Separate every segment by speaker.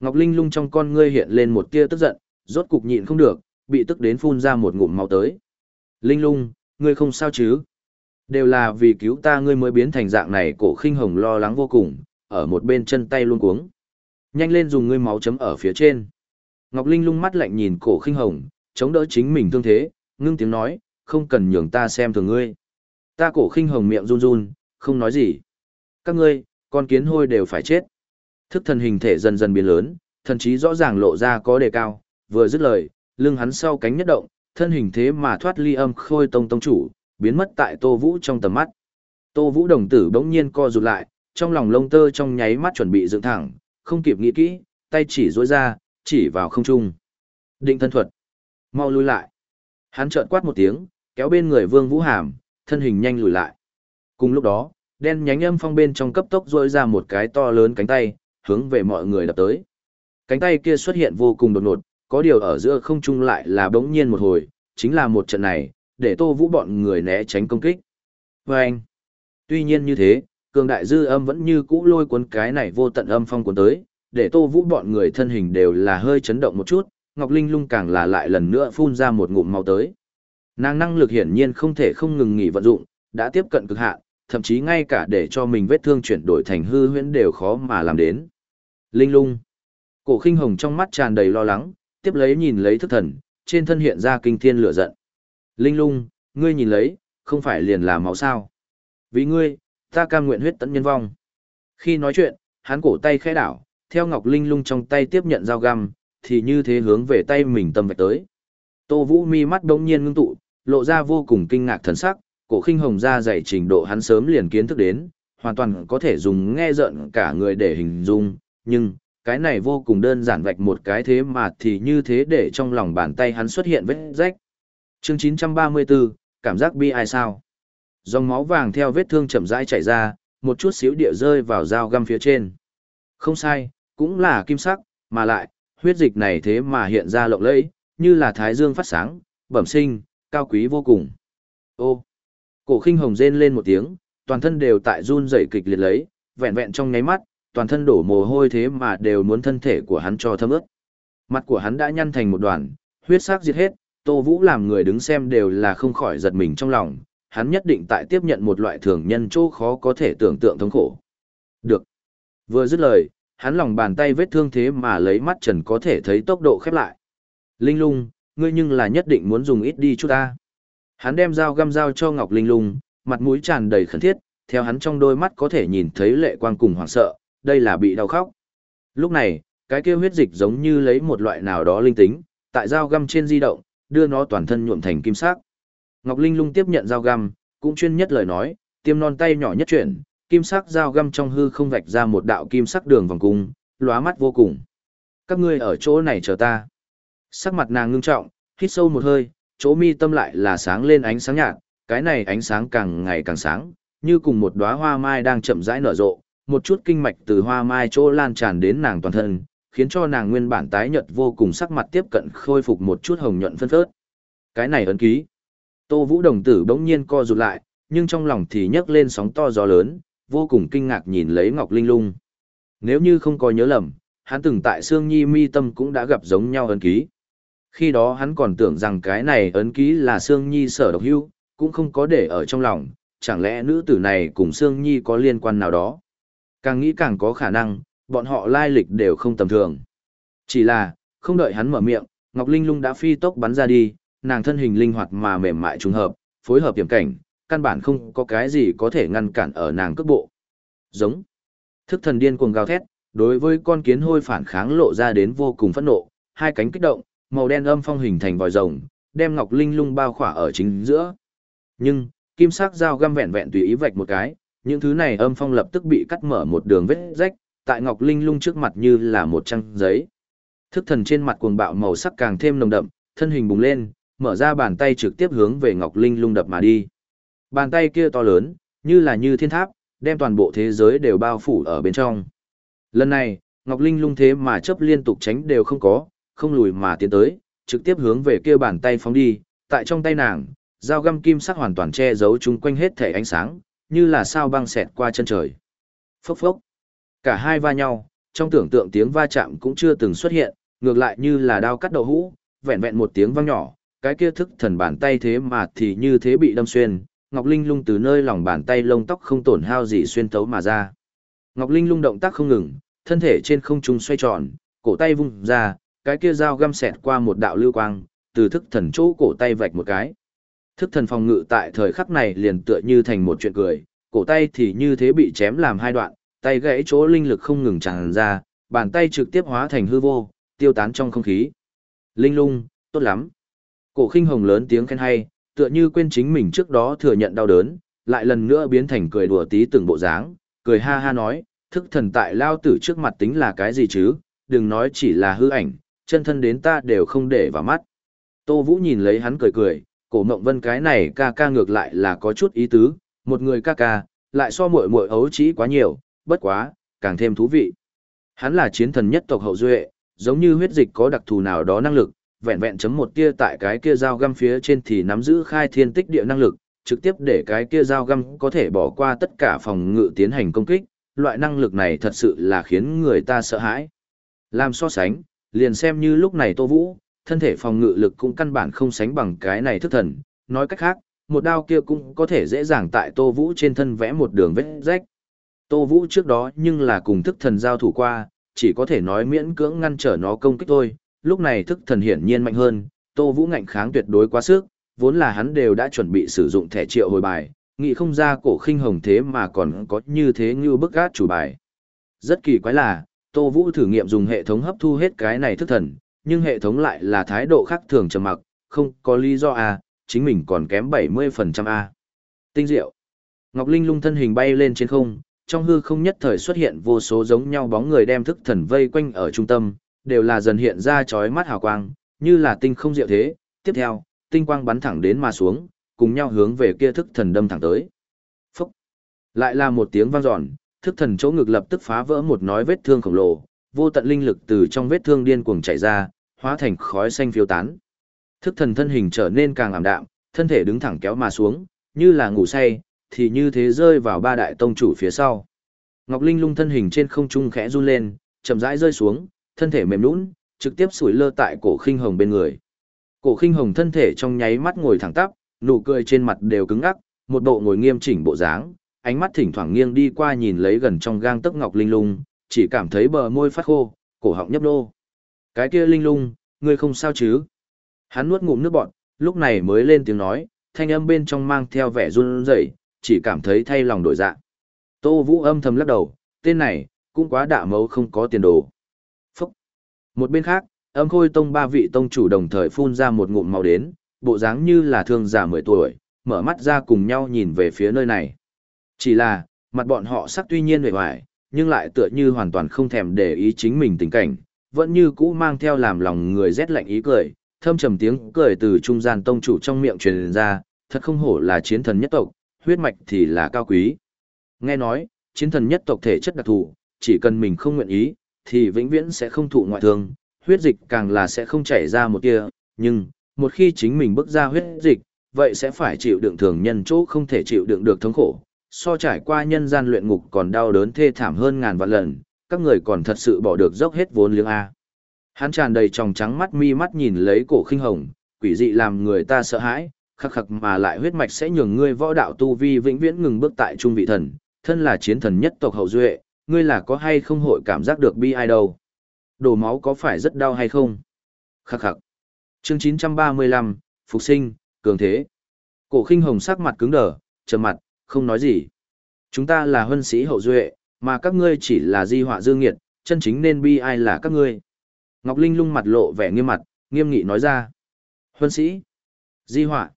Speaker 1: Ngọc Linh lung trong con ngươi hiện lên một tia tức giận, rốt cục nhịn không được, bị tức đến phun ra một ngụm máu tới. Linh lung, ngươi không sao chứ? Đều là vì cứu ta ngươi mới biến thành dạng này cổ khinh hồng lo lắng vô cùng, ở một bên chân tay luôn cuống. Nhanh lên dùng ngươi máu chấm ở phía trên. Ngọc Linh lung mắt lạnh nhìn cổ khinh hồng, chống đỡ chính mình thương thế, ngưng tiếng nói, không cần nhường ta xem thường ngươi. Ta cổ khinh hồng miệng run run, không nói gì. Các ngươi, con kiến hôi đều phải chết. Thức thần hình thể dần dần biến lớn, thần trí rõ ràng lộ ra có đề cao, vừa dứt lời, lưng hắn sau cánh nhất động, thân hình thế mà thoát ly âm khôi tông tông chủ, biến mất tại Tô Vũ trong tầm mắt. Tô Vũ đồng tử bỗng nhiên co rụt lại, trong lòng lông tơ trong nháy mắt chuẩn bị dựng thẳng, không kịp nghĩ kỹ, tay chỉ rối ra, chỉ vào không trung. Định thân thuật. Mau lui lại. Hắn trợn quát một tiếng, kéo bên người Vương Vũ Hàm, thân hình nhanh lùi lại. Cùng lúc đó, đen nhánh âm phong bên trong cấp tốc duỗi ra một cái to lớn cánh tay, hướng về mọi người đập tới. Cánh tay kia xuất hiện vô cùng đột ngột, có điều ở giữa không trung lại là bỗng nhiên một hồi, chính là một trận này, để Tô Vũ bọn người né tránh công kích. Và anh, tuy nhiên như thế, cường đại dư âm vẫn như cũ lôi cuốn cái này vô tận âm phong cuốn tới, để Tô Vũ bọn người thân hình đều là hơi chấn động một chút, Ngọc Linh lung càng là lại lần nữa phun ra một ngụm máu tới. Nàng năng lực hiển nhiên không thể không ngừng nghỉ vận dụng, đã tiếp cận cực hạn, thậm chí ngay cả để cho mình vết thương chuyển đổi thành hư huyễn đều khó mà làm đến. Linh lung. Cổ khinh hồng trong mắt tràn đầy lo lắng, tiếp lấy nhìn lấy thức thần, trên thân hiện ra kinh thiên lửa giận. Linh lung, ngươi nhìn lấy, không phải liền là máu sao. Vì ngươi, ta cam nguyện huyết tận nhân vong. Khi nói chuyện, hắn cổ tay khẽ đảo, theo Ngọc Linh lung trong tay tiếp nhận dao găm, thì như thế hướng về tay mình tâm vạch tới. Tô Vũ mi mắt đống nhiên ngưng tụ, lộ ra vô cùng kinh ngạc thần sắc, cổ khinh hồng ra dạy trình độ hắn sớm liền kiến thức đến, hoàn toàn có thể dùng nghe giận cả người để hình dung, nhưng, cái này vô cùng đơn giản vạch một cái thế mà thì như thế để trong lòng bàn tay hắn xuất hiện vết rách. Chương 934, cảm giác bi ai sao? Dòng máu vàng theo vết thương chậm rãi chảy ra, một chút xíu địa rơi vào dao găm phía trên. Không sai, cũng là kim sắc, mà lại, huyết dịch này thế mà hiện ra lộng lẫy, như là thái dương phát sáng, bẩm sinh, cao quý vô cùng. Ô, cổ khinh hồng rên lên một tiếng, toàn thân đều tại run rẩy kịch liệt lấy, vẹn vẹn trong nháy mắt, toàn thân đổ mồ hôi thế mà đều muốn thân thể của hắn cho thấm ướt. Mặt của hắn đã nhăn thành một đoàn, huyết sắc diệt hết, Tô Vũ làm người đứng xem đều là không khỏi giật mình trong lòng, hắn nhất định tại tiếp nhận một loại thường nhân chỗ khó có thể tưởng tượng thống khổ. Được. Vừa dứt lời, hắn lòng bàn tay vết thương thế mà lấy mắt trần có thể thấy tốc độ khép lại. Linh lung, ngươi nhưng là nhất định muốn dùng ít đi chút ta. Hắn đem dao găm dao cho Ngọc Linh lung, mặt mũi tràn đầy khẩn thiết, theo hắn trong đôi mắt có thể nhìn thấy lệ quang cùng hoảng sợ, đây là bị đau khóc. Lúc này, cái kia huyết dịch giống như lấy một loại nào đó linh tính, tại dao găm trên di động, đưa nó toàn thân nhuộm thành kim sắc. Ngọc Linh lung tiếp nhận dao găm, cũng chuyên nhất lời nói, tiêm non tay nhỏ nhất chuyển, kim sắc dao găm trong hư không vạch ra một đạo kim sắc đường vòng cung, lóa mắt vô cùng. Các ngươi ở chỗ này chờ ta. Sắc mặt nàng ngưng trọng, hít sâu một hơi, chỗ mi tâm lại là sáng lên ánh sáng nhạt, cái này ánh sáng càng ngày càng sáng, như cùng một đóa hoa mai đang chậm rãi nở rộ, một chút kinh mạch từ hoa mai chỗ lan tràn đến nàng toàn thân, khiến cho nàng nguyên bản tái nhợt vô cùng sắc mặt tiếp cận khôi phục một chút hồng nhuận phân phớt. Cái này ấn ký. Tô Vũ đồng tử bỗng nhiên co rụt lại, nhưng trong lòng thì nhấc lên sóng to gió lớn, vô cùng kinh ngạc nhìn lấy Ngọc Linh Lung. Nếu như không có nhớ lầm, hắn từng tại Sương Nhi mi tâm cũng đã gặp giống nhau ấn ký. Khi đó hắn còn tưởng rằng cái này ấn ký là Sương Nhi sở độc hưu, cũng không có để ở trong lòng, chẳng lẽ nữ tử này cùng Sương Nhi có liên quan nào đó. Càng nghĩ càng có khả năng, bọn họ lai lịch đều không tầm thường. Chỉ là, không đợi hắn mở miệng, Ngọc Linh lung đã phi tốc bắn ra đi, nàng thân hình linh hoạt mà mềm mại trùng hợp, phối hợp tiềm cảnh, căn bản không có cái gì có thể ngăn cản ở nàng cước bộ. Giống. Thức thần điên cuồng gào thét, đối với con kiến hôi phản kháng lộ ra đến vô cùng phẫn nộ, hai cánh kích động, màu đen âm phong hình thành vòi rồng, đem Ngọc Linh lung bao khỏa ở chính giữa. Nhưng, kim sắc dao găm vẹn vẹn tùy ý vạch một cái, những thứ này âm phong lập tức bị cắt mở một đường vết rách, tại Ngọc Linh lung trước mặt như là một trang giấy. Thức thần trên mặt cuồng bạo màu sắc càng thêm nồng đậm, thân hình bùng lên, mở ra bàn tay trực tiếp hướng về Ngọc Linh lung đập mà đi. Bàn tay kia to lớn, như là như thiên tháp, đem toàn bộ thế giới đều bao phủ ở bên trong. Lần này, Ngọc Linh lung thế mà chấp liên tục tránh đều không có, không lùi mà tiến tới, trực tiếp hướng về kia bàn tay phóng đi, tại trong tay nàng, dao găm kim sắc hoàn toàn che giấu chung quanh hết thể ánh sáng, như là sao băng xẹt qua chân trời. Phốc phốc. Cả hai va nhau, trong tưởng tượng tiếng va chạm cũng chưa từng xuất hiện, ngược lại như là đao cắt đậu hũ, vẹn vẹn một tiếng vang nhỏ, cái kia thức thần bàn tay thế mà thì như thế bị đâm xuyên, Ngọc Linh lung từ nơi lòng bàn tay lông tóc không tổn hao gì xuyên tấu mà ra. Ngọc Linh lung động tác không ngừng, thân thể trên không trung xoay tròn, cổ tay vung ra, cái kia dao găm xẹt qua một đạo lưu quang, từ thức thần chỗ cổ tay vạch một cái. Thức thần phòng ngự tại thời khắc này liền tựa như thành một chuyện cười, cổ tay thì như thế bị chém làm hai đoạn, tay gãy chỗ linh lực không ngừng tràn ra, bàn tay trực tiếp hóa thành hư vô, tiêu tán trong không khí. Linh lung, tốt lắm. Cổ khinh hồng lớn tiếng khen hay, tựa như quên chính mình trước đó thừa nhận đau đớn, lại lần nữa biến thành cười đùa tí từng bộ dáng, cười ha ha nói, thức thần tại lao tử trước mặt tính là cái gì chứ, đừng nói chỉ là hư ảnh, chân thân đến ta đều không để vào mắt. Tô Vũ nhìn lấy hắn cười cười, cổ mộng vân cái này ca ca ngược lại là có chút ý tứ, một người ca ca, lại so muội muội ấu trí quá nhiều, bất quá, càng thêm thú vị. Hắn là chiến thần nhất tộc hậu duệ, giống như huyết dịch có đặc thù nào đó năng lực, vẹn vẹn chấm một tia tại cái kia dao găm phía trên thì nắm giữ khai thiên tích địa năng lực, trực tiếp để cái kia dao găm có thể bỏ qua tất cả phòng ngự tiến hành công kích, loại năng lực này thật sự là khiến người ta sợ hãi. Làm so sánh, liền xem như lúc này Tô Vũ, thân thể phòng ngự lực cũng căn bản không sánh bằng cái này thức thần, nói cách khác, một đao kia cũng có thể dễ dàng tại Tô Vũ trên thân vẽ một đường vết rách. Tô Vũ trước đó nhưng là cùng thức thần giao thủ qua, chỉ có thể nói miễn cưỡng ngăn trở nó công kích thôi, lúc này thức thần hiển nhiên mạnh hơn, Tô Vũ ngạnh kháng tuyệt đối quá sức, vốn là hắn đều đã chuẩn bị sử dụng thẻ triệu hồi bài, nghĩ không ra cổ khinh hồng thế mà còn có như thế như bức gát chủ bài. Rất kỳ quái là, Tô Vũ thử nghiệm dùng hệ thống hấp thu hết cái này thức thần, nhưng hệ thống lại là thái độ khác thường trầm mặc, không có lý do à, chính mình còn kém 70% A. Tinh diệu. Ngọc Linh lung thân hình bay lên trên không, trong hư không nhất thời xuất hiện vô số giống nhau bóng người đem thức thần vây quanh ở trung tâm, đều là dần hiện ra chói mắt hào quang, như là tinh không diệu thế. Tiếp theo, tinh quang bắn thẳng đến mà xuống, cùng nhau hướng về kia thức thần đâm thẳng tới. Phúc! Lại là một tiếng vang dọn, thức thần chỗ ngực lập tức phá vỡ một nói vết thương khổng lồ, vô tận linh lực từ trong vết thương điên cuồng chảy ra, hóa thành khói xanh phiêu tán. Thức thần thân hình trở nên càng ảm đạm, thân thể đứng thẳng kéo mà xuống, như là ngủ say, thì như thế rơi vào ba đại tông chủ phía sau. Ngọc Linh lung thân hình trên không trung khẽ run lên, chậm rãi rơi xuống, thân thể mềm nhũn, trực tiếp sủi lơ tại cổ khinh hồng bên người. Cổ khinh hồng thân thể trong nháy mắt ngồi thẳng tắp, nụ cười trên mặt đều cứng ngắc, một bộ ngồi nghiêm chỉnh bộ dáng, ánh mắt thỉnh thoảng nghiêng đi qua nhìn lấy gần trong gang tấc Ngọc Linh lung, chỉ cảm thấy bờ môi phát khô, cổ họng nhấp nô. Cái kia Linh lung, ngươi không sao chứ? Hắn nuốt ngụm nước bọt, lúc này mới lên tiếng nói, thanh âm bên trong mang theo vẻ run rẩy, chỉ cảm thấy thay lòng đổi dạ. Tô Vũ âm thầm lắc đầu, tên này, cũng quá đạ mấu không có tiền đồ. Phúc! Một bên khác, âm khôi tông ba vị tông chủ đồng thời phun ra một ngụm màu đến, bộ dáng như là thương già 10 tuổi, mở mắt ra cùng nhau nhìn về phía nơi này. Chỉ là, mặt bọn họ sắc tuy nhiên vẻ hoài, nhưng lại tựa như hoàn toàn không thèm để ý chính mình tình cảnh, vẫn như cũ mang theo làm lòng người rét lạnh ý cười, thâm trầm tiếng cười từ trung gian tông chủ trong miệng truyền ra, thật không hổ là chiến thần nhất tộc, huyết mạch thì là cao quý. Nghe nói, chiến thần nhất tộc thể chất đặc thù, chỉ cần mình không nguyện ý, thì vĩnh viễn sẽ không thụ ngoại thương, huyết dịch càng là sẽ không chảy ra một tia, nhưng, một khi chính mình bước ra huyết dịch, vậy sẽ phải chịu đựng thường nhân chỗ không thể chịu đựng được thống khổ. So trải qua nhân gian luyện ngục còn đau đớn thê thảm hơn ngàn vạn lần, các người còn thật sự bỏ được dốc hết vốn liếng A. Hắn tràn đầy tròng trắng mắt mi mắt nhìn lấy cổ khinh hồng, quỷ dị làm người ta sợ hãi, khắc khắc mà lại huyết mạch sẽ nhường ngươi võ đạo tu vi vĩnh viễn ngừng bước tại trung vị thần, thân là chiến thần nhất tộc hậu duệ, ngươi là có hay không hội cảm giác được bi ai đâu. Đổ máu có phải rất đau hay không? Khắc khắc. Chương 935, Phục sinh, cường thế. Cổ khinh hồng sắc mặt cứng đờ, trầm mặt, không nói gì. Chúng ta là huân sĩ hậu duệ, mà các ngươi chỉ là di họa dương nghiệt, chân chính nên bi ai là các ngươi. Ngọc Linh lung mặt lộ vẻ nghiêm mặt, nghiêm nghị nói ra. Huân sĩ, di họa.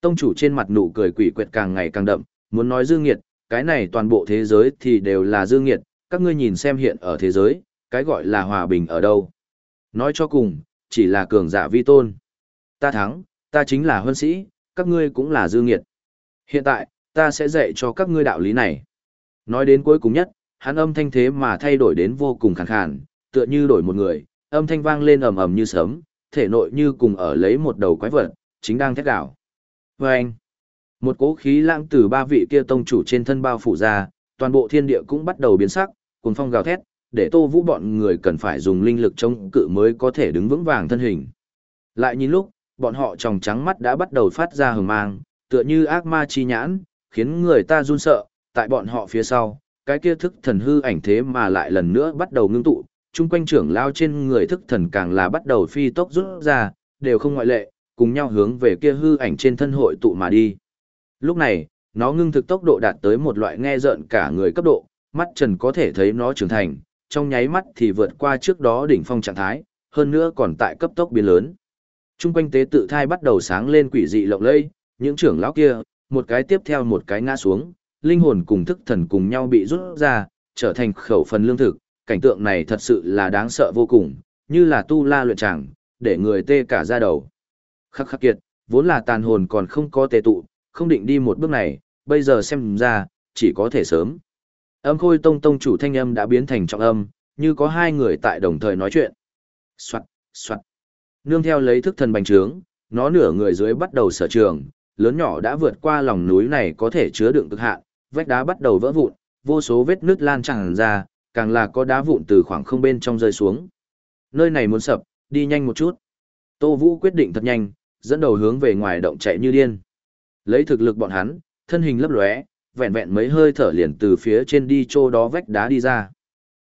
Speaker 1: Tông chủ trên mặt nụ cười quỷ quyệt càng ngày càng đậm, muốn nói dương nghiệt, cái này toàn bộ thế giới thì đều là dương nghiệt, các ngươi nhìn xem hiện ở thế giới, cái gọi là hòa bình ở đâu. Nói cho cùng, chỉ là cường giả vi tôn. Ta thắng, ta chính là huân sĩ, các ngươi cũng là dương nghiệt. Hiện tại, ta sẽ dạy cho các ngươi đạo lý này. Nói đến cuối cùng nhất, hắn âm thanh thế mà thay đổi đến vô cùng khàn khàn, tựa như đổi một người, âm thanh vang lên ầm ầm như sớm, thể nội như cùng ở lấy một đầu quái vật, chính đang thét đảo. Và anh, một cỗ khí lãng từ ba vị kia tông chủ trên thân bao phủ ra, toàn bộ thiên địa cũng bắt đầu biến sắc, cuồng phong gào thét, để Tô Vũ bọn người cần phải dùng linh lực chống cự mới có thể đứng vững vàng thân hình. Lại nhìn lúc, bọn họ tròng trắng mắt đã bắt đầu phát ra hừng mang, tựa như ác ma chi nhãn, khiến người ta run sợ, tại bọn họ phía sau, cái kia thức thần hư ảnh thế mà lại lần nữa bắt đầu ngưng tụ, chung quanh trưởng lao trên người thức thần càng là bắt đầu phi tốc rút ra, đều không ngoại lệ, cùng nhau hướng về kia hư ảnh trên thân hội tụ mà đi. Lúc này, nó ngưng thực tốc độ đạt tới một loại nghe rợn cả người cấp độ, mắt trần có thể thấy nó trưởng thành, trong nháy mắt thì vượt qua trước đó đỉnh phong trạng thái, hơn nữa còn tại cấp tốc biến lớn. Trung quanh tế tự thai bắt đầu sáng lên quỷ dị lộng lây những trưởng lão kia, một cái tiếp theo một cái ngã xuống, linh hồn cùng thức thần cùng nhau bị rút ra, trở thành khẩu phần lương thực, cảnh tượng này thật sự là đáng sợ vô cùng, như là tu la luyện tràng, để người tê cả da đầu. Khắc khắc kiệt, vốn là tàn hồn còn không có tề tụ, không định đi một bước này, bây giờ xem ra, chỉ có thể sớm. Âm khôi tông tông chủ thanh âm đã biến thành trọng âm, như có hai người tại đồng thời nói chuyện. Soạn, soạn. Nương theo lấy thức thần bành trướng, nó nửa người dưới bắt đầu sở trường, lớn nhỏ đã vượt qua lòng núi này có thể chứa đựng cực hạn, vách đá bắt đầu vỡ vụn, vô số vết nứt lan tràn ra, càng là có đá vụn từ khoảng không bên trong rơi xuống. Nơi này muốn sập, đi nhanh một chút. Tô Vũ quyết định thật nhanh, dẫn đầu hướng về ngoài động chạy như điên. Lấy thực lực bọn hắn, thân hình lấp lóe, vẹn vẹn mấy hơi thở liền từ phía trên đi chỗ đó vách đá đi ra.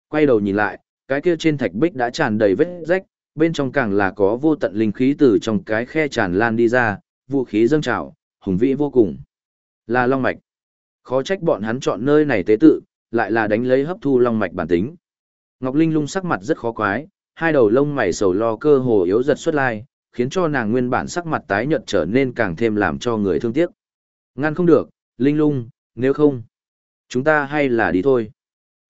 Speaker 1: Quay đầu nhìn lại, cái kia trên thạch bích đã tràn đầy vết rách, bên trong càng là có vô tận linh khí từ trong cái khe tràn lan đi ra, vũ khí dâng trào, hùng vĩ vô cùng. Là long mạch. Khó trách bọn hắn chọn nơi này tế tự, lại là đánh lấy hấp thu long mạch bản tính. Ngọc Linh lung sắc mặt rất khó quái, hai đầu lông mày sầu lo cơ hồ yếu giật xuất lai, khiến cho nàng nguyên bản sắc mặt tái nhợt trở nên càng thêm làm cho người thương tiếc. Ngăn không được, Linh lung, nếu không, chúng ta hay là đi thôi.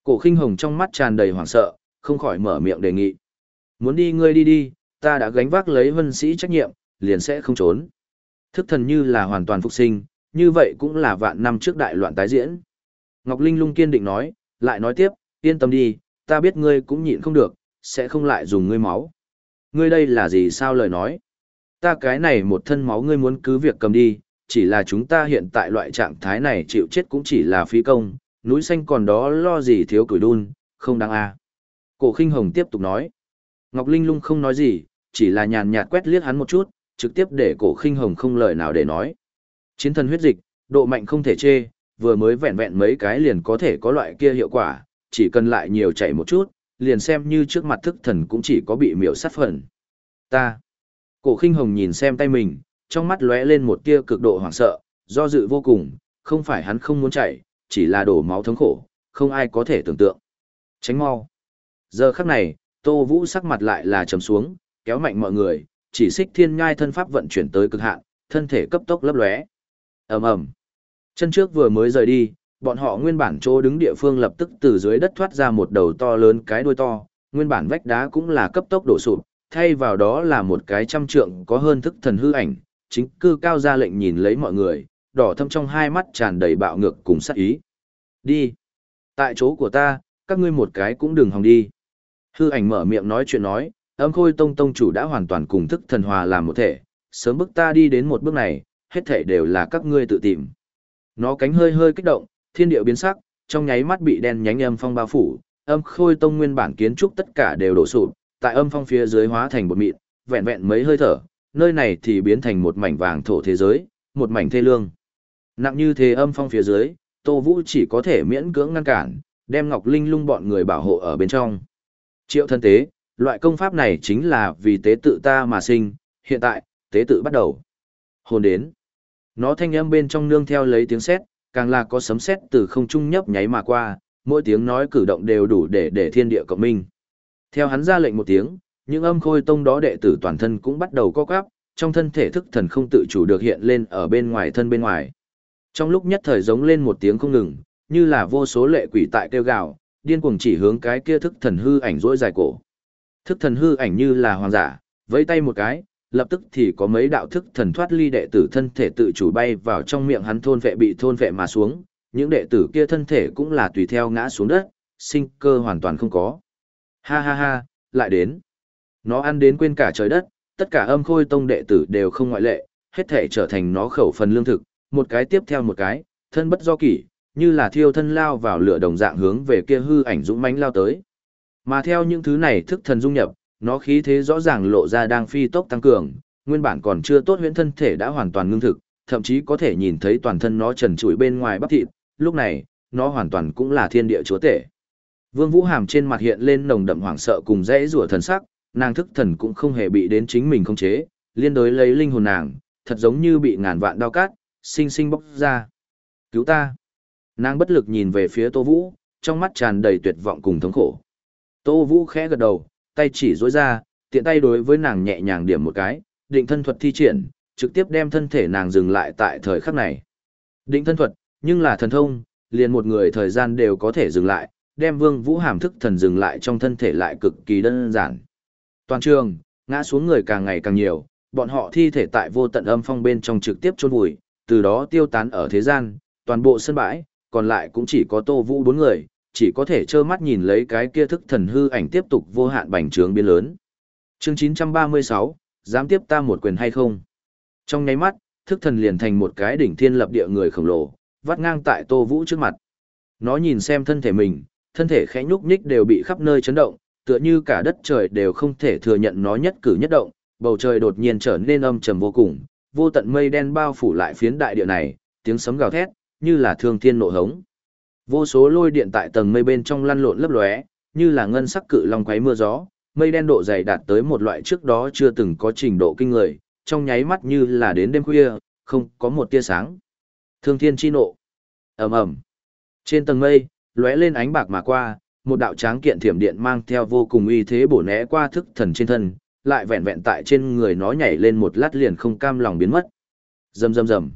Speaker 1: Cổ khinh hồng trong mắt tràn đầy hoảng sợ, không khỏi mở miệng đề nghị. Muốn đi ngươi đi đi, ta đã gánh vác lấy vân sĩ trách nhiệm, liền sẽ không trốn. Thức thần như là hoàn toàn phục sinh, như vậy cũng là vạn năm trước đại loạn tái diễn. Ngọc Linh lung kiên định nói, lại nói tiếp, yên tâm đi, ta biết ngươi cũng nhịn không được, sẽ không lại dùng ngươi máu. Ngươi đây là gì sao lời nói? Ta cái này một thân máu ngươi muốn cứ việc cầm đi, chỉ là chúng ta hiện tại loại trạng thái này chịu chết cũng chỉ là phí công, núi xanh còn đó lo gì thiếu củi đun, không đáng a. À. Cổ khinh hồng tiếp tục nói. Ngọc Linh lung không nói gì, chỉ là nhàn nhạt quét liếc hắn một chút, trực tiếp để cổ khinh hồng không lời nào để nói. Chiến thần huyết dịch, độ mạnh không thể chê, vừa mới vẹn vẹn mấy cái liền có thể có loại kia hiệu quả, chỉ cần lại nhiều chảy một chút, liền xem như trước mặt thức thần cũng chỉ có bị miểu sát phần. Ta. Cổ khinh hồng nhìn xem tay mình, trong mắt lóe lên một tia cực độ hoảng sợ, do dự vô cùng, không phải hắn không muốn chạy, chỉ là đổ máu thống khổ, không ai có thể tưởng tượng. Tránh mau. Giờ khắc này, Tô Vũ sắc mặt lại là trầm xuống, kéo mạnh mọi người, chỉ xích thiên nhai thân pháp vận chuyển tới cực hạn, thân thể cấp tốc lấp lóe. Ầm ầm. Chân trước vừa mới rời đi, bọn họ nguyên bản chỗ đứng địa phương lập tức từ dưới đất thoát ra một đầu to lớn cái đuôi to, nguyên bản vách đá cũng là cấp tốc đổ sụp, thay vào đó là một cái trăm trượng có hơn thức thần hư ảnh, chính cư cao ra lệnh nhìn lấy mọi người, đỏ thâm trong hai mắt tràn đầy bạo ngược cùng sát ý. Đi. Tại chỗ của ta, các ngươi một cái cũng đừng hòng đi. Hư ảnh mở miệng nói chuyện nói, âm khôi tông tông chủ đã hoàn toàn cùng thức thần hòa làm một thể, sớm bước ta đi đến một bước này, hết thể đều là các ngươi tự tìm. Nó cánh hơi hơi kích động, thiên điệu biến sắc, trong nháy mắt bị đen nhánh âm phong bao phủ, âm khôi tông nguyên bản kiến trúc tất cả đều đổ sụp, tại âm phong phía dưới hóa thành bột mịn, vẹn vẹn mấy hơi thở, nơi này thì biến thành một mảnh vàng thổ thế giới, một mảnh thê lương. Nặng như thế âm phong phía dưới, Tô Vũ chỉ có thể miễn cưỡng ngăn cản, đem Ngọc Linh lung bọn người bảo hộ ở bên trong. Triệu thân tế, loại công pháp này chính là vì tế tự ta mà sinh, hiện tại, tế tự bắt đầu. Hồn đến. Nó thanh âm bên trong nương theo lấy tiếng sét, càng là có sấm sét từ không trung nhấp nháy mà qua, mỗi tiếng nói cử động đều đủ để để thiên địa cộng minh. Theo hắn ra lệnh một tiếng, những âm khôi tông đó đệ tử toàn thân cũng bắt đầu co quắp, trong thân thể thức thần không tự chủ được hiện lên ở bên ngoài thân bên ngoài. Trong lúc nhất thời giống lên một tiếng không ngừng, như là vô số lệ quỷ tại kêu gào, điên cuồng chỉ hướng cái kia thức thần hư ảnh rỗi dài cổ. Thức thần hư ảnh như là hoàng giả, vẫy tay một cái, lập tức thì có mấy đạo thức thần thoát ly đệ tử thân thể tự chủ bay vào trong miệng hắn thôn vệ bị thôn vệ mà xuống, những đệ tử kia thân thể cũng là tùy theo ngã xuống đất, sinh cơ hoàn toàn không có. Ha ha ha, lại đến. Nó ăn đến quên cả trời đất, tất cả âm khôi tông đệ tử đều không ngoại lệ, hết thể trở thành nó khẩu phần lương thực, một cái tiếp theo một cái, thân bất do kỷ, như là thiêu thân lao vào lửa đồng dạng hướng về kia hư ảnh dũng mãnh lao tới. Mà theo những thứ này thức thần dung nhập, nó khí thế rõ ràng lộ ra đang phi tốc tăng cường, nguyên bản còn chưa tốt huyễn thân thể đã hoàn toàn ngưng thực, thậm chí có thể nhìn thấy toàn thân nó trần trụi bên ngoài bắp thịt, lúc này, nó hoàn toàn cũng là thiên địa chúa tể. Vương Vũ Hàm trên mặt hiện lên nồng đậm hoảng sợ cùng dễ rủa thần sắc, nàng thức thần cũng không hề bị đến chính mình không chế, liên đối lấy linh hồn nàng, thật giống như bị ngàn vạn đao cát, sinh sinh bóc ra. Cứu ta! Nàng bất lực nhìn về phía Tô Vũ, trong mắt tràn đầy tuyệt vọng cùng thống khổ. Tô Vũ khẽ gật đầu, tay chỉ dối ra, tiện tay đối với nàng nhẹ nhàng điểm một cái, định thân thuật thi triển, trực tiếp đem thân thể nàng dừng lại tại thời khắc này. Định thân thuật, nhưng là thần thông, liền một người thời gian đều có thể dừng lại, đem Vương Vũ Hàm thức thần dừng lại trong thân thể lại cực kỳ đơn giản. Toàn trường, ngã xuống người càng ngày càng nhiều, bọn họ thi thể tại vô tận âm phong bên trong trực tiếp chôn vùi, từ đó tiêu tán ở thế gian, toàn bộ sân bãi, còn lại cũng chỉ có Tô Vũ bốn người, chỉ có thể trơ mắt nhìn lấy cái kia thức thần hư ảnh tiếp tục vô hạn bành trướng biến lớn. Chương 936, dám tiếp ta một quyền hay không? Trong nháy mắt, thức thần liền thành một cái đỉnh thiên lập địa người khổng lồ, vắt ngang tại Tô Vũ trước mặt. Nó nhìn xem thân thể mình, thân thể khẽ nhúc nhích đều bị khắp nơi chấn động, tựa như cả đất trời đều không thể thừa nhận nó nhất cử nhất động, bầu trời đột nhiên trở nên âm trầm vô cùng, vô tận mây đen bao phủ lại phiến đại địa này, tiếng sấm gào thét, như là thương thiên nộ hống. Vô số lôi điện tại tầng mây bên trong lăn lộn lấp lóe, như là ngân sắc cự long quấy mưa gió, mây đen độ dày đạt tới một loại trước đó chưa từng có trình độ kinh người, trong nháy mắt như là đến đêm khuya, không có một tia sáng. Thương thiên chi nộ. Ầm ầm. Trên tầng mây, lóe lên ánh bạc mà qua, một đạo tráng kiện thiểm điện mang theo vô cùng uy thế bổ né qua thức thần trên thân, lại vẹn vẹn tại trên người nó nhảy lên một lát liền không cam lòng biến mất. Rầm rầm rầm.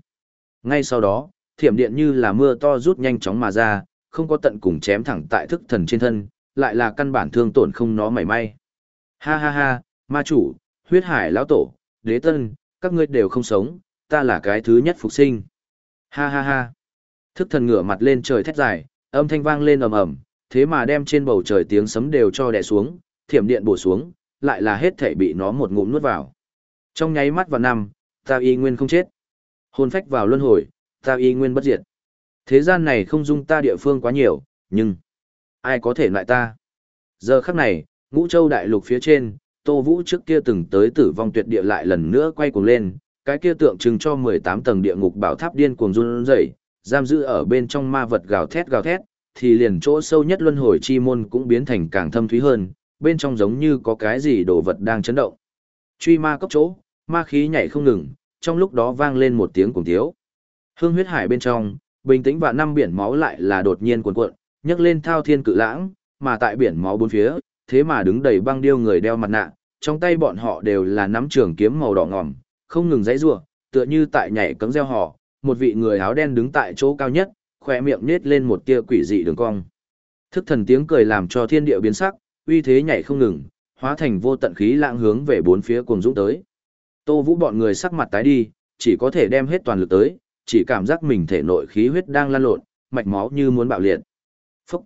Speaker 1: Ngay sau đó, thiểm điện như là mưa to rút nhanh chóng mà ra, không có tận cùng chém thẳng tại thức thần trên thân, lại là căn bản thương tổn không nó mảy may. Ha ha ha, ma chủ, huyết hải lão tổ, đế tân, các ngươi đều không sống, ta là cái thứ nhất phục sinh. Ha ha ha. Thức thần ngửa mặt lên trời thét dài, âm thanh vang lên ầm ầm, thế mà đem trên bầu trời tiếng sấm đều cho đè xuống, thiểm điện bổ xuống, lại là hết thể bị nó một ngụm nuốt vào. Trong nháy mắt vào năm, ta y nguyên không chết. Hồn phách vào luân hồi, ta y nguyên bất diệt. Thế gian này không dung ta địa phương quá nhiều, nhưng ai có thể loại ta? Giờ khắc này, ngũ châu đại lục phía trên, Tô Vũ trước kia từng tới tử vong tuyệt địa lại lần nữa quay cuồng lên, cái kia tượng trưng cho 18 tầng địa ngục bảo tháp điên cuồng run rẩy, giam giữ ở bên trong ma vật gào thét gào thét, thì liền chỗ sâu nhất luân hồi chi môn cũng biến thành càng thâm thúy hơn, bên trong giống như có cái gì đồ vật đang chấn động. Truy ma cốc chỗ, ma khí nhảy không ngừng, trong lúc đó vang lên một tiếng cùng thiếu. Hương huyết hải bên trong, bình tĩnh và năm biển máu lại là đột nhiên cuộn cuộn, nhấc lên thao thiên cự lãng, mà tại biển máu bốn phía, thế mà đứng đầy băng điêu người đeo mặt nạ, trong tay bọn họ đều là nắm trường kiếm màu đỏ ngòm, không ngừng dãy rủa, tựa như tại nhảy cấm gieo họ, một vị người áo đen đứng tại chỗ cao nhất, khỏe miệng nhếch lên một tia quỷ dị đường cong. Thức thần tiếng cười làm cho thiên địa biến sắc, uy thế nhảy không ngừng, hóa thành vô tận khí lãng hướng về bốn phía cuồng dũng tới. Tô Vũ bọn người sắc mặt tái đi, chỉ có thể đem hết toàn lực tới, chỉ cảm giác mình thể nội khí huyết đang lan lộn, mạch máu như muốn bạo liệt. Phúc!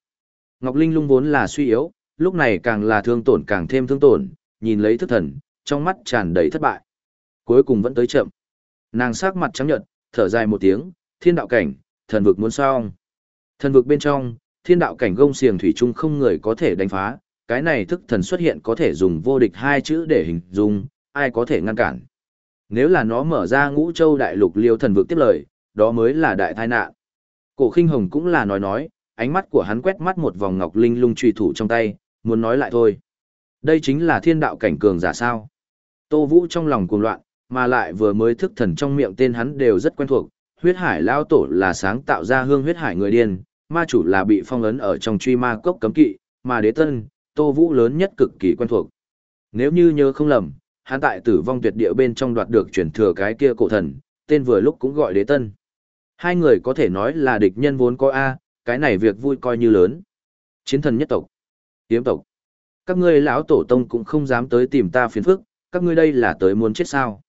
Speaker 1: Ngọc Linh lung vốn là suy yếu, lúc này càng là thương tổn càng thêm thương tổn, nhìn lấy thức thần, trong mắt tràn đầy thất bại. Cuối cùng vẫn tới chậm. Nàng sắc mặt trắng nhợt, thở dài một tiếng, thiên đạo cảnh, thần vực muốn xong. Thần vực bên trong, thiên đạo cảnh gông xiềng thủy chung không người có thể đánh phá, cái này thức thần xuất hiện có thể dùng vô địch hai chữ để hình dung, ai có thể ngăn cản. Nếu là nó mở ra ngũ châu đại lục liêu thần vực tiếp lời, đó mới là đại tai nạn. Cổ khinh hồng cũng là nói nói, ánh mắt của hắn quét mắt một vòng ngọc linh lung truy thủ trong tay, muốn nói lại thôi. Đây chính là thiên đạo cảnh cường giả sao. Tô Vũ trong lòng cuồng loạn, mà lại vừa mới thức thần trong miệng tên hắn đều rất quen thuộc. Huyết hải lao tổ là sáng tạo ra hương huyết hải người điên, ma chủ là bị phong ấn ở trong truy ma cốc cấm kỵ, mà đế tân, Tô Vũ lớn nhất cực kỳ quen thuộc. Nếu như nhớ không lầm, hắn tại tử vong tuyệt địa bên trong đoạt được chuyển thừa cái kia cổ thần, tên vừa lúc cũng gọi đế tân. Hai người có thể nói là địch nhân vốn có A, cái này việc vui coi như lớn. Chiến thần nhất tộc, tiếm tộc. Các ngươi lão tổ tông cũng không dám tới tìm ta phiền phức, các ngươi đây là tới muốn chết sao.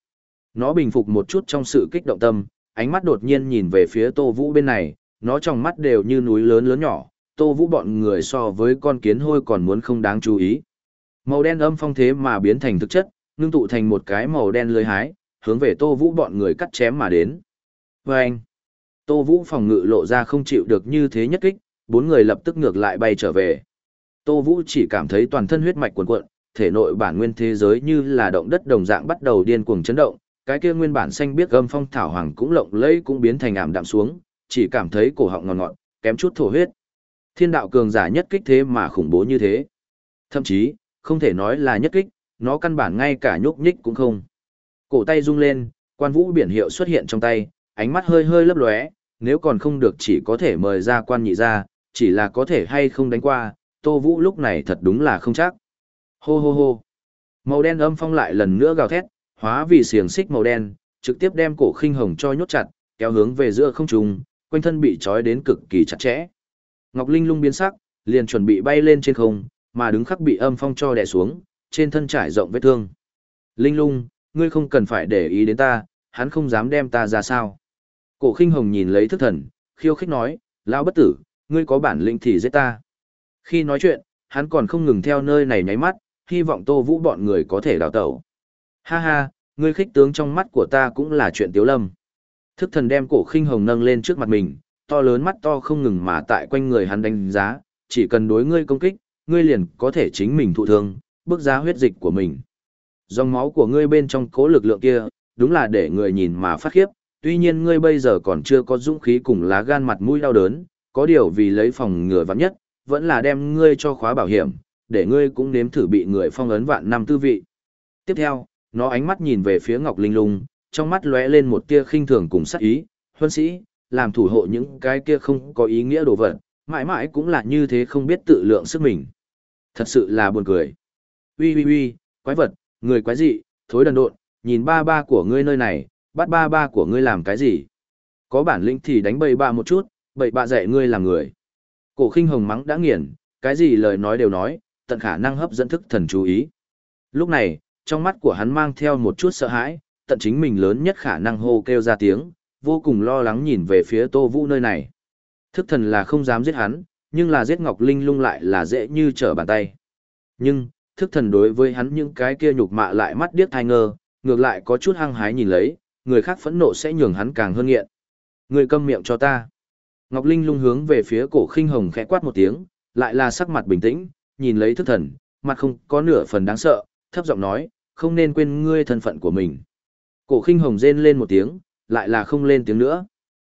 Speaker 1: Nó bình phục một chút trong sự kích động tâm, ánh mắt đột nhiên nhìn về phía Tô Vũ bên này, nó trong mắt đều như núi lớn lớn nhỏ, Tô Vũ bọn người so với con kiến hôi còn muốn không đáng chú ý. Màu đen âm phong thế mà biến thành thực chất, ngưng tụ thành một cái màu đen lưới hái, hướng về Tô Vũ bọn người cắt chém mà đến. Và anh, Tô Vũ phòng ngự lộ ra không chịu được như thế nhất kích, bốn người lập tức ngược lại bay trở về. Tô Vũ chỉ cảm thấy toàn thân huyết mạch cuồn cuộn, thể nội bản nguyên thế giới như là động đất đồng dạng bắt đầu điên cuồng chấn động, cái kia nguyên bản xanh biết gâm phong thảo hoàng cũng lộng lẫy cũng biến thành ảm đạm xuống, chỉ cảm thấy cổ họng ngọt ngọt, kém chút thổ huyết. Thiên đạo cường giả nhất kích thế mà khủng bố như thế. Thậm chí, không thể nói là nhất kích, nó căn bản ngay cả nhúc nhích cũng không. Cổ tay rung lên, quan vũ biển hiệu xuất hiện trong tay, ánh mắt hơi hơi lấp lóe, nếu còn không được chỉ có thể mời ra quan nhị ra, chỉ là có thể hay không đánh qua, Tô Vũ lúc này thật đúng là không chắc. Hô hô hô. Màu đen âm phong lại lần nữa gào thét, hóa vì xiềng xích màu đen, trực tiếp đem cổ khinh hồng cho nhốt chặt, kéo hướng về giữa không trung, quanh thân bị trói đến cực kỳ chặt chẽ. Ngọc Linh lung biến sắc, liền chuẩn bị bay lên trên không, mà đứng khắc bị âm phong cho đè xuống, trên thân trải rộng vết thương. Linh lung, ngươi không cần phải để ý đến ta, hắn không dám đem ta ra sao. Cổ khinh hồng nhìn lấy thức thần, khiêu khích nói, lão bất tử, ngươi có bản lĩnh thì giết ta. Khi nói chuyện, hắn còn không ngừng theo nơi này nháy mắt, hy vọng tô vũ bọn người có thể đào tẩu. Ha ha, ngươi khích tướng trong mắt của ta cũng là chuyện tiếu lâm. Thức thần đem cổ khinh hồng nâng lên trước mặt mình, to lớn mắt to không ngừng mà tại quanh người hắn đánh giá, chỉ cần đối ngươi công kích, ngươi liền có thể chính mình thụ thương, bước ra huyết dịch của mình. Dòng máu của ngươi bên trong cố lực lượng kia, đúng là để người nhìn mà phát khiếp, tuy nhiên ngươi bây giờ còn chưa có dũng khí cùng lá gan mặt mũi đau đớn, có điều vì lấy phòng ngừa vắng nhất, vẫn là đem ngươi cho khóa bảo hiểm, để ngươi cũng nếm thử bị người phong ấn vạn năm tư vị. Tiếp theo, nó ánh mắt nhìn về phía Ngọc Linh Lung, trong mắt lóe lên một tia khinh thường cùng sắc ý, huân sĩ, làm thủ hộ những cái kia không có ý nghĩa đồ vật, mãi mãi cũng là như thế không biết tự lượng sức mình. Thật sự là buồn cười uy uy uy, quái vật, người quái dị, thối đần độn, nhìn ba ba của ngươi nơi này, bắt ba ba của ngươi làm cái gì? Có bản lĩnh thì đánh bậy bạ một chút, bậy bạ dạy ngươi làm người. Cổ khinh hồng mắng đã nghiền, cái gì lời nói đều nói, tận khả năng hấp dẫn thức thần chú ý. Lúc này, trong mắt của hắn mang theo một chút sợ hãi, tận chính mình lớn nhất khả năng hô kêu ra tiếng, vô cùng lo lắng nhìn về phía Tô Vũ nơi này. Thức thần là không dám giết hắn, nhưng là giết Ngọc Linh lung lại là dễ như trở bàn tay. Nhưng, thức thần đối với hắn những cái kia nhục mạ lại mắt điếc thai ngơ, ngược lại có chút hăng hái nhìn lấy, người khác phẫn nộ sẽ nhường hắn càng hơn nghiện. Người câm miệng cho ta. Ngọc Linh lung hướng về phía cổ khinh hồng khẽ quát một tiếng, lại là sắc mặt bình tĩnh, nhìn lấy thức thần, mặt không có nửa phần đáng sợ, thấp giọng nói, không nên quên ngươi thân phận của mình. Cổ khinh hồng rên lên một tiếng, lại là không lên tiếng nữa.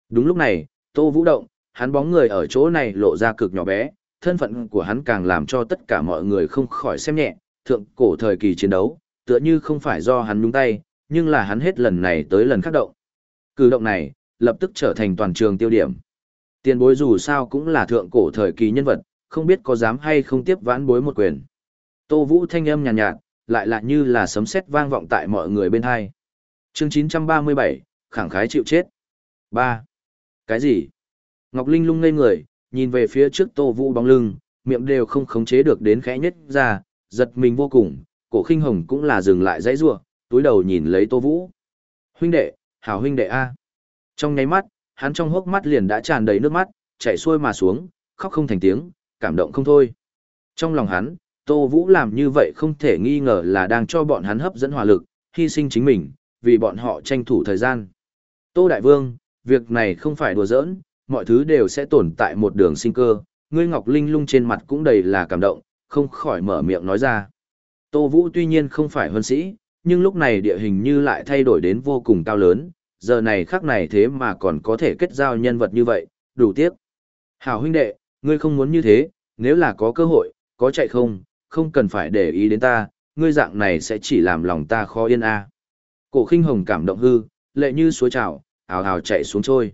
Speaker 1: Đúng lúc này, Tô Vũ động, hắn bóng người ở chỗ này lộ ra cực nhỏ bé, thân phận của hắn càng làm cho tất cả mọi người không khỏi xem nhẹ, thượng cổ thời kỳ chiến đấu, tựa như không phải do hắn nhúng tay, nhưng là hắn hết lần này tới lần khác động. Cử động này, lập tức trở thành toàn trường tiêu điểm. Tiền bối dù sao cũng là thượng cổ thời kỳ nhân vật, không biết có dám hay không tiếp vãn bối một quyền. Tô Vũ thanh âm nhàn nhạt, nhạt, lại lạ như là sấm sét vang vọng tại mọi người bên hai. Chương 937, khẳng khái chịu chết. 3. Cái gì? Ngọc Linh lung ngây người, nhìn về phía trước Tô Vũ bóng lưng, miệng đều không khống chế được đến khẽ nhất ra, giật mình vô cùng, cổ khinh hồng cũng là dừng lại dãy rủa, túi đầu nhìn lấy Tô Vũ. Huynh đệ, hảo huynh đệ a. Trong nháy mắt, hắn trong hốc mắt liền đã tràn đầy nước mắt, chảy xuôi mà xuống, khóc không thành tiếng, cảm động không thôi. Trong lòng hắn, Tô Vũ làm như vậy không thể nghi ngờ là đang cho bọn hắn hấp dẫn hỏa lực, hy sinh chính mình, vì bọn họ tranh thủ thời gian. Tô Đại Vương, việc này không phải đùa giỡn, mọi thứ đều sẽ tồn tại một đường sinh cơ, ngươi Ngọc Linh lung trên mặt cũng đầy là cảm động, không khỏi mở miệng nói ra. Tô Vũ tuy nhiên không phải huân sĩ, nhưng lúc này địa hình như lại thay đổi đến vô cùng cao lớn, giờ này khắc này thế mà còn có thể kết giao nhân vật như vậy, đủ tiếc. Hảo huynh đệ, ngươi không muốn như thế, nếu là có cơ hội, có chạy không, không cần phải để ý đến ta, ngươi dạng này sẽ chỉ làm lòng ta khó yên a. Cổ khinh hồng cảm động hư, lệ như suối trào, ào ào chạy xuống trôi.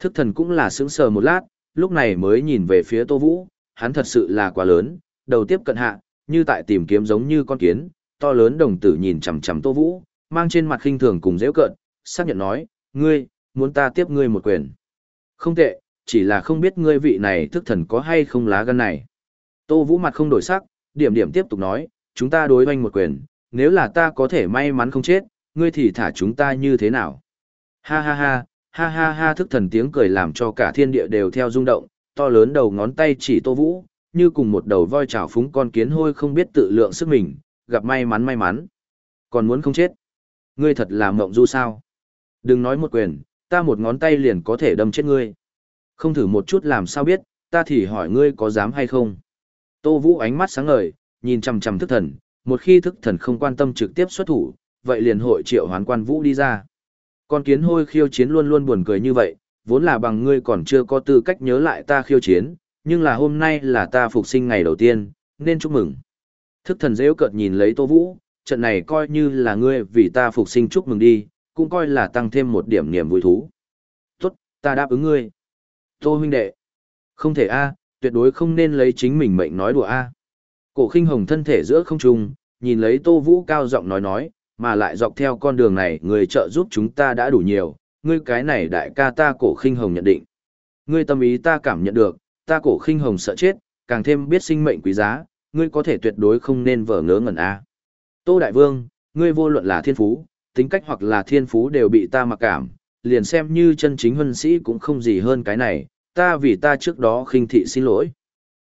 Speaker 1: Thức thần cũng là sững sờ một lát, lúc này mới nhìn về phía Tô Vũ, hắn thật sự là quá lớn, đầu tiếp cận hạ, như tại tìm kiếm giống như con kiến, to lớn đồng tử nhìn chằm chằm Tô Vũ, mang trên mặt khinh thường cùng dễ cận, xác nhận nói, ngươi, muốn ta tiếp ngươi một quyền. Không tệ, chỉ là không biết ngươi vị này thức thần có hay không lá gan này. Tô Vũ mặt không đổi sắc, điểm điểm tiếp tục nói, chúng ta đối hoanh một quyền, nếu là ta có thể may mắn không chết, ngươi thì thả chúng ta như thế nào? Ha ha ha, ha ha ha thức thần tiếng cười làm cho cả thiên địa đều theo rung động, to lớn đầu ngón tay chỉ Tô Vũ, như cùng một đầu voi trào phúng con kiến hôi không biết tự lượng sức mình, gặp may mắn may mắn. Còn muốn không chết? Ngươi thật là mộng du sao? Đừng nói một quyền, ta một ngón tay liền có thể đâm chết ngươi. Không thử một chút làm sao biết, ta thì hỏi ngươi có dám hay không? Tô Vũ ánh mắt sáng ngời, nhìn chằm chằm thức thần, một khi thức thần không quan tâm trực tiếp xuất thủ, vậy liền hội triệu hoán quan vũ đi ra. Con kiến hôi khiêu chiến luôn luôn buồn cười như vậy, vốn là bằng ngươi còn chưa có tư cách nhớ lại ta khiêu chiến, nhưng là hôm nay là ta phục sinh ngày đầu tiên, nên chúc mừng. Thức thần dễ cợt nhìn lấy Tô Vũ, trận này coi như là ngươi vì ta phục sinh chúc mừng đi, cũng coi là tăng thêm một điểm niềm vui thú. Tốt, ta đáp ứng ngươi. Tô huynh đệ. Không thể a, tuyệt đối không nên lấy chính mình mệnh nói đùa a. Cổ khinh hồng thân thể giữa không trung, nhìn lấy Tô Vũ cao giọng nói nói, mà lại dọc theo con đường này người trợ giúp chúng ta đã đủ nhiều, ngươi cái này đại ca ta cổ khinh hồng nhận định. Ngươi tâm ý ta cảm nhận được, ta cổ khinh hồng sợ chết, càng thêm biết sinh mệnh quý giá, ngươi có thể tuyệt đối không nên vờ ngớ ngẩn a. Tô Đại Vương, ngươi vô luận là thiên phú, tính cách hoặc là thiên phú đều bị ta mặc cảm, liền xem như chân chính huân sĩ cũng không gì hơn cái này, ta vì ta trước đó khinh thị xin lỗi.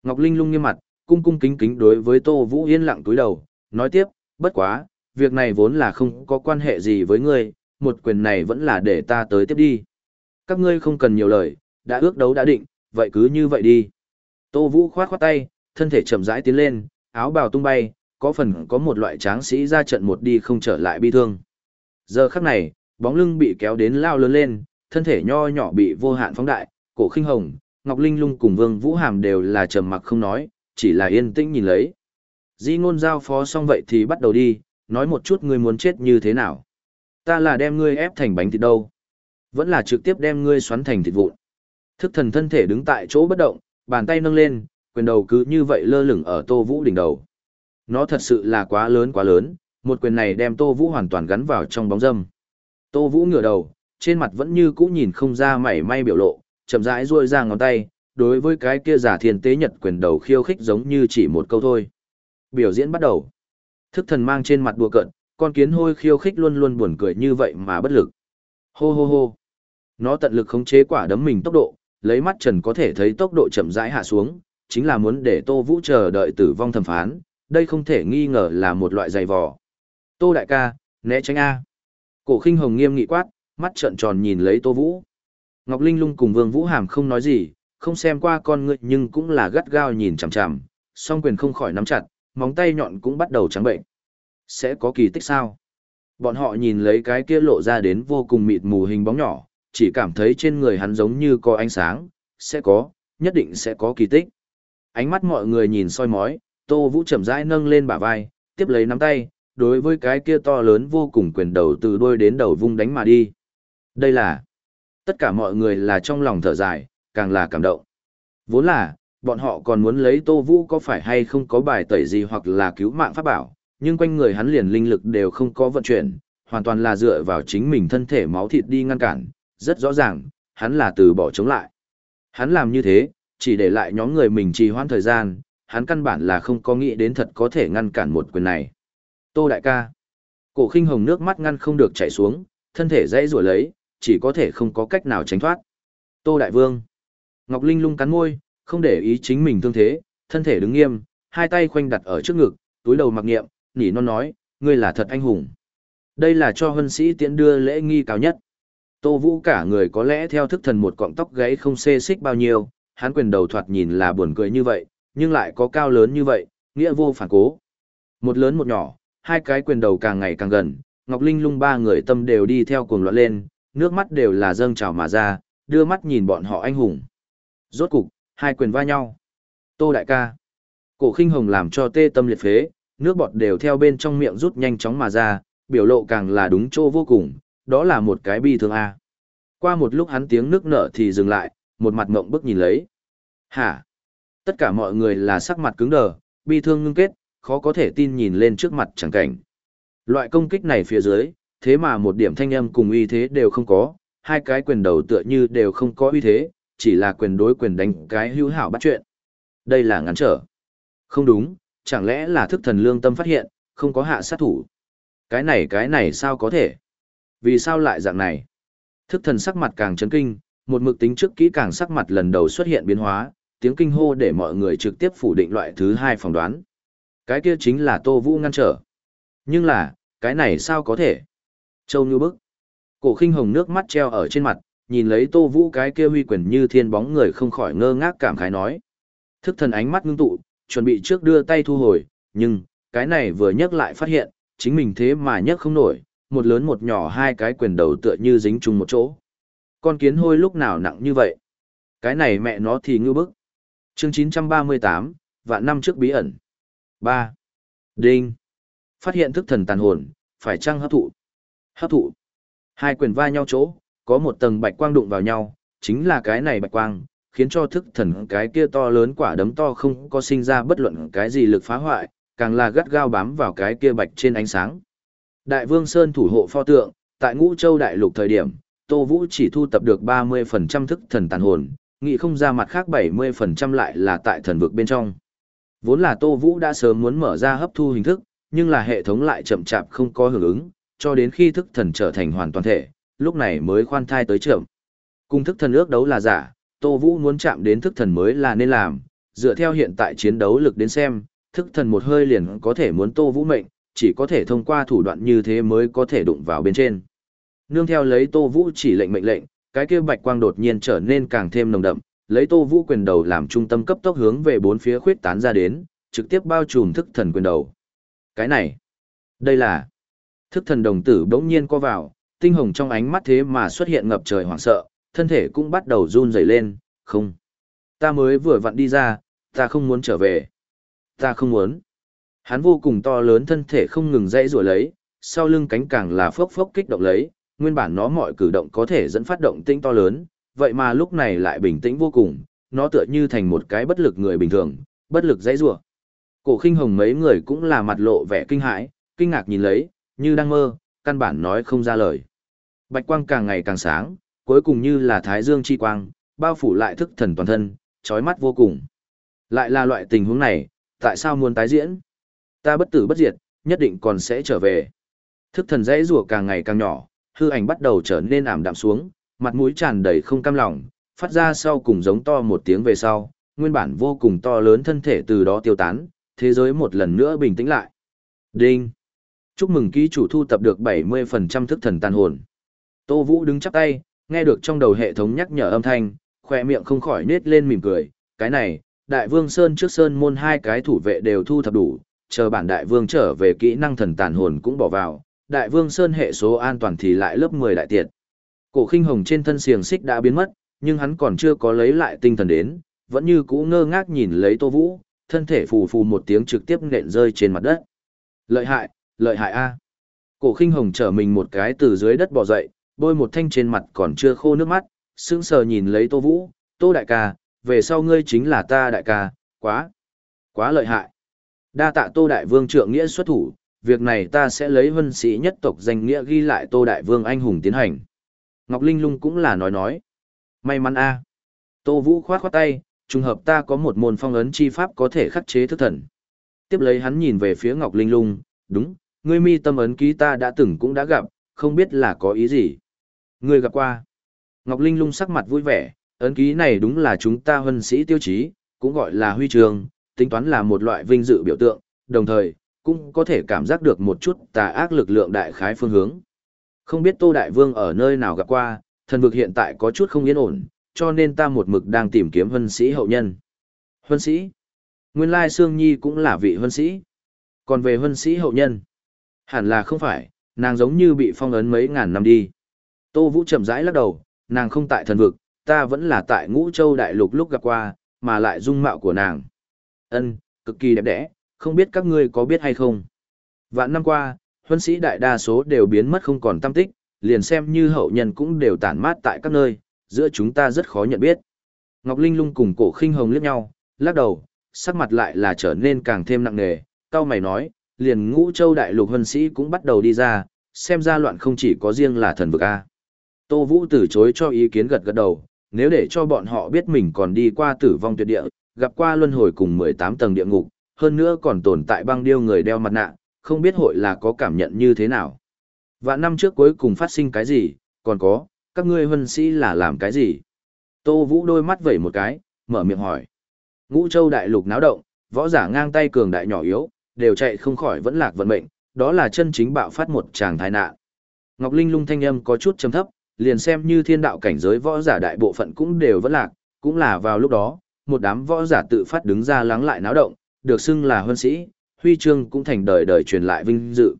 Speaker 1: Ngọc Linh lung nghiêm mặt, cung cung kính kính đối với Tô Vũ yên lặng túi đầu, nói tiếp, bất quá, việc này vốn là không có quan hệ gì với ngươi, một quyền này vẫn là để ta tới tiếp đi. Các ngươi không cần nhiều lời, đã ước đấu đã định, vậy cứ như vậy đi. Tô Vũ khoát khoát tay, thân thể chậm rãi tiến lên, áo bào tung bay, có phần có một loại tráng sĩ ra trận một đi không trở lại bi thương. Giờ khắc này, bóng lưng bị kéo đến lao lớn lên, thân thể nho nhỏ bị vô hạn phóng đại, cổ khinh hồng, Ngọc Linh lung cùng Vương Vũ Hàm đều là trầm mặc không nói, chỉ là yên tĩnh nhìn lấy. Di ngôn giao phó xong vậy thì bắt đầu đi, nói một chút ngươi muốn chết như thế nào. Ta là đem ngươi ép thành bánh thịt đâu. Vẫn là trực tiếp đem ngươi xoắn thành thịt vụn. Thức thần thân thể đứng tại chỗ bất động, bàn tay nâng lên, quyền đầu cứ như vậy lơ lửng ở Tô Vũ đỉnh đầu. Nó thật sự là quá lớn quá lớn, một quyền này đem Tô Vũ hoàn toàn gắn vào trong bóng dâm. Tô Vũ ngửa đầu, trên mặt vẫn như cũ nhìn không ra mảy may biểu lộ, chậm rãi ruôi ra ngón tay, đối với cái kia giả thiên tế nhật quyền đầu khiêu khích giống như chỉ một câu thôi. Biểu diễn bắt đầu. Thức thần mang trên mặt đùa cợt, con kiến hôi khiêu khích luôn luôn buồn cười như vậy mà bất lực. Hô hô hô. Nó tận lực khống chế quả đấm mình tốc độ, lấy mắt trần có thể thấy tốc độ chậm rãi hạ xuống, chính là muốn để Tô Vũ chờ đợi tử vong thẩm phán, đây không thể nghi ngờ là một loại dày vò. Tô đại ca, né tránh A. Cổ khinh hồng nghiêm nghị quát, mắt trợn tròn nhìn lấy Tô Vũ. Ngọc Linh lung cùng Vương Vũ Hàm không nói gì, không xem qua con ngươi nhưng cũng là gắt gao nhìn chằm chằm, song quyền không khỏi nắm chặt, móng tay nhọn cũng bắt đầu trắng bệnh. Sẽ có kỳ tích sao? Bọn họ nhìn lấy cái kia lộ ra đến vô cùng mịt mù hình bóng nhỏ, chỉ cảm thấy trên người hắn giống như có ánh sáng, sẽ có, nhất định sẽ có kỳ tích. Ánh mắt mọi người nhìn soi mói, Tô Vũ chậm rãi nâng lên bả vai, tiếp lấy nắm tay, đối với cái kia to lớn vô cùng quyền đầu từ đuôi đến đầu vung đánh mà đi. Đây là, tất cả mọi người là trong lòng thở dài, càng là cảm động. Vốn là, bọn họ còn muốn lấy Tô Vũ có phải hay không có bài tẩy gì hoặc là cứu mạng pháp bảo, nhưng quanh người hắn liền linh lực đều không có vận chuyển, hoàn toàn là dựa vào chính mình thân thể máu thịt đi ngăn cản, rất rõ ràng, hắn là từ bỏ chống lại. Hắn làm như thế, chỉ để lại nhóm người mình trì hoãn thời gian, hắn căn bản là không có nghĩ đến thật có thể ngăn cản một quyền này. Tô đại ca. Cổ khinh hồng nước mắt ngăn không được chảy xuống, thân thể dãy rủa lấy, chỉ có thể không có cách nào tránh thoát. Tô đại vương. Ngọc Linh lung cắn môi, không để ý chính mình thương thế, thân thể đứng nghiêm, hai tay khoanh đặt ở trước ngực, túi đầu mặc niệm, nỉ non nói, ngươi là thật anh hùng. Đây là cho hân sĩ tiễn đưa lễ nghi cao nhất. Tô Vũ cả người có lẽ theo thức thần một cọng tóc gáy không xê xích bao nhiêu, hắn quyền đầu thoạt nhìn là buồn cười như vậy, nhưng lại có cao lớn như vậy, nghĩa vô phản cố. Một lớn một nhỏ, hai cái quyền đầu càng ngày càng gần, Ngọc Linh lung ba người tâm đều đi theo cuồng loạn lên, nước mắt đều là dâng trào mà ra, đưa mắt nhìn bọn họ anh hùng. Rốt cục, hai quyền va nhau. Tô đại ca. Cổ khinh hồng làm cho tê tâm liệt phế, nước bọt đều theo bên trong miệng rút nhanh chóng mà ra, biểu lộ càng là đúng chỗ vô cùng, đó là một cái bi thương a. Qua một lúc hắn tiếng nước nở thì dừng lại, một mặt ngộng bức nhìn lấy. Hả? Tất cả mọi người là sắc mặt cứng đờ, bi thương ngưng kết, khó có thể tin nhìn lên trước mặt chẳng cảnh. Loại công kích này phía dưới, thế mà một điểm thanh âm cùng uy thế đều không có, hai cái quyền đầu tựa như đều không có uy thế, chỉ là quyền đối quyền đánh cái hữu hảo bắt chuyện. Đây là ngắn trở. Không đúng, chẳng lẽ là thức thần lương tâm phát hiện, không có hạ sát thủ. Cái này cái này sao có thể? Vì sao lại dạng này? Thức thần sắc mặt càng chấn kinh, một mực tính trước kỹ càng sắc mặt lần đầu xuất hiện biến hóa, tiếng kinh hô để mọi người trực tiếp phủ định loại thứ hai phỏng đoán. Cái kia chính là Tô Vũ ngăn trở. Nhưng là, cái này sao có thể? Châu như bức. Cổ khinh hồng nước mắt treo ở trên mặt, nhìn lấy Tô Vũ cái kia huy quyền như thiên bóng người không khỏi ngơ ngác cảm khái nói. Thức thần ánh mắt ngưng tụ, chuẩn bị trước đưa tay thu hồi, nhưng, cái này vừa nhấc lại phát hiện, chính mình thế mà nhấc không nổi, một lớn một nhỏ hai cái quyền đầu tựa như dính chung một chỗ. Con kiến hôi lúc nào nặng như vậy? Cái này mẹ nó thì ngư bức. Chương 938, vạn năm trước bí ẩn. 3. Đinh. Phát hiện thức thần tàn hồn, phải chăng hấp thụ? Hấp thụ. Hai quyền va nhau chỗ, có một tầng bạch quang đụng vào nhau, chính là cái này bạch quang, khiến cho thức thần cái kia to lớn quả đấm to không có sinh ra bất luận cái gì lực phá hoại, càng là gắt gao bám vào cái kia bạch trên ánh sáng. Đại Vương Sơn thủ hộ pho tượng, tại Ngũ Châu đại lục thời điểm, Tô Vũ chỉ thu tập được 30% thức thần tàn hồn, nghĩ không ra mặt khác 70% lại là tại thần vực bên trong. Vốn là Tô Vũ đã sớm muốn mở ra hấp thu hình thức, nhưng là hệ thống lại chậm chạp không có hưởng ứng, cho đến khi thức thần trở thành hoàn toàn thể, lúc này mới khoan thai tới trưởng. Cung thức thần ước đấu là giả, Tô Vũ muốn chạm đến thức thần mới là nên làm, dựa theo hiện tại chiến đấu lực đến xem, thức thần một hơi liền có thể muốn Tô Vũ mệnh, chỉ có thể thông qua thủ đoạn như thế mới có thể đụng vào bên trên. Nương theo lấy Tô Vũ chỉ lệnh mệnh lệnh, cái kia bạch quang đột nhiên trở nên càng thêm nồng đậm, lấy Tô Vũ quyền đầu làm trung tâm cấp tốc hướng về bốn phía khuyết tán ra đến, trực tiếp bao trùm thức thần quyền đầu. Cái này, đây là thức thần đồng tử bỗng nhiên co vào, tinh hồng trong ánh mắt thế mà xuất hiện ngập trời hoảng sợ, thân thể cũng bắt đầu run rẩy lên, không. Ta mới vừa vặn đi ra, ta không muốn trở về. Ta không muốn. Hắn vô cùng to lớn thân thể không ngừng dãy rủa lấy, sau lưng cánh càng là phốc phốc kích động lấy, nguyên bản nó mọi cử động có thể dẫn phát động tinh to lớn, vậy mà lúc này lại bình tĩnh vô cùng, nó tựa như thành một cái bất lực người bình thường, bất lực dãy rủa. Cổ Khinh Hồng mấy người cũng là mặt lộ vẻ kinh hãi, kinh ngạc nhìn lấy, như đang mơ, căn bản nói không ra lời. Bạch quang càng ngày càng sáng, cuối cùng như là thái dương chi quang, bao phủ lại thức thần toàn thân, chói mắt vô cùng. Lại là loại tình huống này, tại sao muốn tái diễn? Ta bất tử bất diệt, nhất định còn sẽ trở về. Thức thần dãy rủa càng ngày càng nhỏ, hư ảnh bắt đầu trở nên ảm đạm xuống, mặt mũi tràn đầy không cam lòng, phát ra sau cùng giống to một tiếng về sau, nguyên bản vô cùng to lớn thân thể từ đó tiêu tán, thế giới một lần nữa bình tĩnh lại. Đinh! Chúc mừng ký chủ thu tập được 70% thức thần tàn hồn. Tô Vũ đứng chắp tay, nghe được trong đầu hệ thống nhắc nhở âm thanh, khỏe miệng không khỏi nết lên mỉm cười. Cái này, Đại Vương Sơn trước Sơn môn hai cái thủ vệ đều thu thập đủ, chờ bản Đại Vương trở về kỹ năng thần tàn hồn cũng bỏ vào. Đại Vương Sơn hệ số an toàn thì lại lớp 10 đại tiệt. Cổ khinh hồng trên thân xiềng xích đã biến mất, nhưng hắn còn chưa có lấy lại tinh thần đến, vẫn như cũ ngơ ngác nhìn lấy Tô Vũ, thân thể phù phù một tiếng trực tiếp nện rơi trên mặt đất. Lợi hại, lợi hại a. Cổ Khinh Hồng trở mình một cái từ dưới đất bò dậy, bôi một thanh trên mặt còn chưa khô nước mắt, sững sờ nhìn lấy Tô Vũ, "Tô đại ca, về sau ngươi chính là ta đại ca, quá, quá lợi hại." Đa tạ Tô đại vương trượng nghĩa xuất thủ, việc này ta sẽ lấy vân sĩ nhất tộc danh nghĩa ghi lại Tô đại vương anh hùng tiến hành. Ngọc Linh Lung cũng là nói nói. May mắn a. Tô Vũ khoát khoát tay, trùng hợp ta có một môn phong ấn chi pháp có thể khắc chế thức thần. Tiếp lấy hắn nhìn về phía Ngọc Linh Lung, đúng, ngươi mi tâm ấn ký ta đã từng cũng đã gặp, không biết là có ý gì. Người gặp qua. Ngọc Linh Lung sắc mặt vui vẻ, ấn ký này đúng là chúng ta huân sĩ tiêu chí, cũng gọi là huy trường, tính toán là một loại vinh dự biểu tượng, đồng thời, cũng có thể cảm giác được một chút tà ác lực lượng đại khái phương hướng. Không biết Tô Đại Vương ở nơi nào gặp qua, thần vực hiện tại có chút không yên ổn, cho nên ta một mực đang tìm kiếm huân sĩ hậu nhân. Huân sĩ? Nguyên lai Sương Nhi cũng là vị huân sĩ. Còn về huân sĩ hậu nhân? Hẳn là không phải, nàng giống như bị phong ấn mấy ngàn năm đi. Tô Vũ chậm rãi lắc đầu, nàng không tại thần vực, ta vẫn là tại ngũ châu đại lục lúc gặp qua, mà lại dung mạo của nàng. ân cực kỳ đẹp đẽ, không biết các ngươi có biết hay không. Vạn năm qua, huân sĩ đại đa số đều biến mất không còn tâm tích, liền xem như hậu nhân cũng đều tản mát tại các nơi, giữa chúng ta rất khó nhận biết. Ngọc Linh lung cùng cổ khinh hồng liếc nhau, lắc đầu, sắc mặt lại là trở nên càng thêm nặng nề, cao mày nói, liền ngũ châu đại lục huân sĩ cũng bắt đầu đi ra, xem ra loạn không chỉ có riêng là thần vực A. Tô Vũ từ chối cho ý kiến gật gật đầu, nếu để cho bọn họ biết mình còn đi qua tử vong tuyệt địa, gặp qua luân hồi cùng 18 tầng địa ngục, hơn nữa còn tồn tại băng điêu người đeo mặt nạ, không biết hội là có cảm nhận như thế nào. Và năm trước cuối cùng phát sinh cái gì, còn có, các ngươi huân sĩ là làm cái gì? Tô Vũ đôi mắt vẩy một cái, mở miệng hỏi. Ngũ châu đại lục náo động, võ giả ngang tay cường đại nhỏ yếu, đều chạy không khỏi vẫn lạc vận mệnh, đó là chân chính bạo phát một tràng tai nạn. Ngọc Linh lung thanh âm có chút trầm thấp, liền xem như thiên đạo cảnh giới võ giả đại bộ phận cũng đều vẫn lạc, cũng là vào lúc đó, một đám võ giả tự phát đứng ra lắng lại náo động, được xưng là huân sĩ, huy chương cũng thành đời đời truyền lại vinh dự.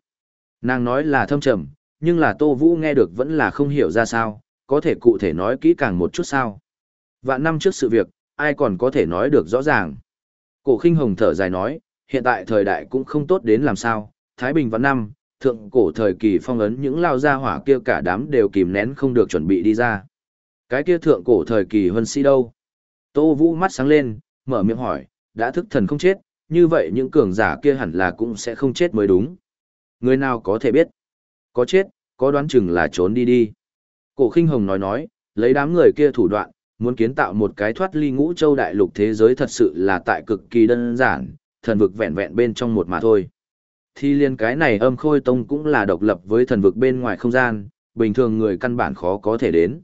Speaker 1: Nàng nói là thâm trầm, nhưng là Tô Vũ nghe được vẫn là không hiểu ra sao, có thể cụ thể nói kỹ càng một chút sao. Vạn năm trước sự việc, ai còn có thể nói được rõ ràng. Cổ khinh hồng thở dài nói, hiện tại thời đại cũng không tốt đến làm sao, Thái Bình vạn năm, thượng cổ thời kỳ phong ấn những lao gia hỏa kia cả đám đều kìm nén không được chuẩn bị đi ra. Cái kia thượng cổ thời kỳ huân sĩ đâu? Tô Vũ mắt sáng lên, mở miệng hỏi, đã thức thần không chết, như vậy những cường giả kia hẳn là cũng sẽ không chết mới đúng. Người nào có thể biết? Có chết, có đoán chừng là trốn đi đi. Cổ khinh hồng nói nói, lấy đám người kia thủ đoạn, muốn kiến tạo một cái thoát ly ngũ châu đại lục thế giới thật sự là tại cực kỳ đơn giản, thần vực vẹn vẹn bên trong một mà thôi. Thì liên cái này âm khôi tông cũng là độc lập với thần vực bên ngoài không gian, bình thường người căn bản khó có thể đến.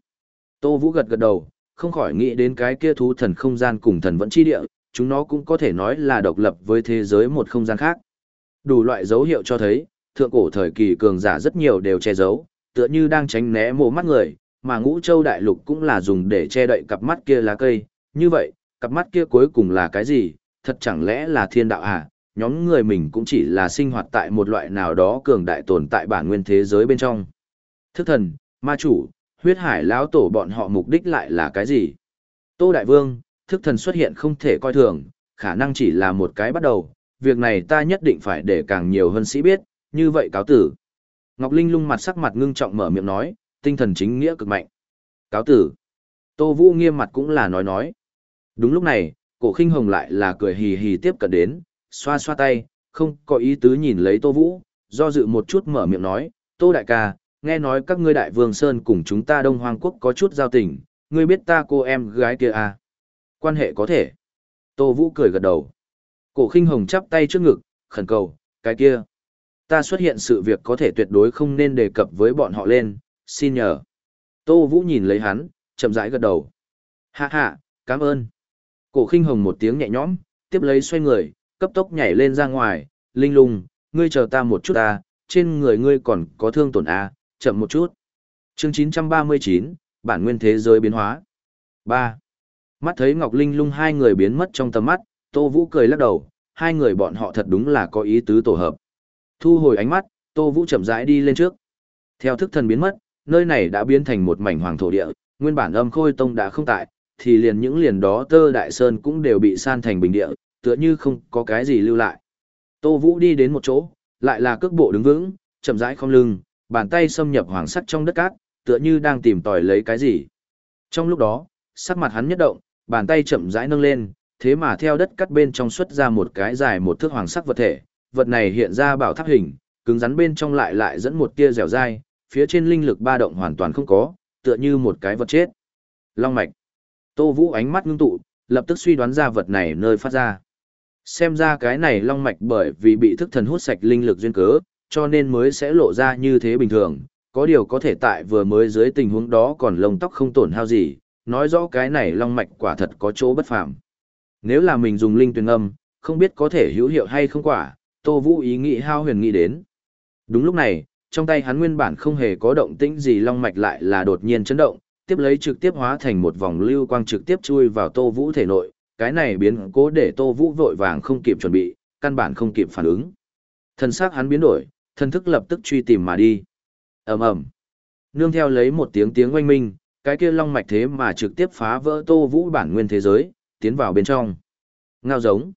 Speaker 1: Tô Vũ gật gật đầu, không khỏi nghĩ đến cái kia thú thần không gian cùng thần vẫn chi địa, chúng nó cũng có thể nói là độc lập với thế giới một không gian khác. Đủ loại dấu hiệu cho thấy, thượng cổ thời kỳ cường giả rất nhiều đều che giấu, tựa như đang tránh né mồ mắt người, mà ngũ châu đại lục cũng là dùng để che đậy cặp mắt kia lá cây. Như vậy, cặp mắt kia cuối cùng là cái gì? Thật chẳng lẽ là thiên đạo à? Nhóm người mình cũng chỉ là sinh hoạt tại một loại nào đó cường đại tồn tại bản nguyên thế giới bên trong. Thức thần, ma chủ, huyết hải lão tổ bọn họ mục đích lại là cái gì? Tô Đại Vương, thức thần xuất hiện không thể coi thường, khả năng chỉ là một cái bắt đầu, việc này ta nhất định phải để càng nhiều hơn sĩ biết, như vậy cáo tử. Ngọc Linh lung mặt sắc mặt ngưng trọng mở miệng nói, tinh thần chính nghĩa cực mạnh. Cáo tử. Tô Vũ nghiêm mặt cũng là nói nói. Đúng lúc này, cổ khinh hồng lại là cười hì hì tiếp cận đến, xoa xoa tay, không có ý tứ nhìn lấy Tô Vũ, do dự một chút mở miệng nói, Tô Đại ca, nghe nói các ngươi Đại Vương Sơn cùng chúng ta Đông Hoàng Quốc có chút giao tình, ngươi biết ta cô em gái kia à? Quan hệ có thể. Tô Vũ cười gật đầu. Cổ khinh hồng chắp tay trước ngực, khẩn cầu, cái kia. Ta xuất hiện sự việc có thể tuyệt đối không nên đề cập với bọn họ lên, xin nhờ. Tô Vũ nhìn lấy hắn, chậm rãi gật đầu. Hạ hạ, cảm ơn. Cổ khinh hồng một tiếng nhẹ nhõm, tiếp lấy xoay người, cấp tốc nhảy lên ra ngoài, linh lung, ngươi chờ ta một chút ta, trên người ngươi còn có thương tổn à, chậm một chút. chương 939, bản nguyên thế giới biến hóa. 3. Mắt thấy Ngọc Linh lung hai người biến mất trong tầm mắt, Tô Vũ cười lắc đầu, hai người bọn họ thật đúng là có ý tứ tổ hợp. Thu hồi ánh mắt, Tô Vũ chậm rãi đi lên trước. Theo thức thần biến mất, nơi này đã biến thành một mảnh hoàng thổ địa, nguyên bản âm khôi tông đã không tại, thì liền những liền đó tơ đại sơn cũng đều bị san thành bình địa, tựa như không có cái gì lưu lại. Tô Vũ đi đến một chỗ, lại là cước bộ đứng vững, chậm rãi không lưng, bàn tay xâm nhập hoàng sắt trong đất cát, tựa như đang tìm tòi lấy cái gì. Trong lúc đó, sắc mặt hắn nhất động, bàn tay chậm rãi nâng lên, thế mà theo đất cắt bên trong xuất ra một cái dài một thước hoàng sắc vật thể, vật này hiện ra bảo tháp hình, cứng rắn bên trong lại lại dẫn một tia dẻo dai, phía trên linh lực ba động hoàn toàn không có, tựa như một cái vật chết. Long mạch. Tô Vũ ánh mắt ngưng tụ, lập tức suy đoán ra vật này nơi phát ra. Xem ra cái này long mạch bởi vì bị thức thần hút sạch linh lực duyên cớ, cho nên mới sẽ lộ ra như thế bình thường, có điều có thể tại vừa mới dưới tình huống đó còn lông tóc không tổn hao gì, nói rõ cái này long mạch quả thật có chỗ bất phàm. Nếu là mình dùng linh tuyển âm, không biết có thể hữu hiệu hay không quả, Tô Vũ ý nghĩ hao huyền nghĩ đến. Đúng lúc này, trong tay hắn nguyên bản không hề có động tĩnh gì long mạch lại là đột nhiên chấn động, tiếp lấy trực tiếp hóa thành một vòng lưu quang trực tiếp chui vào Tô Vũ thể nội, cái này biến cố để Tô Vũ vội vàng không kịp chuẩn bị, căn bản không kịp phản ứng. Thân xác hắn biến đổi, thân thức lập tức truy tìm mà đi. Ầm ầm. Nương theo lấy một tiếng tiếng oanh minh, cái kia long mạch thế mà trực tiếp phá vỡ Tô Vũ bản nguyên thế giới, tiến vào bên trong. Ngao giống.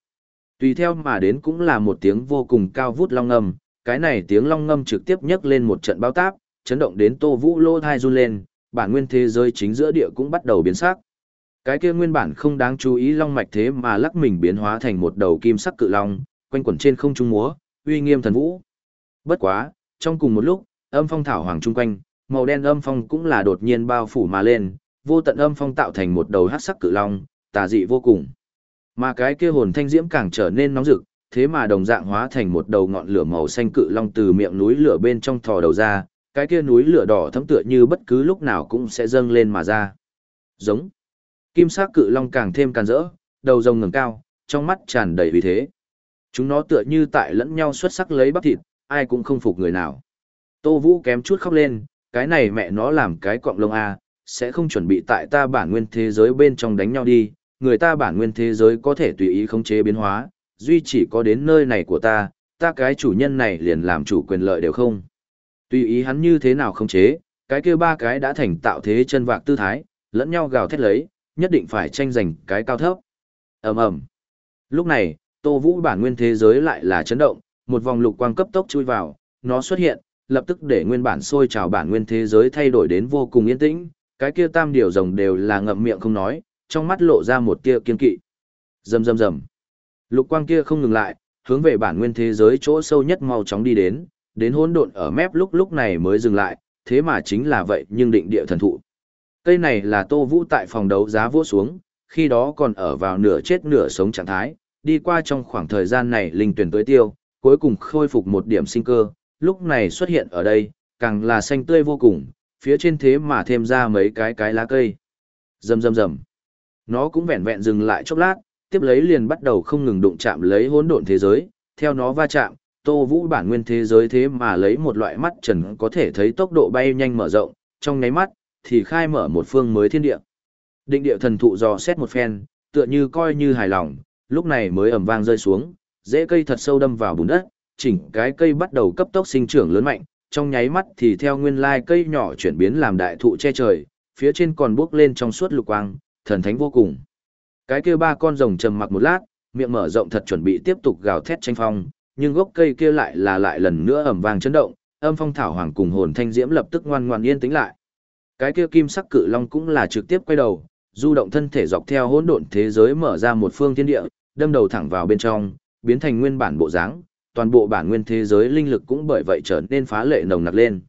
Speaker 1: Tùy theo mà đến cũng là một tiếng vô cùng cao vút long ngâm, cái này tiếng long ngâm trực tiếp nhấc lên một trận bao táp, chấn động đến Tô Vũ lô thai run lên, bản nguyên thế giới chính giữa địa cũng bắt đầu biến sắc. Cái kia nguyên bản không đáng chú ý long mạch thế mà lắc mình biến hóa thành một đầu kim sắc cự long, quanh quẩn trên không trung múa, uy nghiêm thần vũ. Bất quá, trong cùng một lúc, âm phong thảo hoàng trung quanh, màu đen âm phong cũng là đột nhiên bao phủ mà lên, vô tận âm phong tạo thành một đầu hắc sắc cự long, tà dị vô cùng. Mà cái kia hồn thanh diễm càng trở nên nóng rực, thế mà đồng dạng hóa thành một đầu ngọn lửa màu xanh cự long từ miệng núi lửa bên trong thò đầu ra, cái kia núi lửa đỏ thấm tựa như bất cứ lúc nào cũng sẽ dâng lên mà ra. Giống. Kim sắc cự long càng thêm càng rỡ, đầu rồng ngẩng cao, trong mắt tràn đầy uy thế. Chúng nó tựa như tại lẫn nhau xuất sắc lấy bắp thịt, ai cũng không phục người nào. Tô Vũ kém chút khóc lên, cái này mẹ nó làm cái cọng lông a, sẽ không chuẩn bị tại ta bản nguyên thế giới bên trong đánh nhau đi, người ta bản nguyên thế giới có thể tùy ý khống chế biến hóa, duy chỉ có đến nơi này của ta, ta cái chủ nhân này liền làm chủ quyền lợi đều không. Tùy ý hắn như thế nào không chế, cái kia ba cái đã thành tạo thế chân vạc tư thái, lẫn nhau gào thét lấy, nhất định phải tranh giành cái cao thấp. ầm ầm. Lúc này, Tô Vũ bản nguyên thế giới lại là chấn động, một vòng lục quang cấp tốc chui vào, nó xuất hiện, lập tức để nguyên bản sôi trào bản nguyên thế giới thay đổi đến vô cùng yên tĩnh, cái kia tam điều rồng đều là ngậm miệng không nói, trong mắt lộ ra một tia kiên kỵ. Rầm rầm rầm. Lục quang kia không ngừng lại, hướng về bản nguyên thế giới chỗ sâu nhất mau chóng đi đến, đến hỗn độn ở mép lúc lúc này mới dừng lại, thế mà chính là vậy nhưng định địa thần thụ. Cây này là Tô Vũ tại phòng đấu giá vỗ xuống, khi đó còn ở vào nửa chết nửa sống trạng thái, đi qua trong khoảng thời gian này linh tuyển tới tiêu, cuối cùng khôi phục một điểm sinh cơ, lúc này xuất hiện ở đây, càng là xanh tươi vô cùng, phía trên thế mà thêm ra mấy cái cái lá cây. Rầm rầm rầm. Nó cũng vẹn vẹn dừng lại chốc lát, tiếp lấy liền bắt đầu không ngừng đụng chạm lấy hỗn độn thế giới, theo nó va chạm, Tô Vũ bản nguyên thế giới thế mà lấy một loại mắt trần có thể thấy tốc độ bay nhanh mở rộng, trong nháy mắt thì khai mở một phương mới thiên địa. Định địa thần thụ dò xét một phen, tựa như coi như hài lòng, lúc này mới ầm vang rơi xuống, rễ cây thật sâu đâm vào bùn đất, chỉnh cái cây bắt đầu cấp tốc sinh trưởng lớn mạnh, trong nháy mắt thì theo nguyên lai cây nhỏ chuyển biến làm đại thụ che trời, phía trên còn bước lên trong suốt lục quang, thần thánh vô cùng. Cái kia ba con rồng trầm mặc một lát, miệng mở rộng thật chuẩn bị tiếp tục gào thét tranh phong, nhưng gốc cây kia lại là lại lần nữa ầm vang chấn động, âm phong thảo hoàng cùng hồn thanh diễm lập tức ngoan ngoan yên tĩnh lại. Cái kia kim sắc cự long cũng là trực tiếp quay đầu, du động thân thể dọc theo hỗn độn thế giới mở ra một phương thiên địa, đâm đầu thẳng vào bên trong, biến thành nguyên bản bộ dáng, toàn bộ bản nguyên thế giới linh lực cũng bởi vậy trở nên phá lệ nồng nặc lên.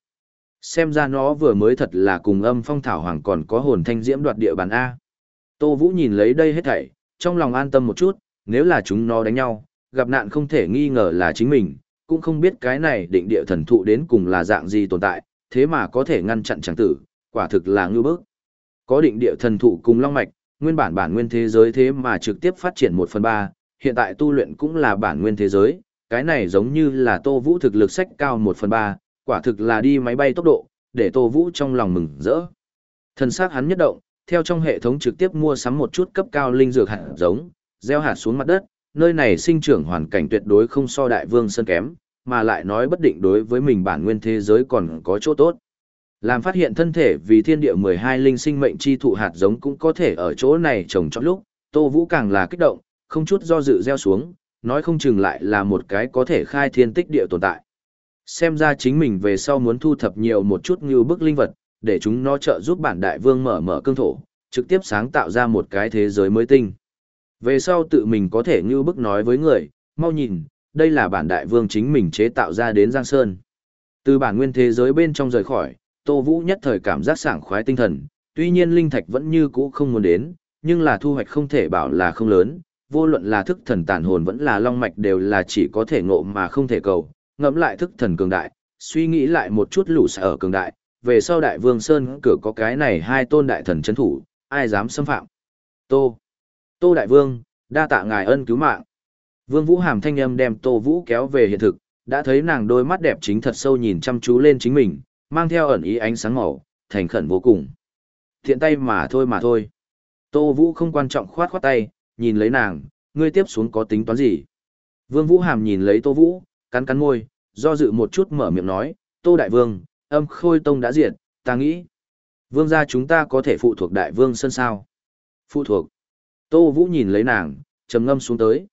Speaker 1: Xem ra nó vừa mới thật là cùng âm phong thảo hoàng còn có hồn thanh diễm đoạt địa bàn A. Tô Vũ nhìn lấy đây hết thảy, trong lòng an tâm một chút, nếu là chúng nó đánh nhau, gặp nạn không thể nghi ngờ là chính mình, cũng không biết cái này định địa thần thụ đến cùng là dạng gì tồn tại, thế mà có thể ngăn chặn chẳng tử, quả thực là ngư bức. Có định địa thần thụ cùng long mạch, nguyên bản bản nguyên thế giới thế mà trực tiếp phát triển 1 phần 3, hiện tại tu luyện cũng là bản nguyên thế giới, cái này giống như là Tô Vũ thực lực sách cao 1 phần 3, quả thực là đi máy bay tốc độ, để Tô Vũ trong lòng mừng rỡ. Thần sắc hắn nhất động, theo trong hệ thống trực tiếp mua sắm một chút cấp cao linh dược hạt giống, gieo hạt xuống mặt đất, nơi này sinh trưởng hoàn cảnh tuyệt đối không so đại vương sơn kém, mà lại nói bất định đối với mình bản nguyên thế giới còn có chỗ tốt. Làm phát hiện thân thể vì thiên địa 12 linh sinh mệnh chi thụ hạt giống cũng có thể ở chỗ này trồng trong lúc, Tô Vũ càng là kích động, không chút do dự gieo xuống, nói không chừng lại là một cái có thể khai thiên tích địa tồn tại. Xem ra chính mình về sau muốn thu thập nhiều một chút như bức linh vật, để chúng nó trợ giúp bản đại vương mở mở cương thổ, trực tiếp sáng tạo ra một cái thế giới mới tinh. Về sau tự mình có thể như bức nói với người, mau nhìn, đây là bản đại vương chính mình chế tạo ra đến Giang Sơn. Từ bản nguyên thế giới bên trong rời khỏi, Tô Vũ nhất thời cảm giác sảng khoái tinh thần, tuy nhiên linh thạch vẫn như cũ không muốn đến, nhưng là thu hoạch không thể bảo là không lớn, vô luận là thức thần tàn hồn vẫn là long mạch đều là chỉ có thể ngộ mà không thể cầu, ngẫm lại thức thần cường đại, suy nghĩ lại một chút lũ sở cường đại, về sau đại vương Sơn cửa có cái này hai tôn đại thần trấn thủ, ai dám xâm phạm. Tô. Tô đại vương, đa tạ ngài ân cứu mạng. Vương Vũ Hàm thanh âm đem Tô Vũ kéo về hiện thực, đã thấy nàng đôi mắt đẹp chính thật sâu nhìn chăm chú lên chính mình, mang theo ẩn ý ánh sáng màu, thành khẩn vô cùng. Thiện tay mà thôi mà thôi. Tô Vũ không quan trọng khoát khoát tay, nhìn lấy nàng, ngươi tiếp xuống có tính toán gì? Vương Vũ Hàm nhìn lấy Tô Vũ, cắn cắn môi, do dự một chút mở miệng nói, Tô Đại Vương, âm khôi tông đã diệt, ta nghĩ. Vương gia chúng ta có thể phụ thuộc Đại Vương sân sao? Phụ thuộc. Tô Vũ nhìn lấy nàng, trầm ngâm xuống tới.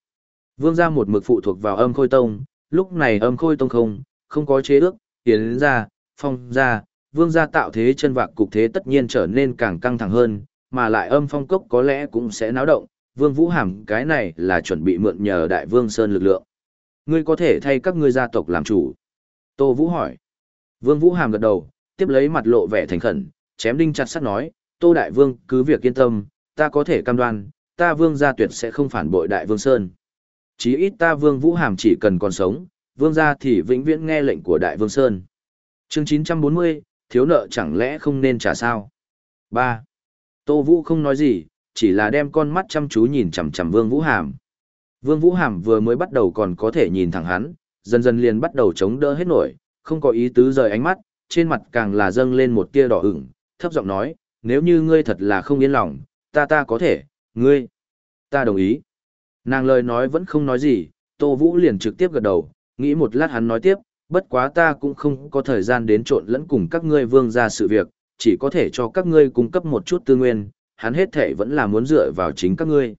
Speaker 1: Vương gia một mực phụ thuộc vào âm khôi tông, lúc này âm khôi tông không, không có chế ước, tiến ra, phong gia, vương gia tạo thế chân vạc cục thế tất nhiên trở nên càng căng thẳng hơn, mà lại âm phong cốc có lẽ cũng sẽ náo động, vương vũ hàm cái này là chuẩn bị mượn nhờ đại vương sơn lực lượng. Ngươi có thể thay các ngươi gia tộc làm chủ. Tô Vũ hỏi. Vương Vũ hàm gật đầu, tiếp lấy mặt lộ vẻ thành khẩn, chém đinh chặt sắt nói, Tô Đại Vương cứ việc yên tâm, ta có thể cam đoan, ta vương gia tuyệt sẽ không phản bội đại vương Sơn. Chí ít ta vương Vũ Hàm chỉ cần còn sống, vương gia thì vĩnh viễn nghe lệnh của đại vương Sơn. Chương 940, thiếu nợ chẳng lẽ không nên trả sao? 3. Tô Vũ không nói gì, chỉ là đem con mắt chăm chú nhìn chằm chằm Vương Vũ Hàm. Vương Vũ Hàm vừa mới bắt đầu còn có thể nhìn thẳng hắn, dần dần liền bắt đầu chống đỡ hết nổi, không có ý tứ rời ánh mắt, trên mặt càng là dâng lên một tia đỏ ửng, thấp giọng nói, nếu như ngươi thật là không yên lòng, ta ta có thể, ngươi. Ta đồng ý. Nàng lời nói vẫn không nói gì, Tô Vũ liền trực tiếp gật đầu, nghĩ một lát hắn nói tiếp, bất quá ta cũng không có thời gian đến trộn lẫn cùng các ngươi vương ra sự việc, chỉ có thể cho các ngươi cung cấp một chút tư nguyên, hắn hết thể vẫn là muốn dựa vào chính các ngươi.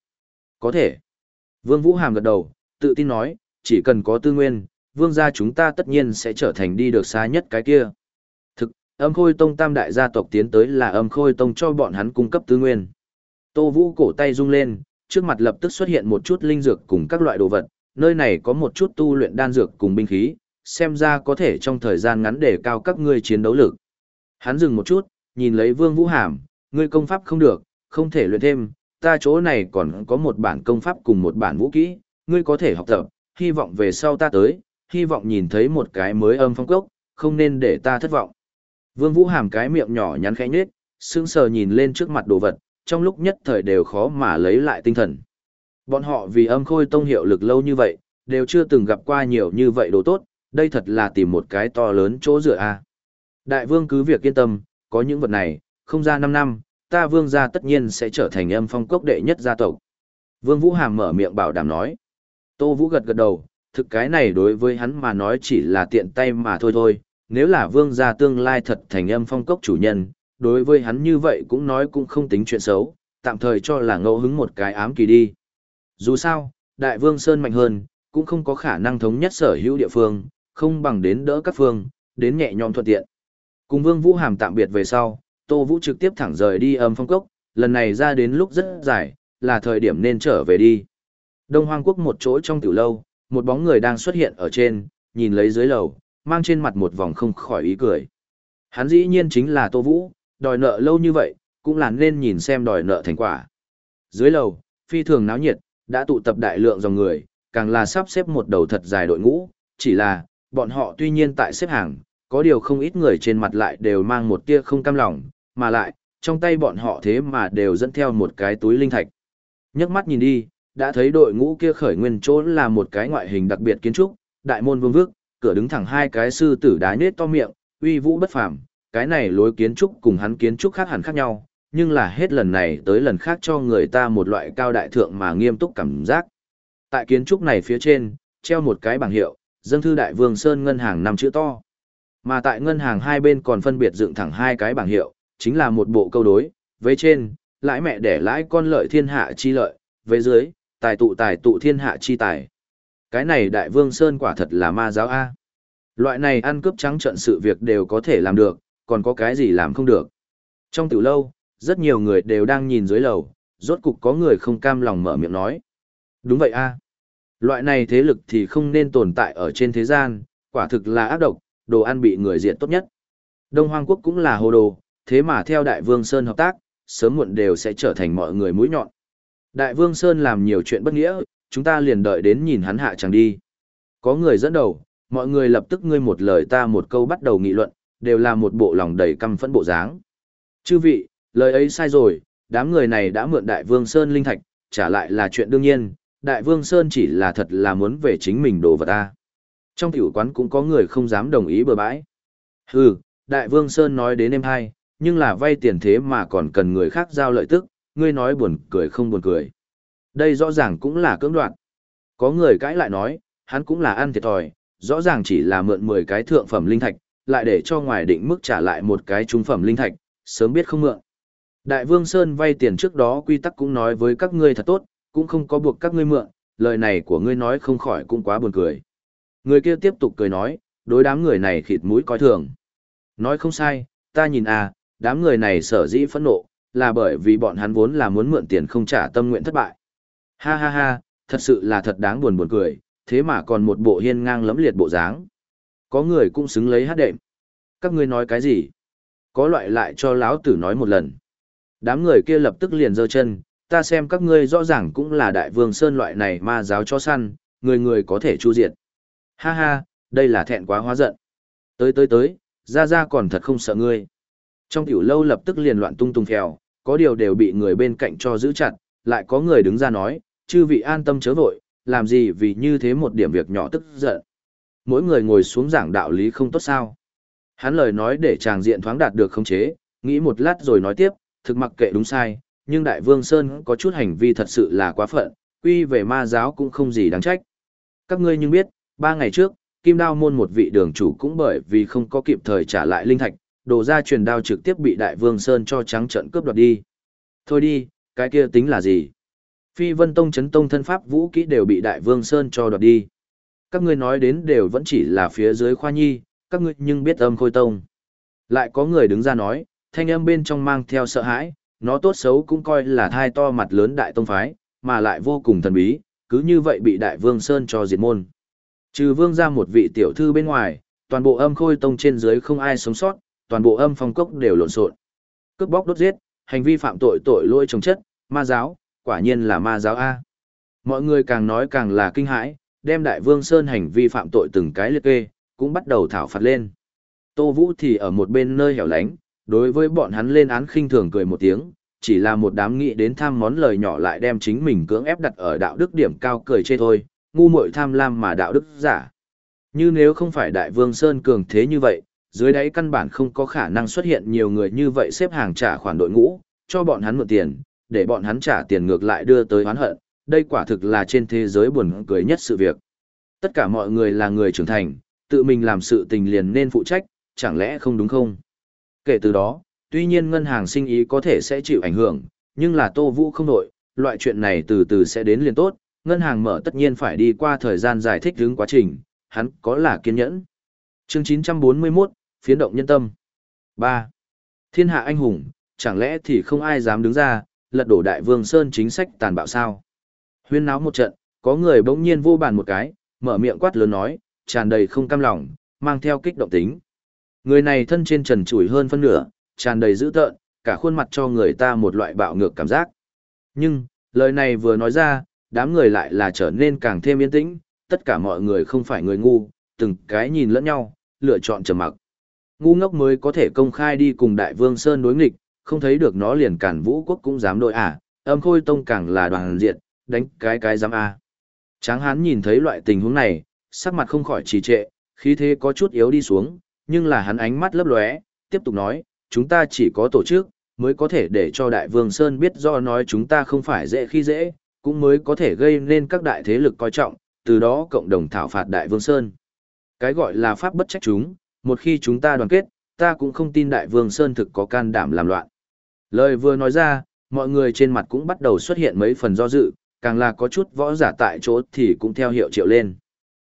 Speaker 1: Có thể. Vương Vũ Hàm gật đầu, tự tin nói, chỉ cần có tư nguyên, vương gia chúng ta tất nhiên sẽ trở thành đi được xa nhất cái kia. Thực, âm khôi tông tam đại gia tộc tiến tới là âm khôi tông cho bọn hắn cung cấp tư nguyên. Tô Vũ cổ tay rung lên, trước mặt lập tức xuất hiện một chút linh dược cùng các loại đồ vật, nơi này có một chút tu luyện đan dược cùng binh khí, xem ra có thể trong thời gian ngắn để cao các ngươi chiến đấu lực. Hắn dừng một chút, nhìn lấy Vương Vũ Hàm, ngươi công pháp không được, không thể luyện thêm, ta chỗ này còn có một bản công pháp cùng một bản vũ kỹ, ngươi có thể học tập, hy vọng về sau ta tới, hy vọng nhìn thấy một cái mới âm phong cốc, không nên để ta thất vọng. Vương Vũ Hàm cái miệng nhỏ nhắn khẽ nhếch, sững sờ nhìn lên trước mặt đồ vật, trong lúc nhất thời đều khó mà lấy lại tinh thần. Bọn họ vì âm khôi tông hiệu lực lâu như vậy, đều chưa từng gặp qua nhiều như vậy đồ tốt, đây thật là tìm một cái to lớn chỗ dựa a. Đại vương cứ việc yên tâm, có những vật này, không ra 5 năm, ta vương gia tất nhiên sẽ trở thành âm phong cốc đệ nhất gia tộc. Vương Vũ Hàm mở miệng bảo đảm nói. Tô Vũ gật gật đầu, thực cái này đối với hắn mà nói chỉ là tiện tay mà thôi thôi, nếu là vương gia tương lai thật thành âm phong cốc chủ nhân, đối với hắn như vậy cũng nói cũng không tính chuyện xấu, tạm thời cho là ngẫu hứng một cái ám kỳ đi. Dù sao, đại vương Sơn mạnh hơn, cũng không có khả năng thống nhất sở hữu địa phương, không bằng đến đỡ các phương, đến nhẹ nhõm thuận tiện. Cùng vương Vũ Hàm tạm biệt về sau, Tô Vũ trực tiếp thẳng rời đi âm phong cốc, lần này ra đến lúc rất dài, là thời điểm nên trở về đi. Đông Hoang Quốc một chỗ trong tiểu lâu, một bóng người đang xuất hiện ở trên, nhìn lấy dưới lầu, mang trên mặt một vòng không khỏi ý cười. Hắn dĩ nhiên chính là Tô Vũ, đòi nợ lâu như vậy, cũng là nên nhìn xem đòi nợ thành quả. Dưới lầu, phi thường náo nhiệt, đã tụ tập đại lượng dòng người, càng là sắp xếp một đầu thật dài đội ngũ, chỉ là, bọn họ tuy nhiên tại xếp hàng, có điều không ít người trên mặt lại đều mang một tia không cam lòng, mà lại, trong tay bọn họ thế mà đều dẫn theo một cái túi linh thạch. nhấc mắt nhìn đi, đã thấy đội ngũ kia khởi nguyên chỗ là một cái ngoại hình đặc biệt kiến trúc, đại môn vương vước, cửa đứng thẳng hai cái sư tử đá nết to miệng, uy vũ bất phàm, cái này lối kiến trúc cùng hắn kiến trúc khác hẳn khác nhau, nhưng là hết lần này tới lần khác cho người ta một loại cao đại thượng mà nghiêm túc cảm giác. Tại kiến trúc này phía trên, treo một cái bảng hiệu, dâng thư đại vương Sơn ngân hàng năm chữ to. Mà tại ngân hàng hai bên còn phân biệt dựng thẳng hai cái bảng hiệu, chính là một bộ câu đối, vế trên, lãi mẹ để lãi con lợi thiên hạ chi lợi, vế dưới, tài tụ tài tụ thiên hạ chi tài. Cái này đại vương Sơn quả thật là ma giáo A. Loại này ăn cướp trắng trận sự việc đều có thể làm được, còn có cái gì làm không được. Trong tiểu lâu, rất nhiều người đều đang nhìn dưới lầu, rốt cục có người không cam lòng mở miệng nói. Đúng vậy a Loại này thế lực thì không nên tồn tại ở trên thế gian, quả thực là ác độc, đồ ăn bị người diện tốt nhất. Đông Hoang Quốc cũng là hồ đồ, thế mà theo Đại Vương Sơn hợp tác, sớm muộn đều sẽ trở thành mọi người mũi nhọn. Đại Vương Sơn làm nhiều chuyện bất nghĩa, chúng ta liền đợi đến nhìn hắn hạ chẳng đi. Có người dẫn đầu, mọi người lập tức ngươi một lời ta một câu bắt đầu nghị luận, đều là một bộ lòng đầy căm phẫn bộ dáng. Chư vị, lời ấy sai rồi, đám người này đã mượn Đại Vương Sơn linh thạch, trả lại là chuyện đương nhiên, Đại Vương Sơn chỉ là thật là muốn về chính mình đồ vật ta. Trong tiểu quán cũng có người không dám đồng ý bừa bãi. Hừ, Đại Vương Sơn nói đến em hai, nhưng là vay tiền thế mà còn cần người khác giao lợi tức, ngươi nói buồn cười không buồn cười. Đây rõ ràng cũng là cưỡng đoạt. Có người cãi lại nói, hắn cũng là ăn thiệt thòi, rõ ràng chỉ là mượn 10 cái thượng phẩm linh thạch, lại để cho ngoài định mức trả lại một cái trung phẩm linh thạch, sớm biết không mượn. Đại Vương Sơn vay tiền trước đó quy tắc cũng nói với các ngươi thật tốt, cũng không có buộc các ngươi mượn, lời này của ngươi nói không khỏi cũng quá buồn cười. Người kia tiếp tục cười nói, đối đám người này khịt mũi coi thường. Nói không sai, ta nhìn à, đám người này sở dĩ phẫn nộ, là bởi vì bọn hắn vốn là muốn mượn tiền không trả tâm nguyện thất bại. Ha ha ha, thật sự là thật đáng buồn buồn cười, thế mà còn một bộ hiên ngang lẫm liệt bộ dáng. Có người cũng xứng lấy hát đệm. Các ngươi nói cái gì? Có loại lại cho lão tử nói một lần. Đám người kia lập tức liền giơ chân, ta xem các ngươi rõ ràng cũng là đại vương sơn loại này ma giáo cho săn, người người có thể chu diệt. Ha ha, đây là thẹn quá hóa giận. Tới tới tới, ra ra còn thật không sợ ngươi. Trong tiểu lâu lập tức liền loạn tung tung phèo, có điều đều bị người bên cạnh cho giữ chặt, lại có người đứng ra nói, chư vị an tâm chớ vội, làm gì vì như thế một điểm việc nhỏ tức giận. Mỗi người ngồi xuống giảng đạo lý không tốt sao. Hắn lời nói để chàng diện thoáng đạt được khống chế, nghĩ một lát rồi nói tiếp, thực mặc kệ đúng sai, nhưng Đại Vương Sơn có chút hành vi thật sự là quá phận, quy về ma giáo cũng không gì đáng trách. Các ngươi nhưng biết, ba ngày trước, Kim Đao môn một vị đường chủ cũng bởi vì không có kịp thời trả lại linh thạch, đổ ra truyền đao trực tiếp bị Đại Vương Sơn cho trắng trận cướp đoạt đi. Thôi đi, cái kia tính là gì? Phi Vân Tông chấn tông thân pháp vũ kỹ đều bị Đại Vương Sơn cho đoạt đi. Các ngươi nói đến đều vẫn chỉ là phía dưới khoa nhi, các ngươi nhưng biết âm khôi tông. Lại có người đứng ra nói, thanh âm bên trong mang theo sợ hãi, nó tốt xấu cũng coi là thai to mặt lớn đại tông phái, mà lại vô cùng thần bí, cứ như vậy bị Đại Vương Sơn cho diệt môn. Trừ vương ra một vị tiểu thư bên ngoài, toàn bộ âm khôi tông trên dưới không ai sống sót, toàn bộ âm phong cốc đều lộn xộn. Cướp bóc đốt giết, hành vi phạm tội tội lỗi trồng chất, ma giáo, quả nhiên là ma giáo A. Mọi người càng nói càng là kinh hãi, đem đại vương Sơn hành vi phạm tội từng cái liệt kê, cũng bắt đầu thảo phạt lên. Tô Vũ thì ở một bên nơi hẻo lánh, đối với bọn hắn lên án khinh thường cười một tiếng, chỉ là một đám nghĩ đến tham món lời nhỏ lại đem chính mình cưỡng ép đặt ở đạo đức điểm cao cười chê thôi, ngu muội tham lam mà đạo đức giả. Như nếu không phải đại vương Sơn cường thế như vậy, dưới đáy căn bản không có khả năng xuất hiện nhiều người như vậy xếp hàng trả khoản đội ngũ, cho bọn hắn mượn tiền, để bọn hắn trả tiền ngược lại đưa tới oán hận, đây quả thực là trên thế giới buồn cười nhất sự việc. Tất cả mọi người là người trưởng thành, tự mình làm sự tình liền nên phụ trách, chẳng lẽ không đúng không? Kể từ đó, tuy nhiên ngân hàng sinh ý có thể sẽ chịu ảnh hưởng, nhưng là Tô Vũ không nổi, loại chuyện này từ từ sẽ đến liền tốt, ngân hàng mở tất nhiên phải đi qua thời gian giải thích hướng quá trình, hắn có là kiên nhẫn. Chương 941, phiến động nhân tâm. 3. Thiên hạ anh hùng, chẳng lẽ thì không ai dám đứng ra, lật đổ đại vương Sơn chính sách tàn bạo sao? Huyên náo một trận, có người bỗng nhiên vô bàn một cái, mở miệng quát lớn nói, tràn đầy không cam lòng, mang theo kích động tính. Người này thân trên trần trụi hơn phân nửa, tràn đầy dữ tợn, cả khuôn mặt cho người ta một loại bạo ngược cảm giác. Nhưng, lời này vừa nói ra, đám người lại là trở nên càng thêm yên tĩnh, tất cả mọi người không phải người ngu, từng cái nhìn lẫn nhau, lựa chọn trầm mặc. Ngu ngốc mới có thể công khai đi cùng Đại Vương Sơn đối nghịch, không thấy được nó liền cản vũ quốc cũng dám đội à, âm khôi tông càng là đoàn diện, đánh cái cái dám a. Tráng hán nhìn thấy loại tình huống này, sắc mặt không khỏi trì trệ, khí thế có chút yếu đi xuống, nhưng là hắn ánh mắt lấp lóe, tiếp tục nói, chúng ta chỉ có tổ chức, mới có thể để cho Đại Vương Sơn biết do nói chúng ta không phải dễ khi dễ, cũng mới có thể gây nên các đại thế lực coi trọng, từ đó cộng đồng thảo phạt Đại Vương Sơn. Cái gọi là pháp bất trách chúng, một khi chúng ta đoàn kết, ta cũng không tin Đại Vương Sơn thực có can đảm làm loạn. Lời vừa nói ra, mọi người trên mặt cũng bắt đầu xuất hiện mấy phần do dự, càng là có chút võ giả tại chỗ thì cũng theo hiệu triệu lên.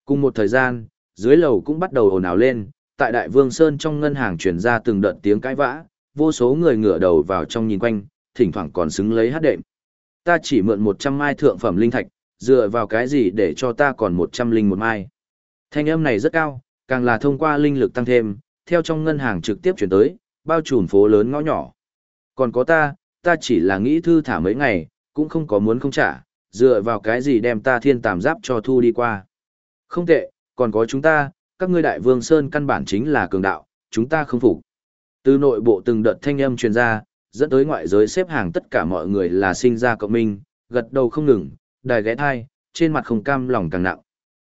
Speaker 1: Cùng một thời gian, dưới lầu cũng bắt đầu ồn ào lên, tại Đại Vương Sơn trong ngân hàng truyền ra từng đợt tiếng cãi vã, vô số người ngửa đầu vào trong nhìn quanh, thỉnh thoảng còn xứng lấy hát đệm. Ta chỉ mượn 100 mai thượng phẩm linh thạch, dựa vào cái gì để cho ta còn 100 linh một mai. Thanh âm này rất cao, càng là thông qua linh lực tăng thêm, theo trong ngân hàng trực tiếp chuyển tới, bao trùm phố lớn ngõ nhỏ. Còn có ta, ta chỉ là nghĩ thư thả mấy ngày, cũng không có muốn không trả, dựa vào cái gì đem ta thiên tàm giáp cho thu đi qua. Không tệ, còn có chúng ta, các ngươi đại vương Sơn căn bản chính là cường đạo, chúng ta không phục. Từ nội bộ từng đợt thanh âm truyền ra, dẫn tới ngoại giới xếp hàng tất cả mọi người là sinh ra cộng minh, gật đầu không ngừng, đài ghé thai, trên mặt không cam lòng càng nặng.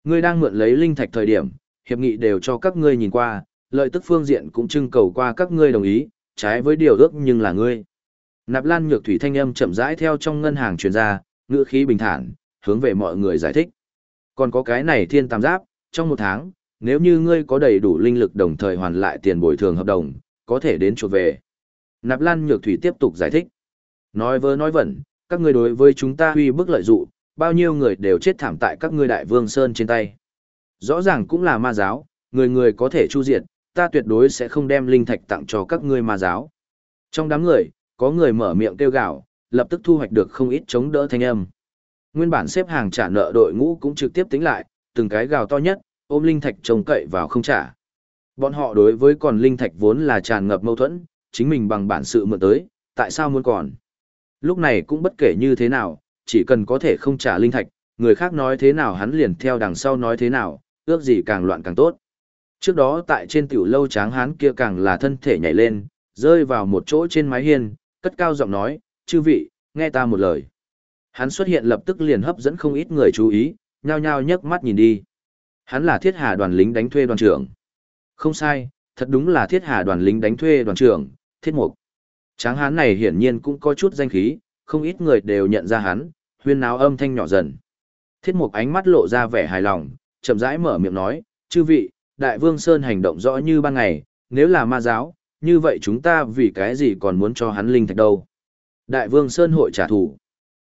Speaker 1: Ngươi đang mượn lấy linh thạch thời điểm, hiệp nghị đều cho các ngươi nhìn qua, lợi tức phương diện cũng trưng cầu qua các ngươi đồng ý, trái với điều ước nhưng là ngươi. Nạp Lan Nhược Thủy thanh âm chậm rãi theo trong ngân hàng truyền ra, ngữ khí bình thản, hướng về mọi người giải thích. Còn có cái này thiên tam giáp, trong một tháng, nếu như ngươi có đầy đủ linh lực đồng thời hoàn lại tiền bồi thường hợp đồng, có thể đến chuột về. Nạp Lan Nhược Thủy tiếp tục giải thích. Nói vớ nói vẩn, các ngươi đối với chúng ta huy bức lợi dụ, bao nhiêu người đều chết thảm tại các ngươi đại vương sơn trên tay. Rõ ràng cũng là ma giáo, người người có thể chu diệt, ta tuyệt đối sẽ không đem linh thạch tặng cho các ngươi ma giáo. Trong đám người, có người mở miệng kêu gào, lập tức thu hoạch được không ít chống đỡ thanh âm. Nguyên bản xếp hàng trả nợ đội ngũ cũng trực tiếp tính lại, từng cái gào to nhất, ôm linh thạch trông cậy vào không trả. Bọn họ đối với còn linh thạch vốn là tràn ngập mâu thuẫn, chính mình bằng bản sự mượn tới, tại sao muốn còn? Lúc này cũng bất kể như thế nào, chỉ cần có thể không trả linh thạch, người khác nói thế nào hắn liền theo đằng sau nói thế nào, ước gì càng loạn càng tốt. Trước đó tại trên tiểu lâu tráng hán kia càng là thân thể nhảy lên, rơi vào một chỗ trên mái hiên, cất cao giọng nói, chư vị, nghe ta một lời. Hắn xuất hiện lập tức liền hấp dẫn không ít người chú ý, nhao nhao nhấc mắt nhìn đi. Hắn là thiết hà đoàn lính đánh thuê đoàn trưởng. Không sai, thật đúng là thiết hà đoàn lính đánh thuê đoàn trưởng, thiết mục. Tráng hán này hiển nhiên cũng có chút danh khí, không ít người đều nhận ra hắn, huyên náo âm thanh nhỏ dần. Thiết mục ánh mắt lộ ra vẻ hài lòng, chậm rãi mở miệng nói, chư vị, đại vương Sơn hành động rõ như ban ngày, nếu là ma giáo, như vậy chúng ta vì cái gì còn muốn cho hắn linh thạch đâu. Đại vương Sơn hội trả thù.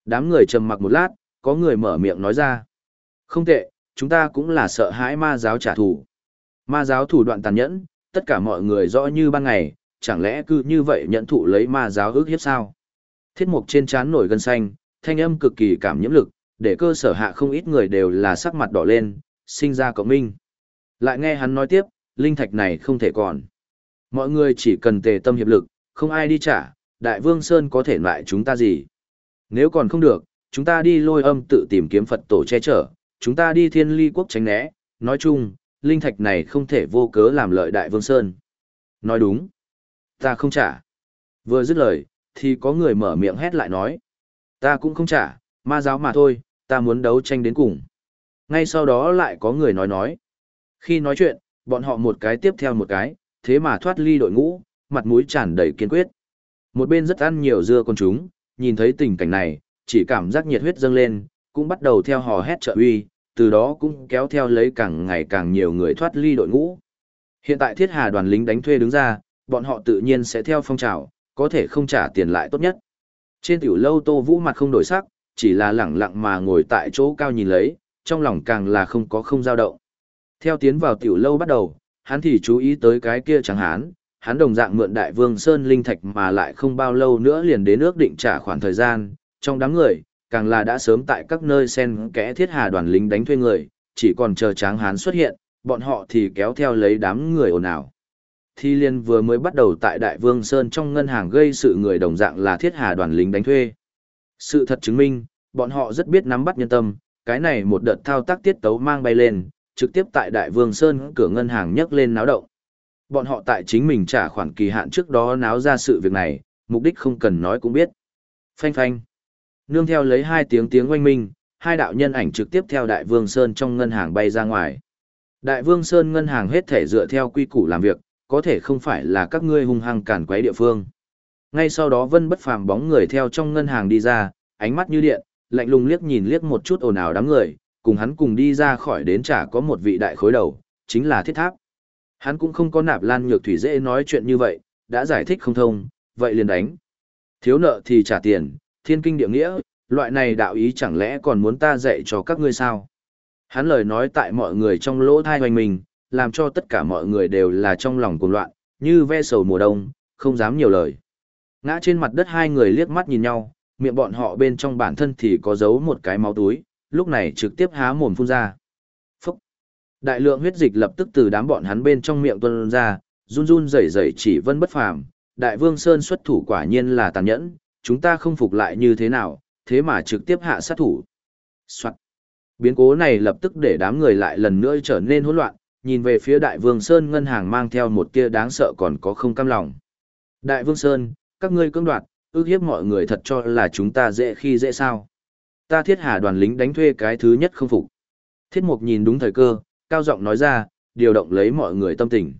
Speaker 1: Đám người trầm mặc một lát, có người mở miệng nói ra. Không tệ, chúng ta cũng là sợ hãi ma giáo trả thù. Ma giáo thủ đoạn tàn nhẫn, tất cả mọi người rõ như ban ngày, chẳng lẽ cứ như vậy nhận thụ lấy ma giáo ước hiếp sao? Thiết mục trên trán nổi gân xanh, thanh âm cực kỳ cảm nhiễm lực, để cơ sở hạ không ít người đều là sắc mặt đỏ lên, sinh ra cộng minh. Lại nghe hắn nói tiếp, linh thạch này không thể còn. Mọi người chỉ cần tề tâm hiệp lực, không ai đi trả, Đại Vương Sơn có thể loại chúng ta gì. Nếu còn không được, chúng ta đi lôi âm tự tìm kiếm Phật tổ che chở, chúng ta đi thiên ly quốc tránh né, nói chung, linh thạch này không thể vô cớ làm lợi Đại Vương Sơn. Nói đúng. Ta không trả. Vừa dứt lời, thì có người mở miệng hét lại nói. Ta cũng không trả, ma giáo mà thôi, ta muốn đấu tranh đến cùng. Ngay sau đó lại có người nói nói. Khi nói chuyện, bọn họ một cái tiếp theo một cái, thế mà thoát ly đội ngũ, mặt mũi tràn đầy kiên quyết. Một bên rất ăn nhiều dưa con chúng, nhìn thấy tình cảnh này, chỉ cảm giác nhiệt huyết dâng lên, cũng bắt đầu theo hò hét trợ uy, từ đó cũng kéo theo lấy càng ngày càng nhiều người thoát ly đội ngũ. Hiện tại thiết hà đoàn lính đánh thuê đứng ra, bọn họ tự nhiên sẽ theo phong trào, có thể không trả tiền lại tốt nhất. Trên tiểu lâu Tô Vũ mặt không đổi sắc, chỉ là lẳng lặng mà ngồi tại chỗ cao nhìn lấy, trong lòng càng là không có không dao động. Theo tiến vào tiểu lâu bắt đầu, hắn thì chú ý tới cái kia chẳng hán, hắn đồng dạng mượn đại vương Sơn Linh Thạch mà lại không bao lâu nữa liền đến ước định trả khoản thời gian, trong đám người, càng là đã sớm tại các nơi sen kẽ thiết hà đoàn lính đánh thuê người, chỉ còn chờ tráng hán xuất hiện, bọn họ thì kéo theo lấy đám người ồn ào. Thi liên vừa mới bắt đầu tại Đại Vương Sơn trong ngân hàng gây sự người đồng dạng là thiết hà đoàn lính đánh thuê. Sự thật chứng minh, bọn họ rất biết nắm bắt nhân tâm, cái này một đợt thao tác tiết tấu mang bay lên, trực tiếp tại Đại Vương Sơn cửa ngân hàng nhấc lên náo động. Bọn họ tại chính mình trả khoản kỳ hạn trước đó náo ra sự việc này, mục đích không cần nói cũng biết. Phanh phanh. Nương theo lấy hai tiếng tiếng oanh minh, hai đạo nhân ảnh trực tiếp theo Đại Vương Sơn trong ngân hàng bay ra ngoài. Đại Vương Sơn ngân hàng hết thể dựa theo quy củ làm việc, có thể không phải là các ngươi hung hăng cản quấy địa phương. Ngay sau đó Vân Bất Phàm bóng người theo trong ngân hàng đi ra, ánh mắt như điện, lạnh lùng liếc nhìn liếc một chút ồn ào đám người, cùng hắn cùng đi ra khỏi đến chả có một vị đại khối đầu, chính là Thiết Tháp. Hắn cũng không có nạp lan nhược thủy dễ nói chuyện như vậy, đã giải thích không thông, vậy liền đánh. Thiếu nợ thì trả tiền, thiên kinh địa nghĩa, loại này đạo ý chẳng lẽ còn muốn ta dạy cho các ngươi sao? Hắn lời nói tại mọi người trong lỗ thai hoành mình, làm cho tất cả mọi người đều là trong lòng cuồng loạn, như ve sầu mùa đông, không dám nhiều lời. Ngã trên mặt đất hai người liếc mắt nhìn nhau, miệng bọn họ bên trong bản thân thì có giấu một cái máu túi, lúc này trực tiếp há mồm phun ra. Phúc! Đại lượng huyết dịch lập tức từ đám bọn hắn bên trong miệng tuôn ra, run run rẩy rẩy chỉ vân bất phàm. Đại vương Sơn xuất thủ quả nhiên là tàn nhẫn, chúng ta không phục lại như thế nào, thế mà trực tiếp hạ sát thủ. Soạn. Biến cố này lập tức để đám người lại lần nữa trở nên hỗn loạn, nhìn về phía Đại Vương Sơn ngân hàng mang theo một tia đáng sợ còn có không cam lòng. Đại Vương Sơn, các ngươi cưỡng đoạt, ước hiếp mọi người thật cho là chúng ta dễ khi dễ sao. Ta thiết hà đoàn lính đánh thuê cái thứ nhất không phục. Thiết mục nhìn đúng thời cơ, cao giọng nói ra, điều động lấy mọi người tâm tình.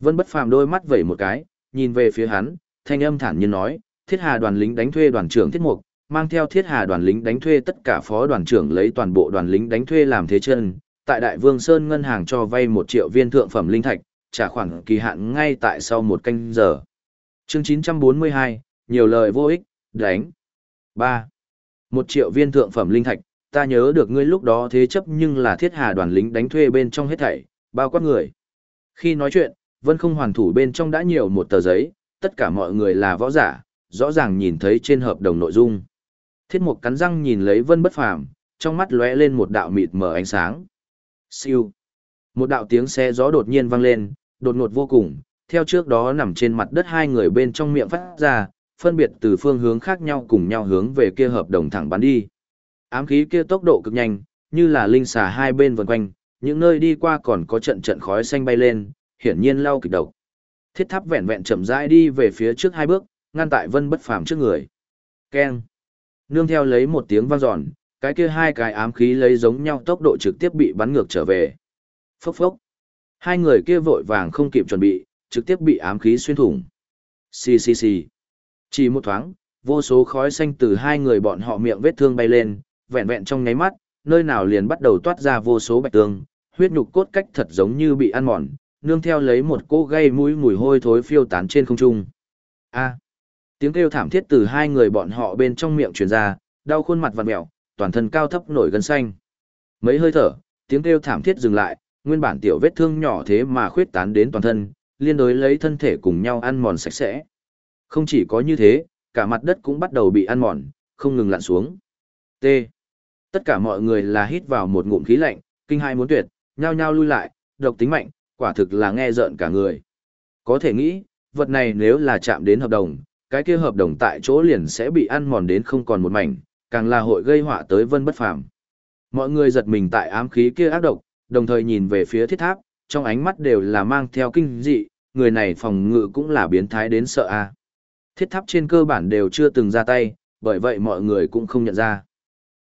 Speaker 1: Vân bất phàm đôi mắt vẩy một cái, nhìn về phía hắn, thanh âm thản nhiên nói, thiết hà đoàn lính đánh thuê đoàn trưởng thiết mục, mang theo thiết hà đoàn lính đánh thuê tất cả phó đoàn trưởng lấy toàn bộ đoàn lính đánh thuê làm thế chân, tại Đại Vương Sơn ngân hàng cho vay một triệu viên thượng phẩm linh thạch, trả khoản kỳ hạn ngay tại sau một canh giờ. Chương 942, nhiều lời vô ích, đánh. 3. Một triệu viên thượng phẩm linh thạch, ta nhớ được ngươi lúc đó thế chấp nhưng là thiết hà đoàn lính đánh thuê bên trong hết thảy, bao quát người. Khi nói chuyện, Vân không hoàn thủ bên trong đã nhiều một tờ giấy, tất cả mọi người là võ giả, rõ ràng nhìn thấy trên hợp đồng nội dung. Thiết mục cắn răng nhìn lấy Vân bất phàm, trong mắt lóe lên một đạo mịt mờ ánh sáng. Siêu. Một đạo tiếng xe gió đột nhiên vang lên, đột ngột vô cùng, theo trước đó nằm trên mặt đất hai người bên trong miệng phát ra, phân biệt từ phương hướng khác nhau cùng nhau hướng về kia hợp đồng thẳng bắn đi. Ám khí kia tốc độ cực nhanh, như là linh xà hai bên vần quanh, những nơi đi qua còn có trận trận khói xanh bay lên, hiển nhiên lau kịch độc. Thiết tháp vẹn vẹn chậm rãi đi về phía trước hai bước, ngăn tại vân bất phàm trước người. Keng. Nương theo lấy một tiếng vang giòn, cái kia hai cái ám khí lấy giống nhau tốc độ trực tiếp bị bắn ngược trở về. Phốc phốc. Hai người kia vội vàng không kịp chuẩn bị, trực tiếp bị ám khí xuyên thủng. Xì xì xì. Chỉ một thoáng, vô số khói xanh từ hai người bọn họ miệng vết thương bay lên, vẹn vẹn trong nháy mắt, nơi nào liền bắt đầu toát ra vô số bạch tương, huyết nhục cốt cách thật giống như bị ăn mòn, nương theo lấy một cỗ gây mũi mùi hôi thối phiêu tán trên không trung. A tiếng kêu thảm thiết từ hai người bọn họ bên trong miệng truyền ra, đau khuôn mặt vặn mèo, toàn thân cao thấp nổi gân xanh. Mấy hơi thở, tiếng kêu thảm thiết dừng lại, nguyên bản tiểu vết thương nhỏ thế mà khuyết tán đến toàn thân, liên đối lấy thân thể cùng nhau ăn mòn sạch sẽ. Không chỉ có như thế, cả mặt đất cũng bắt đầu bị ăn mòn, không ngừng lặn xuống. T. Tất cả mọi người là hít vào một ngụm khí lạnh, kinh hai muốn tuyệt, nhao nhao lui lại, độc tính mạnh, quả thực là nghe rợn cả người. Có thể nghĩ, vật này nếu là chạm đến hợp đồng, cái kia hợp đồng tại chỗ liền sẽ bị ăn mòn đến không còn một mảnh, càng là hội gây họa tới vân bất phàm. Mọi người giật mình tại ám khí kia ác độc, đồng thời nhìn về phía thiết tháp, trong ánh mắt đều là mang theo kinh dị, người này phòng ngự cũng là biến thái đến sợ a. Thiết tháp trên cơ bản đều chưa từng ra tay, bởi vậy mọi người cũng không nhận ra.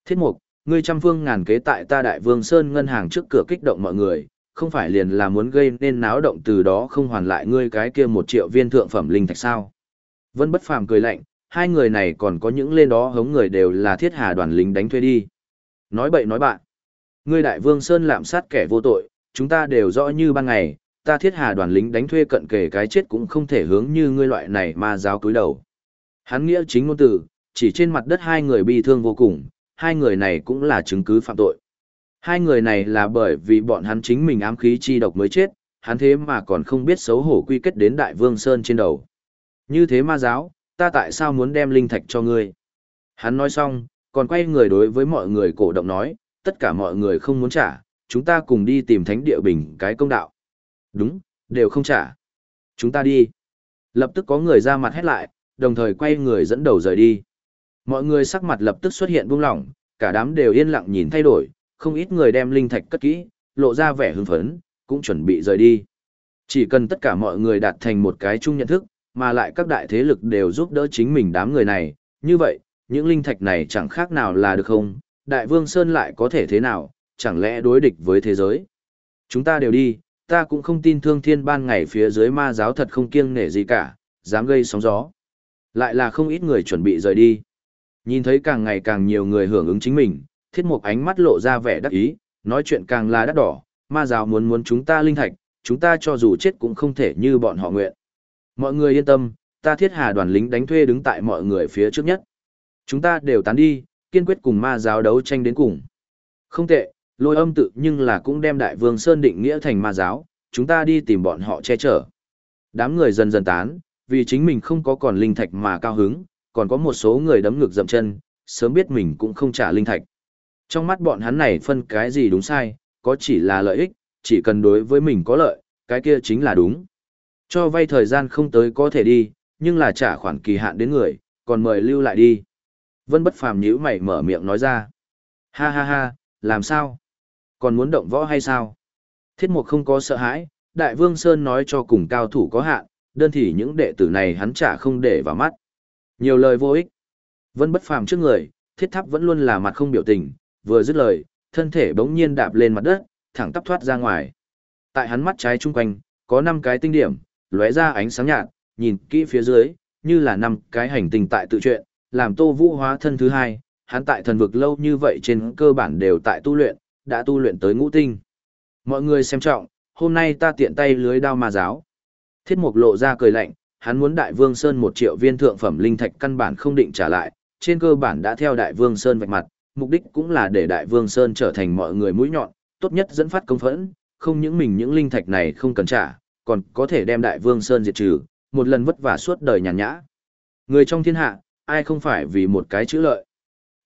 Speaker 1: Thiết mục, ngươi trăm phương ngàn kế tại ta đại vương Sơn ngân hàng trước cửa kích động mọi người, không phải liền là muốn gây nên náo động từ đó không hoàn lại ngươi cái kia một triệu viên thượng phẩm linh thạch sao. Vân bất phàm cười lạnh, hai người này còn có những lên đó hống người đều là thiết hà đoàn lính đánh thuê đi. Nói bậy nói bạn. Ngươi đại vương Sơn lạm sát kẻ vô tội, chúng ta đều rõ như ban ngày, ta thiết hà đoàn lính đánh thuê cận kề cái chết cũng không thể hướng như ngươi loại này mà giáo cúi đầu. Hắn nghĩa chính ngôn từ, chỉ trên mặt đất hai người bị thương vô cùng, hai người này cũng là chứng cứ phạm tội. Hai người này là bởi vì bọn hắn chính mình ám khí chi độc mới chết, hắn thế mà còn không biết xấu hổ quy kết đến Đại Vương Sơn trên đầu. Như thế ma giáo, ta tại sao muốn đem linh thạch cho ngươi? Hắn nói xong, còn quay người đối với mọi người cổ động nói, tất cả mọi người không muốn trả, chúng ta cùng đi tìm thánh địa bình cái công đạo. Đúng, đều không trả. Chúng ta đi. Lập tức có người ra mặt hét lại, đồng thời quay người dẫn đầu rời đi. Mọi người sắc mặt lập tức xuất hiện buông lỏng, cả đám đều yên lặng nhìn thay đổi, không ít người đem linh thạch cất kỹ, lộ ra vẻ hưng phấn, cũng chuẩn bị rời đi. Chỉ cần tất cả mọi người đạt thành một cái chung nhận thức, mà lại các đại thế lực đều giúp đỡ chính mình đám người này, như vậy, những linh thạch này chẳng khác nào là được không, Đại Vương Sơn lại có thể thế nào, chẳng lẽ đối địch với thế giới. Chúng ta đều đi, ta cũng không tin thương thiên ban ngày phía dưới ma giáo thật không kiêng nể gì cả, dám gây sóng gió. Lại là không ít người chuẩn bị rời đi. Nhìn thấy càng ngày càng nhiều người hưởng ứng chính mình, thiết mục ánh mắt lộ ra vẻ đắc ý, nói chuyện càng là đắt đỏ, ma giáo muốn muốn chúng ta linh thạch, chúng ta cho dù chết cũng không thể như bọn họ nguyện. Mọi người yên tâm, ta thiết hà đoàn lính đánh thuê đứng tại mọi người phía trước nhất. Chúng ta đều tán đi, kiên quyết cùng ma giáo đấu tranh đến cùng. Không tệ, lôi âm tự nhưng là cũng đem đại vương Sơn định nghĩa thành ma giáo, chúng ta đi tìm bọn họ che chở. Đám người dần dần tán, vì chính mình không có còn linh thạch mà cao hứng, còn có một số người đấm ngực dậm chân, sớm biết mình cũng không trả linh thạch. Trong mắt bọn hắn này phân cái gì đúng sai, có chỉ là lợi ích, chỉ cần đối với mình có lợi, cái kia chính là đúng. Cho vay thời gian không tới có thể đi, nhưng là trả khoản kỳ hạn đến người, còn mời lưu lại đi. Vân bất phàm nhíu mày mở miệng nói ra. Ha ha ha, làm sao? Còn muốn động võ hay sao? Thiết mục không có sợ hãi, Đại Vương Sơn nói cho cùng cao thủ có hạn, đơn thì những đệ tử này hắn trả không để vào mắt. Nhiều lời vô ích. Vân bất phàm trước người, thiết tháp vẫn luôn là mặt không biểu tình, vừa dứt lời, thân thể bỗng nhiên đạp lên mặt đất, thẳng tắp thoát ra ngoài. Tại hắn mắt trái chung quanh, có 5 cái tinh điểm, lóe ra ánh sáng nhạt, nhìn kỹ phía dưới, như là năm cái hành tinh tại tự truyện, làm Tô Vũ hóa thân thứ hai, hắn tại thần vực lâu như vậy trên cơ bản đều tại tu luyện, đã tu luyện tới ngũ tinh. Mọi người xem trọng, hôm nay ta tiện tay lưới đao ma giáo. Thiết mục lộ ra cười lạnh, hắn muốn Đại Vương Sơn một triệu viên thượng phẩm linh thạch căn bản không định trả lại, trên cơ bản đã theo Đại Vương Sơn vạch mặt, mục đích cũng là để Đại Vương Sơn trở thành mọi người mũi nhọn, tốt nhất dẫn phát công phẫn, không những mình những linh thạch này không cần trả, còn có thể đem Đại Vương Sơn diệt trừ, một lần vất vả suốt đời nhàn nhã. Người trong thiên hạ, ai không phải vì một cái chữ lợi.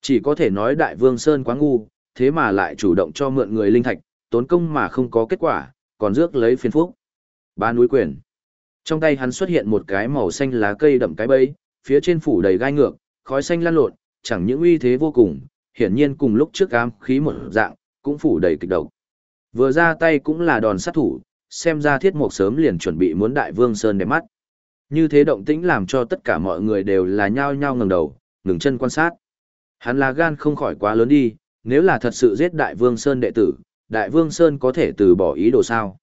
Speaker 1: Chỉ có thể nói Đại Vương Sơn quá ngu, thế mà lại chủ động cho mượn người linh thạch, tốn công mà không có kết quả, còn rước lấy phiền phúc. Ba núi quyền. Trong tay hắn xuất hiện một cái màu xanh lá cây đậm cái bẫy, phía trên phủ đầy gai ngược, khói xanh lan lộn, chẳng những uy thế vô cùng, hiển nhiên cùng lúc trước ám khí một dạng, cũng phủ đầy kịch độc. Vừa ra tay cũng là đòn sát thủ, xem ra thiết mục sớm liền chuẩn bị muốn đại vương sơn đẹp mắt. Như thế động tĩnh làm cho tất cả mọi người đều là nhao nhao ngẩng đầu, ngừng chân quan sát. Hắn là gan không khỏi quá lớn đi, nếu là thật sự giết đại vương sơn đệ tử, đại vương sơn có thể từ bỏ ý đồ sao.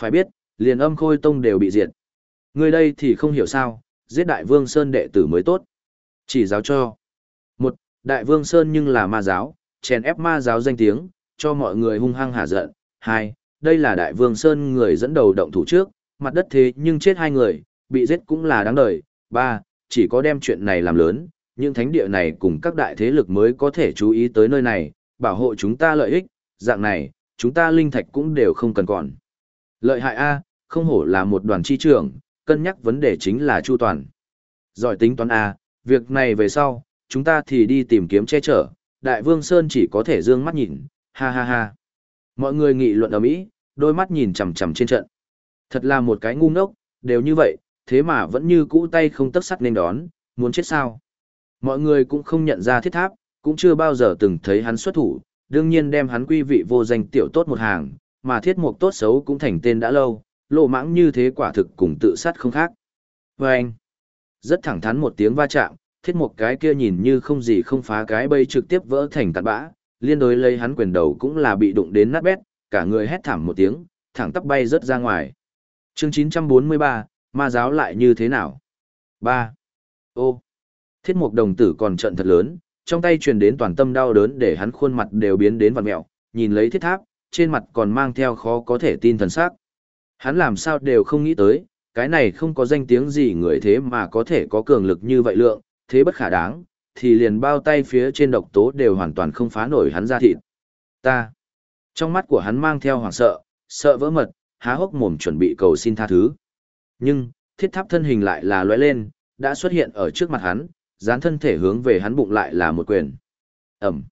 Speaker 1: Phải biết, liền âm khôi tông đều bị diệt. Người đây thì không hiểu sao, giết đại vương sơn đệ tử mới tốt. Chỉ giáo cho. Một, Đại Vương Sơn nhưng là ma giáo, chèn ép ma giáo danh tiếng, cho mọi người hung hăng hả giận. Hai, đây là Đại Vương Sơn người dẫn đầu động thủ trước, mặt đất thế nhưng chết hai người, bị giết cũng là đáng đời. Ba, chỉ có đem chuyện này làm lớn, những thánh địa này cùng các đại thế lực mới có thể chú ý tới nơi này, bảo hộ chúng ta lợi ích, dạng này, chúng ta linh thạch cũng đều không cần còn. Lợi hại A, không hổ là một đoàn chi trưởng, cân nhắc vấn đề chính là chu toàn. Giỏi tính toán A, việc này về sau, chúng ta thì đi tìm kiếm che chở, Đại Vương Sơn chỉ có thể dương mắt nhìn, ha ha ha. Mọi người nghị luận ở Mỹ, đôi mắt nhìn chằm chằm trên trận. Thật là một cái ngu ngốc, đều như vậy, thế mà vẫn như cũ tay không tấc sắt nên đón, muốn chết sao. Mọi người cũng không nhận ra thiết tháp, cũng chưa bao giờ từng thấy hắn xuất thủ, đương nhiên đem hắn quy vị vô danh tiểu tốt một hàng, mà thiết mục tốt xấu cũng thành tên đã lâu, lộ mãng như thế quả thực cùng tự sát không khác. Và anh, rất thẳng thắn một tiếng va chạm, thiết mục cái kia nhìn như không gì không phá cái bây trực tiếp vỡ thành tạt bã, liên đối lấy hắn quyền đầu cũng là bị đụng đến nát bét, cả người hét thảm một tiếng, thẳng tắp bay rớt ra ngoài. Chương 943, ma giáo lại như thế nào? 3. Ô. Thiết mục đồng tử còn trận thật lớn, trong tay truyền đến toàn tâm đau đớn để hắn khuôn mặt đều biến đến vằn mẹo, nhìn lấy thiết tháp, trên mặt còn mang theo khó có thể tin thần sắc. Hắn làm sao đều không nghĩ tới, cái này không có danh tiếng gì người thế mà có thể có cường lực như vậy lượng, thế bất khả đáng, thì liền bao tay phía trên độc tố đều hoàn toàn không phá nổi hắn ra thịt. Ta. Trong mắt của hắn mang theo hoảng sợ, sợ vỡ mật, há hốc mồm chuẩn bị cầu xin tha thứ. Nhưng, thiết tháp thân hình lại là lóe lên, đã xuất hiện ở trước mặt hắn, dán thân thể hướng về hắn bụng lại là một quyền. Ẩm.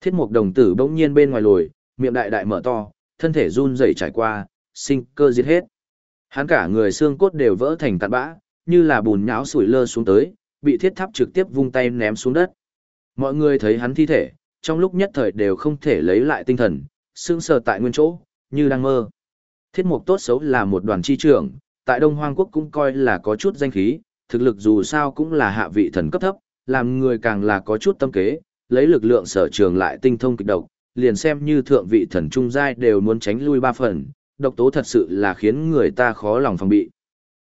Speaker 1: Thiết mục đồng tử bỗng nhiên bên ngoài lồi, miệng đại đại mở to, thân thể run rẩy trải qua, sinh cơ giết hết. Hắn cả người xương cốt đều vỡ thành tạt bã, như là bùn nhão sủi lơ xuống tới, bị thiết tháp trực tiếp vung tay ném xuống đất. Mọi người thấy hắn thi thể, trong lúc nhất thời đều không thể lấy lại tinh thần, sững sờ tại nguyên chỗ, như đang mơ. Thiết mục tốt xấu là một đoàn chi trưởng, tại Đông Hoang Quốc cũng coi là có chút danh khí, thực lực dù sao cũng là hạ vị thần cấp thấp, làm người càng là có chút tâm kế, lấy lực lượng sở trường lại tinh thông kịch độc, liền xem như thượng vị thần trung giai đều muốn tránh lui ba phần, độc tố thật sự là khiến người ta khó lòng phòng bị.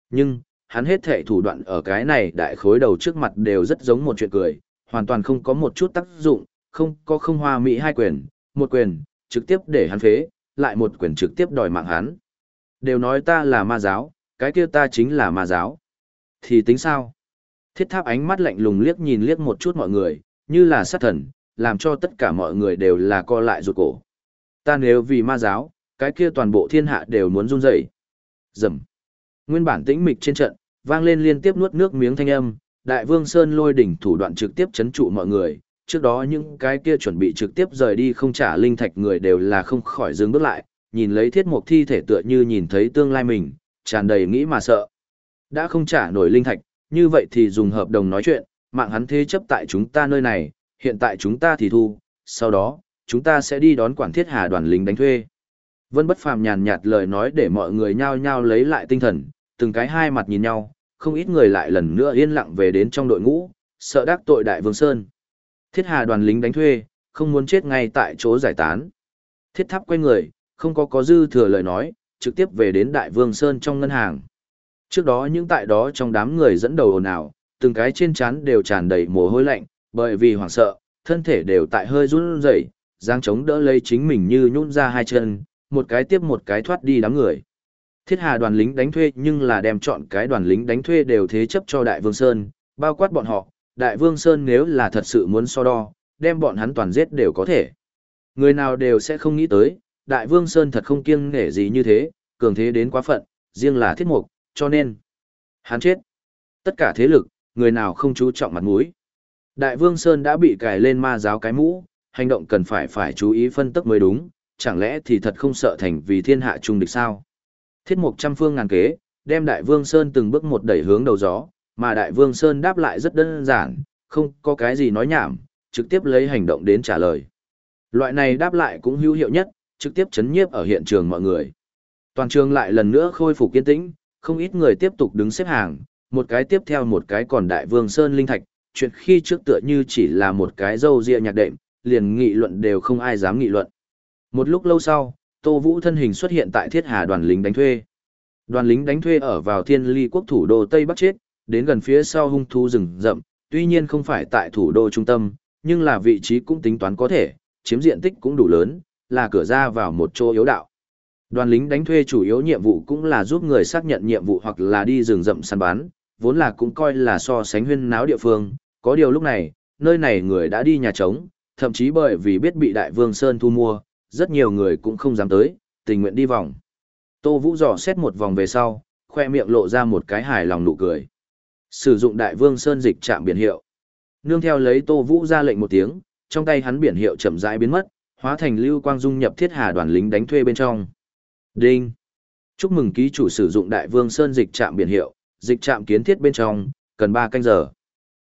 Speaker 1: Nhưng, hắn hết thể thủ đoạn ở cái này đại khối đầu trước mặt đều rất giống một chuyện cười, hoàn toàn không có một chút tác dụng, không có không hoa mỹ hai quyền, một quyền, trực tiếp để hắn phế, lại một quyền trực tiếp đòi mạng hắn. Đều nói ta là ma giáo, cái kia ta chính là ma giáo. Thì tính sao? Thiết tháp ánh mắt lạnh lùng liếc nhìn liếc một chút mọi người, như là sát thần, làm cho tất cả mọi người đều là co lại ruột cổ. Ta nếu vì ma giáo, cái kia toàn bộ thiên hạ đều muốn run rẩy. Rầm. Nguyên bản tĩnh mịch trên trận, vang lên liên tiếp nuốt nước miếng thanh âm, Đại Vương Sơn lôi đỉnh thủ đoạn trực tiếp chấn trụ mọi người, trước đó những cái kia chuẩn bị trực tiếp rời đi không trả linh thạch người đều là không khỏi dừng bước lại, nhìn lấy thiết mục thi thể tựa như nhìn thấy tương lai mình, tràn đầy nghĩ mà sợ. Đã không trả nổi linh thạch, như vậy thì dùng hợp đồng nói chuyện, mạng hắn thế chấp tại chúng ta nơi này, hiện tại chúng ta thì thu, sau đó, chúng ta sẽ đi đón quản thiết hà đoàn lính đánh thuê. Vân bất phàm nhàn nhạt lời nói để mọi người nhao nhao lấy lại tinh thần, từng cái hai mặt nhìn nhau, không ít người lại lần nữa yên lặng về đến trong đội ngũ, sợ đắc tội đại vương Sơn. Thiết hà đoàn lính đánh thuê, không muốn chết ngay tại chỗ giải tán. Thiết tháp quay người, không có có dư thừa lời nói, trực tiếp về đến đại vương Sơn trong ngân hàng. Trước đó những tại đó trong đám người dẫn đầu ồn ào, từng cái trên trán đều tràn đầy mồ hôi lạnh, bởi vì hoảng sợ, thân thể đều tại hơi run rẩy, giang chống đỡ lấy chính mình như nhún ra hai chân, một cái tiếp một cái thoát đi đám người. Thiết Hà đoàn lính đánh thuê nhưng là đem chọn cái đoàn lính đánh thuê đều thế chấp cho Đại Vương Sơn, bao quát bọn họ, Đại Vương Sơn nếu là thật sự muốn so đo, đem bọn hắn toàn giết đều có thể. Người nào đều sẽ không nghĩ tới, Đại Vương Sơn thật không kiêng nể gì như thế, cường thế đến quá phận, riêng là thiết mục, cho nên, hắn chết. Tất cả thế lực, người nào không chú trọng mặt mũi. Đại Vương Sơn đã bị cài lên ma giáo cái mũ, hành động cần phải phải chú ý phân tích mới đúng, chẳng lẽ thì thật không sợ thành vì thiên hạ trung địch sao? Thiết mục trăm phương ngàn kế, đem Đại Vương Sơn từng bước một đẩy hướng đầu gió, mà Đại Vương Sơn đáp lại rất đơn giản, không có cái gì nói nhảm, trực tiếp lấy hành động đến trả lời. Loại này đáp lại cũng hữu hiệu nhất, trực tiếp chấn nhiếp ở hiện trường mọi người. Toàn trường lại lần nữa khôi phục kiên tĩnh, không ít người tiếp tục đứng xếp hàng, một cái tiếp theo một cái còn Đại Vương Sơn linh thạch, chuyện khi trước tựa như chỉ là một cái dâu ria nhạc đệm, liền nghị luận đều không ai dám nghị luận. Một lúc lâu sau, Tô Vũ thân hình xuất hiện tại Thiết Hà đoàn lính đánh thuê. Đoàn lính đánh thuê ở vào Thiên Ly quốc thủ đô Tây Bắc chết, đến gần phía sau hung thú rừng rậm, tuy nhiên không phải tại thủ đô trung tâm, nhưng là vị trí cũng tính toán có thể, chiếm diện tích cũng đủ lớn, là cửa ra vào một chỗ yếu đạo. Đoàn lính đánh thuê chủ yếu nhiệm vụ cũng là giúp người xác nhận nhiệm vụ hoặc là đi rừng rậm săn bắn, vốn là cũng coi là so sánh huyên náo địa phương, có điều lúc này, nơi này người đã đi nhà trống, thậm chí bởi vì biết bị Đại Vương Sơn thu mua, rất nhiều người cũng không dám tới, tình nguyện đi vòng. Tô Vũ dò xét một vòng về sau, khoe miệng lộ ra một cái hài lòng nụ cười. Sử dụng Đại Vương Sơn dịch trạm biển hiệu. Nương theo lấy Tô Vũ ra lệnh một tiếng, trong tay hắn biển hiệu chậm rãi biến mất, hóa thành lưu quang dung nhập thiết hà đoàn lính đánh thuê bên trong. Đinh. Chúc mừng ký chủ sử dụng Đại Vương Sơn dịch trạm biển hiệu, dịch trạm kiến thiết bên trong, cần ba canh giờ.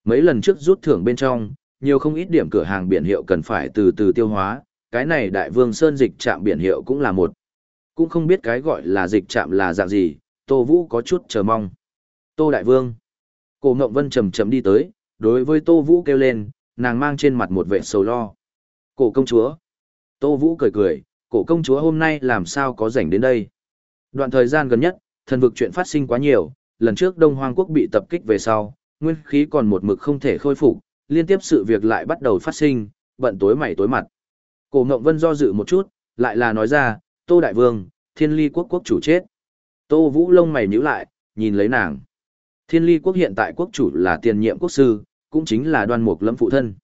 Speaker 1: Mấy lần trước rút thưởng bên trong, nhiều không ít điểm cửa hàng biển hiệu cần phải từ từ tiêu hóa, cái này Đại Vương Sơn dịch trạm biển hiệu cũng là một. Cũng không biết cái gọi là dịch trạm là dạng gì, Tô Vũ có chút chờ mong. Tô Đại Vương. Cổ Ngộng Vân chầm chầm đi tới, đối với Tô Vũ kêu lên, nàng mang trên mặt một vẻ sầu lo. Cổ công chúa. Tô Vũ cười cười, cổ công chúa hôm nay làm sao có rảnh đến đây. Đoạn thời gian gần nhất, thần vực chuyện phát sinh quá nhiều, lần trước Đông Hoang Quốc bị tập kích về sau, nguyên khí còn một mực không thể khôi phục, liên tiếp sự việc lại bắt đầu phát sinh, bận tối mày tối mặt. Cổ Ngộng Vân do dự một chút, lại là nói ra, Tô Đại Vương, Thiên Ly Quốc quốc chủ chết. Tô Vũ lông mày nhíu lại, nhìn lấy nàng. Thiên Ly Quốc hiện tại quốc chủ là tiền nhiệm quốc sư, cũng chính là đoan mục lâm phụ thân.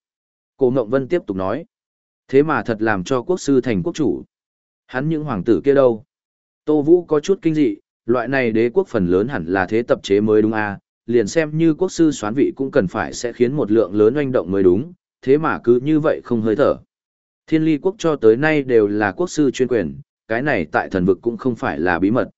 Speaker 1: Cổ Ngộng Vân tiếp tục nói. Thế mà thật làm cho quốc sư thành quốc chủ. Hắn những hoàng tử kia đâu? Tô Vũ có chút kinh dị, loại này đế quốc phần lớn hẳn là thế tập chế mới đúng à, liền xem như quốc sư xoán vị cũng cần phải sẽ khiến một lượng lớn oanh động mới đúng, thế mà cứ như vậy không hơi thở. Thiên ly quốc cho tới nay đều là quốc sư chuyên quyền, cái này tại thần vực cũng không phải là bí mật.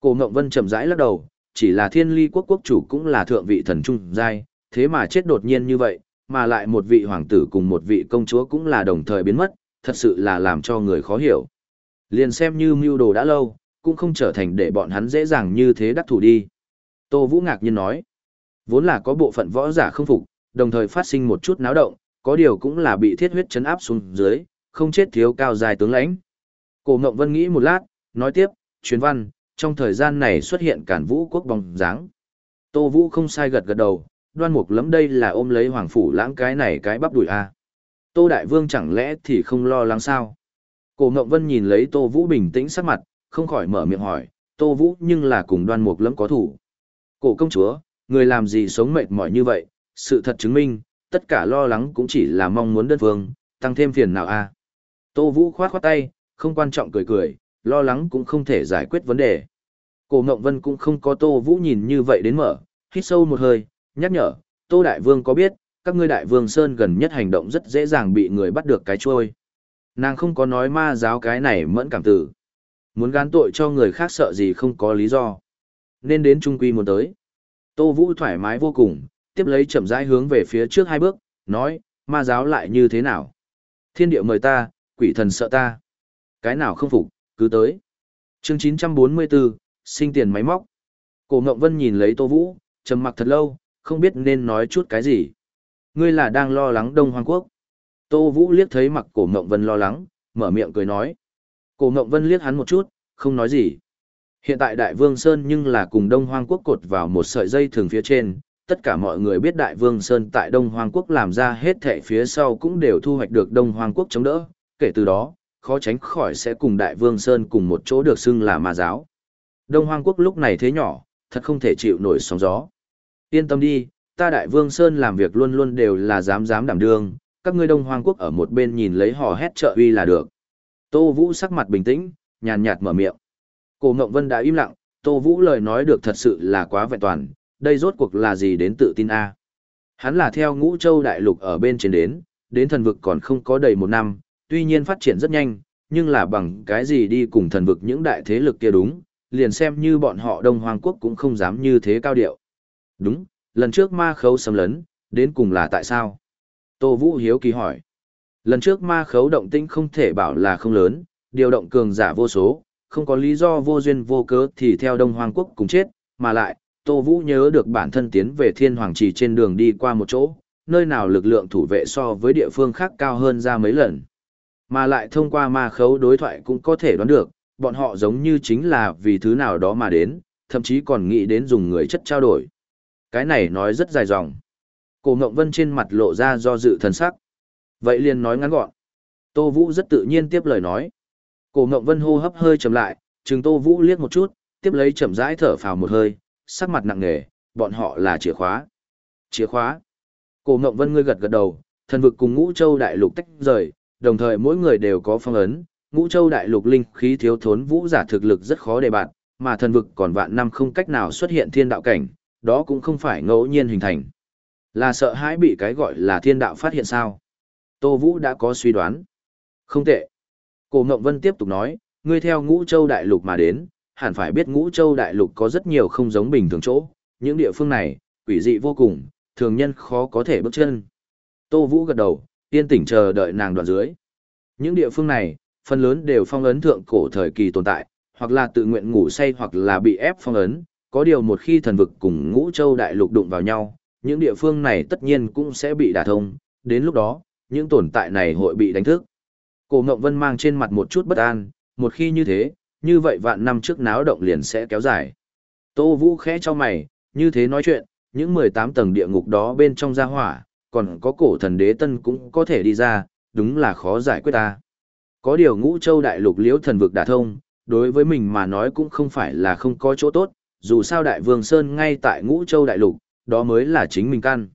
Speaker 1: Cổ Ngộng Vân chậm rãi lắc đầu, chỉ là thiên ly quốc quốc chủ cũng là thượng vị thần trung giai, thế mà chết đột nhiên như vậy, mà lại một vị hoàng tử cùng một vị công chúa cũng là đồng thời biến mất, thật sự là làm cho người khó hiểu. Liền xem như mưu đồ đã lâu, cũng không trở thành để bọn hắn dễ dàng như thế đắc thủ đi. Tô Vũ ngạc nhiên nói, vốn là có bộ phận võ giả không phục, đồng thời phát sinh một chút náo động, có điều cũng là bị thiết huyết chấn áp xuống dưới, không chết thiếu cao dài tướng lãnh. Cổ Ngộng Vân nghĩ một lát, nói tiếp, truyền văn, trong thời gian này xuất hiện cản vũ quốc bóng dáng. Tô Vũ không sai gật gật đầu, đoan mục lắm đây là ôm lấy hoàng phủ lãng cái này cái bắp đùi a Tô Đại Vương chẳng lẽ thì không lo lắng sao? Cổ Ngộng Vân nhìn lấy Tô Vũ bình tĩnh sắc mặt, không khỏi mở miệng hỏi, Tô Vũ nhưng là cùng đoan mục lắm có thủ. Cổ công chúa, người làm gì sống mệt mỏi như vậy, sự thật chứng minh, tất cả lo lắng cũng chỉ là mong muốn đơn phương, tăng thêm phiền nào a Tô Vũ khoát khoát tay, không quan trọng cười cười, lo lắng cũng không thể giải quyết vấn đề. Cổ Ngộng Vân cũng không có Tô Vũ nhìn như vậy đến mở, hít sâu một hơi, nhắc nhở, Tô Đại Vương có biết, các ngươi Đại Vương Sơn gần nhất hành động rất dễ dàng bị người bắt được cái trôi. Nàng không có nói ma giáo cái này mẫn cảm tử. Muốn gán tội cho người khác sợ gì không có lý do. Nên đến trung quy muốn tới. Tô Vũ thoải mái vô cùng, tiếp lấy chậm rãi hướng về phía trước hai bước, nói, ma giáo lại như thế nào? Thiên địa mời ta, quỷ thần sợ ta. Cái nào không phục, cứ tới. chương 944, sinh tiền máy móc. Cổ Ngộng Vân nhìn lấy Tô Vũ, trầm mặc thật lâu, không biết nên nói chút cái gì. Ngươi là đang lo lắng Đông Hoàng Quốc. Tô Vũ liếc thấy mặt cổ Ngộng Vân lo lắng, mở miệng cười nói. Cổ Ngộng Vân liếc hắn một chút, không nói gì. Hiện tại Đại Vương Sơn nhưng là cùng Đông Hoang Quốc cột vào một sợi dây thường phía trên, tất cả mọi người biết Đại Vương Sơn tại Đông Hoang Quốc làm ra hết thệ phía sau cũng đều thu hoạch được Đông Hoang Quốc chống đỡ, kể từ đó, khó tránh khỏi sẽ cùng Đại Vương Sơn cùng một chỗ được xưng là ma giáo. Đông Hoang Quốc lúc này thế nhỏ, thật không thể chịu nổi sóng gió. Yên tâm đi, ta Đại Vương Sơn làm việc luôn luôn đều là dám dám đảm đương, các ngươi Đông Hoang Quốc ở một bên nhìn lấy hò hét trợ uy là được. Tô Vũ sắc mặt bình tĩnh, nhàn nhạt mở miệng. Cổ Ngộng Vân đã im lặng, Tô Vũ lời nói được thật sự là quá vẹn toàn, đây rốt cuộc là gì đến tự tin A. Hắn là theo ngũ châu đại lục ở bên trên đến, đến thần vực còn không có đầy một năm, tuy nhiên phát triển rất nhanh, nhưng là bằng cái gì đi cùng thần vực những đại thế lực kia đúng, liền xem như bọn họ Đông Hoàng Quốc cũng không dám như thế cao điệu. Đúng, lần trước ma khấu xâm lấn, đến cùng là tại sao? Tô Vũ hiếu kỳ hỏi. Lần trước ma khấu động tĩnh không thể bảo là không lớn, điều động cường giả vô số, không có lý do vô duyên vô cớ thì theo Đông Hoàng Quốc cùng chết, mà lại, Tô Vũ nhớ được bản thân tiến về Thiên Hoàng Trì trên đường đi qua một chỗ, nơi nào lực lượng thủ vệ so với địa phương khác cao hơn ra mấy lần. Mà lại thông qua ma khấu đối thoại cũng có thể đoán được, bọn họ giống như chính là vì thứ nào đó mà đến, thậm chí còn nghĩ đến dùng người chất trao đổi. Cái này nói rất dài dòng. Cổ Ngộng Vân trên mặt lộ ra do dự thần sắc. Vậy liền nói ngắn gọn. Tô Vũ rất tự nhiên tiếp lời nói. Cổ Ngộng Vân hô hấp hơi chậm lại, chừng Tô Vũ liếc một chút, tiếp lấy chậm rãi thở phào một hơi, sắc mặt nặng nề, bọn họ là chìa khóa. Chìa khóa. Cổ Ngộng Vân ngươi gật gật đầu, thần vực cùng Ngũ Châu đại lục tách rời, đồng thời mỗi người đều có phong ấn, Ngũ Châu đại lục linh khí thiếu thốn vũ giả thực lực rất khó đề bạt, mà thần vực còn vạn năm không cách nào xuất hiện thiên đạo cảnh, đó cũng không phải ngẫu nhiên hình thành. Là sợ hãi bị cái gọi là thiên đạo phát hiện sao? Tô Vũ đã có suy đoán. Không tệ. Cổ Ngộng Vân tiếp tục nói, ngươi theo Ngũ Châu đại lục mà đến, hẳn phải biết Ngũ Châu đại lục có rất nhiều không giống bình thường chỗ, những địa phương này, quỷ dị vô cùng, thường nhân khó có thể bước chân. Tô Vũ gật đầu, yên tĩnh chờ đợi nàng đoạn dưới. Những địa phương này, phần lớn đều phong ấn thượng cổ thời kỳ tồn tại, hoặc là tự nguyện ngủ say hoặc là bị ép phong ấn, có điều một khi thần vực cùng ngũ châu đại lục đụng vào nhau, những địa phương này tất nhiên cũng sẽ bị đả thông, đến lúc đó, những tồn tại này hội bị đánh thức. Cổ Ngộng Vân mang trên mặt một chút bất an, một khi như thế, như vậy vạn năm trước náo động liền sẽ kéo dài. Tô Vũ khẽ cho mày, như thế nói chuyện, những 18 tầng địa ngục đó bên trong gia hỏa, còn có cổ thần đế tân cũng có thể đi ra, đúng là khó giải quyết ta. Có điều ngũ châu đại lục liễu thần vực đả thông, đối với mình mà nói cũng không phải là không có chỗ tốt, dù sao đại vương Sơn ngay tại ngũ châu đại lục, đó mới là chính mình căn.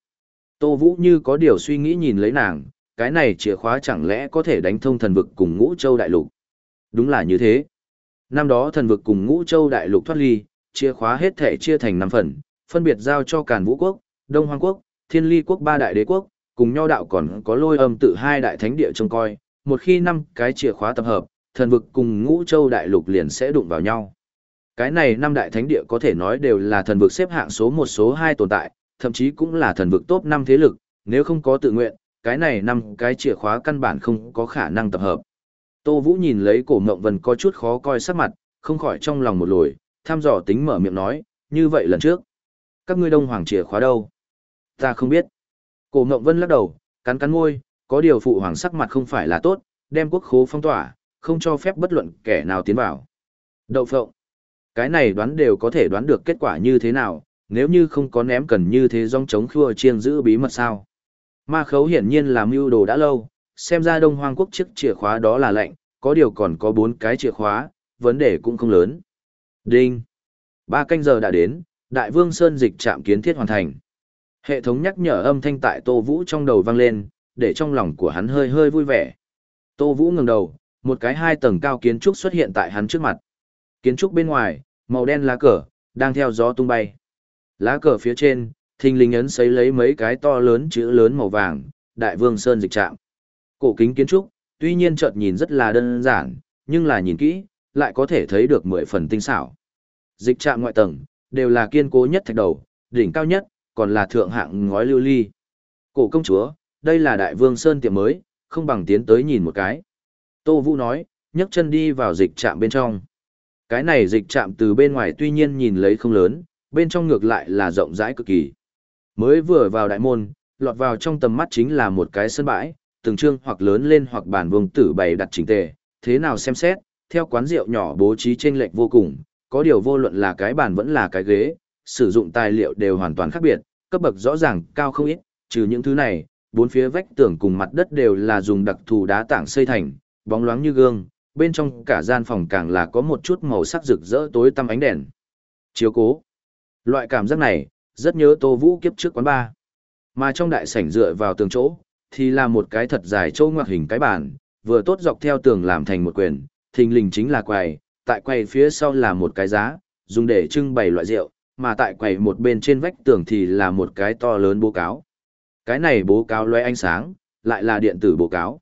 Speaker 1: Tô Vũ như có điều suy nghĩ nhìn lấy nàng, cái này chìa khóa chẳng lẽ có thể đánh thông thần vực cùng ngũ châu đại lục. Đúng là như thế. Năm đó thần vực cùng ngũ châu đại lục thoát ly, chìa khóa hết thể chia thành 5 phần, phân biệt giao cho Càn Vũ Quốc, Đông Hoàng Quốc, Thiên Ly Quốc ba đại đế quốc, cùng nho đạo còn có lôi âm tự hai đại thánh địa trông coi, một khi năm cái chìa khóa tập hợp, thần vực cùng ngũ châu đại lục liền sẽ đụng vào nhau. Cái này năm đại thánh địa có thể nói đều là thần vực xếp hạng số một số hai tồn tại, thậm chí cũng là thần vực top năm thế lực, nếu không có tự nguyện, cái này năm cái chìa khóa căn bản không có khả năng tập hợp. Tô Vũ nhìn lấy cổ ngộng vân có chút khó coi sắc mặt, không khỏi trong lòng một lồi, tham dò tính mở miệng nói, như vậy lần trước. Các ngươi đông hoàng chìa khóa đâu? Ta không biết. Cổ ngộng vân lắc đầu, cắn cắn môi, có điều phụ hoàng sắc mặt không phải là tốt, đem quốc khố phong tỏa, không cho phép bất luận kẻ nào tiến vào. Đậu phộng. Cái này đoán đều có thể đoán được kết quả như thế nào, nếu như không có ném cần như thế dòng chống khua chiên giữ bí mật sao. Ma khấu hiển nhiên là mưu đồ đã lâu, xem ra đông hoang quốc chiếc chìa khóa đó là lệnh, có điều còn có bốn cái chìa khóa, vấn đề cũng không lớn. Đinh. Ba canh giờ đã đến, Đại Vương Sơn dịch trạm kiến thiết hoàn thành. Hệ thống nhắc nhở âm thanh tại Tô Vũ trong đầu vang lên, để trong lòng của hắn hơi hơi vui vẻ. Tô Vũ ngẩng đầu, một cái hai tầng cao kiến trúc xuất hiện tại hắn trước mặt. Kiến trúc bên ngoài, màu đen lá cờ, đang theo gió tung bay. Lá cờ phía trên, thình lình ấn sấy lấy mấy cái to lớn chữ lớn màu vàng, Đại Vương Sơn dịch trạm. Cổ kính kiến trúc, tuy nhiên chợt nhìn rất là đơn giản, nhưng là nhìn kỹ, lại có thể thấy được mười phần tinh xảo. Dịch trạm ngoại tầng, đều là kiên cố nhất thạch đầu, đỉnh cao nhất, còn là thượng hạng ngói lưu ly. Cổ công chúa, đây là Đại Vương Sơn tiệm mới, không bằng tiến tới nhìn một cái. Tô Vũ nói, nhấc chân đi vào dịch trạm bên trong. Cái này dịch trạm từ bên ngoài tuy nhiên nhìn lấy không lớn, bên trong ngược lại là rộng rãi cực kỳ. Mới vừa vào đại môn, lọt vào trong tầm mắt chính là một cái sân bãi, từng trương hoặc lớn lên hoặc bản vương tử bày đặt chỉnh tề, thế nào xem xét, theo quán rượu nhỏ bố trí chênh lệch vô cùng, có điều vô luận là cái bàn vẫn là cái ghế, sử dụng tài liệu đều hoàn toàn khác biệt, cấp bậc rõ ràng cao không ít, trừ những thứ này, bốn phía vách tường cùng mặt đất đều là dùng đặc thù đá tảng xây thành, bóng loáng như gương, bên trong cả gian phòng càng là có một chút màu sắc rực rỡ tối tăm ánh đèn. Chiếu cố. Loại cảm giác này, rất nhớ Tô Vũ kiếp trước quán ba Mà trong đại sảnh dựa vào tường chỗ, thì là một cái thật dài trâu ngoặc hình cái bàn, vừa tốt dọc theo tường làm thành một quyền, thình lình chính là quầy, tại quầy phía sau là một cái giá, dùng để trưng bày loại rượu, mà tại quầy một bên trên vách tường thì là một cái to lớn bố cáo. Cái này bố cáo loe ánh sáng, lại là điện tử bố cáo.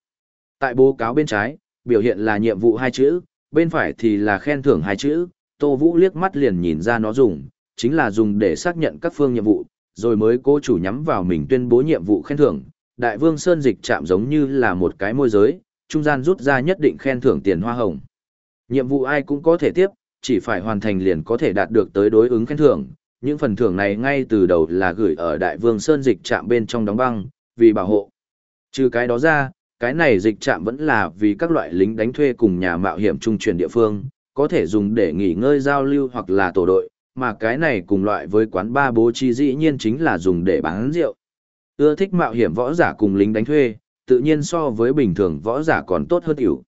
Speaker 1: Tại bố cáo bên trái, biểu hiện là nhiệm vụ hai chữ, bên phải thì là khen thưởng hai chữ, Tô Vũ liếc mắt liền nhìn ra nó dùng, chính là dùng để xác nhận các phương nhiệm vụ, rồi mới cố chủ nhắm vào mình tuyên bố nhiệm vụ khen thưởng. Đại Vương Sơn Dịch chạm giống như là một cái môi giới, trung gian rút ra nhất định khen thưởng tiền hoa hồng. Nhiệm vụ ai cũng có thể tiếp, chỉ phải hoàn thành liền có thể đạt được tới đối ứng khen thưởng. Những phần thưởng này ngay từ đầu là gửi ở Đại Vương Sơn Dịch Trạm bên trong đóng băng, vì bảo hộ. Trừ cái đó ra, cái này dịch trạm vẫn là vì các loại lính đánh thuê cùng nhà mạo hiểm trung truyền địa phương, có thể dùng để nghỉ ngơi giao lưu hoặc là tổ đội, mà cái này cùng loại với quán ba bố trí dĩ nhiên chính là dùng để bán rượu. Ưa thích mạo hiểm võ giả cùng lính đánh thuê, tự nhiên so với bình thường võ giả còn tốt hơn ỉu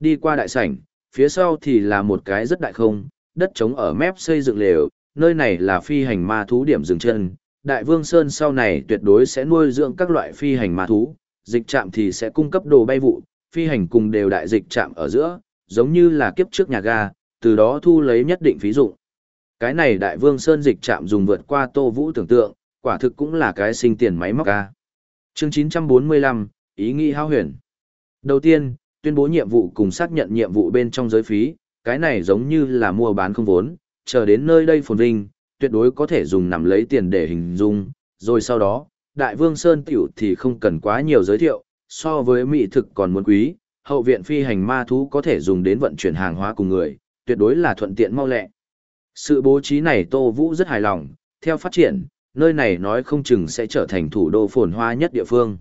Speaker 1: Đi qua đại sảnh, phía sau thì là một cái rất đại không, đất trống ở mép xây dựng lều, nơi này là phi hành ma thú điểm dừng chân. Đại Vương Sơn sau này tuyệt đối sẽ nuôi dưỡng các loại phi hành ma thú, dịch trạm thì sẽ cung cấp đồ bay vụ, phi hành cùng đều đại dịch trạm ở giữa, giống như là kiếp trước nhà ga, từ đó thu lấy nhất định phí dụng. Cái này Đại Vương Sơn dịch trạm dùng vượt qua Tô Vũ tưởng tượng, quả thực cũng là cái sinh tiền máy móc ga. Chương 945, ý nghĩ hao huyền. Đầu tiên, tuyên bố nhiệm vụ cùng xác nhận nhiệm vụ bên trong giới phí, cái này giống như là mua bán không vốn, chờ đến nơi đây phồn vinh, tuyệt đối có thể dùng nằm lấy tiền để hình dung, rồi sau đó, Đại Vương Sơn tiểu thì không cần quá nhiều giới thiệu, so với mỹ thực còn muốn quý, hậu viện phi hành ma thú có thể dùng đến vận chuyển hàng hóa cùng người, tuyệt đối là thuận tiện mau lẹ. Sự bố trí này Tô Vũ rất hài lòng, theo phát triển, nơi này nói không chừng sẽ trở thành thủ đô phồn hoa nhất địa phương.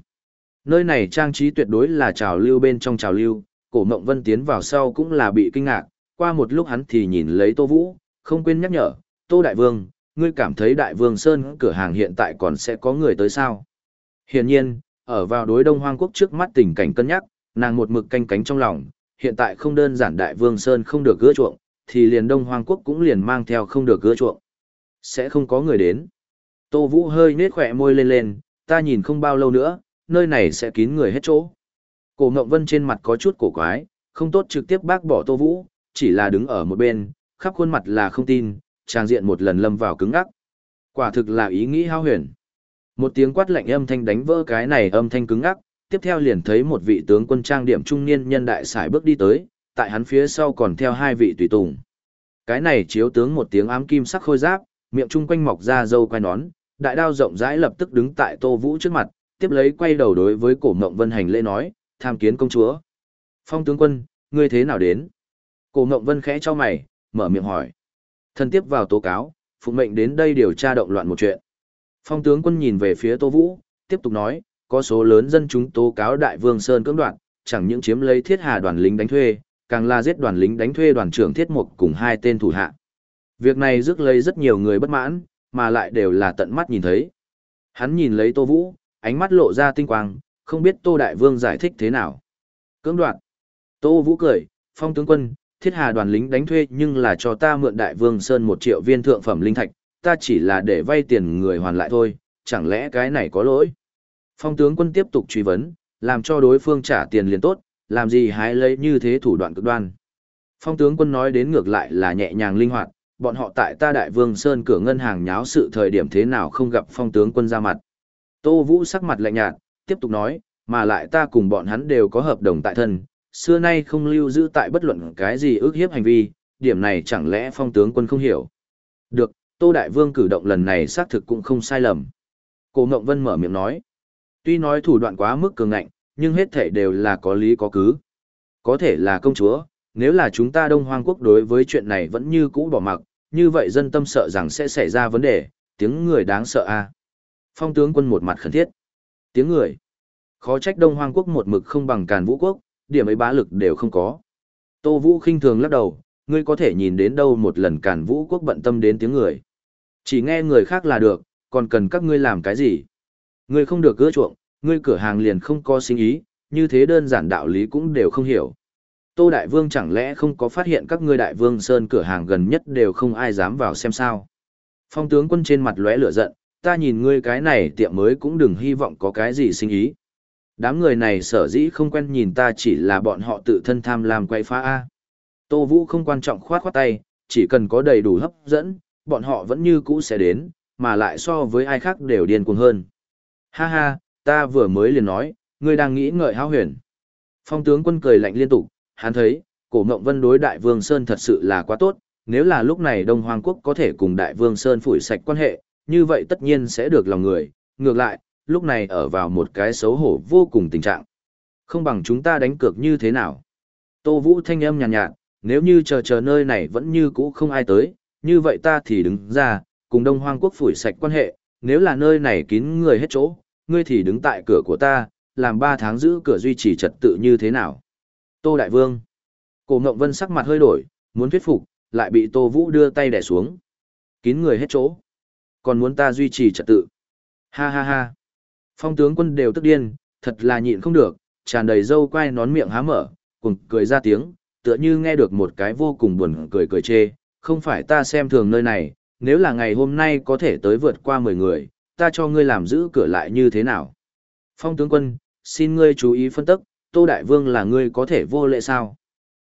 Speaker 1: Nơi này trang trí tuyệt đối là trào lưu bên trong trào lưu, cổ mộng vân tiến vào sau cũng là bị kinh ngạc, qua một lúc hắn thì nhìn lấy Tô Vũ, không quên nhắc nhở, Tô Đại Vương, ngươi cảm thấy Đại Vương Sơn cửa hàng hiện tại còn sẽ có người tới sao? Hiển nhiên, ở vào đối Đông Hoang Quốc trước mắt tình cảnh cân nhắc, nàng một mực canh cánh trong lòng, hiện tại không đơn giản Đại Vương Sơn không được gỡ chuộng, thì liền Đông Hoang Quốc cũng liền mang theo không được gỡ chuộng. Sẽ không có người đến. Tô Vũ hơi nết khỏe môi lên lên, ta nhìn không bao lâu nữa, nơi này sẽ kín người hết chỗ. Cổ Ngộng Vân trên mặt có chút cổ quái, không tốt trực tiếp bác bỏ Tô Vũ, chỉ là đứng ở một bên, khắp khuôn mặt là không tin, trang diện một lần lâm vào cứng ngắc. Quả thực là ý nghĩ hao huyền. Một tiếng quát lạnh âm thanh đánh vỡ cái này âm thanh cứng ngắc, tiếp theo liền thấy một vị tướng quân trang điểm trung niên nhân đại sải bước đi tới, tại hắn phía sau còn theo hai vị tùy tùng. Cái này chiếu tướng một tiếng ám kim sắc khôi giáp, miệng trung quanh mọc ra râu quai nón, đại đao rộng rãi lập tức đứng tại Tô Vũ trước mặt, tiếp lấy quay đầu đối với cổ mộng vân hành lễ nói, tham kiến công chúa. Phong tướng quân, ngươi thế nào đến? Cổ mộng vân khẽ cho mày, mở miệng hỏi. Thân tiếp vào tố cáo, phụ mệnh đến đây điều tra động loạn một chuyện. Phong tướng quân nhìn về phía Tô Vũ, tiếp tục nói, có số lớn dân chúng tố cáo Đại Vương Sơn cưỡng đoạt, chẳng những chiếm lấy thiết hà đoàn lính đánh thuê, càng là giết đoàn lính đánh thuê đoàn trưởng thiết mục cùng hai tên thủ hạ. Việc này rước lấy rất nhiều người bất mãn, mà lại đều là tận mắt nhìn thấy. Hắn nhìn lấy Tô Vũ, ánh mắt lộ ra tinh quang, không biết Tô Đại Vương giải thích thế nào. Cưỡng đoạt. Tô Vũ cười, phong tướng quân, thiết hà đoàn lính đánh thuê nhưng là cho ta mượn Đại Vương Sơn một triệu viên thượng phẩm linh thạch, ta chỉ là để vay tiền người hoàn lại thôi, chẳng lẽ cái này có lỗi. Phong tướng quân tiếp tục truy vấn, làm cho đối phương trả tiền liền tốt, làm gì hái lấy như thế thủ đoạn cực đoan. Phong tướng quân nói đến ngược lại là nhẹ nhàng linh hoạt, bọn họ tại ta đại vương sơn cửa ngân hàng nháo sự thời điểm thế nào không gặp phong tướng quân ra mặt. Tô Vũ sắc mặt lạnh nhạt, tiếp tục nói, mà lại ta cùng bọn hắn đều có hợp đồng tại thân, xưa nay không lưu giữ tại bất luận cái gì ước hiếp hành vi, điểm này chẳng lẽ phong tướng quân không hiểu. Được, Tô Đại Vương cử động lần này xác thực cũng không sai lầm. Cổ Ngộng Vân mở miệng nói, tuy nói thủ đoạn quá mức cường ngạnh, nhưng hết thể đều là có lý có cứ. Có thể là công chúa, nếu là chúng ta Đông Hoang Quốc đối với chuyện này vẫn như cũ bỏ mặc, như vậy dân tâm sợ rằng sẽ xảy ra vấn đề, tiếng người đáng sợ a. Phong tướng quân một mặt khẩn thiết. Tiếng người. Khó trách Đông Hoang Quốc một mực không bằng Càn Vũ Quốc, điểm ấy bá lực đều không có. Tô Vũ khinh thường lắc đầu, ngươi có thể nhìn đến đâu một lần cản Vũ Quốc bận tâm đến tiếng người. Chỉ nghe người khác là được, còn cần các ngươi làm cái gì? Ngươi không được gỡ chuộng, ngươi cửa hàng liền không có sinh ý, như thế đơn giản đạo lý cũng đều không hiểu. Tô Đại Vương chẳng lẽ không có phát hiện các ngươi Đại Vương Sơn cửa hàng gần nhất đều không ai dám vào xem sao. Phong tướng quân trên mặt lóe lửa giận, ta nhìn ngươi cái này tiệm mới cũng đừng hy vọng có cái gì sinh ý. Đám người này sở dĩ không quen nhìn ta chỉ là bọn họ tự thân tham lam quay phá A. Tô Vũ không quan trọng khoát khoát tay, chỉ cần có đầy đủ hấp dẫn, bọn họ vẫn như cũ sẽ đến, mà lại so với ai khác đều điên cuồng hơn. Ha ha, ta vừa mới liền nói, ngươi đang nghĩ ngợi hao huyền. Phong tướng quân cười lạnh liên tục, hắn thấy, cổ Ngộng vân đối đại vương Sơn thật sự là quá tốt, nếu là lúc này Đông Hoàng Quốc có thể cùng đại vương Sơn phủi sạch quan hệ, như vậy tất nhiên sẽ được lòng người, ngược lại, lúc này ở vào một cái xấu hổ vô cùng tình trạng. Không bằng chúng ta đánh cược như thế nào. Tô Vũ thanh âm nhàn nhạt, nhạt, nếu như chờ chờ nơi này vẫn như cũ không ai tới, như vậy ta thì đứng ra, cùng Đông Hoang Quốc phủi sạch quan hệ, nếu là nơi này kín người hết chỗ, ngươi thì đứng tại cửa của ta, làm ba tháng giữ cửa duy trì trật tự như thế nào. Tô Đại Vương. Cổ Ngộng Vân sắc mặt hơi đổi, muốn thuyết phục, lại bị Tô Vũ đưa tay đẻ xuống. Kín người hết chỗ. Còn muốn ta duy trì trật tự. Ha ha ha. Phong tướng quân đều tức điên, thật là nhịn không được, tràn đầy dâu quai nón miệng há mở, cùng cười ra tiếng, tựa như nghe được một cái vô cùng buồn cười cười chê, không phải ta xem thường nơi này, nếu là ngày hôm nay có thể tới vượt qua 10 người, ta cho ngươi làm giữ cửa lại như thế nào. Phong tướng quân, xin ngươi chú ý phân tích, Tô Đại Vương là ngươi có thể vô lệ sao?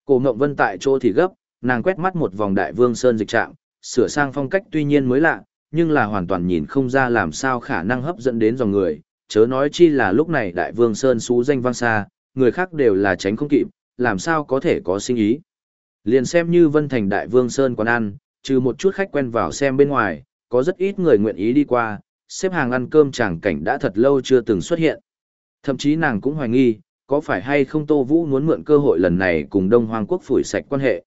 Speaker 1: Cổ Ngộng Vân tại chỗ thì gấp, nàng quét mắt một vòng Đại Vương Sơn dịch trạm, sửa sang phong cách tuy nhiên mới lạ, nhưng là hoàn toàn nhìn không ra làm sao khả năng hấp dẫn đến dòng người, chớ nói chi là lúc này Đại Vương Sơn xú danh vang xa, người khác đều là tránh không kịp, làm sao có thể có sinh ý. Liền xem như Vân Thành Đại Vương Sơn quán ăn, trừ một chút khách quen vào xem bên ngoài, có rất ít người nguyện ý đi qua, xếp hàng ăn cơm chẳng cảnh đã thật lâu chưa từng xuất hiện. Thậm chí nàng cũng hoài nghi, có phải hay không Tô Vũ muốn mượn cơ hội lần này cùng Đông Hoàng quốc phủi sạch quan hệ.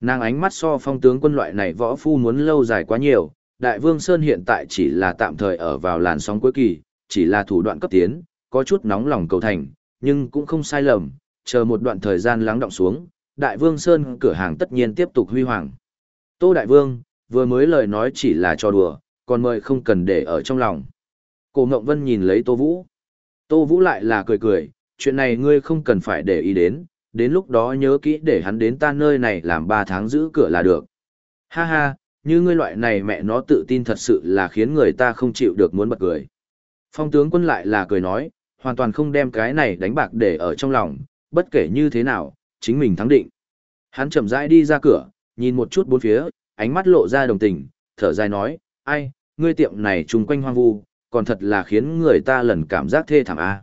Speaker 1: Nàng ánh mắt so phong tướng quân loại này võ phu muốn lâu dài quá nhiều, Đại Vương Sơn hiện tại chỉ là tạm thời ở vào làn sóng cuối kỳ, chỉ là thủ đoạn cấp tiến, có chút nóng lòng cầu thành, nhưng cũng không sai lầm, chờ một đoạn thời gian lắng động xuống, Đại Vương Sơn cửa hàng tất nhiên tiếp tục huy hoàng. Tô Đại Vương, vừa mới lời nói chỉ là cho đùa, còn mời không cần để ở trong lòng. Cổ Ngộng Vân nhìn lấy Tô Vũ. Tô Vũ lại là cười cười, chuyện này ngươi không cần phải để ý đến, đến lúc đó nhớ kỹ để hắn đến ta nơi này làm 3 tháng giữ cửa là được. Ha ha, như ngươi loại này mẹ nó tự tin thật sự là khiến người ta không chịu được muốn bật cười. Phong tướng quân lại là cười nói, hoàn toàn không đem cái này đánh bạc để ở trong lòng, bất kể như thế nào, chính mình thắng định. Hắn chậm rãi đi ra cửa, nhìn một chút bốn phía, ánh mắt lộ ra đồng tình, thở dài nói, ai, ngươi tiệm này trùng quanh hoang vu, còn thật là khiến người ta lần cảm giác thê thảm a.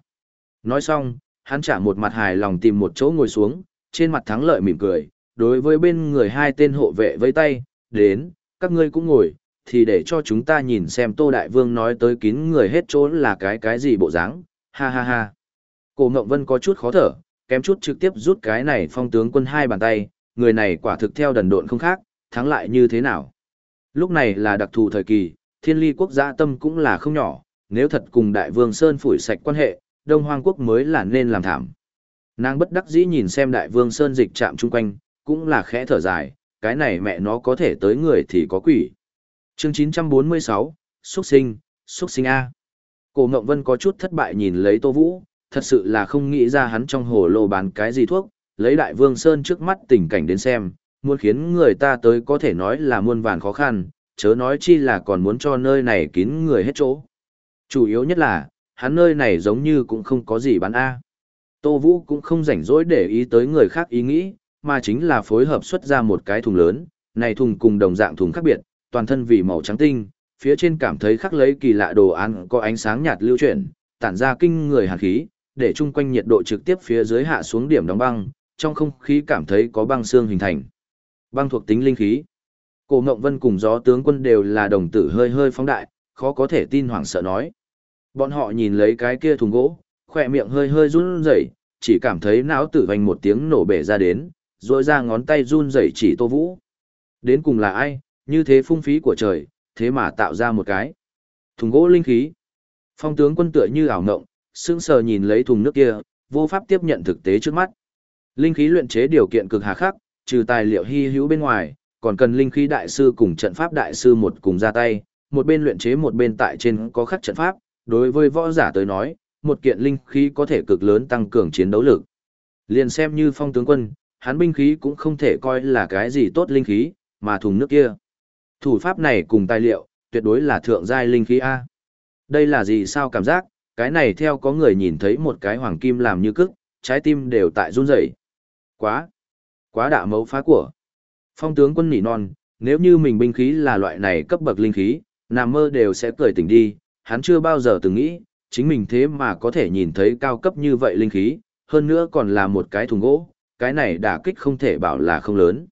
Speaker 1: Nói xong, hắn trả một mặt hài lòng tìm một chỗ ngồi xuống, trên mặt thắng lợi mỉm cười, đối với bên người hai tên hộ vệ với tay, đến, các ngươi cũng ngồi, thì để cho chúng ta nhìn xem Tô Đại Vương nói tới kín người hết chỗ là cái cái gì bộ dáng, ha ha ha. Cổ Ngộng Vân có chút khó thở, kém chút trực tiếp rút cái này phong tướng quân hai bàn tay, người này quả thực theo đần độn không khác, thắng lại như thế nào. Lúc này là đặc thù thời kỳ, thiên ly quốc gia tâm cũng là không nhỏ, nếu thật cùng đại vương Sơn phủi sạch quan hệ, Đông Hoang quốc mới là nên làm thảm. Nàng bất đắc dĩ nhìn xem đại vương Sơn dịch chạm chung quanh, cũng là khẽ thở dài, cái này mẹ nó có thể tới người thì có quỷ. Chương 946, xuất sinh, xuất sinh A. Cổ Ngộng Vân có chút thất bại nhìn lấy Tô Vũ, thật sự là không nghĩ ra hắn trong hồ lô bán cái gì thuốc, lấy đại vương Sơn trước mắt tình cảnh đến xem, muốn khiến người ta tới có thể nói là muôn vàn khó khăn, chớ nói chi là còn muốn cho nơi này kín người hết chỗ. Chủ yếu nhất là, hắn nơi này giống như cũng không có gì bán A. Tô Vũ cũng không rảnh rỗi để ý tới người khác ý nghĩ, mà chính là phối hợp xuất ra một cái thùng lớn, này thùng cùng đồng dạng thùng khác biệt, toàn thân vì màu trắng tinh, phía trên cảm thấy khắc lấy kỳ lạ đồ án có ánh sáng nhạt lưu chuyển, tản ra kinh người hàn khí, để chung quanh nhiệt độ trực tiếp phía dưới hạ xuống điểm đóng băng, trong không khí cảm thấy có băng xương hình thành. Băng thuộc tính linh khí. Cổ Ngộng Vân cùng gió tướng quân đều là đồng tử hơi hơi phóng đại, khó có thể tin hoảng sợ nói. Bọn họ nhìn lấy cái kia thùng gỗ, khỏe miệng hơi hơi run rẩy, chỉ cảm thấy não tử vành một tiếng nổ bể ra đến, rồi ra ngón tay run rẩy chỉ Tô Vũ. Đến cùng là ai, như thế phung phí của trời, thế mà tạo ra một cái thùng gỗ linh khí. Phong tướng quân tựa như ảo ngộng, sững sờ nhìn lấy thùng nước kia, vô pháp tiếp nhận thực tế trước mắt. Linh khí luyện chế điều kiện cực hà khắc, trừ tài liệu hy hữu bên ngoài, còn cần linh khí đại sư cùng trận pháp đại sư một cùng ra tay, một bên luyện chế một bên tại trên có khắc trận pháp, đối với võ giả tới nói, một kiện linh khí có thể cực lớn tăng cường chiến đấu lực. Liền xem như phong tướng quân, hắn binh khí cũng không thể coi là cái gì tốt linh khí, mà thùng nước kia. Thủ pháp này cùng tài liệu, tuyệt đối là thượng giai linh khí A. Đây là gì sao cảm giác, cái này theo có người nhìn thấy một cái hoàng kim làm như cức, trái tim đều tại run rẩy. Quá, quá đạ mấu phá của. Phong tướng quân nỉ non, nếu như mình binh khí là loại này cấp bậc linh khí, nằm mơ đều sẽ cười tỉnh đi, hắn chưa bao giờ từng nghĩ, chính mình thế mà có thể nhìn thấy cao cấp như vậy linh khí, hơn nữa còn là một cái thùng gỗ, cái này đả kích không thể bảo là không lớn.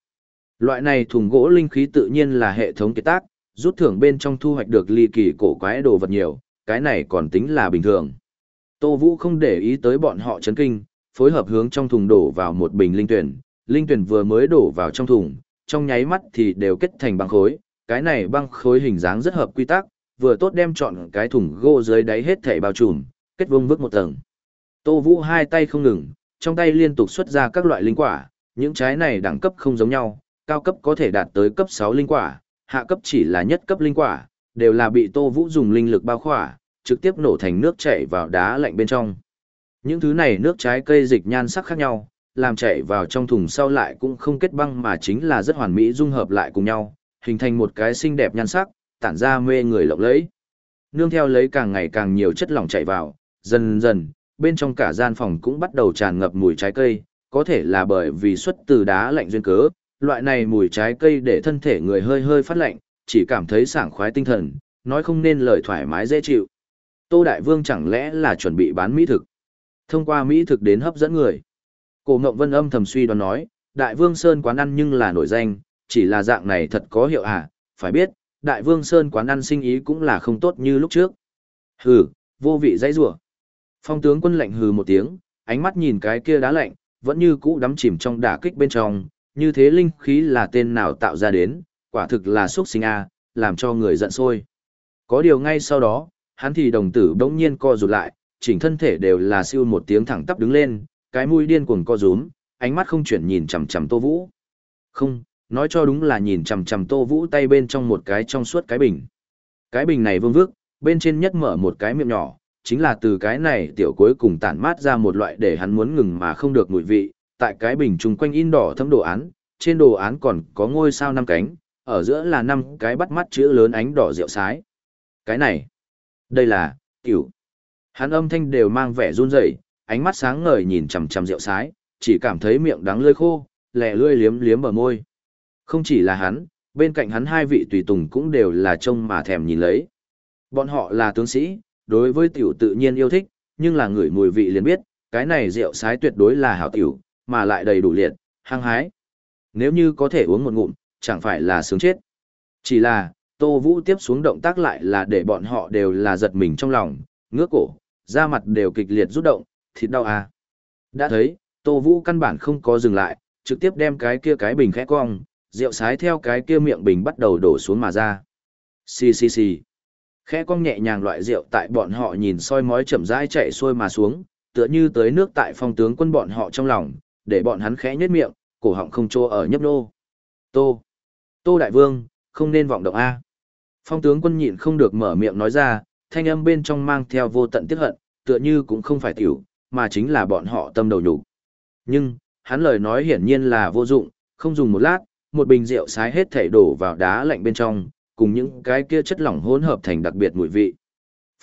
Speaker 1: Loại này thùng gỗ linh khí tự nhiên là hệ thống kết tác, rút thưởng bên trong thu hoạch được ly kỳ cổ quái đồ vật nhiều, cái này còn tính là bình thường. Tô Vũ không để ý tới bọn họ chấn kinh, phối hợp hướng trong thùng đổ vào một bình linh tuyển, linh tuyển vừa mới đổ vào trong thùng, trong nháy mắt thì đều kết thành băng khối, cái này băng khối hình dáng rất hợp quy tắc, vừa tốt đem chọn cái thùng gỗ dưới đáy hết thảy bao trùm, kết vông vức một tầng. Tô Vũ hai tay không ngừng, trong tay liên tục xuất ra các loại linh quả, những trái này đẳng cấp không giống nhau, cao cấp có thể đạt tới cấp 6 linh quả, hạ cấp chỉ là nhất cấp linh quả, đều là bị Tô Vũ dùng linh lực bao khỏa, trực tiếp nổ thành nước chảy vào đá lạnh bên trong. Những thứ này nước trái cây dịch nhan sắc khác nhau, làm chảy vào trong thùng sau lại cũng không kết băng mà chính là rất hoàn mỹ dung hợp lại cùng nhau, hình thành một cái xinh đẹp nhan sắc, tản ra mê người lộng lẫy. Nương theo lấy càng ngày càng nhiều chất lỏng chảy vào, dần dần, bên trong cả gian phòng cũng bắt đầu tràn ngập mùi trái cây, có thể là bởi vì xuất từ đá lạnh duyên cớ, loại này mùi trái cây để thân thể người hơi hơi phát lạnh, chỉ cảm thấy sảng khoái tinh thần, nói không nên lời thoải mái dễ chịu. Tô Đại Vương chẳng lẽ là chuẩn bị bán mỹ thực? Thông qua mỹ thực đến hấp dẫn người. Cổ Ngộng Vân âm thầm suy đoán nói, Đại Vương Sơn quán ăn nhưng là nổi danh, chỉ là dạng này thật có hiệu à, phải biết, Đại Vương Sơn quán ăn sinh ý cũng là không tốt như lúc trước. Hừ, vô vị dãy rủa. Phong tướng quân lạnh hừ một tiếng, ánh mắt nhìn cái kia đá lạnh, vẫn như cũ đắm chìm trong đả kích bên trong, như thế linh khí là tên nào tạo ra đến, quả thực là xuất sinh a, làm cho người giận sôi. Có điều ngay sau đó, hắn thì đồng tử bỗng nhiên co rụt lại, chỉnh thân thể đều là siêu một tiếng thẳng tắp đứng lên, cái mũi điên cuồng co rúm, ánh mắt không chuyển nhìn chằm chằm Tô Vũ. Không, nói cho đúng là nhìn chằm chằm Tô Vũ tay bên trong một cái trong suốt cái bình. Cái bình này vương vước, bên trên nhất mở một cái miệng nhỏ, chính là từ cái này tiểu cuối cùng tản mát ra một loại để hắn muốn ngừng mà không được mùi vị, tại cái bình chung quanh in đỏ thấm đồ án, trên đồ án còn có ngôi sao năm cánh, ở giữa là năm cái bắt mắt chữ lớn ánh đỏ rượu sái. Cái này, đây là, tiểu. Hắn âm thanh đều mang vẻ run rẩy, ánh mắt sáng ngời nhìn chằm chằm rượu sái, chỉ cảm thấy miệng đắng lưỡi khô, lẻ lưỡi liếm liếm bờ môi. Không chỉ là hắn, bên cạnh hắn hai vị tùy tùng cũng đều là trông mà thèm nhìn lấy. Bọn họ là tướng sĩ, đối với tiểu tự nhiên yêu thích, nhưng là người mùi vị liền biết, cái này rượu sái tuyệt đối là hảo tiểu, mà lại đầy đủ liệt, hăng hái. Nếu như có thể uống một ngụm, chẳng phải là sướng chết. Chỉ là, Tô Vũ tiếp xuống động tác lại là để bọn họ đều là giật mình trong lòng, ngước cổ, da mặt đều kịch liệt rút động, thịt đau à. Đã thấy, Tô Vũ căn bản không có dừng lại, trực tiếp đem cái kia cái bình khẽ cong, rượu sái theo cái kia miệng bình bắt đầu đổ xuống mà ra. Xì xì xì. Khẽ cong nhẹ nhàng loại rượu tại bọn họ nhìn soi mói chậm rãi chạy xuôi mà xuống, tựa như tới nước tại phong tướng quân bọn họ trong lòng, để bọn hắn khẽ nhếch miệng, cổ họng không trô ở nhấp nô. Tô. Tô Đại Vương, không nên vọng động A. Phong tướng quân nhịn không được mở miệng nói ra, thanh âm bên trong mang theo vô tận tiếc hận, tựa như cũng không phải tiểu, mà chính là bọn họ tâm đầu nhục. Nhưng, hắn lời nói hiển nhiên là vô dụng, không dùng một lát, một bình rượu sái hết thảy đổ vào đá lạnh bên trong, cùng những cái kia chất lỏng hỗn hợp thành đặc biệt mùi vị.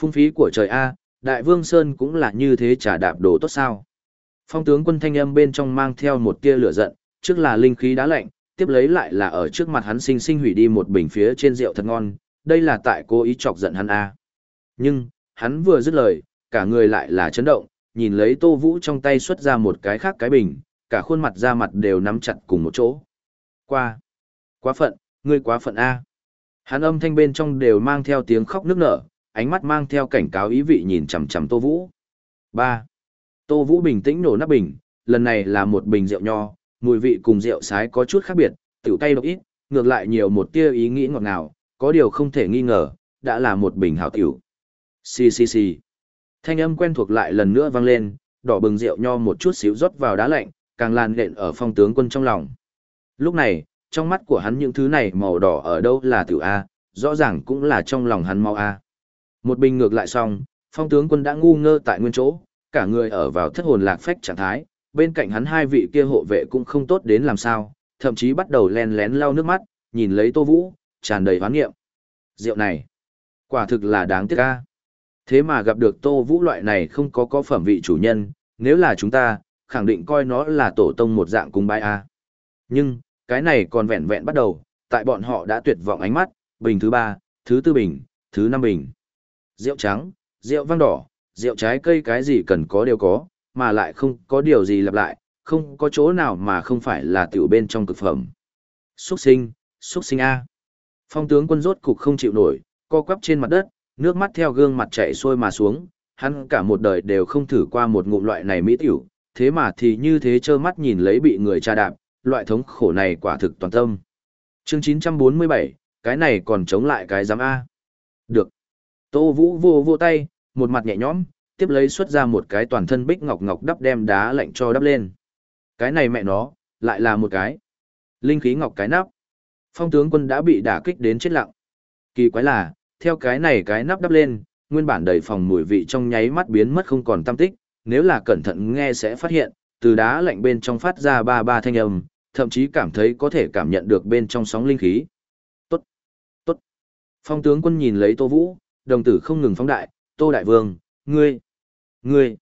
Speaker 1: Phung phí của trời A, Đại Vương Sơn cũng là như thế trả đạp đồ tốt sao. Phong tướng quân thanh âm bên trong mang theo một tia lửa giận, trước là linh khí đá lạnh, tiếp lấy lại là ở trước mặt hắn sinh sinh hủy đi một bình phía trên rượu thật ngon, đây là tại cố ý chọc giận hắn A. Nhưng, hắn vừa dứt lời, cả người lại là chấn động, nhìn lấy Tô Vũ trong tay xuất ra một cái khác cái bình, cả khuôn mặt da mặt đều nắm chặt cùng một chỗ. Qua. Quá phận, ngươi quá phận A. Hắn âm thanh bên trong đều mang theo tiếng khóc nức nở, ánh mắt mang theo cảnh cáo ý vị nhìn chằm chằm Tô Vũ. 3. Tô Vũ bình tĩnh nổ nắp bình, lần này là một bình rượu nho, mùi vị cùng rượu sái có chút khác biệt, tiểu cay độc ít, ngược lại nhiều một tia ý nghĩ ngọt ngào, có điều không thể nghi ngờ, đã là một bình hảo tiểu. Xì xì xì. Thanh âm quen thuộc lại lần nữa vang lên, đỏ bừng rượu nho một chút xíu rót vào đá lạnh, càng lan lện ở phong tướng quân trong lòng. Lúc này, trong mắt của hắn những thứ này màu đỏ ở đâu là tiểu A, rõ ràng cũng là trong lòng hắn mau A. Một bình ngược lại xong, phong tướng quân đã ngu ngơ tại nguyên chỗ, cả người ở vào thất hồn lạc phách trạng thái, bên cạnh hắn hai vị kia hộ vệ cũng không tốt đến làm sao, thậm chí bắt đầu len lén lau nước mắt, nhìn lấy Tô Vũ, tràn đầy hoán nghiệm. Rượu này, quả thực là đáng tiếc a. Thế mà gặp được Tô Vũ loại này không có có phẩm vị chủ nhân, nếu là chúng ta, khẳng định coi nó là tổ tông một dạng cung bái a. Nhưng, cái này còn vẹn vẹn bắt đầu, tại bọn họ đã tuyệt vọng ánh mắt, bình thứ ba, thứ tư bình, thứ năm bình. Rượu trắng, rượu vang đỏ, rượu trái cây cái gì cần có đều có, mà lại không có điều gì lặp lại, không có chỗ nào mà không phải là tiểu bên trong cực phẩm. Xuất sinh, xuất sinh A. Phong tướng quân rốt cục không chịu nổi, co quắp trên mặt đất, nước mắt theo gương mặt chảy xuôi mà xuống, hắn cả một đời đều không thử qua một ngụm loại này mỹ tiểu, thế mà thì như thế trơ mắt nhìn lấy bị người tra đạp, loại thống khổ này quả thực toàn tâm. Chương 947, cái này còn chống lại cái giám A. Được. Tô Vũ vô vô tay, một mặt nhẹ nhõm, tiếp lấy xuất ra một cái toàn thân bích ngọc ngọc đắp đem đá lạnh cho đắp lên. Cái này mẹ nó, lại là một cái. Linh khí ngọc cái nắp. Phong tướng quân đã bị đả kích đến chết lặng. Kỳ quái là, theo cái này cái nắp đắp lên, nguyên bản đầy phòng mùi vị trong nháy mắt biến mất không còn tâm tích, nếu là cẩn thận nghe sẽ phát hiện, từ đá lạnh bên trong phát ra ba ba thanh âm, thậm chí cảm thấy có thể cảm nhận được bên trong sóng linh khí. Tốt, tốt. Phong tướng quân nhìn lấy Tô Vũ, đồng tử không ngừng phóng đại, Tô Đại Vương, ngươi, ngươi.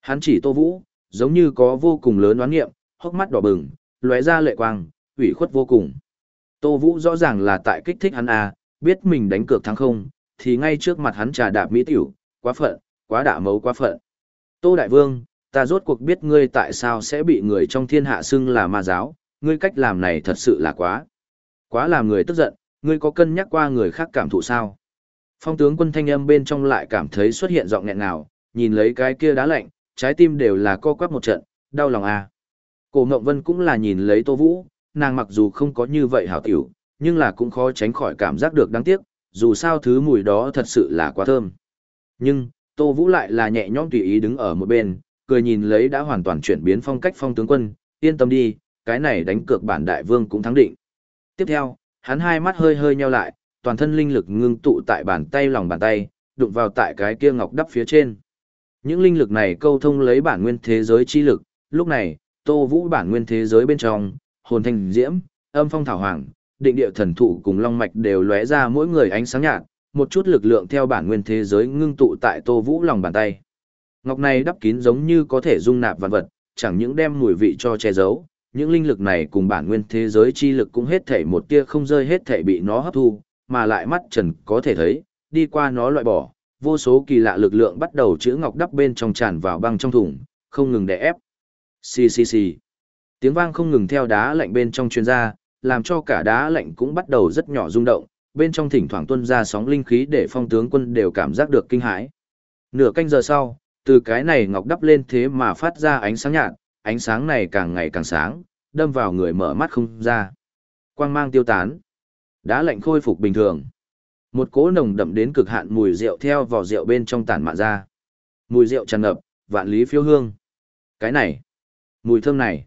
Speaker 1: Hắn chỉ Tô Vũ, giống như có vô cùng lớn oán nghiệm, hốc mắt đỏ bừng, lóe ra lệ quang, ủy khuất vô cùng. Tô Vũ rõ ràng là tại kích thích hắn à, biết mình đánh cược thắng không, thì ngay trước mặt hắn trà đạp mỹ tiểu, quá phận, quá đạ mấu quá phận. Tô Đại Vương, ta rốt cuộc biết ngươi tại sao sẽ bị người trong thiên hạ xưng là ma giáo, ngươi cách làm này thật sự là quá. Quá làm người tức giận, ngươi có cân nhắc qua người khác cảm thụ sao? Phong tướng quân thanh âm bên trong lại cảm thấy xuất hiện giọng nghẹn nào, nhìn lấy cái kia đá lạnh, trái tim đều là co quắp một trận, đau lòng à. Cổ Ngộng Vân cũng là nhìn lấy Tô Vũ, nàng mặc dù không có như vậy hảo tiểu, nhưng là cũng khó tránh khỏi cảm giác được đáng tiếc, dù sao thứ mùi đó thật sự là quá thơm. Nhưng, Tô Vũ lại là nhẹ nhõm tùy ý đứng ở một bên, cười nhìn lấy đã hoàn toàn chuyển biến phong cách phong tướng quân, yên tâm đi, cái này đánh cược bản đại vương cũng thắng định. Tiếp theo, hắn hai mắt hơi hơi nheo lại, toàn thân linh lực ngưng tụ tại bàn tay lòng bàn tay, đụng vào tại cái kia ngọc đắp phía trên. Những linh lực này câu thông lấy bản nguyên thế giới chi lực, lúc này, Tô Vũ bản nguyên thế giới bên trong, hồn thanh diễm, âm phong thảo hoàng, định địa thần thụ cùng long mạch đều lóe ra mỗi người ánh sáng nhạt, một chút lực lượng theo bản nguyên thế giới ngưng tụ tại Tô Vũ lòng bàn tay. Ngọc này đắp kín giống như có thể dung nạp vạn vật, chẳng những đem mùi vị cho che giấu, những linh lực này cùng bản nguyên thế giới chi lực cũng hết thảy một tia không rơi hết thảy bị nó hấp thu, mà lại mắt trần có thể thấy, đi qua nó loại bỏ, vô số kỳ lạ lực lượng bắt đầu chữ ngọc đắp bên trong tràn vào băng trong thùng, không ngừng đè ép. Xì xì xì. Tiếng vang không ngừng theo đá lạnh bên trong truyền ra, làm cho cả đá lạnh cũng bắt đầu rất nhỏ rung động, bên trong thỉnh thoảng tuôn ra sóng linh khí để phong tướng quân đều cảm giác được kinh hãi. Nửa canh giờ sau, từ cái này ngọc đắp lên thế mà phát ra ánh sáng nhạt, ánh sáng này càng ngày càng sáng, đâm vào người mở mắt không ra. Quang mang tiêu tán đã lạnh khôi phục bình thường. Một cỗ nồng đậm đến cực hạn mùi rượu theo vỏ rượu bên trong tản mạn ra. Mùi rượu tràn ngập, vạn lý phiêu hương. Cái này, mùi thơm này.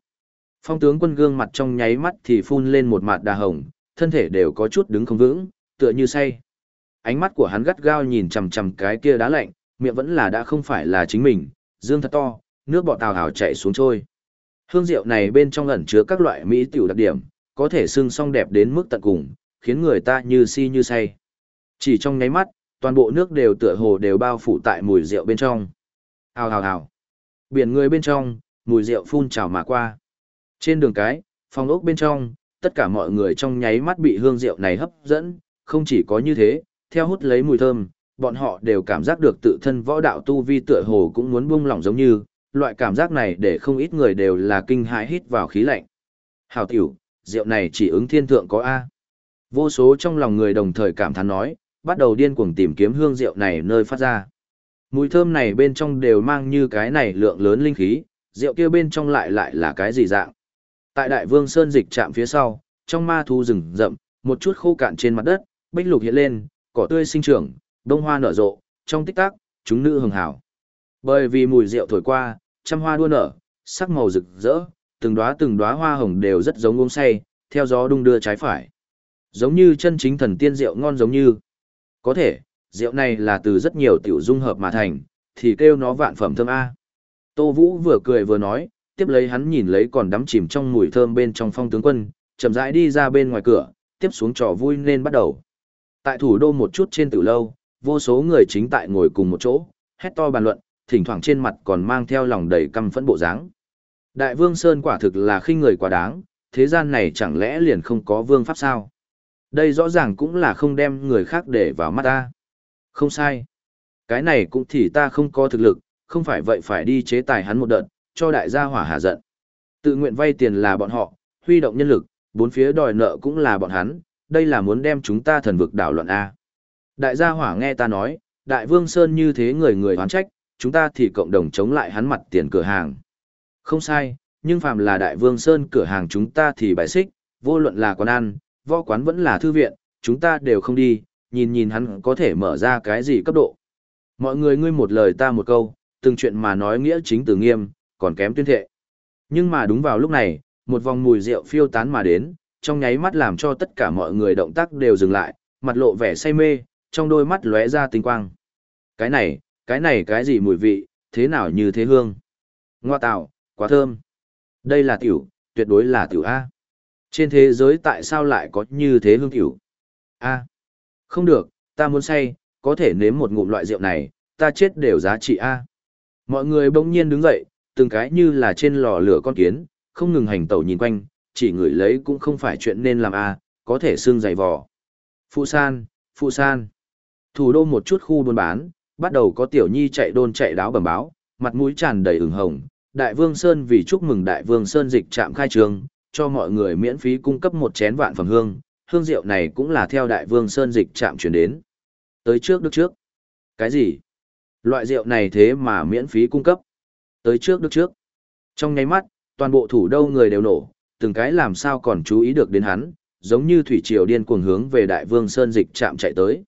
Speaker 1: Phong tướng quân gương mặt trong nháy mắt thì phun lên một mặt đà hồng, thân thể đều có chút đứng không vững, tựa như say. Ánh mắt của hắn gắt gao nhìn chằm chằm cái kia đá lạnh, miệng vẫn là đã không phải là chính mình, dương thật to, nước bọt tào hào chạy xuống trôi. Hương rượu này bên trong ẩn chứa các loại mỹ tiểu đặc điểm, có thể xưng song đẹp đến mức tận cùng, khiến người ta như si như say. Chỉ trong nháy mắt, toàn bộ nước đều tựa hồ đều bao phủ tại mùi rượu bên trong. Hào hào hào. Biển người bên trong, mùi rượu phun trào mà qua. Trên đường cái, phòng ốc bên trong, tất cả mọi người trong nháy mắt bị hương rượu này hấp dẫn, không chỉ có như thế, theo hút lấy mùi thơm, bọn họ đều cảm giác được tự thân võ đạo tu vi tựa hồ cũng muốn buông lỏng giống như, loại cảm giác này để không ít người đều là kinh hãi hít vào khí lạnh. Hào tiểu, rượu này chỉ ứng thiên thượng có A. Vô số trong lòng người đồng thời cảm thán nói, bắt đầu điên cuồng tìm kiếm hương rượu này nơi phát ra. Mùi thơm này bên trong đều mang như cái này lượng lớn linh khí, rượu kia bên trong lại lại là cái gì dạng. Tại Đại Vương Sơn dịch chạm phía sau, trong ma thu rừng rậm, một chút khô cạn trên mặt đất, bích lục hiện lên, cỏ tươi sinh trưởng, đông hoa nở rộ, trong tích tắc, chúng nữ hường hảo. Bởi vì mùi rượu thổi qua, trăm hoa đua nở, sắc màu rực rỡ, từng đóa từng đóa hoa hồng đều rất giống uống say, theo gió đung đưa trái phải. Giống như chân chính thần tiên rượu ngon giống như. Có thể, rượu này là từ rất nhiều tiểu dung hợp mà thành, thì kêu nó vạn phẩm thơm A. Tô Vũ vừa cười vừa nói, tiếp lấy hắn nhìn lấy còn đắm chìm trong mùi thơm bên trong phong tướng quân, chậm rãi đi ra bên ngoài cửa, tiếp xuống trò vui nên bắt đầu. Tại thủ đô một chút trên tử lâu, vô số người chính tại ngồi cùng một chỗ, hét to bàn luận, thỉnh thoảng trên mặt còn mang theo lòng đầy căm phẫn bộ dáng. Đại vương Sơn quả thực là khinh người quá đáng, thế gian này chẳng lẽ liền không có vương pháp sao? Đây rõ ràng cũng là không đem người khác để vào mắt ta. Không sai. Cái này cũng thì ta không có thực lực, không phải vậy phải đi chế tài hắn một đợt, cho đại gia hỏa hạ giận. Tự nguyện vay tiền là bọn họ, huy động nhân lực, bốn phía đòi nợ cũng là bọn hắn, đây là muốn đem chúng ta thần vực đảo loạn A. Đại gia hỏa nghe ta nói, đại vương Sơn như thế người người hoán trách, chúng ta thì cộng đồng chống lại hắn mặt tiền cửa hàng. Không sai, nhưng phàm là đại vương Sơn cửa hàng chúng ta thì bài xích, vô luận là quán ăn, võ quán vẫn là thư viện, chúng ta đều không đi, nhìn nhìn hắn có thể mở ra cái gì cấp độ. Mọi người ngươi một lời ta một câu, từng chuyện mà nói nghĩa chính từ nghiêm, còn kém tuyên thệ. Nhưng mà đúng vào lúc này, một vòng mùi rượu phiêu tán mà đến, trong nháy mắt làm cho tất cả mọi người động tác đều dừng lại, mặt lộ vẻ say mê, trong đôi mắt lóe ra tinh quang. Cái này, cái này cái gì mùi vị, thế nào như thế hương? Ngoa tạo, quá thơm. Đây là tiểu, tuyệt đối là tiểu A. Trên thế giới tại sao lại có như thế hương cửu? A. À, không được, ta muốn say, có thể nếm một ngụm loại rượu này, ta chết đều giá trị A. Mọi người bỗng nhiên đứng dậy, từng cái như là trên lò lửa con kiến, không ngừng hành tẩu nhìn quanh, chỉ ngửi lấy cũng không phải chuyện nên làm A, có thể xương dày vò. Phụ san, phụ san. Thủ đô một chút khu buôn bán, bắt đầu có tiểu nhi chạy đôn chạy đáo bẩm báo, mặt mũi tràn đầy ửng hồng. Đại Vương Sơn vì chúc mừng Đại Vương Sơn dịch trạm khai trường, cho mọi người miễn phí cung cấp một chén vạn phẩm hương, hương rượu này cũng là theo Đại Vương Sơn dịch trạm chuyển đến. Tới trước đức trước. Cái gì? Loại rượu này thế mà miễn phí cung cấp. Tới trước đức trước. Trong nháy mắt, toàn bộ thủ đô người đều nổ, từng cái làm sao còn chú ý được đến hắn, giống như thủy triều điên cuồng hướng về Đại Vương Sơn dịch trạm chạy tới.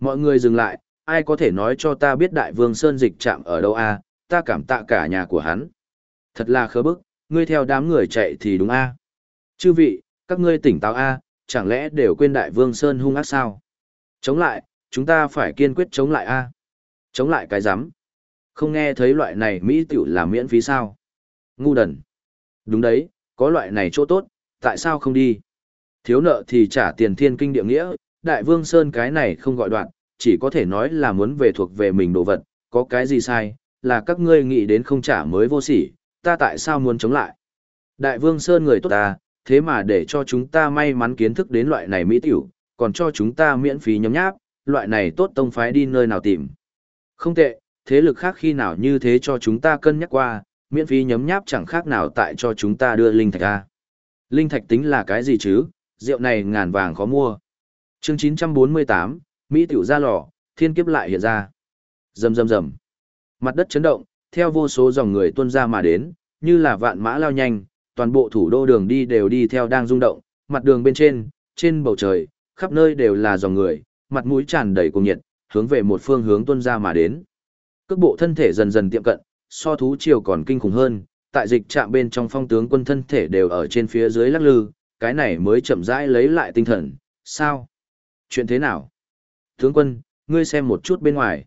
Speaker 1: Mọi người dừng lại, ai có thể nói cho ta biết Đại Vương Sơn dịch trạm ở đâu a? ta cảm tạ cả nhà của hắn. Thật là khớ bức, ngươi theo đám người chạy thì đúng a. Chư vị, các ngươi tỉnh táo a, chẳng lẽ đều quên Đại Vương Sơn hung ác sao? Chống lại, chúng ta phải kiên quyết chống lại a. Chống lại cái rắm Không nghe thấy loại này Mỹ tiểu là miễn phí sao? Ngu đần. Đúng đấy, có loại này chỗ tốt, tại sao không đi? Thiếu nợ thì trả tiền thiên kinh địa nghĩa, đại vương Sơn cái này không gọi đoạn, chỉ có thể nói là muốn về thuộc về mình đồ vật, có cái gì sai, là các ngươi nghĩ đến không trả mới vô sỉ, ta tại sao muốn chống lại? Đại vương Sơn người tốt ta, thế mà để cho chúng ta may mắn kiến thức đến loại này mỹ tiểu, còn cho chúng ta miễn phí nhấm nháp, loại này tốt tông phái đi nơi nào tìm. Không tệ, thế lực khác khi nào như thế cho chúng ta cân nhắc qua, miễn phí nhấm nháp chẳng khác nào tại cho chúng ta đưa linh thạch ra. Linh thạch tính là cái gì chứ, rượu này ngàn vàng khó mua. chương 948, Mỹ tiểu ra lò, thiên kiếp lại hiện ra. Rầm rầm rầm. Mặt đất chấn động, theo vô số dòng người tuôn ra mà đến, như là vạn mã lao nhanh, toàn bộ thủ đô đường đi đều đi theo đang rung động, mặt đường bên trên, trên bầu trời, khắp nơi đều là dòng người, mặt mũi tràn đầy cùng nhiệt, hướng về một phương hướng tuôn ra mà đến. Cước bộ thân thể dần dần tiệm cận, so thú chiều còn kinh khủng hơn, tại dịch trạm bên trong phong tướng quân thân thể đều ở trên phía dưới lắc lư, cái này mới chậm rãi lấy lại tinh thần, sao? Chuyện thế nào? Tướng quân, ngươi xem một chút bên ngoài.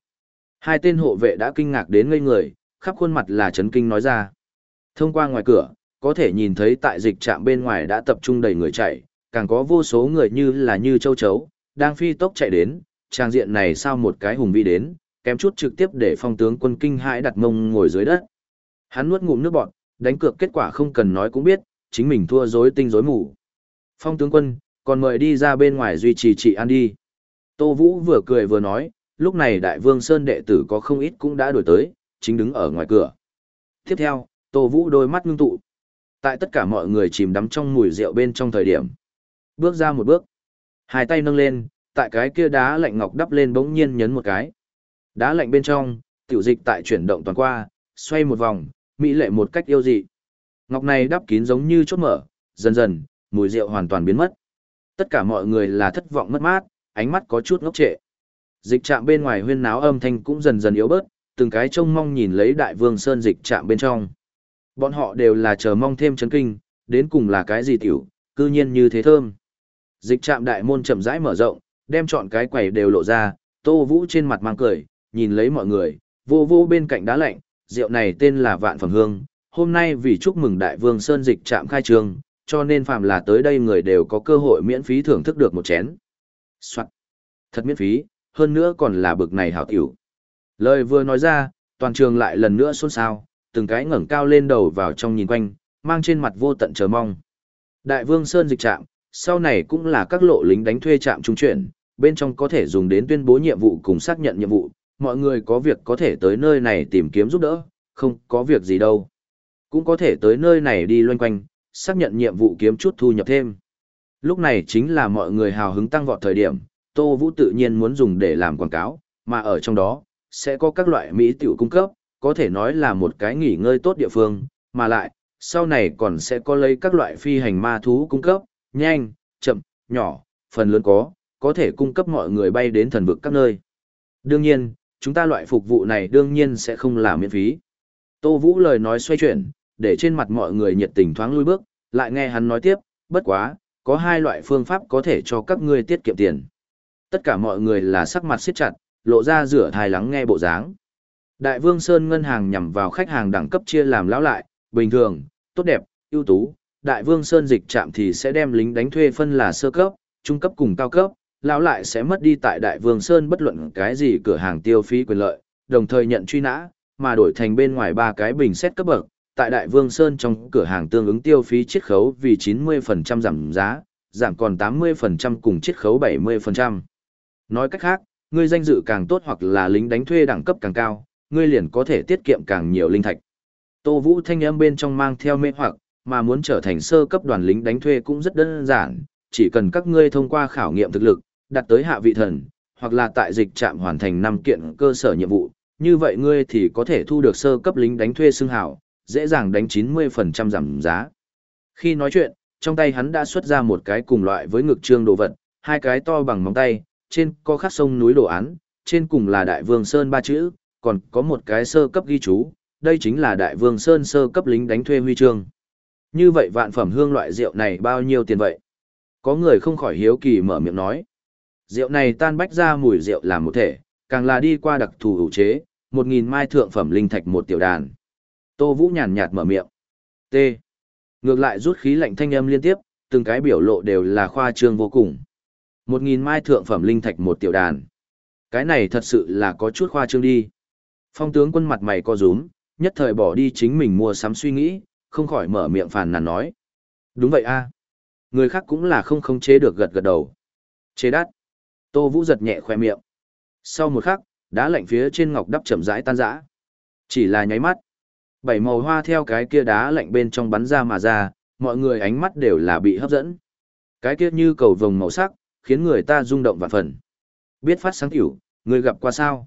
Speaker 1: Hai tên hộ vệ đã kinh ngạc đến ngây người, khắp khuôn mặt là chấn kinh nói ra. Thông qua ngoài cửa, có thể nhìn thấy tại dịch trạm bên ngoài đã tập trung đầy người chạy, càng có vô số người như là như châu chấu, đang phi tốc chạy đến, trang diện này sao một cái hùng vĩ đến, kém chút trực tiếp để phong tướng quân kinh hãi đặt mông ngồi dưới đất. Hắn nuốt ngụm nước bọt, đánh cược kết quả không cần nói cũng biết, chính mình thua rối tinh rối mù. Phong tướng quân, còn mời đi ra bên ngoài duy trì trị an đi. Tô Vũ vừa cười vừa nói, lúc này đại vương Sơn đệ tử có không ít cũng đã đổi tới, chính đứng ở ngoài cửa. Tiếp theo, Tô Vũ đôi mắt ngưng tụ. Tại tất cả mọi người chìm đắm trong mùi rượu bên trong thời điểm. Bước ra một bước. Hai tay nâng lên, tại cái kia đá lạnh ngọc đắp lên bỗng nhiên nhấn một cái. Đá lạnh bên trong, tiểu dịch tại chuyển động toàn qua, xoay một vòng, mỹ lệ một cách yêu dị. Ngọc này đắp kín giống như chốt mở, dần dần, mùi rượu hoàn toàn biến mất. Tất cả mọi người là thất vọng mất mát, ánh mắt có chút ngốc trệ. Dịch trạm bên ngoài huyên náo âm thanh cũng dần dần yếu bớt, từng cái trông mong nhìn lấy đại vương sơn dịch trạm bên trong. Bọn họ đều là chờ mong thêm chấn kinh, đến cùng là cái gì tiểu, cư nhiên như thế thơm. Dịch trạm đại môn chậm rãi mở rộng, đem chọn cái quầy đều lộ ra, Tô Vũ trên mặt mang cười, nhìn lấy mọi người, vô vô bên cạnh đá lạnh, rượu này tên là Vạn Phẩm Hương, hôm nay vì chúc mừng Đại Vương Sơn Dịch trạm khai trương, cho nên phàm là tới đây người đều có cơ hội miễn phí thưởng thức được một chén. Soạn. Thật miễn phí, hơn nữa còn là bực này hảo tiểu. Lời vừa nói ra, toàn trường lại lần nữa xôn xao, từng cái ngẩng cao lên đầu vào trong nhìn quanh, mang trên mặt vô tận chờ mong. Đại Vương Sơn Dịch trạm, sau này cũng là các lộ lính đánh thuê trạm trung chuyển, bên trong có thể dùng đến tuyên bố nhiệm vụ cùng xác nhận nhiệm vụ, mọi người có việc có thể tới nơi này tìm kiếm giúp đỡ, không có việc gì đâu. Cũng có thể tới nơi này đi loanh quanh, xác nhận nhiệm vụ kiếm chút thu nhập thêm. Lúc này chính là mọi người hào hứng tăng vọt thời điểm, Tô Vũ tự nhiên muốn dùng để làm quảng cáo, mà ở trong đó, sẽ có các loại mỹ tiểu cung cấp, có thể nói là một cái nghỉ ngơi tốt địa phương, mà lại, sau này còn sẽ có lấy các loại phi hành ma thú cung cấp, nhanh, chậm, nhỏ, phần lớn có, có thể cung cấp mọi người bay đến thần vực các nơi. Đương nhiên, chúng ta loại phục vụ này đương nhiên sẽ không là miễn phí. Tô Vũ lời nói xoay chuyển, để trên mặt mọi người nhiệt tình thoáng lui bước, lại nghe hắn nói tiếp, bất quá, có hai loại phương pháp có thể cho các ngươi tiết kiệm tiền. Tất cả mọi người là sắc mặt siết chặt, lộ ra rửa thai lắng nghe bộ dáng. Đại Vương Sơn ngân hàng nhằm vào khách hàng đẳng cấp chia làm lão lại, bình thường, tốt đẹp, ưu tú. Đại Vương Sơn dịch trạm thì sẽ đem lính đánh thuê phân là sơ cấp, trung cấp cùng cao cấp, lão lại sẽ mất đi tại Đại Vương Sơn bất luận cái gì cửa hàng tiêu phí quyền lợi, đồng thời nhận truy nã, mà đổi thành bên ngoài ba cái bình xét cấp bậc, tại Đại Vương Sơn trong cửa hàng tương ứng tiêu phí chiết khấu vì 90% giảm giá, giảm còn 80% cùng chiết khấu 70%. Nói cách khác, ngươi danh dự càng tốt hoặc là lính đánh thuê đẳng cấp càng cao, ngươi liền có thể tiết kiệm càng nhiều linh thạch. Tô Vũ thanh âm bên trong mang theo mê hoặc, mà muốn trở thành sơ cấp đoàn lính đánh thuê cũng rất đơn giản, chỉ cần các ngươi thông qua khảo nghiệm thực lực, đạt tới hạ vị thần, hoặc là tại dịch trạm hoàn thành năm kiện cơ sở nhiệm vụ, như vậy ngươi thì có thể thu được sơ cấp lính đánh thuê xưng hào, dễ dàng đánh 90% giảm giá. Khi nói chuyện, trong tay hắn đã xuất ra một cái cùng loại với ngực trương đồ vật, hai cái to bằng móng tay, trên có khắc sông núi đồ án, trên cùng là Đại Vương Sơn ba chữ, còn có một cái sơ cấp ghi chú, đây chính là Đại Vương Sơn sơ cấp lính đánh thuê huy chương. Như vậy vạn phẩm hương loại rượu này bao nhiêu tiền vậy? Có người không khỏi hiếu kỳ mở miệng nói. Rượu này tan bách ra mùi rượu làm một thể, càng là đi qua đặc thù hữu chế, một nghìn mai thượng phẩm linh thạch một tiểu đàn. Tô Vũ nhàn nhạt mở miệng. T. Ngược lại rút khí lạnh thanh âm liên tiếp, từng cái biểu lộ đều là khoa trương vô cùng. Một nghìn mai thượng phẩm linh thạch một tiểu đàn. Cái này thật sự là có chút khoa trương đi. Phong tướng quân mặt mày co rúm, nhất thời bỏ đi chính mình mua sắm suy nghĩ, không khỏi mở miệng phàn nàn nói. Đúng vậy a Người khác cũng là không khống chế được gật gật đầu. Chế đắt. Tô Vũ giật nhẹ khoe miệng. Sau một khắc, đá lạnh phía trên ngọc đắp chậm rãi tan rã. Chỉ là nháy mắt. Bảy màu hoa theo cái kia đá lạnh bên trong bắn ra mà ra, mọi người ánh mắt đều là bị hấp dẫn. Cái kia như cầu vồng màu sắc, khiến người ta rung động vạn phần. Biết phát sáng tiểu, người gặp qua sao?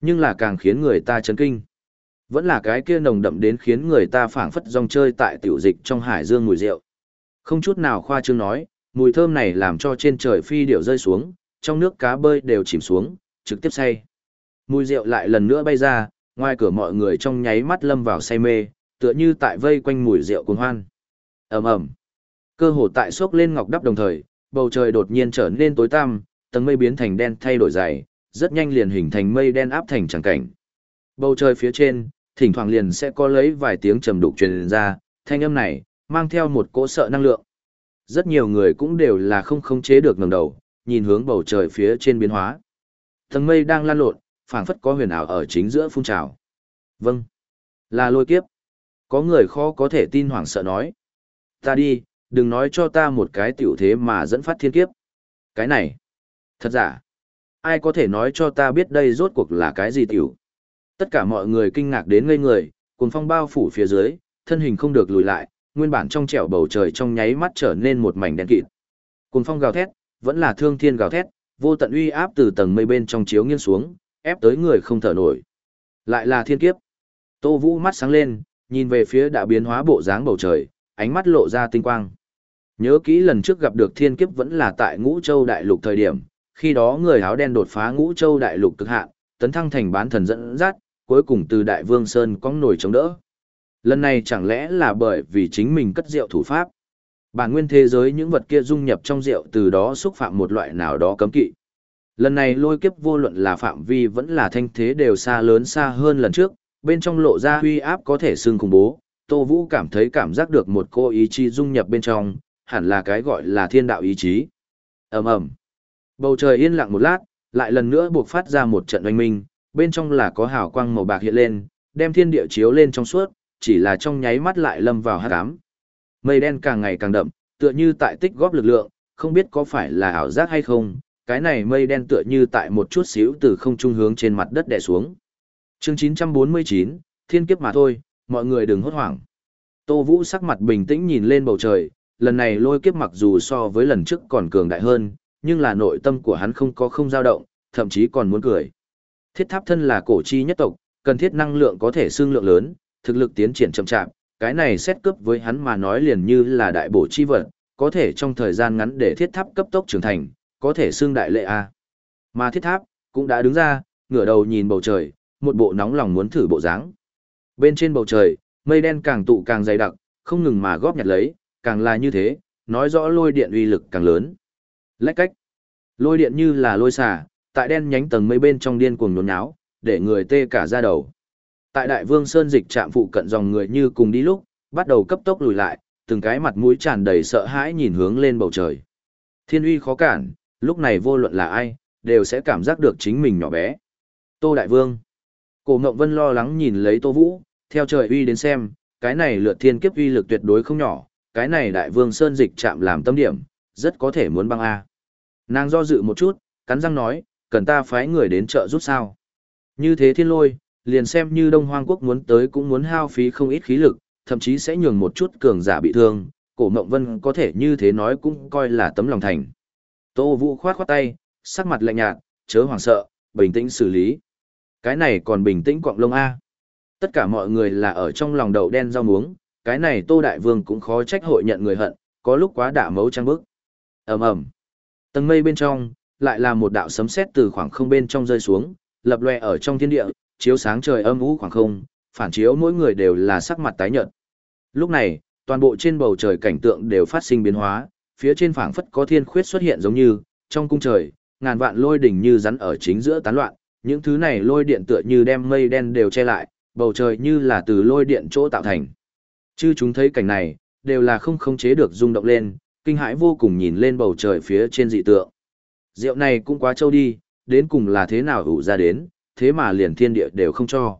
Speaker 1: Nhưng là càng khiến người ta chấn kinh. Vẫn là cái kia nồng đậm đến khiến người ta phảng phất rong chơi tại tiểu dịch trong hải dương mùi rượu. Không chút nào khoa trương nói, mùi thơm này làm cho trên trời phi điệu rơi xuống, trong nước cá bơi đều chìm xuống, trực tiếp say. Mùi rượu lại lần nữa bay ra, ngoài cửa mọi người trong nháy mắt lâm vào say mê, tựa như tại vây quanh mùi rượu cuồng hoan. Ầm ầm. Cơ hồ tại xốc lên ngọc đắp đồng thời, bầu trời đột nhiên trở nên tối tăm, tầng mây biến thành đen thay đổi dày, rất nhanh liền hình thành mây đen áp thành tràng cảnh. Bầu trời phía trên, thỉnh thoảng liền sẽ có lấy vài tiếng trầm đục truyền ra, thanh âm này mang theo một cỗ sợ năng lượng. Rất nhiều người cũng đều là không khống chế được ngẩng đầu, nhìn hướng bầu trời phía trên biến hóa. Tầng mây đang lan lộn, phảng phất có huyền ảo ở chính giữa phun trào. Vâng, là lôi kiếp. Có người khó có thể tin hoảng sợ nói. Ta đi, đừng nói cho ta một cái tiểu thế mà dẫn phát thiên kiếp. Cái này, thật giả. Ai có thể nói cho ta biết đây rốt cuộc là cái gì tiểu? Tất cả mọi người kinh ngạc đến ngây người, cuồng phong bao phủ phía dưới, thân hình không được lùi lại, nguyên bản trong trẻo bầu trời trong nháy mắt trở nên một mảnh đen kịt. Cuồng phong gào thét, vẫn là thương thiên gào thét, vô tận uy áp từ tầng mây bên trong chiếu nghiêng xuống, ép tới người không thở nổi. Lại là thiên kiếp. Tô Vũ mắt sáng lên, nhìn về phía đã biến hóa bộ dáng bầu trời, ánh mắt lộ ra tinh quang. Nhớ kỹ lần trước gặp được thiên kiếp vẫn là tại Ngũ Châu Đại Lục thời điểm, khi đó người áo đen đột phá Ngũ Châu Đại Lục cực hạn, tấn thăng thành bán thần dẫn dắt, cuối cùng từ Đại Vương Sơn có nổi chống đỡ. Lần này chẳng lẽ là bởi vì chính mình cất rượu thủ pháp. Bản nguyên thế giới những vật kia dung nhập trong rượu từ đó xúc phạm một loại nào đó cấm kỵ. Lần này lôi kiếp vô luận là phạm vi vẫn là thanh thế đều xa lớn xa hơn lần trước, bên trong lộ ra huy áp có thể xương khủng bố. Tô Vũ cảm thấy cảm giác được một cô ý chí dung nhập bên trong, hẳn là cái gọi là thiên đạo ý chí. ầm ầm Bầu trời yên lặng một lát, lại lần nữa buộc phát ra một trận oanh minh, bên trong là có hào quang màu bạc hiện lên, đem thiên địa chiếu lên trong suốt, chỉ là trong nháy mắt lại lâm vào hát ám. Mây đen càng ngày càng đậm, tựa như tại tích góp lực lượng, không biết có phải là ảo giác hay không, cái này mây đen tựa như tại một chút xíu từ không trung hướng trên mặt đất đè xuống. Chương 949, thiên kiếp mà thôi, mọi người đừng hốt hoảng. Tô Vũ sắc mặt bình tĩnh nhìn lên bầu trời, lần này lôi kiếp mặc dù so với lần trước còn cường đại hơn, nhưng là nội tâm của hắn không có không dao động, thậm chí còn muốn cười. Thiết tháp thân là cổ chi nhất tộc, cần thiết năng lượng có thể xương lượng lớn, thực lực tiến triển chậm chạp, cái này xét cấp với hắn mà nói liền như là đại bổ chi vật, có thể trong thời gian ngắn để thiết tháp cấp tốc trưởng thành, có thể xương đại lệ a. Mà thiết tháp cũng đã đứng ra, ngửa đầu nhìn bầu trời, một bộ nóng lòng muốn thử bộ dáng. Bên trên bầu trời, mây đen càng tụ càng dày đặc, không ngừng mà góp nhặt lấy, càng là như thế, nói rõ lôi điện uy lực càng lớn. Lách cách. Lôi điện như là lôi xả, tại đen nhánh tầng mây bên trong điên cuồng nhốn nháo, để người tê cả da đầu. Tại Đại Vương Sơn dịch trạm phụ cận dòng người như cùng đi lúc, bắt đầu cấp tốc lùi lại, từng cái mặt mũi tràn đầy sợ hãi nhìn hướng lên bầu trời. Thiên uy khó cản, lúc này vô luận là ai, đều sẽ cảm giác được chính mình nhỏ bé. Tô Đại Vương. Cổ Ngộng Vân lo lắng nhìn lấy Tô Vũ, theo trời uy đến xem, cái này lượt thiên kiếp uy lực tuyệt đối không nhỏ, cái này Đại Vương Sơn dịch chạm làm tâm điểm, rất có thể muốn băng A. Nàng do dự một chút, cắn răng nói, cần ta phái người đến chợ rút sao. Như thế thiên lôi, liền xem như Đông Hoang Quốc muốn tới cũng muốn hao phí không ít khí lực, thậm chí sẽ nhường một chút cường giả bị thương, cổ mộng vân có thể như thế nói cũng coi là tấm lòng thành. Tô Vũ khoát khoát tay, sắc mặt lạnh nhạt, chớ hoảng sợ, bình tĩnh xử lý. Cái này còn bình tĩnh quọng lông A. Tất cả mọi người là ở trong lòng đầu đen rau muống, cái này Tô Đại Vương cũng khó trách hội nhận người hận, có lúc quá đả mấu trang bức ầm ầm Tầng mây bên trong, lại là một đạo sấm sét từ khoảng không bên trong rơi xuống, lập loè ở trong thiên địa, chiếu sáng trời âm u khoảng không, phản chiếu mỗi người đều là sắc mặt tái nhợt. Lúc này, toàn bộ trên bầu trời cảnh tượng đều phát sinh biến hóa, phía trên phảng phất có thiên khuyết xuất hiện giống như, trong cung trời, ngàn vạn lôi đỉnh như rắn ở chính giữa tán loạn, những thứ này lôi điện tựa như đem mây đen đều che lại, bầu trời như là từ lôi điện chỗ tạo thành. Chư chúng thấy cảnh này, đều là không khống chế được rung động lên, kinh hãi vô cùng nhìn lên bầu trời phía trên dị tượng. Rượu này cũng quá trâu đi, đến cùng là thế nào ủ ra đến, thế mà liền thiên địa đều không cho.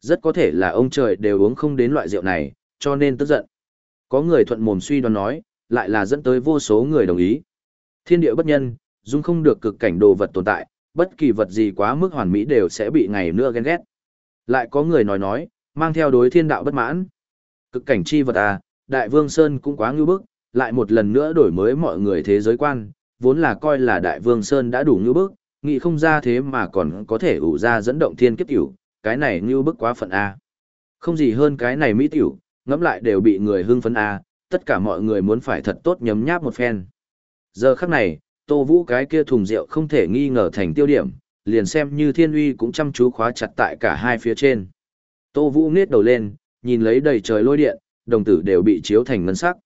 Speaker 1: Rất có thể là ông trời đều uống không đến loại rượu này, cho nên tức giận. Có người thuận mồm suy đoán nói, lại là dẫn tới vô số người đồng ý. Thiên địa bất nhân, dung không được cực cảnh đồ vật tồn tại, bất kỳ vật gì quá mức hoàn mỹ đều sẽ bị ngày nữa ghen ghét. Lại có người nói nói, mang theo đối thiên đạo bất mãn. Cực cảnh chi vật à, Đại Vương Sơn cũng quá ngưu bức, lại một lần nữa đổi mới mọi người thế giới quan, vốn là coi là Đại Vương Sơn đã đủ ngưu bức, nghĩ không ra thế mà còn có thể ủ ra dẫn động thiên kiếp tiểu, cái này ngưu bức quá phận A. Không gì hơn cái này mỹ tiểu, ngẫm lại đều bị người hưng phấn A, tất cả mọi người muốn phải thật tốt nhấm nháp một phen. Giờ khắc này, Tô Vũ cái kia thùng rượu không thể nghi ngờ thành tiêu điểm, liền xem như thiên uy cũng chăm chú khóa chặt tại cả hai phía trên. Tô Vũ nghiết đầu lên, nhìn lấy đầy trời lôi điện, đồng tử đều bị chiếu thành ngân sắc.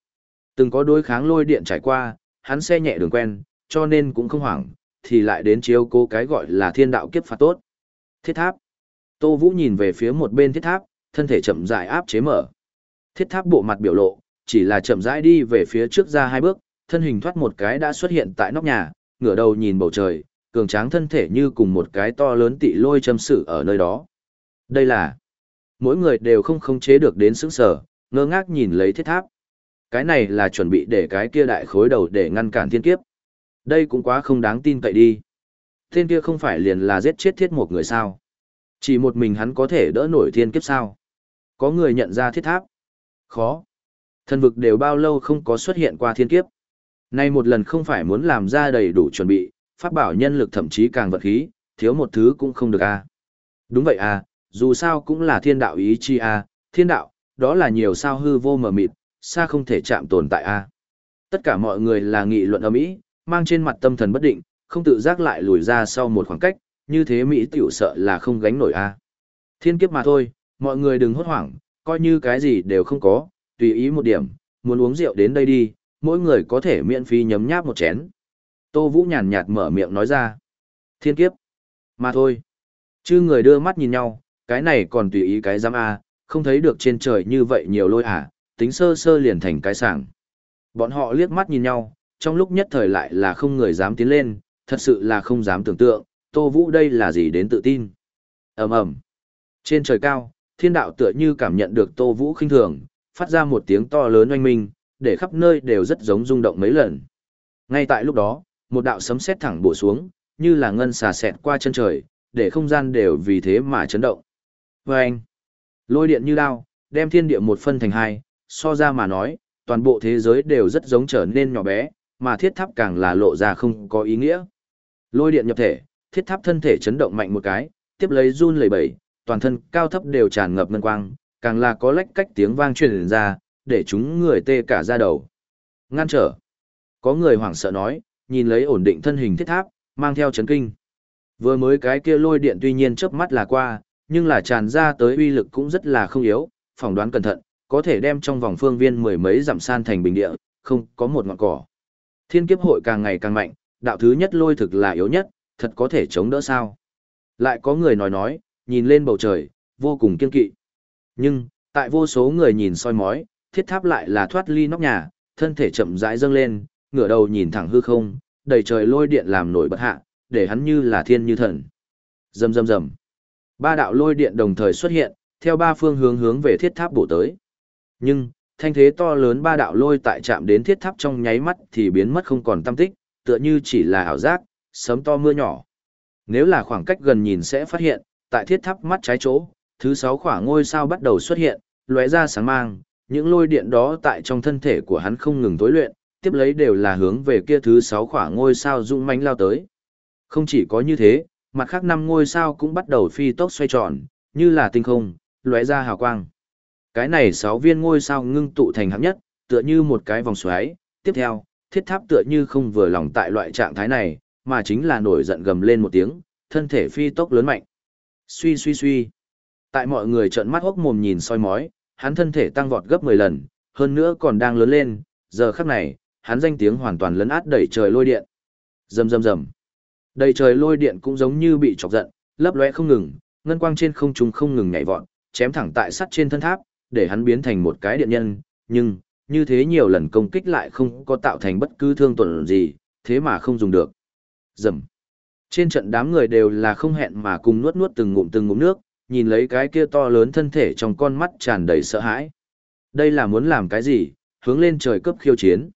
Speaker 1: Từng có đối kháng lôi điện trải qua, hắn xe nhẹ đường quen, cho nên cũng không hoảng, thì lại đến chiếu cố cái gọi là thiên đạo kiếp phạt tốt. Thiết tháp. Tô Vũ nhìn về phía một bên thiết tháp, thân thể chậm rãi áp chế mở. Thiết tháp bộ mặt biểu lộ, chỉ là chậm rãi đi về phía trước ra hai bước, thân hình thoát một cái đã xuất hiện tại nóc nhà, ngửa đầu nhìn bầu trời, cường tráng thân thể như cùng một cái to lớn tị lôi châm sự ở nơi đó. Đây là mỗi người đều không khống chế được đến sững sở, ngơ ngác nhìn lấy thiết tháp. Cái này là chuẩn bị để cái kia đại khối đầu để ngăn cản thiên kiếp. Đây cũng quá không đáng tin cậy đi. Thiên kia không phải liền là giết chết thiết một người sao. Chỉ một mình hắn có thể đỡ nổi thiên kiếp sao. Có người nhận ra thiết tháp. Khó. Thần vực đều bao lâu không có xuất hiện qua thiên kiếp. Nay một lần không phải muốn làm ra đầy đủ chuẩn bị, pháp bảo nhân lực thậm chí càng vật khí, thiếu một thứ cũng không được a. Đúng vậy à, dù sao cũng là thiên đạo ý chi a, thiên đạo, đó là nhiều sao hư vô mờ mịt, xa không thể chạm tồn tại a. Tất cả mọi người là nghị luận ở mỹ, mang trên mặt tâm thần bất định, không tự giác lại lùi ra sau một khoảng cách, như thế Mỹ tiểu sợ là không gánh nổi a. Thiên kiếp mà thôi, mọi người đừng hốt hoảng, coi như cái gì đều không có, tùy ý một điểm, muốn uống rượu đến đây đi, mỗi người có thể miễn phí nhấm nháp một chén. Tô Vũ nhàn nhạt mở miệng nói ra. Thiên kiếp. Mà thôi. Chứ người đưa mắt nhìn nhau, cái này còn tùy ý cái giám A, không thấy được trên trời như vậy nhiều lôi à, tính sơ sơ liền thành cái sảng. Bọn họ liếc mắt nhìn nhau, trong lúc nhất thời lại là không người dám tiến lên, thật sự là không dám tưởng tượng, Tô Vũ đây là gì đến tự tin. ầm ầm Trên trời cao, thiên đạo tựa như cảm nhận được Tô Vũ khinh thường, phát ra một tiếng to lớn oanh minh, để khắp nơi đều rất giống rung động mấy lần. Ngay tại lúc đó, một đạo sấm sét thẳng bổ xuống, như là ngân xà xẹt qua chân trời, để không gian đều vì thế mà chấn động. Vâng! Lôi điện như đao, đem thiên địa một phân thành hai, so ra mà nói, toàn bộ thế giới đều rất giống trở nên nhỏ bé, mà thiết tháp càng là lộ ra không có ý nghĩa. Lôi điện nhập thể, thiết tháp thân thể chấn động mạnh một cái, tiếp lấy run lẩy bẩy, toàn thân cao thấp đều tràn ngập ngân quang, càng là có lách cách tiếng vang truyền ra, để chúng người tê cả da đầu. Ngăn trở. Có người hoảng sợ nói, nhìn lấy ổn định thân hình thiết tháp, mang theo chấn kinh. Vừa mới cái kia lôi điện tuy nhiên chớp mắt là qua, nhưng là tràn ra tới uy lực cũng rất là không yếu, phỏng đoán cẩn thận, có thể đem trong vòng phương viên mười mấy dặm san thành bình địa, không có một ngọn cỏ. Thiên kiếp hội càng ngày càng mạnh, đạo thứ nhất lôi thực là yếu nhất, thật có thể chống đỡ sao? Lại có người nói nói, nhìn lên bầu trời, vô cùng kiên kỵ. Nhưng, tại vô số người nhìn soi mói, thiết tháp lại là thoát ly nóc nhà, thân thể chậm rãi dâng lên, ngửa đầu nhìn thẳng hư không, đầy trời lôi điện làm nổi bật hạ, để hắn như là thiên như thần. Rầm rầm rầm. Ba đạo lôi điện đồng thời xuất hiện, theo ba phương hướng hướng về thiết tháp bổ tới. Nhưng, thanh thế to lớn ba đạo lôi tại chạm đến thiết tháp trong nháy mắt thì biến mất không còn tâm tích, tựa như chỉ là ảo giác, sấm to mưa nhỏ. Nếu là khoảng cách gần nhìn sẽ phát hiện, tại thiết tháp mắt trái chỗ, thứ sáu khoảng ngôi sao bắt đầu xuất hiện, lóe ra sáng mang, những lôi điện đó tại trong thân thể của hắn không ngừng tối luyện, tiếp lấy đều là hướng về kia thứ sáu khoảng ngôi sao rung mãnh lao tới. Không chỉ có như thế, mặt khác năm ngôi sao cũng bắt đầu phi tốc xoay tròn, như là tinh không, lóe ra hào quang. Cái này sáu viên ngôi sao ngưng tụ thành hạng nhất, tựa như một cái vòng xoáy, tiếp theo, thiết tháp tựa như không vừa lòng tại loại trạng thái này, mà chính là nổi giận gầm lên một tiếng, thân thể phi tốc lớn mạnh. Suy suy suy. Tại mọi người trợn mắt hốc mồm nhìn soi mói, hắn thân thể tăng vọt gấp 10 lần, hơn nữa còn đang lớn lên, giờ khắc này, hắn danh tiếng hoàn toàn lấn át đẩy trời lôi điện. Rầm rầm rầm. Đầy trời lôi điện cũng giống như bị chọc giận, lấp lóe không ngừng, ngân quang trên không trung không ngừng nhảy vọt, chém thẳng tại sắt trên thân tháp, để hắn biến thành một cái điện nhân, nhưng, như thế nhiều lần công kích lại không có tạo thành bất cứ thương tổn gì, thế mà không dùng được. Rầm. Trên trận đám người đều là không hẹn mà cùng nuốt nuốt từng ngụm từng ngụm nước, nhìn lấy cái kia to lớn thân thể trong con mắt tràn đầy sợ hãi. Đây là muốn làm cái gì, hướng lên trời cấp khiêu chiến.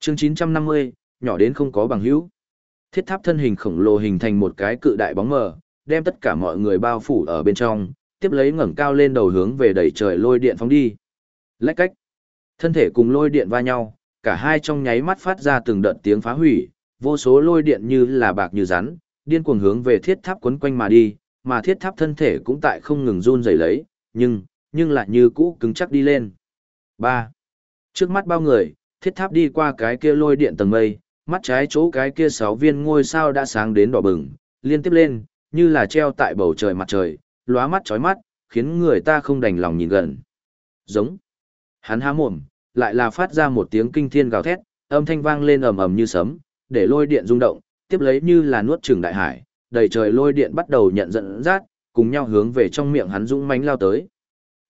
Speaker 1: Chương 950, nhỏ đến không có bằng hữu. Thiết tháp thân hình khổng lồ hình thành một cái cự đại bóng mờ, đem tất cả mọi người bao phủ ở bên trong, tiếp lấy ngẩng cao lên đầu hướng về đẩy trời lôi điện phóng đi. Lách cách. Thân thể cùng lôi điện va nhau, cả hai trong nháy mắt phát ra từng đợt tiếng phá hủy, vô số lôi điện như là bạc như rắn, điên cuồng hướng về thiết tháp quấn quanh mà đi, mà thiết tháp thân thể cũng tại không ngừng run rẩy lấy, nhưng, nhưng lại như cũ cứng chắc đi lên. 3. Trước mắt bao người, thiết tháp đi qua cái kia lôi điện tầng mây, mắt trái chỗ cái kia sáu viên ngôi sao đã sáng đến đỏ bừng, liên tiếp lên, như là treo tại bầu trời mặt trời, lóa mắt chói mắt, khiến người ta không đành lòng nhìn gần. Giống. Hắn há mồm, lại là phát ra một tiếng kinh thiên gào thét, âm thanh vang lên ầm ầm như sấm, để lôi điện rung động, tiếp lấy như là nuốt chửng đại hải, đầy trời lôi điện bắt đầu nhận dẫn dắt, cùng nhau hướng về trong miệng hắn dũng mãnh lao tới.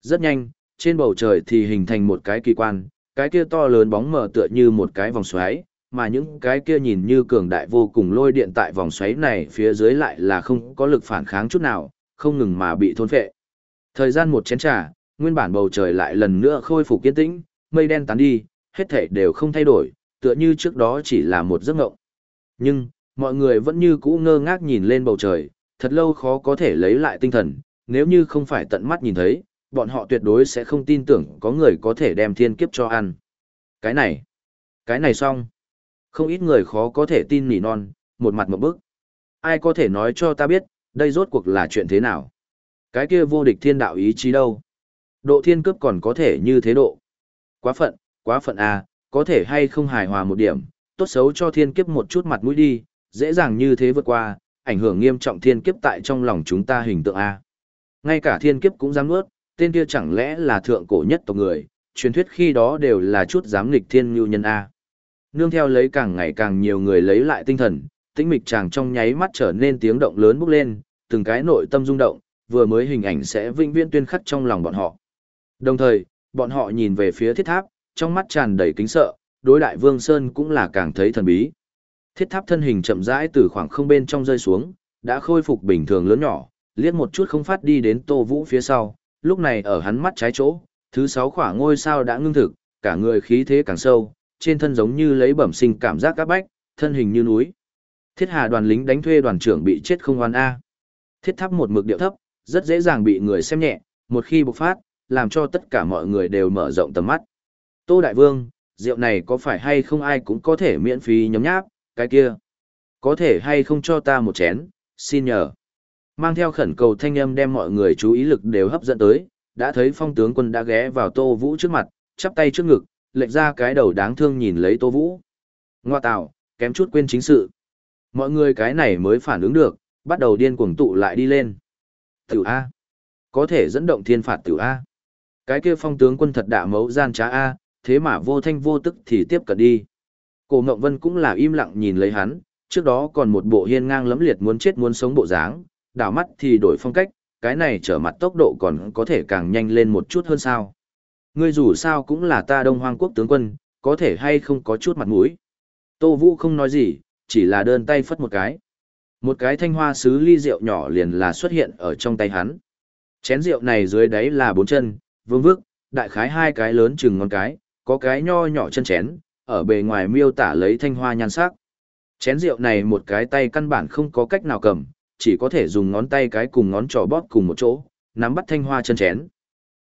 Speaker 1: Rất nhanh, trên bầu trời thì hình thành một cái kỳ quan, cái kia to lớn bóng mờ tựa như một cái vòng xoáy, mà những cái kia nhìn như cường đại vô cùng lôi điện tại vòng xoáy này phía dưới lại là không có lực phản kháng chút nào, không ngừng mà bị thôn phệ. Thời gian một chén trà, nguyên bản bầu trời lại lần nữa khôi phục kiên tĩnh, mây đen tán đi, hết thảy đều không thay đổi, tựa như trước đó chỉ là một giấc mộng. Nhưng, mọi người vẫn như cũ ngơ ngác nhìn lên bầu trời, thật lâu khó có thể lấy lại tinh thần, nếu như không phải tận mắt nhìn thấy, bọn họ tuyệt đối sẽ không tin tưởng có người có thể đem thiên kiếp cho ăn. Cái này, cái này xong. Không ít người khó có thể tin nỉ non, một mặt một bức. Ai có thể nói cho ta biết, đây rốt cuộc là chuyện thế nào? Cái kia vô địch thiên đạo ý chí đâu? Độ thiên cướp còn có thể như thế độ. Quá phận, quá phận à, có thể hay không hài hòa một điểm, tốt xấu cho thiên kiếp một chút mặt mũi đi, dễ dàng như thế vượt qua, ảnh hưởng nghiêm trọng thiên kiếp tại trong lòng chúng ta hình tượng A. Ngay cả thiên kiếp cũng dám nuốt, tên kia chẳng lẽ là thượng cổ nhất tộc người, truyền thuyết khi đó đều là chút dám nghịch thiên như nhân A. Nương theo lấy càng ngày càng nhiều người lấy lại tinh thần, tĩnh mịch chàng trong nháy mắt trở nên tiếng động lớn bốc lên, từng cái nội tâm rung động, vừa mới hình ảnh sẽ vinh viễn tuyên khắc trong lòng bọn họ. Đồng thời, bọn họ nhìn về phía thiết tháp, trong mắt tràn đầy kính sợ, đối đại vương Sơn cũng là càng thấy thần bí. Thiết tháp thân hình chậm rãi từ khoảng không bên trong rơi xuống, đã khôi phục bình thường lớn nhỏ, liếc một chút không phát đi đến Tô Vũ phía sau, lúc này ở hắn mắt trái chỗ, thứ sáu khỏa ngôi sao đã ngưng thực, cả người khí thế càng sâu, trên thân giống như lấy bẩm sinh cảm giác các bách, thân hình như núi. Thiết Hà đoàn lính đánh thuê đoàn trưởng bị chết không oan a. Thiết tháp một mực điệu thấp, rất dễ dàng bị người xem nhẹ, một khi bộc phát, làm cho tất cả mọi người đều mở rộng tầm mắt. Tô Đại Vương, rượu này có phải hay không ai cũng có thể miễn phí nhấm nháp, cái kia. Có thể hay không cho ta một chén, xin nhờ. Mang theo khẩn cầu thanh âm đem mọi người chú ý lực đều hấp dẫn tới, đã thấy phong tướng quân đã ghé vào Tô Vũ trước mặt, chắp tay trước ngực, lệch ra cái đầu đáng thương nhìn lấy Tô Vũ. Ngoa tạo, kém chút quên chính sự. Mọi người cái này mới phản ứng được, bắt đầu điên cuồng tụ lại đi lên. Tiểu A. Có thể dẫn động thiên phạt tiểu A. Cái kia phong tướng quân thật đạ mấu gian trá A, thế mà vô thanh vô tức thì tiếp cận đi. Cổ Ngộng Vân cũng là im lặng nhìn lấy hắn, trước đó còn một bộ hiên ngang lẫm liệt muốn chết muốn sống bộ dáng, đảo mắt thì đổi phong cách, cái này trở mặt tốc độ còn có thể càng nhanh lên một chút hơn sao. Ngươi dù sao cũng là ta Đông Hoang quốc tướng quân, có thể hay không có chút mặt mũi. Tô Vũ không nói gì, chỉ là đơn tay phất một cái. Một cái thanh hoa sứ ly rượu nhỏ liền là xuất hiện ở trong tay hắn. Chén rượu này dưới đáy là bốn chân, vương vức, đại khái hai cái lớn chừng ngón cái, có cái nho nhỏ chân chén, ở bề ngoài miêu tả lấy thanh hoa nhan sắc. Chén rượu này một cái tay căn bản không có cách nào cầm, chỉ có thể dùng ngón tay cái cùng ngón trỏ bóp cùng một chỗ, nắm bắt thanh hoa chân chén.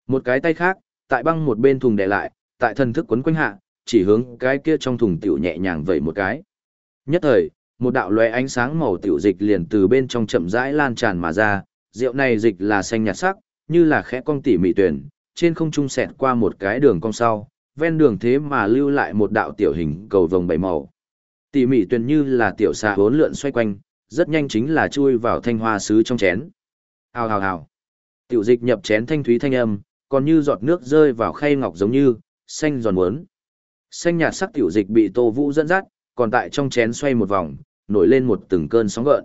Speaker 1: Một cái tay khác, tại băng một bên thùng để lại, tại thần thức quấn quanh hạ, chỉ hướng cái kia trong thùng tiểu nhẹ nhàng vậy một cái. Nhất thời, một đạo lóe ánh sáng màu tiểu dịch liền từ bên trong chậm rãi lan tràn mà ra, rượu này dịch là xanh nhạt sắc, như là khẽ cong tỉ mị tuyển, trên không trung xẹt qua một cái đường cong sau, ven đường thế mà lưu lại một đạo tiểu hình cầu vồng bảy màu. Tỉ mị tuyển như là tiểu xà hốn lượn xoay quanh, rất nhanh chính là chui vào thanh hoa sứ trong chén. Hào hào hào. Tiểu dịch nhập chén thanh thúy thanh âm, còn như giọt nước rơi vào khay ngọc giống như, xanh giòn muốn. Xanh nhạt sắc tiểu dịch bị Tô Vũ dẫn dắt, còn tại trong chén xoay một vòng, nổi lên một từng cơn sóng gợn.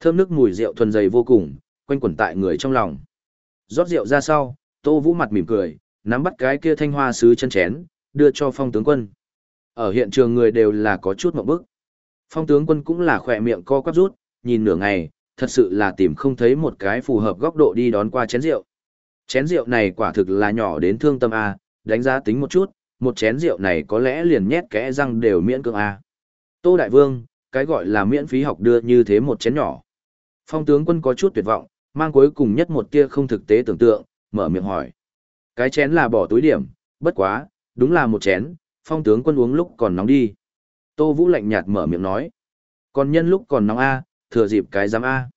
Speaker 1: Thơm nước mùi rượu thuần dày vô cùng, quanh quẩn tại người trong lòng. Rót rượu ra sau, Tô Vũ mặt mỉm cười, nắm bắt cái kia thanh hoa sứ chân chén, đưa cho phong tướng quân. Ở hiện trường người đều là có chút mộng bức. Phong tướng quân cũng là khỏe miệng co quắp rút, nhìn nửa ngày, thật sự là tìm không thấy một cái phù hợp góc độ đi đón qua chén rượu. Chén rượu này quả thực là nhỏ đến thương tâm A, đánh giá tính một chút, một chén rượu này có lẽ liền nhét kẽ răng đều miễn cưỡng A. Tô Đại Vương, cái gọi là miễn phí học đưa như thế một chén nhỏ. Phong tướng quân có chút tuyệt vọng, mang cuối cùng nhất một tia không thực tế tưởng tượng, mở miệng hỏi. Cái chén là bỏ túi điểm, bất quá, đúng là một chén, phong tướng quân uống lúc còn nóng đi. Tô Vũ lạnh nhạt mở miệng nói. Còn nhân lúc còn nóng A, thừa dịp cái giám A.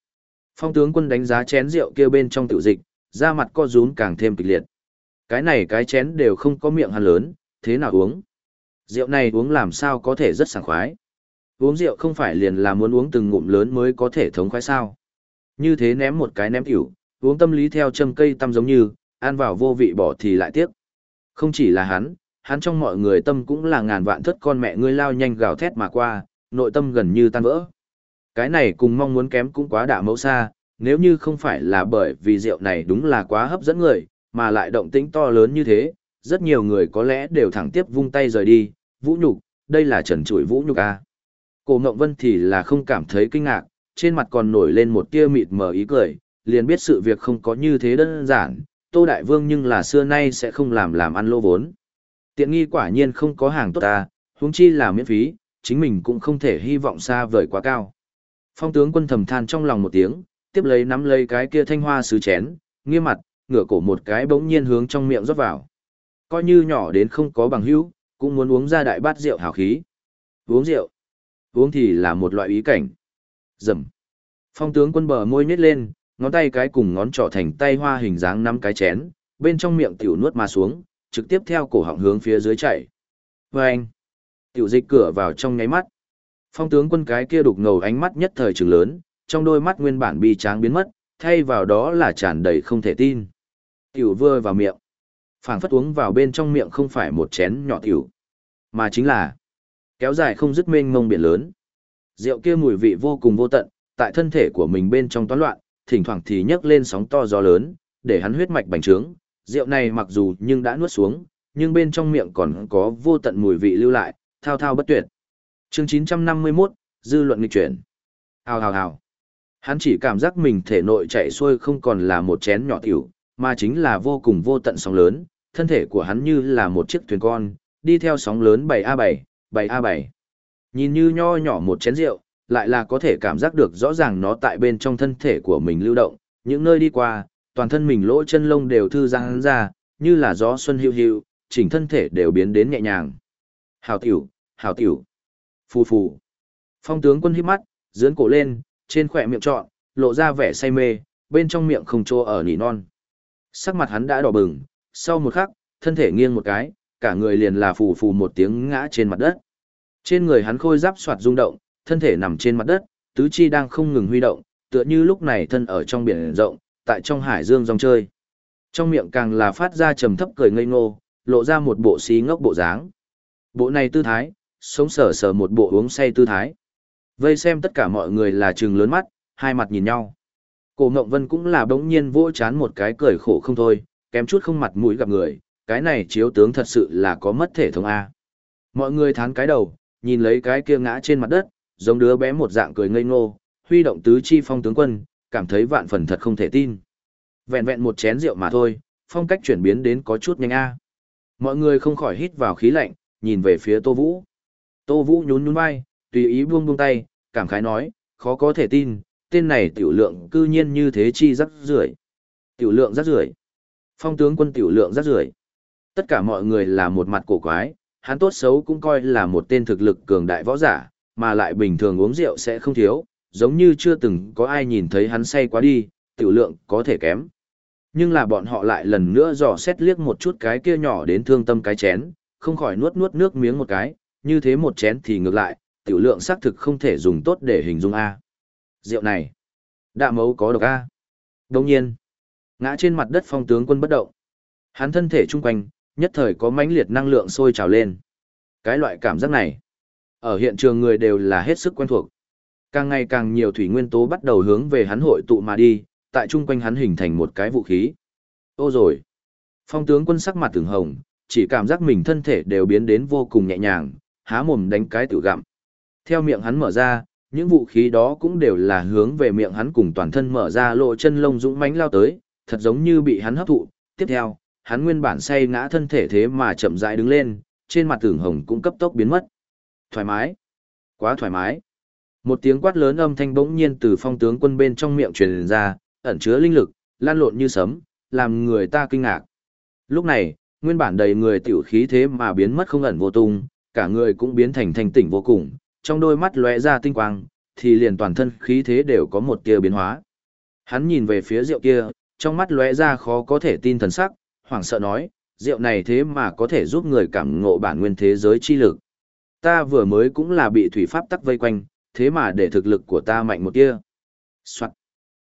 Speaker 1: Phong tướng quân đánh giá chén rượu kia bên trong tiểu dịch, da mặt co rúm càng thêm kịch liệt. Cái này cái chén đều không có miệng hắn lớn, thế nào uống? Rượu này uống làm sao có thể rất sảng khoái. Uống rượu không phải liền là muốn uống từng ngụm lớn mới có thể thống khoái sao. Như thế ném một cái ném tiểu, uống tâm lý theo châm cây tâm giống như, ăn vào vô vị bỏ thì lại tiếc. Không chỉ là hắn, hắn trong mọi người tâm cũng là ngàn vạn thất con mẹ ngươi lao nhanh gào thét mà qua, nội tâm gần như tan vỡ. Cái này cùng mong muốn kém cũng quá đả mẫu xa, nếu như không phải là bởi vì rượu này đúng là quá hấp dẫn người, mà lại động tĩnh to lớn như thế, rất nhiều người có lẽ đều thẳng tiếp vung tay rời đi, vũ nhục, đây là trần trụi vũ nhục a. Cổ Ngộng Vân thì là không cảm thấy kinh ngạc, trên mặt còn nổi lên một tia mịt mờ ý cười, liền biết sự việc không có như thế đơn giản, Tô Đại Vương nhưng là xưa nay sẽ không làm làm ăn lô vốn. Tiện nghi quả nhiên không có hàng tốt ta, huống chi là miễn phí, chính mình cũng không thể hy vọng xa vời quá cao. Phong tướng quân thầm than trong lòng một tiếng, tiếp lấy nắm lấy cái kia thanh hoa sứ chén, nghiêm mặt, ngửa cổ một cái bỗng nhiên hướng trong miệng rót vào. Coi như nhỏ đến không có bằng hữu, cũng muốn uống ra đại bát rượu hào khí. Uống rượu, uống thì là một loại ý cảnh. Dầm. Phong tướng quân bờ môi nhếch lên, ngón tay cái cùng ngón trỏ thành tay hoa hình dáng năm cái chén, bên trong miệng tiểu nuốt mà xuống, trực tiếp theo cổ họng hướng phía dưới chảy. Vâng! Tiểu dịch cửa vào trong nháy mắt. Phong tướng quân cái kia đục ngầu ánh mắt nhất thời trừng lớn, trong đôi mắt nguyên bản bi tráng biến mất, thay vào đó là tràn đầy không thể tin. Tiểu vừa vào miệng. phảng phất uống vào bên trong miệng không phải một chén nhỏ tiểu, mà chính là kéo dài không dứt mênh mông biển lớn. Rượu kia mùi vị vô cùng vô tận, tại thân thể của mình bên trong toán loạn, thỉnh thoảng thì nhấc lên sóng to gió lớn, để hắn huyết mạch bành trướng. Rượu này mặc dù nhưng đã nuốt xuống, nhưng bên trong miệng còn có vô tận mùi vị lưu lại, thao thao bất tuyệt. Chương 951, dư luận nghịch chuyển. Hào hào hào. Hắn chỉ cảm giác mình thể nội chạy xuôi không còn là một chén nhỏ tiểu, mà chính là vô cùng vô tận sóng lớn, thân thể của hắn như là một chiếc thuyền con, đi theo sóng lớn 7A7, 7 a bảy. Nhìn như nho nhỏ một chén rượu, lại là có thể cảm giác được rõ ràng nó tại bên trong thân thể của mình lưu động, những nơi đi qua, toàn thân mình lỗ chân lông đều thư giãn ra, như là gió xuân hiu hiu, chỉnh thân thể đều biến đến nhẹ nhàng. Hào tiểu, hào tiểu. Phù phù. Phong tướng quân hít mắt, dướn cổ lên, trên khỏe miệng trọn, lộ ra vẻ say mê, bên trong miệng không trô ở nỉ non. Sắc mặt hắn đã đỏ bừng, sau một khắc, thân thể nghiêng một cái, cả người liền là phù phù một tiếng ngã trên mặt đất. Trên người hắn khôi giáp soạt rung động, thân thể nằm trên mặt đất, tứ chi đang không ngừng huy động, tựa như lúc này thân ở trong biển rộng, tại trong hải dương rong chơi. Trong miệng càng là phát ra trầm thấp cười ngây ngô, lộ ra một bộ xí ngốc bộ dáng. Bộ này tư thái, sống sờ sờ một bộ uống say tư thái. Vây xem tất cả mọi người là trừng lớn mắt, hai mặt nhìn nhau. Cổ Ngộng Vân cũng là bỗng nhiên vỗ chán một cái cười khổ không thôi, kém chút không mặt mũi gặp người, cái này chiếu tướng thật sự là có mất thể thống A. Mọi người thán cái đầu, nhìn lấy cái kia ngã trên mặt đất, giống đứa bé một dạng cười ngây ngô, huy động tứ chi phong tướng quân, cảm thấy vạn phần thật không thể tin. Vẹn vẹn một chén rượu mà thôi, phong cách chuyển biến đến có chút nhanh A. Mọi người không khỏi hít vào khí lạnh, nhìn về phía Tô Vũ. Tô Vũ nhún nhún vai, tùy ý buông buông tay, cảm khái nói, khó có thể tin, tên này tiểu lượng cư nhiên như thế chi rắc rưởi. Tiểu lượng rắc rưởi. Phong tướng quân tiểu lượng rắc rưởi. Tất cả mọi người là một mặt cổ quái, hắn tốt xấu cũng coi là một tên thực lực cường đại võ giả, mà lại bình thường uống rượu sẽ không thiếu, giống như chưa từng có ai nhìn thấy hắn say quá đi, tiểu lượng có thể kém. Nhưng là bọn họ lại lần nữa dò xét liếc một chút cái kia nhỏ đến thương tâm cái chén, không khỏi nuốt nuốt nước miếng một cái, như thế một chén thì ngược lại, tiểu lượng xác thực không thể dùng tốt để hình dung A. Rượu này, đạ mấu có độc A. Đồng nhiên, ngã trên mặt đất phong tướng quân bất động. Hắn thân thể chung quanh, nhất thời có mãnh liệt năng lượng sôi trào lên. Cái loại cảm giác này, ở hiện trường người đều là hết sức quen thuộc. Càng ngày càng nhiều thủy nguyên tố bắt đầu hướng về hắn hội tụ mà đi, tại chung quanh hắn hình thành một cái vũ khí. Ô rồi! Phong tướng quân sắc mặt từng hồng, chỉ cảm giác mình thân thể đều biến đến vô cùng nhẹ nhàng, há mồm đánh cái tự gặm. Theo miệng hắn mở ra, những vũ khí đó cũng đều là hướng về miệng hắn cùng toàn thân mở ra lộ chân lông dũng mãnh lao tới, thật giống như bị hắn hấp thụ. Tiếp theo, hắn nguyên bản say ngã thân thể thế mà chậm rãi đứng lên, trên mặt tưởng hồng cũng cấp tốc biến mất. Thoải mái. Quá thoải mái. Một tiếng quát lớn âm thanh bỗng nhiên từ phong tướng quân bên trong miệng truyền ra, ẩn chứa linh lực, lan lộn như sấm, làm người ta kinh ngạc. Lúc này, nguyên bản đầy người tiểu khí thế mà biến mất không ẩn vô tung, cả người cũng biến thành thanh tỉnh vô cùng, trong đôi mắt lóe ra tinh quang, thì liền toàn thân khí thế đều có một tia biến hóa. Hắn nhìn về phía rượu kia, trong mắt lóe ra khó có thể tin thần sắc, hoảng sợ nói, rượu này thế mà có thể giúp người cảm ngộ bản nguyên thế giới chi lực. Ta vừa mới cũng là bị thủy pháp tắc vây quanh, thế mà để thực lực của ta mạnh một kia. Soạn.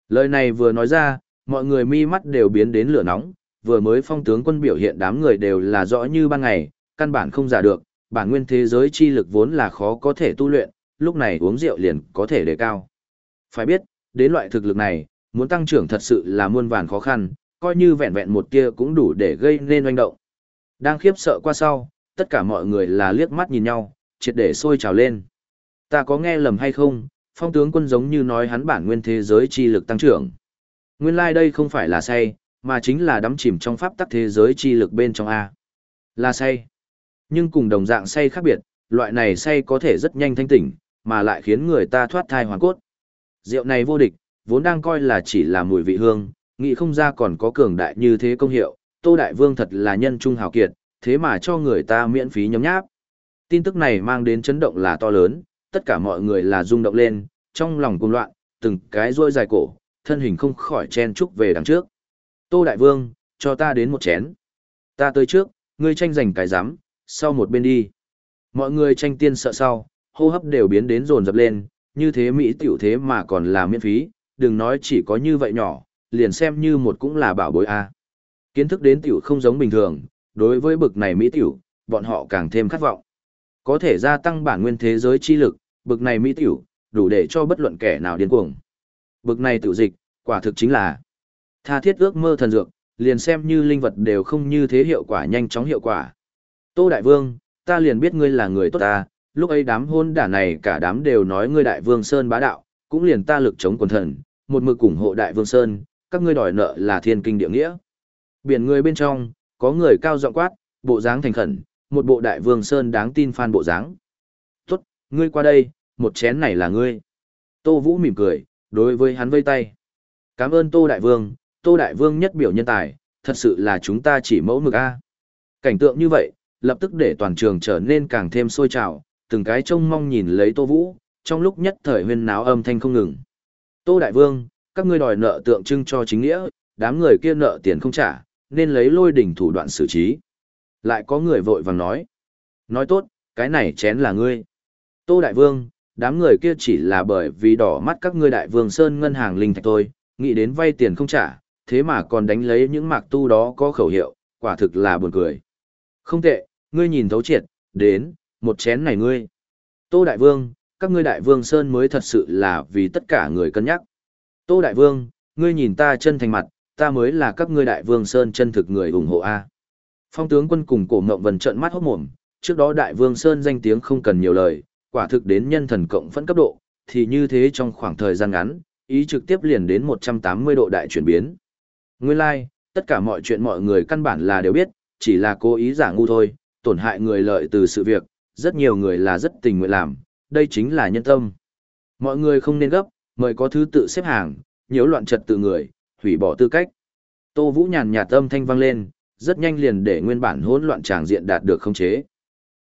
Speaker 1: Lời này vừa nói ra, mọi người mi mắt đều biến đến lửa nóng, vừa mới phong tướng quân biểu hiện đám người đều là rõ như ban ngày, căn bản không giả được, bản nguyên thế giới chi lực vốn là khó có thể tu luyện, lúc này uống rượu liền có thể đề cao. Phải biết, đến loại thực lực này, muốn tăng trưởng thật sự là muôn vàn khó khăn, coi như vẹn vẹn một tia cũng đủ để gây nên oanh động. Đang khiếp sợ qua sau, tất cả mọi người là liếc mắt nhìn nhau, triệt để sôi trào lên. Ta có nghe lầm hay không, phong tướng quân giống như nói hắn bản nguyên thế giới chi lực tăng trưởng. Nguyên lai like đây không phải là say, mà chính là đắm chìm trong pháp tắc thế giới chi lực bên trong A. Là say. Nhưng cùng đồng dạng say khác biệt, loại này say có thể rất nhanh thanh tỉnh, mà lại khiến người ta thoát thai hoàn cốt. Rượu này vô địch, vốn đang coi là chỉ là mùi vị hương, nghĩ không ra còn có cường đại như thế công hiệu, Tô Đại Vương thật là nhân trung hào kiệt, thế mà cho người ta miễn phí nhấm nháp. Tin tức này mang đến chấn động là to lớn, tất cả mọi người là rung động lên, trong lòng cuồng loạn, từng cái ruôi dài cổ, thân hình không khỏi chen chúc về đằng trước. Tô Đại Vương, cho ta đến một chén. Ta tới trước, ngươi tranh giành cái giám, sau một bên đi. Mọi người tranh tiên sợ sau, hô hấp đều biến đến rồn rập lên, như thế Mỹ tiểu thế mà còn là miễn phí, đừng nói chỉ có như vậy nhỏ, liền xem như một cũng là bảo bối a. Kiến thức đến tiểu không giống bình thường, đối với bực này Mỹ tiểu, bọn họ càng thêm khát vọng. Có thể gia tăng bản nguyên thế giới chi lực, bực này Mỹ tiểu, đủ để cho bất luận kẻ nào điên cuồng. Bực này tiểu dịch, quả thực chính là tha thiết ước mơ thần dược, liền xem như linh vật đều không như thế hiệu quả nhanh chóng hiệu quả. Tô Đại Vương, ta liền biết ngươi là người tốt ta, lúc ấy đám hôn đả này cả đám đều nói ngươi Đại Vương Sơn bá đạo, cũng liền ta lực chống quần thần, một mực ủng hộ Đại Vương Sơn, các ngươi đòi nợ là thiên kinh địa nghĩa. Biển người bên trong, có người cao giọng quát, bộ dáng thành khẩn, một bộ Đại Vương Sơn đáng tin phan bộ dáng. Tốt, ngươi qua đây, một chén này là ngươi. Tô Vũ mỉm cười, đối với hắn vây tay. Cảm ơn Tô Đại Vương, Tô Đại Vương nhất biểu nhân tài, thật sự là chúng ta chỉ mẫu mực A. Cảnh tượng như vậy, lập tức để toàn trường trở nên càng thêm sôi trào, từng cái trông mong nhìn lấy Tô Vũ, trong lúc nhất thời huyên náo âm thanh không ngừng. Tô Đại Vương, các ngươi đòi nợ tượng trưng cho chính nghĩa, đám người kia nợ tiền không trả, nên lấy lôi đỉnh thủ đoạn xử trí. Lại có người vội vàng nói. Nói tốt, cái này chén là ngươi. Tô Đại Vương, đám người kia chỉ là bởi vì đỏ mắt các ngươi Đại Vương Sơn ngân hàng linh thạch tôi nghĩ đến vay tiền không trả, thế mà còn đánh lấy những mạc tu đó có khẩu hiệu, quả thực là buồn cười. Không tệ, ngươi nhìn thấu triệt, đến, một chén này ngươi. Tô Đại Vương, các ngươi Đại Vương Sơn mới thật sự là vì tất cả người cân nhắc. Tô Đại Vương, ngươi nhìn ta chân thành mặt, ta mới là các ngươi Đại Vương Sơn chân thực người ủng hộ A. Phong tướng quân cùng cổ mộng vần trợn mắt hốt mồm, trước đó Đại Vương Sơn danh tiếng không cần nhiều lời, quả thực đến nhân thần cộng phẫn cấp độ, thì như thế trong khoảng thời gian ngắn, ý trực tiếp liền đến 180 độ đại chuyển biến. Nguyên lai, like, tất cả mọi chuyện mọi người căn bản là đều biết, chỉ là cố ý giả ngu thôi, tổn hại người lợi từ sự việc, rất nhiều người là rất tình nguyện làm, đây chính là nhân tâm. Mọi người không nên gấp, mời có thứ tự xếp hàng, nhiễu loạn trật tự người, hủy bỏ tư cách. Tô Vũ nhàn nhạt âm thanh vang lên, rất nhanh liền để nguyên bản hỗn loạn tràng diện đạt được khống chế.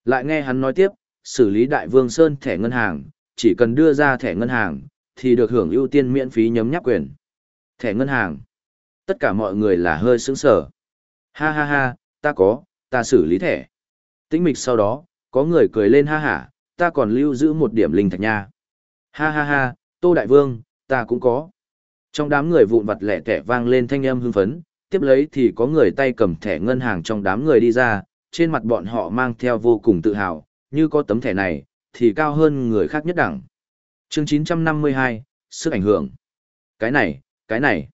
Speaker 1: Lại nghe hắn nói tiếp, xử lý Đại Vương Sơn thẻ ngân hàng, chỉ cần đưa ra thẻ ngân hàng, thì được hưởng ưu tiên miễn phí nhấm nháp quyền. Thẻ ngân hàng. Tất cả mọi người là hơi sững sờ. Ha ha ha, ta có, ta xử lý thẻ. Tĩnh mịch sau đó, có người cười lên ha hả, ta còn lưu giữ một điểm linh thạch nha. Ha ha ha, Tô Đại Vương, ta cũng có. Trong đám người vụn vặt lẻ tẻ vang lên thanh âm hưng phấn, tiếp lấy thì có người tay cầm thẻ ngân hàng trong đám người đi ra, trên mặt bọn họ mang theo vô cùng tự hào, như có tấm thẻ này, thì cao hơn người khác nhất đẳng. Chương 952, sức ảnh hưởng. Cái này, cái này.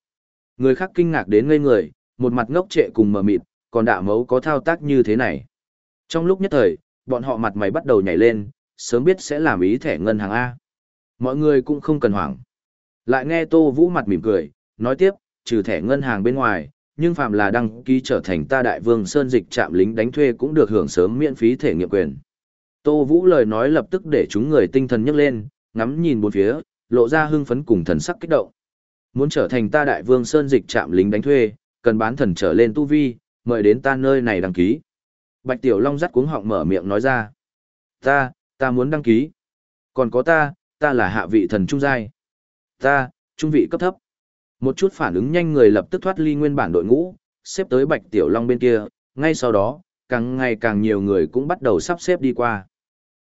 Speaker 1: Người khác kinh ngạc đến ngây người, một mặt ngốc trệ cùng mờ mịt, còn đạ mấu có thao tác như thế này. Trong lúc nhất thời, bọn họ mặt mày bắt đầu nhảy lên, sớm biết sẽ làm ý thẻ ngân hàng A. Mọi người cũng không cần hoảng. Lại nghe Tô Vũ mặt mỉm cười, nói tiếp, trừ thẻ ngân hàng bên ngoài, nhưng phạm là đăng ký trở thành ta đại vương sơn dịch trạm lính đánh thuê cũng được hưởng sớm miễn phí thể nghiệm quyền. Tô Vũ lời nói lập tức để chúng người tinh thần nhấc lên, ngắm nhìn bốn phía, lộ ra hưng phấn cùng thần sắc kích động. Muốn trở thành ta đại vương sơn dịch trạm lính đánh thuê, cần bán thần trở lên tu vi, mời đến ta nơi này đăng ký. Bạch Tiểu Long dắt cuống họng mở miệng nói ra. Ta, ta muốn đăng ký. Còn có ta, ta là hạ vị thần trung giai. Ta, trung vị cấp thấp. Một chút phản ứng nhanh người lập tức thoát ly nguyên bản đội ngũ, xếp tới Bạch Tiểu Long bên kia, ngay sau đó, càng ngày càng nhiều người cũng bắt đầu sắp xếp đi qua.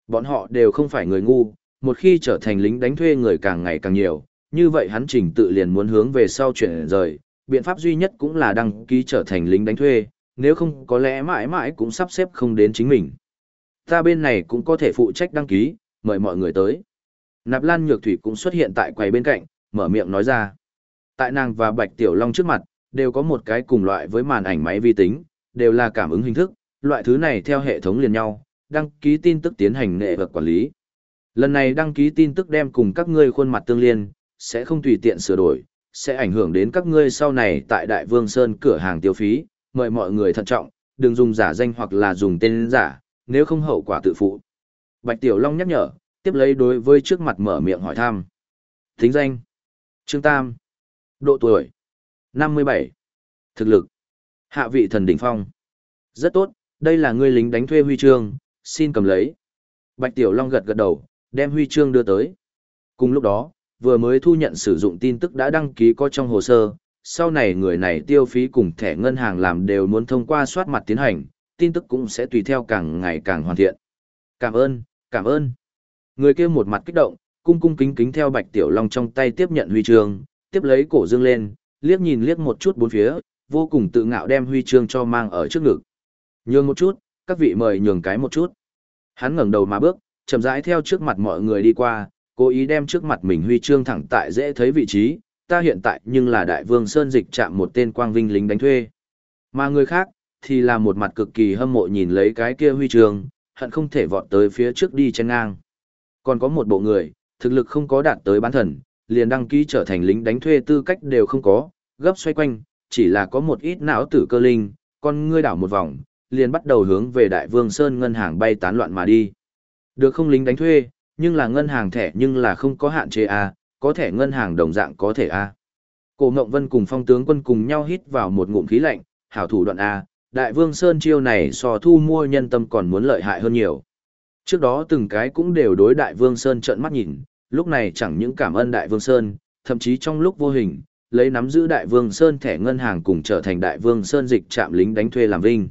Speaker 1: Bọn họ đều không phải người ngu, một khi trở thành lính đánh thuê người càng ngày càng nhiều, như vậy hắn trình tự liền muốn hướng về sau chuyển rời, biện pháp duy nhất cũng là đăng ký trở thành lính đánh thuê, nếu không có lẽ mãi mãi cũng sắp xếp không đến chính mình. Ta bên này cũng có thể phụ trách đăng ký, mời mọi người tới. Nạp Lan Nhược Thủy cũng xuất hiện tại quầy bên cạnh, mở miệng nói ra. Tại nàng và Bạch Tiểu Long trước mặt, đều có một cái cùng loại với màn ảnh máy vi tính, đều là cảm ứng hình thức, loại thứ này theo hệ thống liền nhau, đăng ký tin tức tiến hành nệ vật quản lý. Lần này đăng ký tin tức đem cùng các ngươi khuôn mặt tương liên, sẽ không tùy tiện sửa đổi, sẽ ảnh hưởng đến các ngươi sau này tại Đại Vương Sơn cửa hàng tiêu phí, mời mọi người thận trọng, đừng dùng giả danh hoặc là dùng tên giả, nếu không hậu quả tự phụ. Bạch Tiểu Long nhắc nhở, tiếp lấy đối với trước mặt mở miệng hỏi thăm. Thính danh. Trương Tam. Độ tuổi. 57. Thực lực. Hạ vị thần đỉnh phong. Rất tốt, đây là ngươi lính đánh thuê huy chương, xin cầm lấy. Bạch Tiểu Long gật gật đầu, đem huy chương đưa tới. Cùng lúc đó, vừa mới thu nhận sử dụng tin tức đã đăng ký có trong hồ sơ, sau này người này tiêu phí cùng thẻ ngân hàng làm đều muốn thông qua soát mặt tiến hành, tin tức cũng sẽ tùy theo càng ngày càng hoàn thiện. Cảm ơn, cảm ơn. Người kia một mặt kích động, cung cung kính kính theo Bạch Tiểu Long trong tay tiếp nhận huy chương, tiếp lấy cổ dương lên, liếc nhìn liếc một chút bốn phía, vô cùng tự ngạo đem huy chương cho mang ở trước ngực. Nhường một chút, các vị mời nhường cái một chút. Hắn ngẩng đầu mà bước, chậm rãi theo trước mặt mọi người đi qua, cố ý đem trước mặt mình huy chương thẳng tại dễ thấy vị trí, ta hiện tại nhưng là đại vương Sơn Dịch chạm một tên quang vinh lính đánh thuê. Mà người khác, thì là một mặt cực kỳ hâm mộ nhìn lấy cái kia huy chương, hận không thể vọt tới phía trước đi chen ngang. Còn có một bộ người, thực lực không có đạt tới bán thần, liền đăng ký trở thành lính đánh thuê tư cách đều không có, gấp xoay quanh, chỉ là có một ít não tử cơ linh, con ngươi đảo một vòng, liền bắt đầu hướng về Đại Vương Sơn ngân hàng bay tán loạn mà đi. Được không lính đánh thuê, nhưng là ngân hàng thẻ nhưng là không có hạn chế a, có thẻ ngân hàng đồng dạng có thể a. Cổ Ngộng Vân cùng Phong tướng quân cùng nhau hít vào một ngụm khí lạnh, hảo thủ đoạn a, Đại Vương Sơn chiêu này so thu mua nhân tâm còn muốn lợi hại hơn nhiều. Trước đó từng cái cũng đều đối Đại Vương Sơn trợn mắt nhìn, lúc này chẳng những cảm ơn Đại Vương Sơn, thậm chí trong lúc vô hình, lấy nắm giữ Đại Vương Sơn thẻ ngân hàng cùng trở thành Đại Vương Sơn dịch trạm lính đánh thuê làm vinh.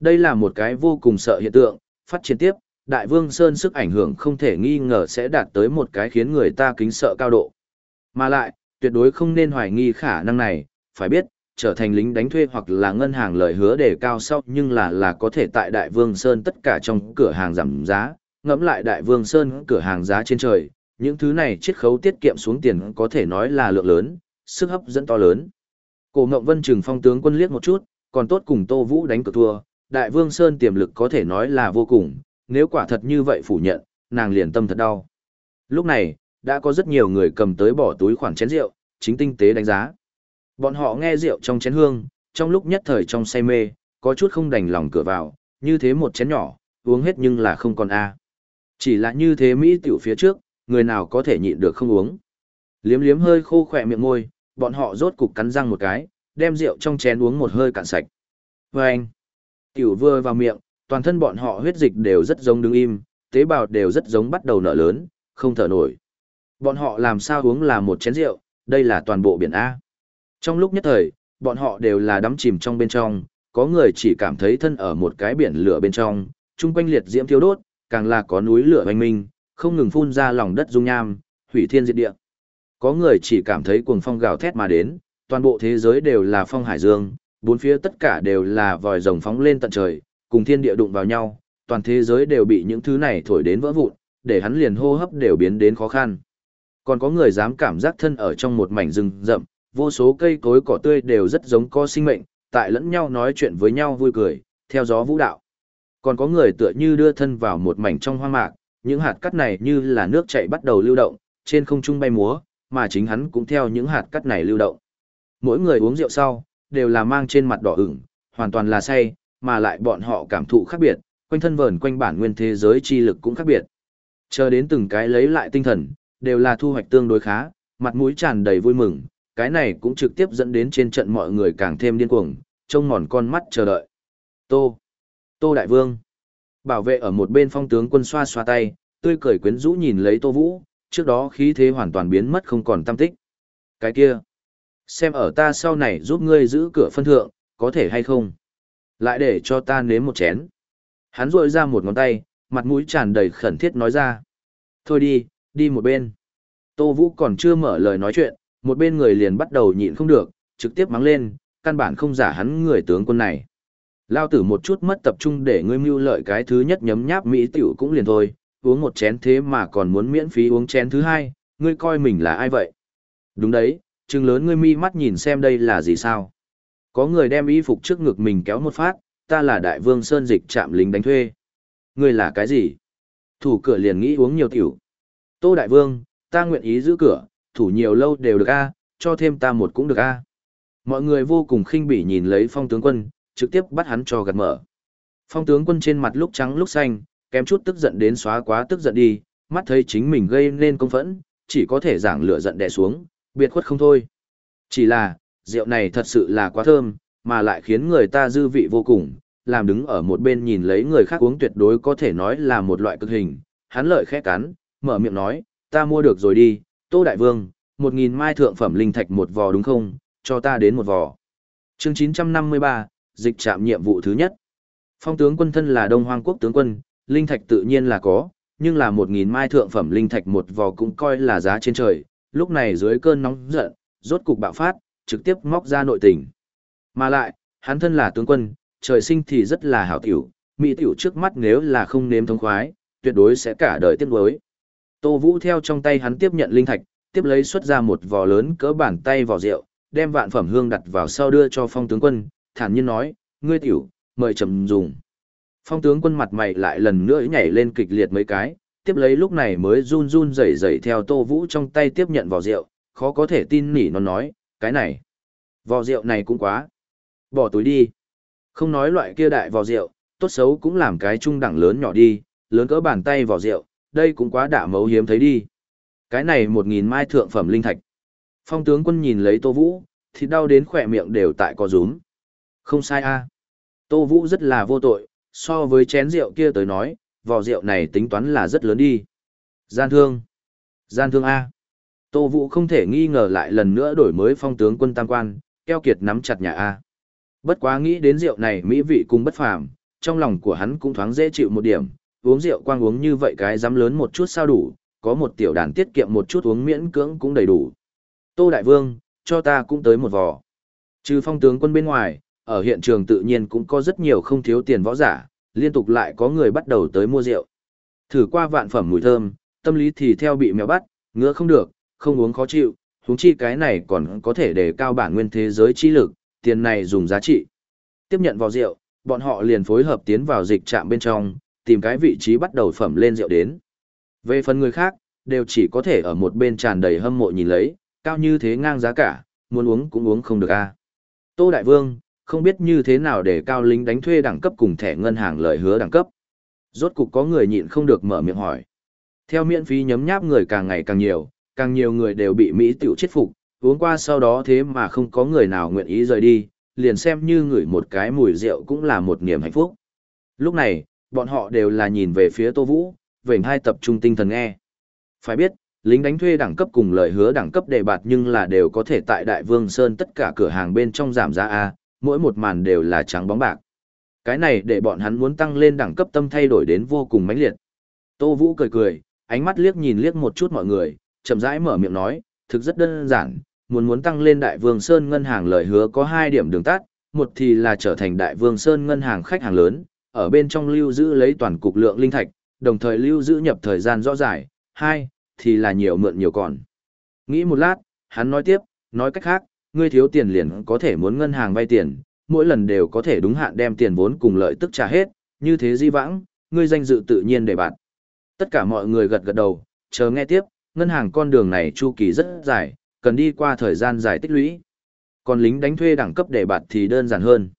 Speaker 1: Đây là một cái vô cùng sợ hiện tượng, phát triển tiếp, Đại Vương Sơn sức ảnh hưởng không thể nghi ngờ sẽ đạt tới một cái khiến người ta kính sợ cao độ. Mà lại, tuyệt đối không nên hoài nghi khả năng này, phải biết, trở thành lính đánh thuê hoặc là ngân hàng lời hứa để cao sau nhưng là là có thể tại Đại Vương Sơn tất cả trong cửa hàng giảm giá, ngẫm lại đại vương Sơn cửa hàng giá trên trời, những thứ này chiết khấu tiết kiệm xuống tiền có thể nói là lượng lớn, sức hấp dẫn to lớn. Cổ Ngộng Vân trừng phong tướng quân liếc một chút, còn tốt cùng Tô Vũ đánh cược thua, Đại Vương Sơn tiềm lực có thể nói là vô cùng, nếu quả thật như vậy phủ nhận, nàng liền tâm thật đau. Lúc này, đã có rất nhiều người cầm tới bỏ túi khoản chén rượu, chính tinh tế đánh giá. Bọn họ nghe rượu trong chén hương, trong lúc nhất thời trong say mê, có chút không đành lòng cửa vào, như thế một chén nhỏ, uống hết nhưng là không còn a. Chỉ là như thế Mỹ tiểu phía trước, người nào có thể nhịn được không uống. Liếm liếm hơi khô khỏe miệng môi, bọn họ rốt cục cắn răng một cái, đem rượu trong chén uống một hơi cạn sạch. Và anh, tiểu vừa vào miệng, toàn thân bọn họ huyết dịch đều rất giống đứng im, tế bào đều rất giống bắt đầu nở lớn, không thở nổi. Bọn họ làm sao uống là một chén rượu, đây là toàn bộ biển A. Trong lúc nhất thời, bọn họ đều là đắm chìm trong bên trong, có người chỉ cảm thấy thân ở một cái biển lửa bên trong, chung quanh liệt diễm thiêu đốt, càng là có núi lửa hoành minh, không ngừng phun ra lòng đất dung nham, hủy thiên diệt địa. Có người chỉ cảm thấy cuồng phong gào thét mà đến, toàn bộ thế giới đều là phong hải dương, bốn phía tất cả đều là vòi rồng phóng lên tận trời, cùng thiên địa đụng vào nhau, toàn thế giới đều bị những thứ này thổi đến vỡ vụn, để hắn liền hô hấp đều biến đến khó khăn. Còn có người dám cảm giác thân ở trong một mảnh rừng rậm, vô số cây cối cỏ tươi đều rất giống có sinh mệnh, tại lẫn nhau nói chuyện với nhau vui cười, theo gió vũ đạo. Còn có người tựa như đưa thân vào một mảnh trong hoang mạc, những hạt cát này như là nước chảy bắt đầu lưu động, trên không trung bay múa, mà chính hắn cũng theo những hạt cát này lưu động. Mỗi người uống rượu sau, đều là mang trên mặt đỏ ửng, hoàn toàn là say, mà lại bọn họ cảm thụ khác biệt, quanh thân vờn quanh bản nguyên thế giới chi lực cũng khác biệt. Chờ đến từng cái lấy lại tinh thần, đều là thu hoạch tương đối khá, mặt mũi tràn đầy vui mừng, cái này cũng trực tiếp dẫn đến trên trận mọi người càng thêm điên cuồng, trông ngòn con mắt chờ đợi. Tô, Tô Đại Vương, bảo vệ ở một bên phong tướng quân xoa xoa tay, tươi cười quyến rũ nhìn lấy Tô Vũ, trước đó khí thế hoàn toàn biến mất không còn tâm tích. Cái kia, xem ở ta sau này giúp ngươi giữ cửa phân thượng, có thể hay không? Lại để cho ta nếm một chén. Hắn rội ra một ngón tay, mặt mũi tràn đầy khẩn thiết nói ra. Thôi đi, đi một bên. Tô Vũ còn chưa mở lời nói chuyện, một bên người liền bắt đầu nhịn không được, trực tiếp mắng lên, căn bản không giả hắn người tướng quân này. Lao tử một chút mất tập trung để ngươi mưu lợi cái thứ nhất nhấm nháp mỹ tiểu cũng liền thôi, uống một chén thế mà còn muốn miễn phí uống chén thứ hai, ngươi coi mình là ai vậy? Đúng đấy, trừng lớn ngươi mi mắt nhìn xem đây là gì sao? Có người đem y phục trước ngực mình kéo một phát, ta là đại vương sơn dịch trạm lính đánh thuê. Ngươi là cái gì? Thủ cửa liền nghĩ uống nhiều tiểu. Tô đại vương, ta nguyện ý giữ cửa, thủ nhiều lâu đều được a, cho thêm ta một cũng được a. Mọi người vô cùng khinh bỉ nhìn lấy phong tướng quân, trực tiếp bắt hắn cho gạt mở. Phong tướng quân trên mặt lúc trắng lúc xanh, kém chút tức giận đến xóa quá tức giận đi, mắt thấy chính mình gây nên công phẫn, chỉ có thể giảng lửa giận đè xuống, biệt khuất không thôi. Chỉ là, rượu này thật sự là quá thơm, mà lại khiến người ta dư vị vô cùng, làm đứng ở một bên nhìn lấy người khác uống tuyệt đối có thể nói là một loại cực hình. Hắn lợi khẽ cắn, mở miệng nói, ta mua được rồi đi, Tô Đại Vương, một nghìn mai thượng phẩm linh thạch một vò đúng không, cho ta đến một vò. Chương 953, dịch trạm nhiệm vụ thứ nhất. Phong tướng quân thân là Đông Hoang quốc tướng quân, linh thạch tự nhiên là có, nhưng là một nghìn mai thượng phẩm linh thạch một vò cũng coi là giá trên trời, lúc này dưới cơn nóng giận, rốt cục bạo phát, trực tiếp móc ra nội tình. Mà lại, hắn thân là tướng quân, trời sinh thì rất là hảo tiểu, mỹ tiểu trước mắt nếu là không nếm thông khoái, tuyệt đối sẽ cả đời tiếc nuối. Tô Vũ theo trong tay hắn tiếp nhận linh thạch, tiếp lấy xuất ra một vò lớn cỡ bàn tay vò rượu, đem vạn phẩm hương đặt vào sau đưa cho phong tướng quân, thản nhiên nói, ngươi tiểu, mời trầm dùng. Phong tướng quân mặt mày lại lần nữa nhảy lên kịch liệt mấy cái, tiếp lấy lúc này mới run run rẩy rẩy theo Tô Vũ trong tay tiếp nhận vò rượu, khó có thể tin nỉ nó nói, cái này, vò rượu này cũng quá. Bỏ túi đi. Không nói loại kia đại vò rượu, tốt xấu cũng làm cái trung đẳng lớn nhỏ đi, lớn cỡ bàn tay vò rượu, đây cũng quá đả mấu hiếm thấy đi. Cái này một nghìn mai thượng phẩm linh thạch. Phong tướng quân nhìn lấy Tô Vũ, thì đau đến khỏe miệng đều tại có rúm. Không sai a Tô Vũ rất là vô tội, so với chén rượu kia tới nói, vò rượu này tính toán là rất lớn đi. Gian thương. Gian thương A. Tô Vũ không thể nghi ngờ lại lần nữa đổi mới phong tướng quân tam quan, keo kiệt nắm chặt nhà A. Bất quá nghĩ đến rượu này mỹ vị cùng bất phàm, trong lòng của hắn cũng thoáng dễ chịu một điểm, uống rượu quang uống như vậy cái dám lớn một chút sao đủ, có một tiểu đàn tiết kiệm một chút uống miễn cưỡng cũng đầy đủ. Tô Đại Vương, cho ta cũng tới một vò. Trừ phong tướng quân bên ngoài, ở hiện trường tự nhiên cũng có rất nhiều không thiếu tiền võ giả, liên tục lại có người bắt đầu tới mua rượu. Thử qua vạn phẩm mùi thơm, tâm lý thì theo bị mèo bắt, ngứa không được, không uống khó chịu, huống chi cái này còn có thể để cao bản nguyên thế giới chi lực, tiền này dùng giá trị. Tiếp nhận vào rượu, bọn họ liền phối hợp tiến vào dịch trạm bên trong, tìm cái vị trí bắt đầu phẩm lên rượu đến. Về phần người khác, đều chỉ có thể ở một bên tràn đầy hâm mộ nhìn lấy, cao như thế ngang giá cả, muốn uống cũng uống không được a. Tô Đại Vương, không biết như thế nào để cao lính đánh thuê đẳng cấp cùng thẻ ngân hàng lời hứa đẳng cấp. Rốt cục có người nhịn không được mở miệng hỏi. Theo miễn phí nhấm nháp người càng ngày càng nhiều, càng nhiều người đều bị Mỹ tiểu chết phục, uống qua sau đó thế mà không có người nào nguyện ý rời đi, liền xem như ngửi một cái mùi rượu cũng là một niềm hạnh phúc. Lúc này, bọn họ đều là nhìn về phía Tô Vũ, về hai tập trung tinh thần nghe. Phải biết, lính đánh thuê đẳng cấp cùng lời hứa đẳng cấp đề bạt nhưng là đều có thể tại Đại Vương Sơn tất cả cửa hàng bên trong giảm giá A, mỗi một màn đều là trắng bóng bạc. Cái này để bọn hắn muốn tăng lên đẳng cấp tâm thay đổi đến vô cùng mãnh liệt. Tô Vũ cười cười, ánh mắt liếc nhìn liếc một chút mọi người, chậm rãi mở miệng nói, thực rất đơn giản, muốn muốn tăng lên Đại Vương Sơn ngân hàng lời hứa có hai điểm đường tắt, một thì là trở thành Đại Vương Sơn ngân hàng khách hàng lớn, ở bên trong lưu giữ lấy toàn cục lượng linh thạch, đồng thời lưu giữ nhập thời gian rõ rải, hai thì là nhiều mượn nhiều còn. Nghĩ một lát, hắn nói tiếp, nói cách khác, ngươi thiếu tiền liền có thể muốn ngân hàng vay tiền, mỗi lần đều có thể đúng hạn đem tiền vốn cùng lợi tức trả hết, như thế di vãng, ngươi danh dự tự nhiên để bạn. Tất cả mọi người gật gật đầu, chờ nghe tiếp, ngân hàng con đường này chu kỳ rất dài, cần đi qua thời gian dài tích lũy. Còn lính đánh thuê đẳng cấp để bạt thì đơn giản hơn.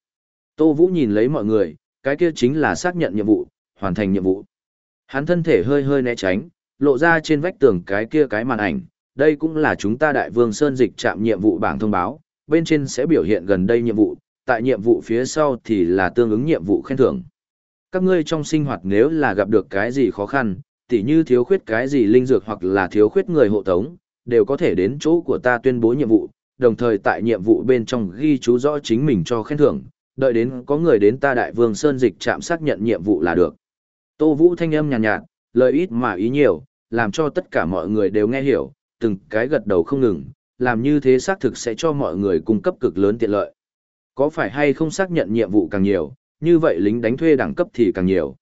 Speaker 1: Tô Vũ nhìn lấy mọi người, cái kia chính là xác nhận nhiệm vụ, hoàn thành nhiệm vụ. Hắn thân thể hơi hơi né tránh, lộ ra trên vách tường cái kia cái màn ảnh, đây cũng là chúng ta Đại Vương Sơn dịch trạm nhiệm vụ bảng thông báo, bên trên sẽ biểu hiện gần đây nhiệm vụ, tại nhiệm vụ phía sau thì là tương ứng nhiệm vụ khen thưởng. Các ngươi trong sinh hoạt nếu là gặp được cái gì khó khăn, tỉ như thiếu khuyết cái gì linh dược hoặc là thiếu khuyết người hộ tống, đều có thể đến chỗ của ta tuyên bố nhiệm vụ, đồng thời tại nhiệm vụ bên trong ghi chú rõ chính mình cho khen thưởng, đợi đến có người đến ta Đại Vương Sơn dịch trạm xác nhận nhiệm vụ là được. Tô Vũ thanh âm nhàn nhạt, nhạt, lời ít mà ý nhiều, làm cho tất cả mọi người đều nghe hiểu, từng cái gật đầu không ngừng, làm như thế xác thực sẽ cho mọi người cung cấp cực lớn tiện lợi. Có phải hay không xác nhận nhiệm vụ càng nhiều, như vậy lính đánh thuê đẳng cấp thì càng nhiều.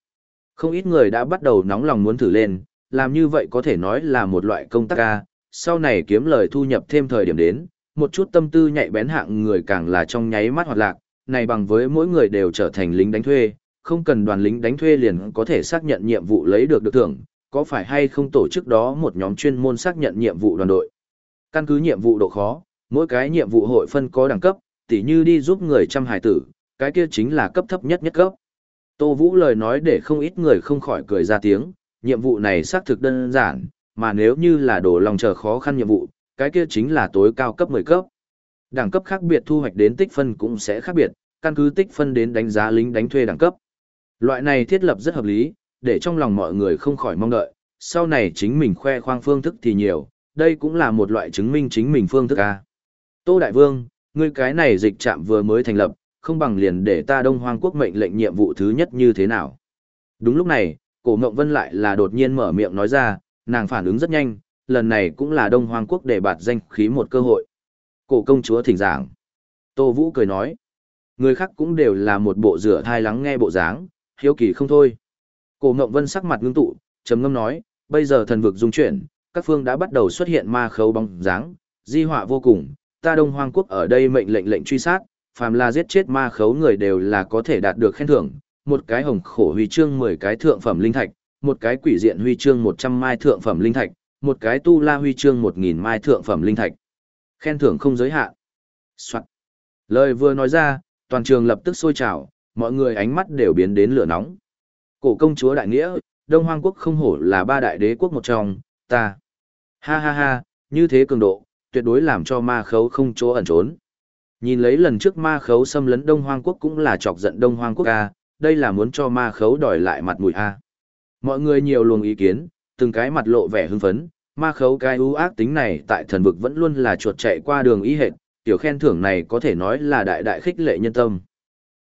Speaker 1: Không ít người đã bắt đầu nóng lòng muốn thử lên, làm như vậy có thể nói là một loại công tác ca, sau này kiếm lời thu nhập thêm thời điểm đến, một chút tâm tư nhạy bén hạng người càng là trong nháy mắt hoạt lạc, này bằng với mỗi người đều trở thành lính đánh thuê, không cần đoàn lính đánh thuê liền có thể xác nhận nhiệm vụ lấy được được thưởng, có phải hay không tổ chức đó một nhóm chuyên môn xác nhận nhiệm vụ đoàn đội. Căn cứ nhiệm vụ độ khó, mỗi cái nhiệm vụ hội phân có đẳng cấp, tỉ như đi giúp người trăm hải tử, cái kia chính là cấp thấp nhất nhất cấp. Tô Vũ lời nói để không ít người không khỏi cười ra tiếng, nhiệm vụ này xác thực đơn giản, mà nếu như là đổ lòng chờ khó khăn nhiệm vụ, cái kia chính là tối cao cấp 10 cấp. Đẳng cấp khác biệt thu hoạch đến tích phân cũng sẽ khác biệt, căn cứ tích phân đến đánh giá lính đánh thuê đẳng cấp. Loại này thiết lập rất hợp lý, để trong lòng mọi người không khỏi mong đợi, sau này chính mình khoe khoang phương thức thì nhiều, đây cũng là một loại chứng minh chính mình phương thức A. Tô Đại Vương, ngươi cái này dịch trạm vừa mới thành lập, không bằng liền để ta Đông Hoang Quốc mệnh lệnh nhiệm vụ thứ nhất như thế nào. Đúng lúc này, cổ ngộng Vân lại là đột nhiên mở miệng nói ra, nàng phản ứng rất nhanh, lần này cũng là Đông Hoang Quốc để bạt danh khí một cơ hội. Cổ công chúa thỉnh giảng. Tô Vũ cười nói, người khác cũng đều là một bộ rửa thai lắng nghe bộ dáng, hiếu kỳ không thôi. Cổ Ngộng Vân sắc mặt ngưng tụ, trầm ngâm nói, bây giờ thần vực dung chuyển, các phương đã bắt đầu xuất hiện ma khấu bóng dáng, di họa vô cùng, ta Đông Hoang quốc ở đây mệnh lệnh lệnh truy sát, phàm là giết chết ma khấu người đều là có thể đạt được khen thưởng, một cái hồng khổ huy chương 10 cái thượng phẩm linh thạch, một cái quỷ diện huy chương 100 mai thượng phẩm linh thạch, một cái tu la huy chương 1000 mai thượng phẩm linh thạch. Khen thưởng không giới hạn. Soạn. Lời vừa nói ra, toàn trường lập tức sôi trào, mọi người ánh mắt đều biến đến lửa nóng. Cổ công chúa đại nghĩa, Đông Hoang quốc không hổ là ba đại đế quốc một trong, ta. Ha ha ha, như thế cường độ, tuyệt đối làm cho ma khấu không chỗ ẩn trốn. Nhìn lấy lần trước ma khấu xâm lấn Đông Hoang quốc cũng là chọc giận Đông Hoang quốc a, đây là muốn cho ma khấu đòi lại mặt mũi a. Mọi người nhiều luồng ý kiến, từng cái mặt lộ vẻ hưng phấn, ma khấu cái ưu ác tính này tại thần vực vẫn luôn là chuột chạy qua đường ý hệt, tiểu khen thưởng này có thể nói là đại đại khích lệ nhân tâm.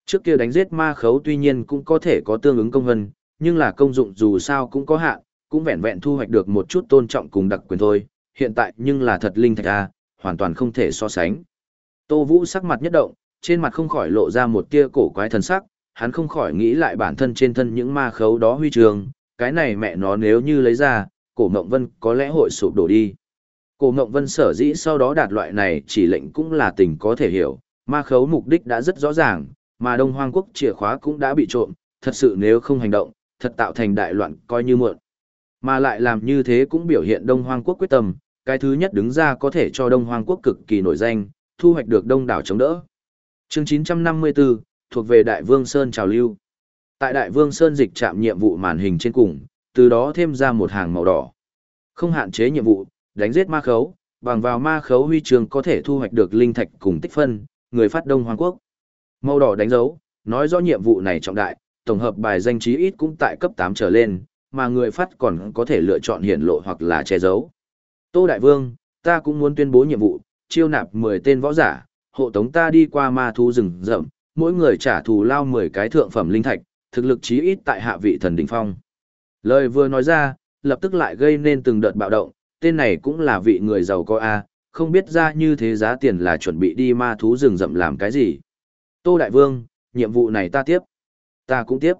Speaker 1: Trước kia đánh giết ma khấu tuy nhiên cũng có thể có tương ứng công hân, nhưng là công dụng dù sao cũng có hạn, cũng vẹn vẹn thu hoạch được một chút tôn trọng cùng đặc quyền thôi, hiện tại nhưng là thật linh thạch a, hoàn toàn không thể so sánh. Tô Vũ sắc mặt nhất động, trên mặt không khỏi lộ ra một tia cổ quái thần sắc, hắn không khỏi nghĩ lại bản thân trên thân những ma khấu đó huy trường, cái này mẹ nó nếu như lấy ra, cổ Ngộng Vân có lẽ hội sụp đổ đi. Cổ Ngộng Vân sở dĩ sau đó đạt loại này chỉ lệnh cũng là tình có thể hiểu, ma khấu mục đích đã rất rõ ràng, mà Đông Hoang Quốc chìa khóa cũng đã bị trộm, thật sự nếu không hành động, thật tạo thành đại loạn coi như muộn. Mà lại làm như thế cũng biểu hiện Đông Hoang Quốc quyết tâm, cái thứ nhất đứng ra có thể cho Đông Hoang Quốc cực kỳ nổi danh, thu hoạch được đông đảo chống đỡ. Chương 954, thuộc về Đại Vương Sơn trào lưu. Tại Đại Vương Sơn dịch trạm nhiệm vụ màn hình trên cùng, từ đó thêm ra một hàng màu đỏ. Không hạn chế nhiệm vụ, đánh giết ma khấu, bằng vào ma khấu huy trường có thể thu hoạch được linh thạch cùng tích phân, người phát Đông Hoàng Quốc. Màu đỏ đánh dấu, nói rõ nhiệm vụ này trọng đại, tổng hợp bài danh trí ít cũng tại cấp 8 trở lên, mà người phát còn có thể lựa chọn hiển lộ hoặc là che giấu. Tô Đại Vương, ta cũng muốn tuyên bố nhiệm vụ, chiêu nạp 10 tên võ giả, hộ tống ta đi qua ma thú rừng rậm, mỗi người trả thù lao 10 cái thượng phẩm linh thạch, thực lực chí ít tại hạ vị thần đỉnh phong. Lời vừa nói ra, lập tức lại gây nên từng đợt bạo động, tên này cũng là vị người giàu có a, không biết ra như thế giá tiền là chuẩn bị đi ma thú rừng rậm làm cái gì. Tô Đại Vương, nhiệm vụ này ta tiếp. Ta cũng tiếp.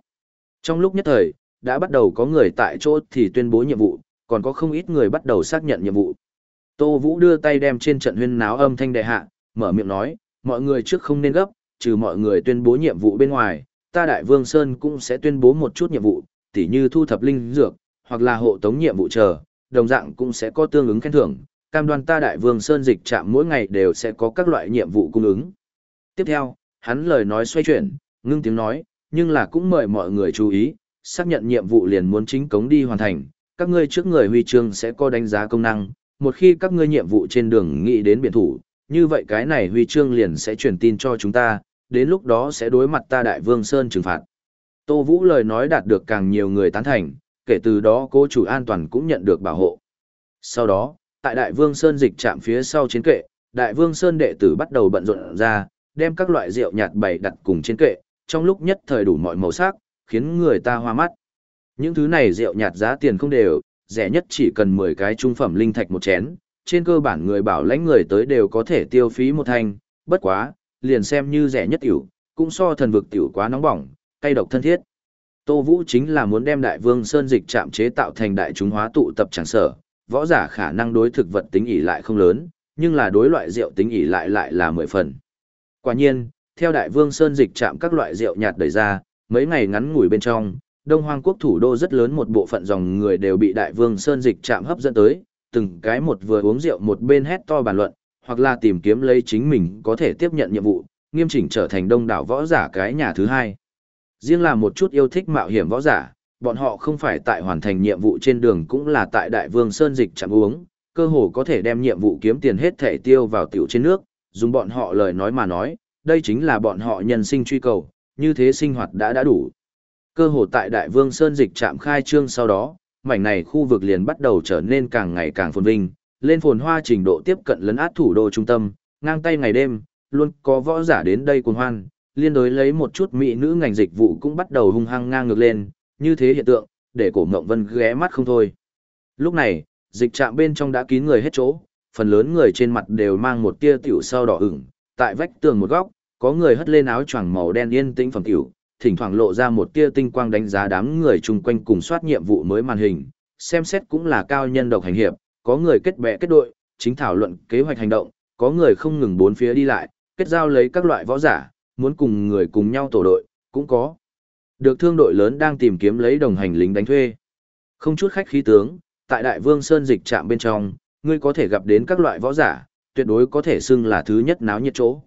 Speaker 1: Trong lúc nhất thời, đã bắt đầu có người tại chỗ thì tuyên bố nhiệm vụ, còn có không ít người bắt đầu xác nhận nhiệm vụ. Tô Vũ đưa tay đem trên trận huyên náo âm thanh đại hạ, mở miệng nói, mọi người trước không nên gấp, trừ mọi người tuyên bố nhiệm vụ bên ngoài, ta Đại Vương Sơn cũng sẽ tuyên bố một chút nhiệm vụ, tỉ như thu thập linh dược, hoặc là hộ tống nhiệm vụ chờ, đồng dạng cũng sẽ có tương ứng khen thưởng, cam đoan ta Đại Vương Sơn dịch trạm mỗi ngày đều sẽ có các loại nhiệm vụ cung ứng. Tiếp theo, hắn lời nói xoay chuyển, ngưng tiếng nói, nhưng là cũng mời mọi người chú ý, xác nhận nhiệm vụ liền muốn chính cống đi hoàn thành, các ngươi trước người huy chương sẽ có đánh giá công năng, một khi các ngươi nhiệm vụ trên đường nghĩ đến biển thủ, như vậy cái này huy chương liền sẽ truyền tin cho chúng ta, đến lúc đó sẽ đối mặt ta Đại Vương Sơn trừng phạt. Tô Vũ lời nói đạt được càng nhiều người tán thành, kể từ đó cố chủ an toàn cũng nhận được bảo hộ. Sau đó, tại Đại Vương Sơn dịch chạm phía sau chiến kệ, Đại Vương Sơn đệ tử bắt đầu bận rộn ra, đem các loại rượu nhạt bày đặt cùng chiến kệ, trong lúc nhất thời đủ mọi màu sắc, khiến người ta hoa mắt. Những thứ này rượu nhạt giá tiền không đều, rẻ nhất chỉ cần 10 cái trung phẩm linh thạch một chén, trên cơ bản người bảo lãnh người tới đều có thể tiêu phí một thanh, bất quá, liền xem như rẻ nhất tiểu, cũng so thần vực tiểu quá nóng bỏng, cay độc thân thiết. Tô Vũ chính là muốn đem Đại Vương Sơn dịch Trạm chế tạo thành đại chúng hóa tụ tập chẳng sở, võ giả khả năng đối thực vật tính ỷ lại không lớn, nhưng là đối loại rượu tính ỷ lại lại là 10 phần. Quả nhiên, theo Đại Vương Sơn dịch Trạm các loại rượu nhạt đẩy ra, mấy ngày ngắn ngủi bên trong, Đông Hoang quốc thủ đô rất lớn một bộ phận dòng người đều bị Đại Vương Sơn dịch Trạm hấp dẫn tới, từng cái một vừa uống rượu một bên hét to bàn luận, hoặc là tìm kiếm lấy chính mình có thể tiếp nhận nhiệm vụ, nghiêm chỉnh trở thành đông đảo võ giả cái nhà thứ hai. Riêng là một chút yêu thích mạo hiểm võ giả, bọn họ không phải tại hoàn thành nhiệm vụ trên đường cũng là tại Đại Vương Sơn dịch chạm uống, cơ hồ có thể đem nhiệm vụ kiếm tiền hết thể tiêu vào tiểu trên nước, dùng bọn họ lời nói mà nói, đây chính là bọn họ nhân sinh truy cầu, như thế sinh hoạt đã đã đủ. Cơ hồ tại Đại Vương Sơn dịch trạm khai trương sau đó, mảnh này khu vực liền bắt đầu trở nên càng ngày càng phồn vinh, lên phồn hoa trình độ tiếp cận lấn át thủ đô trung tâm, ngang tay ngày đêm, luôn có võ giả đến đây cuồng hoan, liên đối lấy một chút mỹ nữ ngành dịch vụ cũng bắt đầu hung hăng ngang ngược lên, như thế hiện tượng, để cổ Mộng Vân ghé mắt không thôi. Lúc này, dịch trạm bên trong đã kín người hết chỗ, phần lớn người trên mặt đều mang một tia tiểu sau đỏ ửng, tại vách tường một góc, có người hất lên áo choàng màu đen yên tĩnh phẩm tiểu, thỉnh thoảng lộ ra một tia tinh quang đánh giá đám người chung quanh cùng soát nhiệm vụ mới màn hình, xem xét cũng là cao nhân độc hành hiệp, có người kết bè kết đội, chính thảo luận kế hoạch hành động, có người không ngừng bốn phía đi lại, kết giao lấy các loại võ giả, muốn cùng người cùng nhau tổ đội, cũng có. Được thương đội lớn đang tìm kiếm lấy đồng hành lính đánh thuê. Không chút khách khí tướng, tại Đại Vương Sơn dịch trạm bên trong, ngươi có thể gặp đến các loại võ giả, tuyệt đối có thể xưng là thứ nhất náo nhiệt chỗ.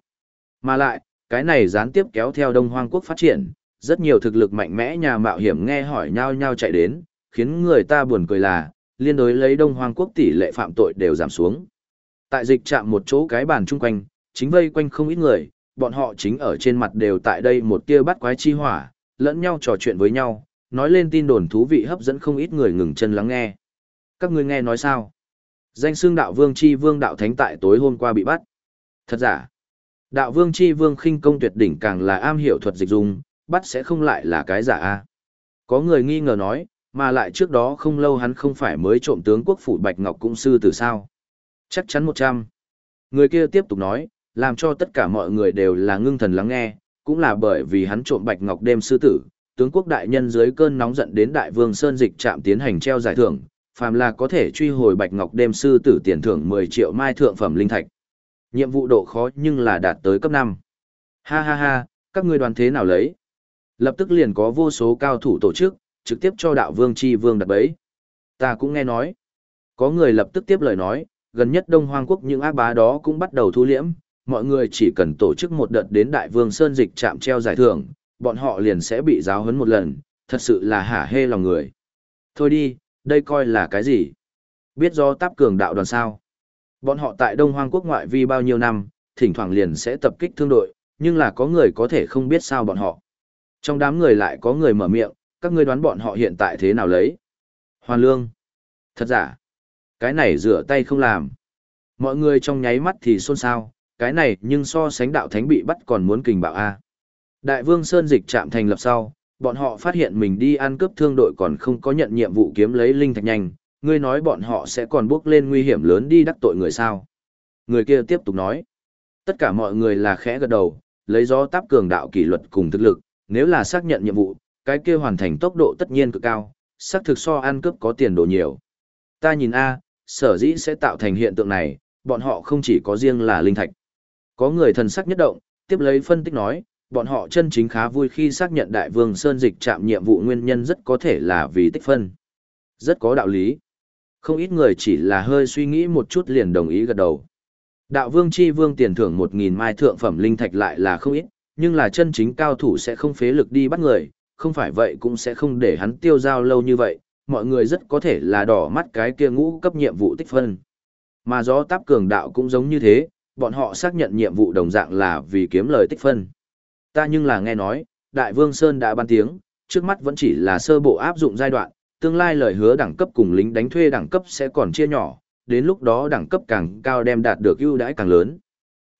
Speaker 1: Mà lại, cái này gián tiếp kéo theo Đông Hoang quốc phát triển, rất nhiều thực lực mạnh mẽ nhà mạo hiểm nghe hỏi nhau nhau chạy đến, khiến người ta buồn cười là, liên đối lấy Đông Hoang quốc tỷ lệ phạm tội đều giảm xuống. Tại dịch trạm một chỗ cái bàn chung quanh, chính vây quanh không ít người, bọn họ chính ở trên mặt đều tại đây một tia bắt quái chi hỏa, lẫn nhau trò chuyện với nhau, nói lên tin đồn thú vị hấp dẫn không ít người ngừng chân lắng nghe. Các ngươi nghe nói sao? Danh xương đạo vương chi vương đạo thánh tại tối hôm qua bị bắt. Thật giả. Đạo vương chi vương khinh công tuyệt đỉnh càng là am hiểu thuật dịch dùng, bắt sẽ không lại là cái giả a. Có người nghi ngờ nói, mà lại trước đó không lâu hắn không phải mới trộm tướng quốc phủ Bạch Ngọc Cung Sư từ sao. Chắc chắn một trăm. Người kia tiếp tục nói, làm cho tất cả mọi người đều là ngưng thần lắng nghe, cũng là bởi vì hắn trộm Bạch Ngọc đêm sư tử, tướng quốc đại nhân dưới cơn nóng giận đến đại vương Sơn Dịch trạm tiến hành treo giải thưởng, phàm là có thể truy hồi Bạch Ngọc đêm sư tử tiền thưởng 10 triệu mai thượng phẩm linh thạch. Nhiệm vụ độ khó nhưng là đạt tới cấp 5. Ha ha ha, các ngươi đoàn thế nào lấy? Lập tức liền có vô số cao thủ tổ chức, trực tiếp cho đạo vương chi vương đặt bẫy. Ta cũng nghe nói. Có người lập tức tiếp lời nói, gần nhất Đông Hoang Quốc những ác bá đó cũng bắt đầu thu liễm, mọi người chỉ cần tổ chức một đợt đến Đại Vương Sơn Dịch chạm treo giải thưởng, bọn họ liền sẽ bị giáo huấn một lần, thật sự là hả hê lòng người. Thôi đi, đây coi là cái gì? Biết do táp cường đạo đoàn sao? Bọn họ tại Đông Hoang Quốc ngoại vi bao nhiêu năm, thỉnh thoảng liền sẽ tập kích thương đội, nhưng là có người có thể không biết sao bọn họ. Trong đám người lại có người mở miệng, các ngươi đoán bọn họ hiện tại thế nào lấy? Hoàn lương. Thật giả. Cái này rửa tay không làm. Mọi người trong nháy mắt thì xôn xao, cái này nhưng so sánh đạo thánh bị bắt còn muốn kình bạo A. Đại vương Sơn Dịch chạm thành lập sau, bọn họ phát hiện mình đi ăn cướp thương đội còn không có nhận nhiệm vụ kiếm lấy linh thạch nhanh, ngươi nói bọn họ sẽ còn bước lên nguy hiểm lớn đi đắc tội người sao. Người kia tiếp tục nói, tất cả mọi người là khẽ gật đầu, lấy gió táp cường đạo kỷ luật cùng thực lực, nếu là xác nhận nhiệm vụ, cái kia hoàn thành tốc độ tất nhiên cực cao, xác thực so ăn cướp có tiền đồ nhiều. Ta nhìn A, sở dĩ sẽ tạo thành hiện tượng này, bọn họ không chỉ có riêng là linh thạch. Có người thần sắc nhất động, tiếp lấy phân tích nói, bọn họ chân chính khá vui khi xác nhận đại vương Sơn Dịch chạm nhiệm vụ nguyên nhân rất có thể là vì tích phân. Rất có đạo lý. Không ít người chỉ là hơi suy nghĩ một chút liền đồng ý gật đầu. Đạo vương chi vương tiền thưởng 1.000 mai thượng phẩm linh thạch lại là không ít, nhưng là chân chính cao thủ sẽ không phế lực đi bắt người, không phải vậy cũng sẽ không để hắn tiêu giao lâu như vậy, mọi người rất có thể là đỏ mắt cái kia ngũ cấp nhiệm vụ tích phân. Mà gió táp cường đạo cũng giống như thế, bọn họ xác nhận nhiệm vụ đồng dạng là vì kiếm lời tích phân. Ta nhưng là nghe nói, Đại Vương Sơn đã ban tiếng, trước mắt vẫn chỉ là sơ bộ áp dụng giai đoạn, tương lai lời hứa đẳng cấp cùng lính đánh thuê đẳng cấp sẽ còn chia nhỏ, đến lúc đó đẳng cấp càng cao đem đạt được ưu đãi càng lớn.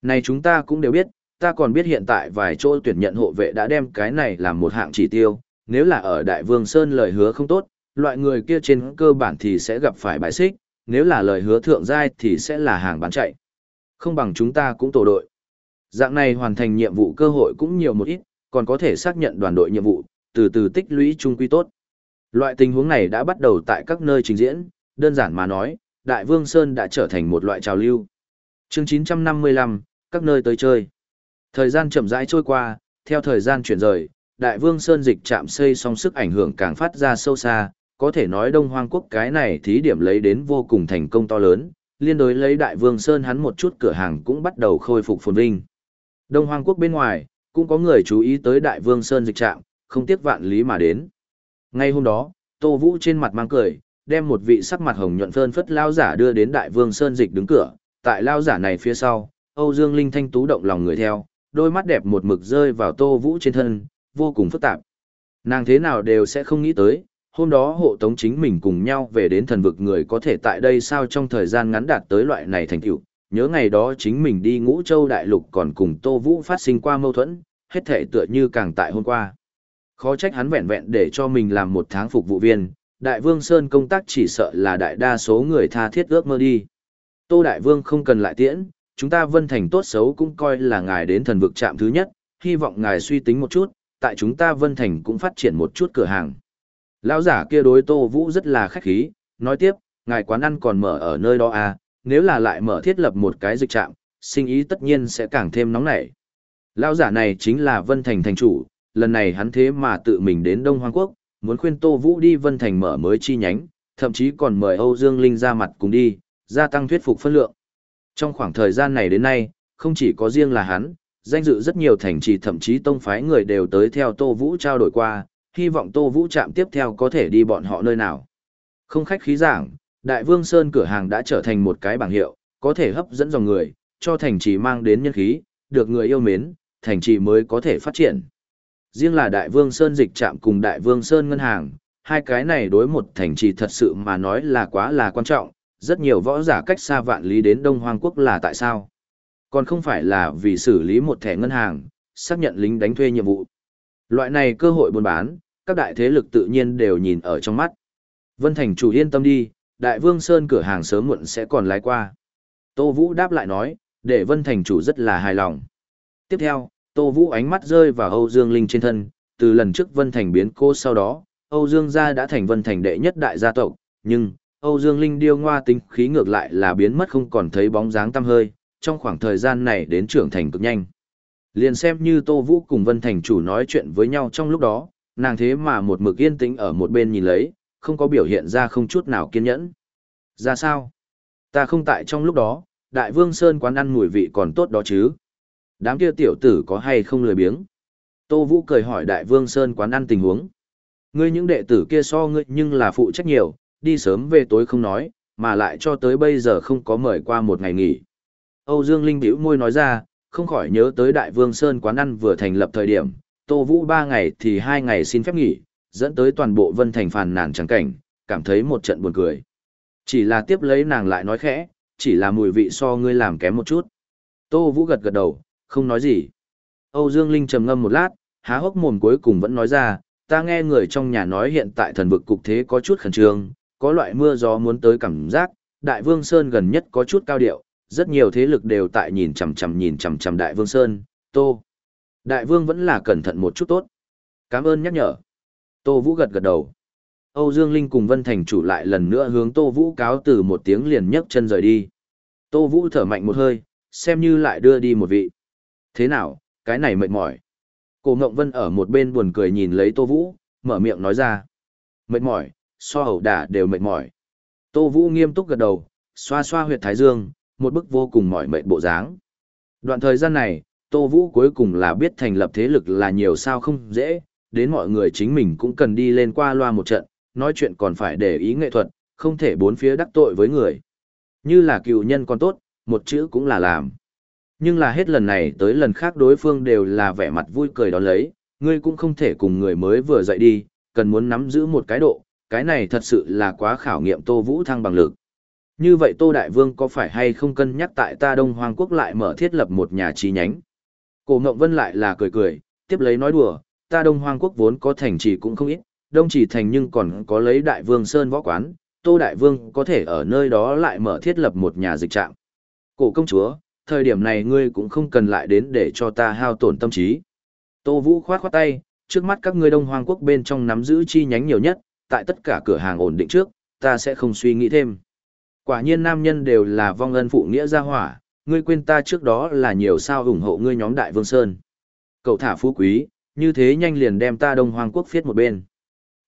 Speaker 1: Này chúng ta cũng đều biết, ta còn biết hiện tại vài chỗ tuyển nhận hộ vệ đã đem cái này làm một hạng chỉ tiêu, nếu là ở Đại Vương Sơn lời hứa không tốt, loại người kia trên cơ bản thì sẽ gặp phải bại xích, nếu là lời hứa thượng giai thì sẽ là hàng bán chạy. Không bằng chúng ta cũng tổ đội. Dạng này hoàn thành nhiệm vụ cơ hội cũng nhiều một ít, còn có thể xác nhận đoàn đội nhiệm vụ, từ từ tích lũy trung quy tốt. Loại tình huống này đã bắt đầu tại các nơi trình diễn, đơn giản mà nói, Đại Vương Sơn đã trở thành một loại trào lưu. Chương 955, các nơi tới chơi. Thời gian chậm rãi trôi qua, theo thời gian chuyển rời, Đại Vương Sơn dịch chạm xây xong sức ảnh hưởng càng phát ra sâu xa, có thể nói Đông Hoang Quốc cái này thí điểm lấy đến vô cùng thành công to lớn, liên đối lấy Đại Vương Sơn hắn một chút cửa hàng cũng bắt đầu khôi phục phồn vinh. Đông Hoang Quốc bên ngoài, cũng có người chú ý tới Đại Vương Sơn dịch trạm, không tiếc vạn lý mà đến. Ngay hôm đó, Tô Vũ trên mặt mang cười, đem một vị sắc mặt hồng nhuận phơn phất lao giả đưa đến Đại Vương Sơn dịch đứng cửa, tại lao giả này phía sau, Âu Dương Linh Thanh tú động lòng người theo, đôi mắt đẹp một mực rơi vào Tô Vũ trên thân, vô cùng phức tạp. Nàng thế nào đều sẽ không nghĩ tới, hôm đó hộ tống chính mình cùng nhau về đến thần vực người có thể tại đây sao trong thời gian ngắn đạt tới loại này thành tựu. Nhớ ngày đó chính mình đi ngũ châu đại lục còn cùng tô vũ phát sinh qua mâu thuẫn, hết thể tựa như càng tại hôm qua. Khó trách hắn vẹn vẹn để cho mình làm một tháng phục vụ viên, đại vương sơn công tác chỉ sợ là đại đa số người tha thiết ước mơ đi. Tô đại vương không cần lại tiễn, chúng ta vân thành tốt xấu cũng coi là ngài đến thần vực trạm thứ nhất, hy vọng ngài suy tính một chút, tại chúng ta vân thành cũng phát triển một chút cửa hàng. Lão giả kia đối Tô Vũ rất là khách khí, nói tiếp, ngài quán ăn còn mở ở nơi đó à, nếu là lại mở thiết lập một cái dịch trạm, sinh ý tất nhiên sẽ càng thêm nóng nảy. Lão giả này chính là Vân Thành thành chủ, lần này hắn thế mà tự mình đến Đông Hoang Quốc, muốn khuyên Tô Vũ đi Vân Thành mở mới chi nhánh, thậm chí còn mời Âu Dương Linh ra mặt cùng đi, gia tăng thuyết phục phân lượng. Trong khoảng thời gian này đến nay, không chỉ có riêng là hắn, danh dự rất nhiều thành trì thậm chí tông phái người đều tới theo Tô Vũ trao đổi qua, hy vọng Tô Vũ Trạm tiếp theo có thể đi bọn họ nơi nào. Không khách khí giảng, Đại Vương Sơn cửa hàng đã trở thành một cái bảng hiệu, có thể hấp dẫn dòng người, cho thành trì mang đến nhân khí, được người yêu mến, thành trì mới có thể phát triển. Riêng là Đại Vương Sơn dịch trạm cùng Đại Vương Sơn ngân hàng, hai cái này đối một thành trì thật sự mà nói là quá là quan trọng, rất nhiều võ giả cách xa vạn lý đến Đông Hoang Quốc là tại sao? Còn không phải là vì xử lý một thẻ ngân hàng, xác nhận lính đánh thuê nhiệm vụ. Loại này cơ hội buôn bán, các đại thế lực tự nhiên đều nhìn ở trong mắt. Vân Thành chủ yên tâm đi, Đại Vương Sơn cửa hàng sớm muộn sẽ còn lái qua. Tô Vũ đáp lại nói, để Vân Thành chủ rất là hài lòng. Tiếp theo, Tô Vũ ánh mắt rơi vào Âu Dương Linh trên thân, từ lần trước Vân Thành biến cô sau đó, Âu Dương gia đã thành Vân Thành đệ nhất đại gia tộc, nhưng Âu Dương Linh điêu ngoa tính khí ngược lại là biến mất không còn thấy bóng dáng tăm hơi, trong khoảng thời gian này đến trưởng thành cực nhanh. Liền xem như Tô Vũ cùng Vân Thành chủ nói chuyện với nhau trong lúc đó, nàng thế mà một mực yên tĩnh ở một bên nhìn lấy, không có biểu hiện ra không chút nào kiên nhẫn. Ra sao? Ta không tại trong lúc đó, Đại Vương Sơn quán ăn mùi vị còn tốt đó chứ. Đám kia tiểu tử có hay không lười biếng? Tô Vũ cười hỏi Đại Vương Sơn quán ăn tình huống. Ngươi những đệ tử kia so ngươi nhưng là phụ trách nhiều, đi sớm về tối không nói, mà lại cho tới bây giờ không có mời qua một ngày nghỉ. Âu Dương Linh bĩu môi nói ra, không khỏi nhớ tới Đại Vương Sơn quán ăn vừa thành lập thời điểm, Tô Vũ ba ngày thì hai ngày xin phép nghỉ, dẫn tới toàn bộ Vân Thành phàn nàn trắng cảnh, cảm thấy một trận buồn cười. Chỉ là tiếp lấy nàng lại nói khẽ, chỉ là mùi vị so ngươi làm kém một chút. Tô Vũ gật gật đầu, không nói gì. Âu Dương Linh trầm ngâm một lát, há hốc mồm cuối cùng vẫn nói ra, ta nghe người trong nhà nói hiện tại thần vực cục thế có chút khẩn trương, có loại mưa gió muốn tới cảm giác, Đại Vương Sơn gần nhất có chút cao điệu, rất nhiều thế lực đều tại nhìn chằm chằm nhìn chằm chằm Đại Vương Sơn, Tô. Đại Vương vẫn là cẩn thận một chút tốt. Cảm ơn nhắc nhở. Tô Vũ gật gật đầu. Âu Dương Linh cùng Vân Thành chủ lại lần nữa hướng Tô Vũ cáo từ một tiếng liền nhấc chân rời đi. Tô Vũ thở mạnh một hơi, xem như lại đưa đi một vị. Thế nào, cái này mệt mỏi. Cổ Ngộng Vân ở một bên buồn cười nhìn lấy Tô Vũ, mở miệng nói ra. Mệt mỏi, so hầu đả đều mệt mỏi. Tô Vũ nghiêm túc gật đầu, xoa xoa huyệt thái dương, một bức vô cùng mỏi mệt bộ dáng. Đoạn thời gian này, Tô Vũ cuối cùng là biết thành lập thế lực là nhiều sao không dễ, đến mọi người chính mình cũng cần đi lên qua loa một trận, nói chuyện còn phải để ý nghệ thuật, không thể bốn phía đắc tội với người. Như là cựu nhân còn tốt, một chữ cũng là làm. Nhưng là hết lần này tới lần khác đối phương đều là vẻ mặt vui cười đón lấy, ngươi cũng không thể cùng người mới vừa dậy đi, cần muốn nắm giữ một cái độ, cái này thật sự là quá khảo nghiệm Tô Vũ thăng bằng lực. Như vậy Tô Đại Vương có phải hay không cân nhắc tại ta Đông Hoàng Quốc lại mở thiết lập một nhà chi nhánh? Cổ Ngộng Vân lại là cười cười, tiếp lấy nói đùa, ta Đông Hoang Quốc vốn có thành trì cũng không ít, Đông chỉ thành nhưng còn có lấy Đại Vương Sơn võ quán, Tô Đại Vương có thể ở nơi đó lại mở thiết lập một nhà dịch trạm. Cổ công chúa, thời điểm này ngươi cũng không cần lại đến để cho ta hao tổn tâm trí. Tô Vũ khoát khoát tay, trước mắt các ngươi Đông Hoang Quốc bên trong nắm giữ chi nhánh nhiều nhất, tại tất cả cửa hàng ổn định trước, ta sẽ không suy nghĩ thêm. Quả nhiên nam nhân đều là vong ân phụ nghĩa gia hỏa, ngươi quên ta trước đó là nhiều sao ủng hộ ngươi nhóm Đại Vương Sơn. Cậu thả phú quý, như thế nhanh liền đem ta Đông Hoàng Quốc phiết một bên.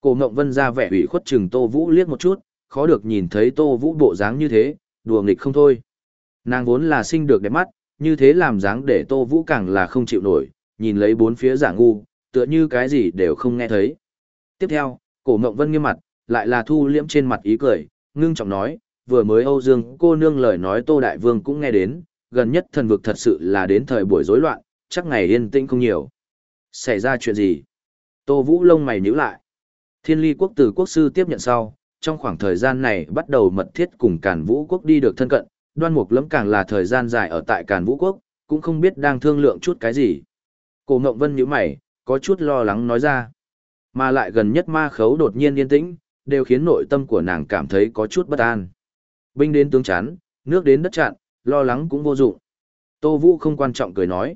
Speaker 1: Cổ Ngộng Vân ra vẻ ủy khuất chừng Tô Vũ liếc một chút, khó được nhìn thấy Tô Vũ bộ dáng như thế, đùa nghịch không thôi. Nàng vốn là sinh được đẹp mắt, như thế làm dáng để Tô Vũ càng là không chịu nổi, nhìn lấy bốn phía giả ngu, tựa như cái gì đều không nghe thấy. Tiếp theo, cổ Ngộng Vân nghiêm mặt, lại là thu liễm trên mặt ý cười, ngưng trọng nói, vừa mới Âu Dương cô nương lời nói Tô Đại Vương cũng nghe đến, gần nhất thần vực thật sự là đến thời buổi rối loạn, chắc ngày yên tĩnh không nhiều. Xảy ra chuyện gì? Tô Vũ lông mày nhíu lại. Thiên ly quốc từ quốc sư tiếp nhận sau, trong khoảng thời gian này bắt đầu mật thiết cùng Càn Vũ quốc đi được thân cận, đoan mục lẫm càng là thời gian dài ở tại Càn Vũ quốc, cũng không biết đang thương lượng chút cái gì. Cổ Ngộng Vân nhíu mày, có chút lo lắng nói ra. Mà lại gần nhất ma khấu đột nhiên yên tĩnh, đều khiến nội tâm của nàng cảm thấy có chút bất an. Binh đến tướng chán, nước đến đất chặn, lo lắng cũng vô dụng. Tô Vũ không quan trọng cười nói.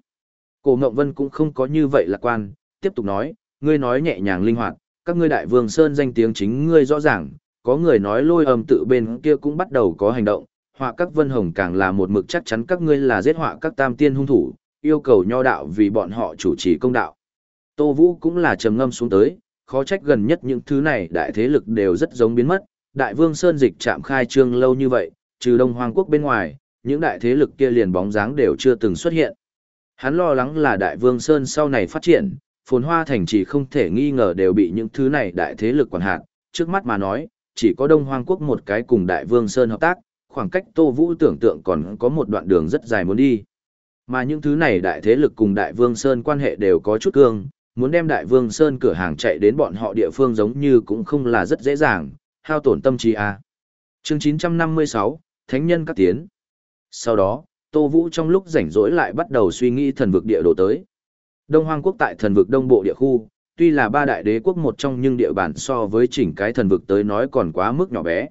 Speaker 1: Cổ Ngộng Vân cũng không có như vậy lạc quan, tiếp tục nói, ngươi nói nhẹ nhàng linh hoạt, các ngươi đại vương Sơn danh tiếng chính ngươi rõ ràng, có người nói lôi âm tự bên kia cũng bắt đầu có hành động, họa các vân hồng càng là một mực chắc chắn các ngươi là giết họa các tam tiên hung thủ, yêu cầu nho đạo vì bọn họ chủ trì công đạo. Tô Vũ cũng là trầm ngâm xuống tới, khó trách gần nhất những thứ này đại thế lực đều rất giống biến mất, đại vương Sơn dịch chạm khai trương lâu như vậy, trừ Đông Hoàng Quốc bên ngoài, những đại thế lực kia liền bóng dáng đều chưa từng xuất hiện. Hắn lo lắng là đại vương Sơn sau này phát triển, phồn hoa thành chỉ không thể nghi ngờ đều bị những thứ này đại thế lực quản hạt, trước mắt mà nói, chỉ có Đông Hoang Quốc một cái cùng Đại Vương Sơn hợp tác, khoảng cách Tô Vũ tưởng tượng còn có một đoạn đường rất dài muốn đi. Mà những thứ này đại thế lực cùng Đại Vương Sơn quan hệ đều có chút cương, muốn đem Đại Vương Sơn cửa hàng chạy đến bọn họ địa phương giống như cũng không là rất dễ dàng, hao tổn tâm trí à. Chương 956, Thánh nhân các tiến. Sau đó, Tô Vũ trong lúc rảnh rỗi lại bắt đầu suy nghĩ thần vực địa đồ tới. Đông Hoang quốc tại thần vực đông bộ địa khu, tuy là ba đại đế quốc một trong nhưng địa bàn so với chỉnh cái thần vực tới nói còn quá mức nhỏ bé.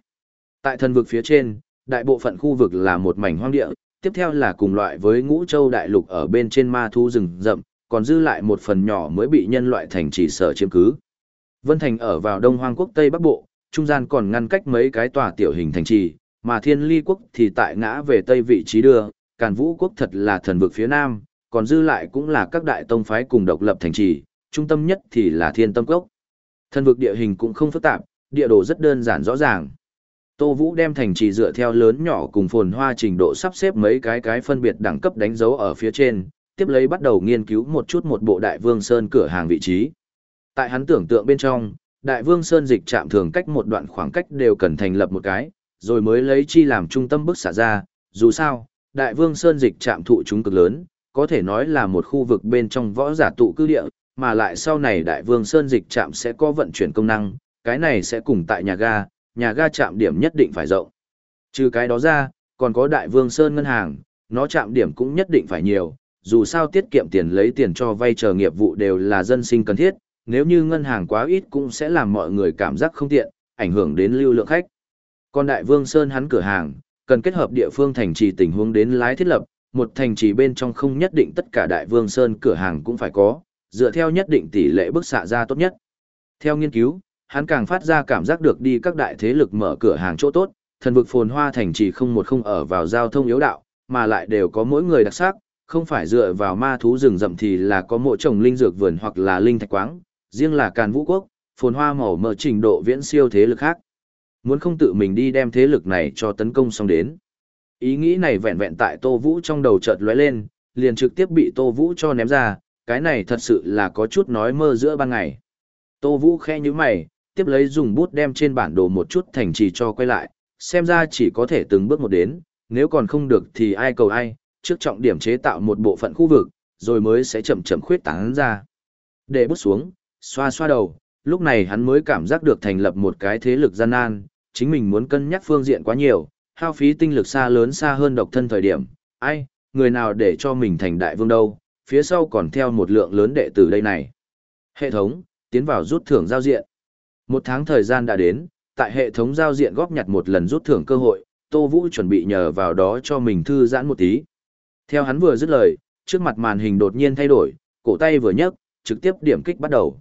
Speaker 1: Tại thần vực phía trên, đại bộ phận khu vực là một mảnh hoang địa, tiếp theo là cùng loại với ngũ châu đại lục ở bên trên ma thu rừng rậm, còn dư lại một phần nhỏ mới bị nhân loại thành trì sở chiếm cứ. Vân Thành ở vào Đông Hoang quốc Tây Bắc Bộ, trung gian còn ngăn cách mấy cái tòa tiểu hình thành trì, mà Thiên Ly quốc thì tại ngã về Tây vị trí đưa, Càn Vũ quốc thật là thần vực phía Nam, còn dư lại cũng là các đại tông phái cùng độc lập thành trì, trung tâm nhất thì là Thiên Tâm Cốc. Thần vực địa hình cũng không phức tạp, địa đồ rất đơn giản rõ ràng. Tô Vũ đem thành trì dựa theo lớn nhỏ cùng phồn hoa trình độ sắp xếp mấy cái cái phân biệt đẳng cấp đánh dấu ở phía trên, tiếp lấy bắt đầu nghiên cứu một chút một bộ Đại Vương Sơn cửa hàng vị trí. Tại hắn tưởng tượng bên trong, Đại Vương Sơn dịch trạm thường cách một đoạn khoảng cách đều cần thành lập một cái, rồi mới lấy chi làm trung tâm bức xả ra, dù sao, Đại Vương Sơn dịch trạm thụ chúng cực lớn, có thể nói là một khu vực bên trong võ giả tụ cư địa, mà lại sau này Đại Vương Sơn dịch trạm sẽ có vận chuyển công năng, cái này sẽ cùng tại nhà ga, nhà ga trạm điểm nhất định phải rộng. Trừ cái đó ra, còn có Đại Vương Sơn ngân hàng, nó trạm điểm cũng nhất định phải nhiều, dù sao tiết kiệm tiền lấy tiền cho vay chờ nghiệp vụ đều là dân sinh cần thiết, nếu như ngân hàng quá ít cũng sẽ làm mọi người cảm giác không tiện, ảnh hưởng đến lưu lượng khách. Còn Đại Vương Sơn hắn cửa hàng, cần kết hợp địa phương thành trì tình huống đến lái thiết lập, một thành trì bên trong không nhất định tất cả Đại Vương Sơn cửa hàng cũng phải có, dựa theo nhất định tỷ lệ bức xạ ra tốt nhất. Theo nghiên cứu, hắn càng phát ra cảm giác được đi các đại thế lực mở cửa hàng chỗ tốt, thần vực phồn hoa thành trì không một không ở vào giao thông yếu đạo, mà lại đều có mỗi người đặc sắc, không phải dựa vào ma thú rừng rậm thì là có mộ trồng linh dược vườn hoặc là linh thạch quáng, riêng là Càn Vũ quốc, phồn hoa màu mỡ trình độ viễn siêu thế lực khác. Muốn không tự mình đi đem thế lực này cho tấn công xong đến. Ý nghĩ này vẹn vẹn tại Tô Vũ trong đầu chợt lóe lên, liền trực tiếp bị Tô Vũ cho ném ra, cái này thật sự là có chút nói mơ giữa ban ngày. Tô Vũ khe như mày, tiếp lấy dùng bút đem trên bản đồ một chút thành trì cho quay lại, xem ra chỉ có thể từng bước một đến, nếu còn không được thì ai cầu ai, trước trọng điểm chế tạo một bộ phận khu vực, rồi mới sẽ chậm chậm khuyết tán ra. Để bút xuống, xoa xoa đầu, lúc này hắn mới cảm giác được thành lập một cái thế lực gian nan, chính mình muốn cân nhắc phương diện quá nhiều, hao phí tinh lực xa lớn xa hơn độc thân thời điểm, ai, người nào để cho mình thành đại vương đâu, phía sau còn theo một lượng lớn đệ tử đây này. Hệ thống, tiến vào rút thưởng giao diện. Một tháng thời gian đã đến, tại hệ thống giao diện góp nhặt một lần rút thưởng cơ hội, Tô Vũ chuẩn bị nhờ vào đó cho mình thư giãn một tí. Theo hắn vừa dứt lời, trước mặt màn hình đột nhiên thay đổi, cổ tay vừa nhấc, trực tiếp điểm kích bắt đầu.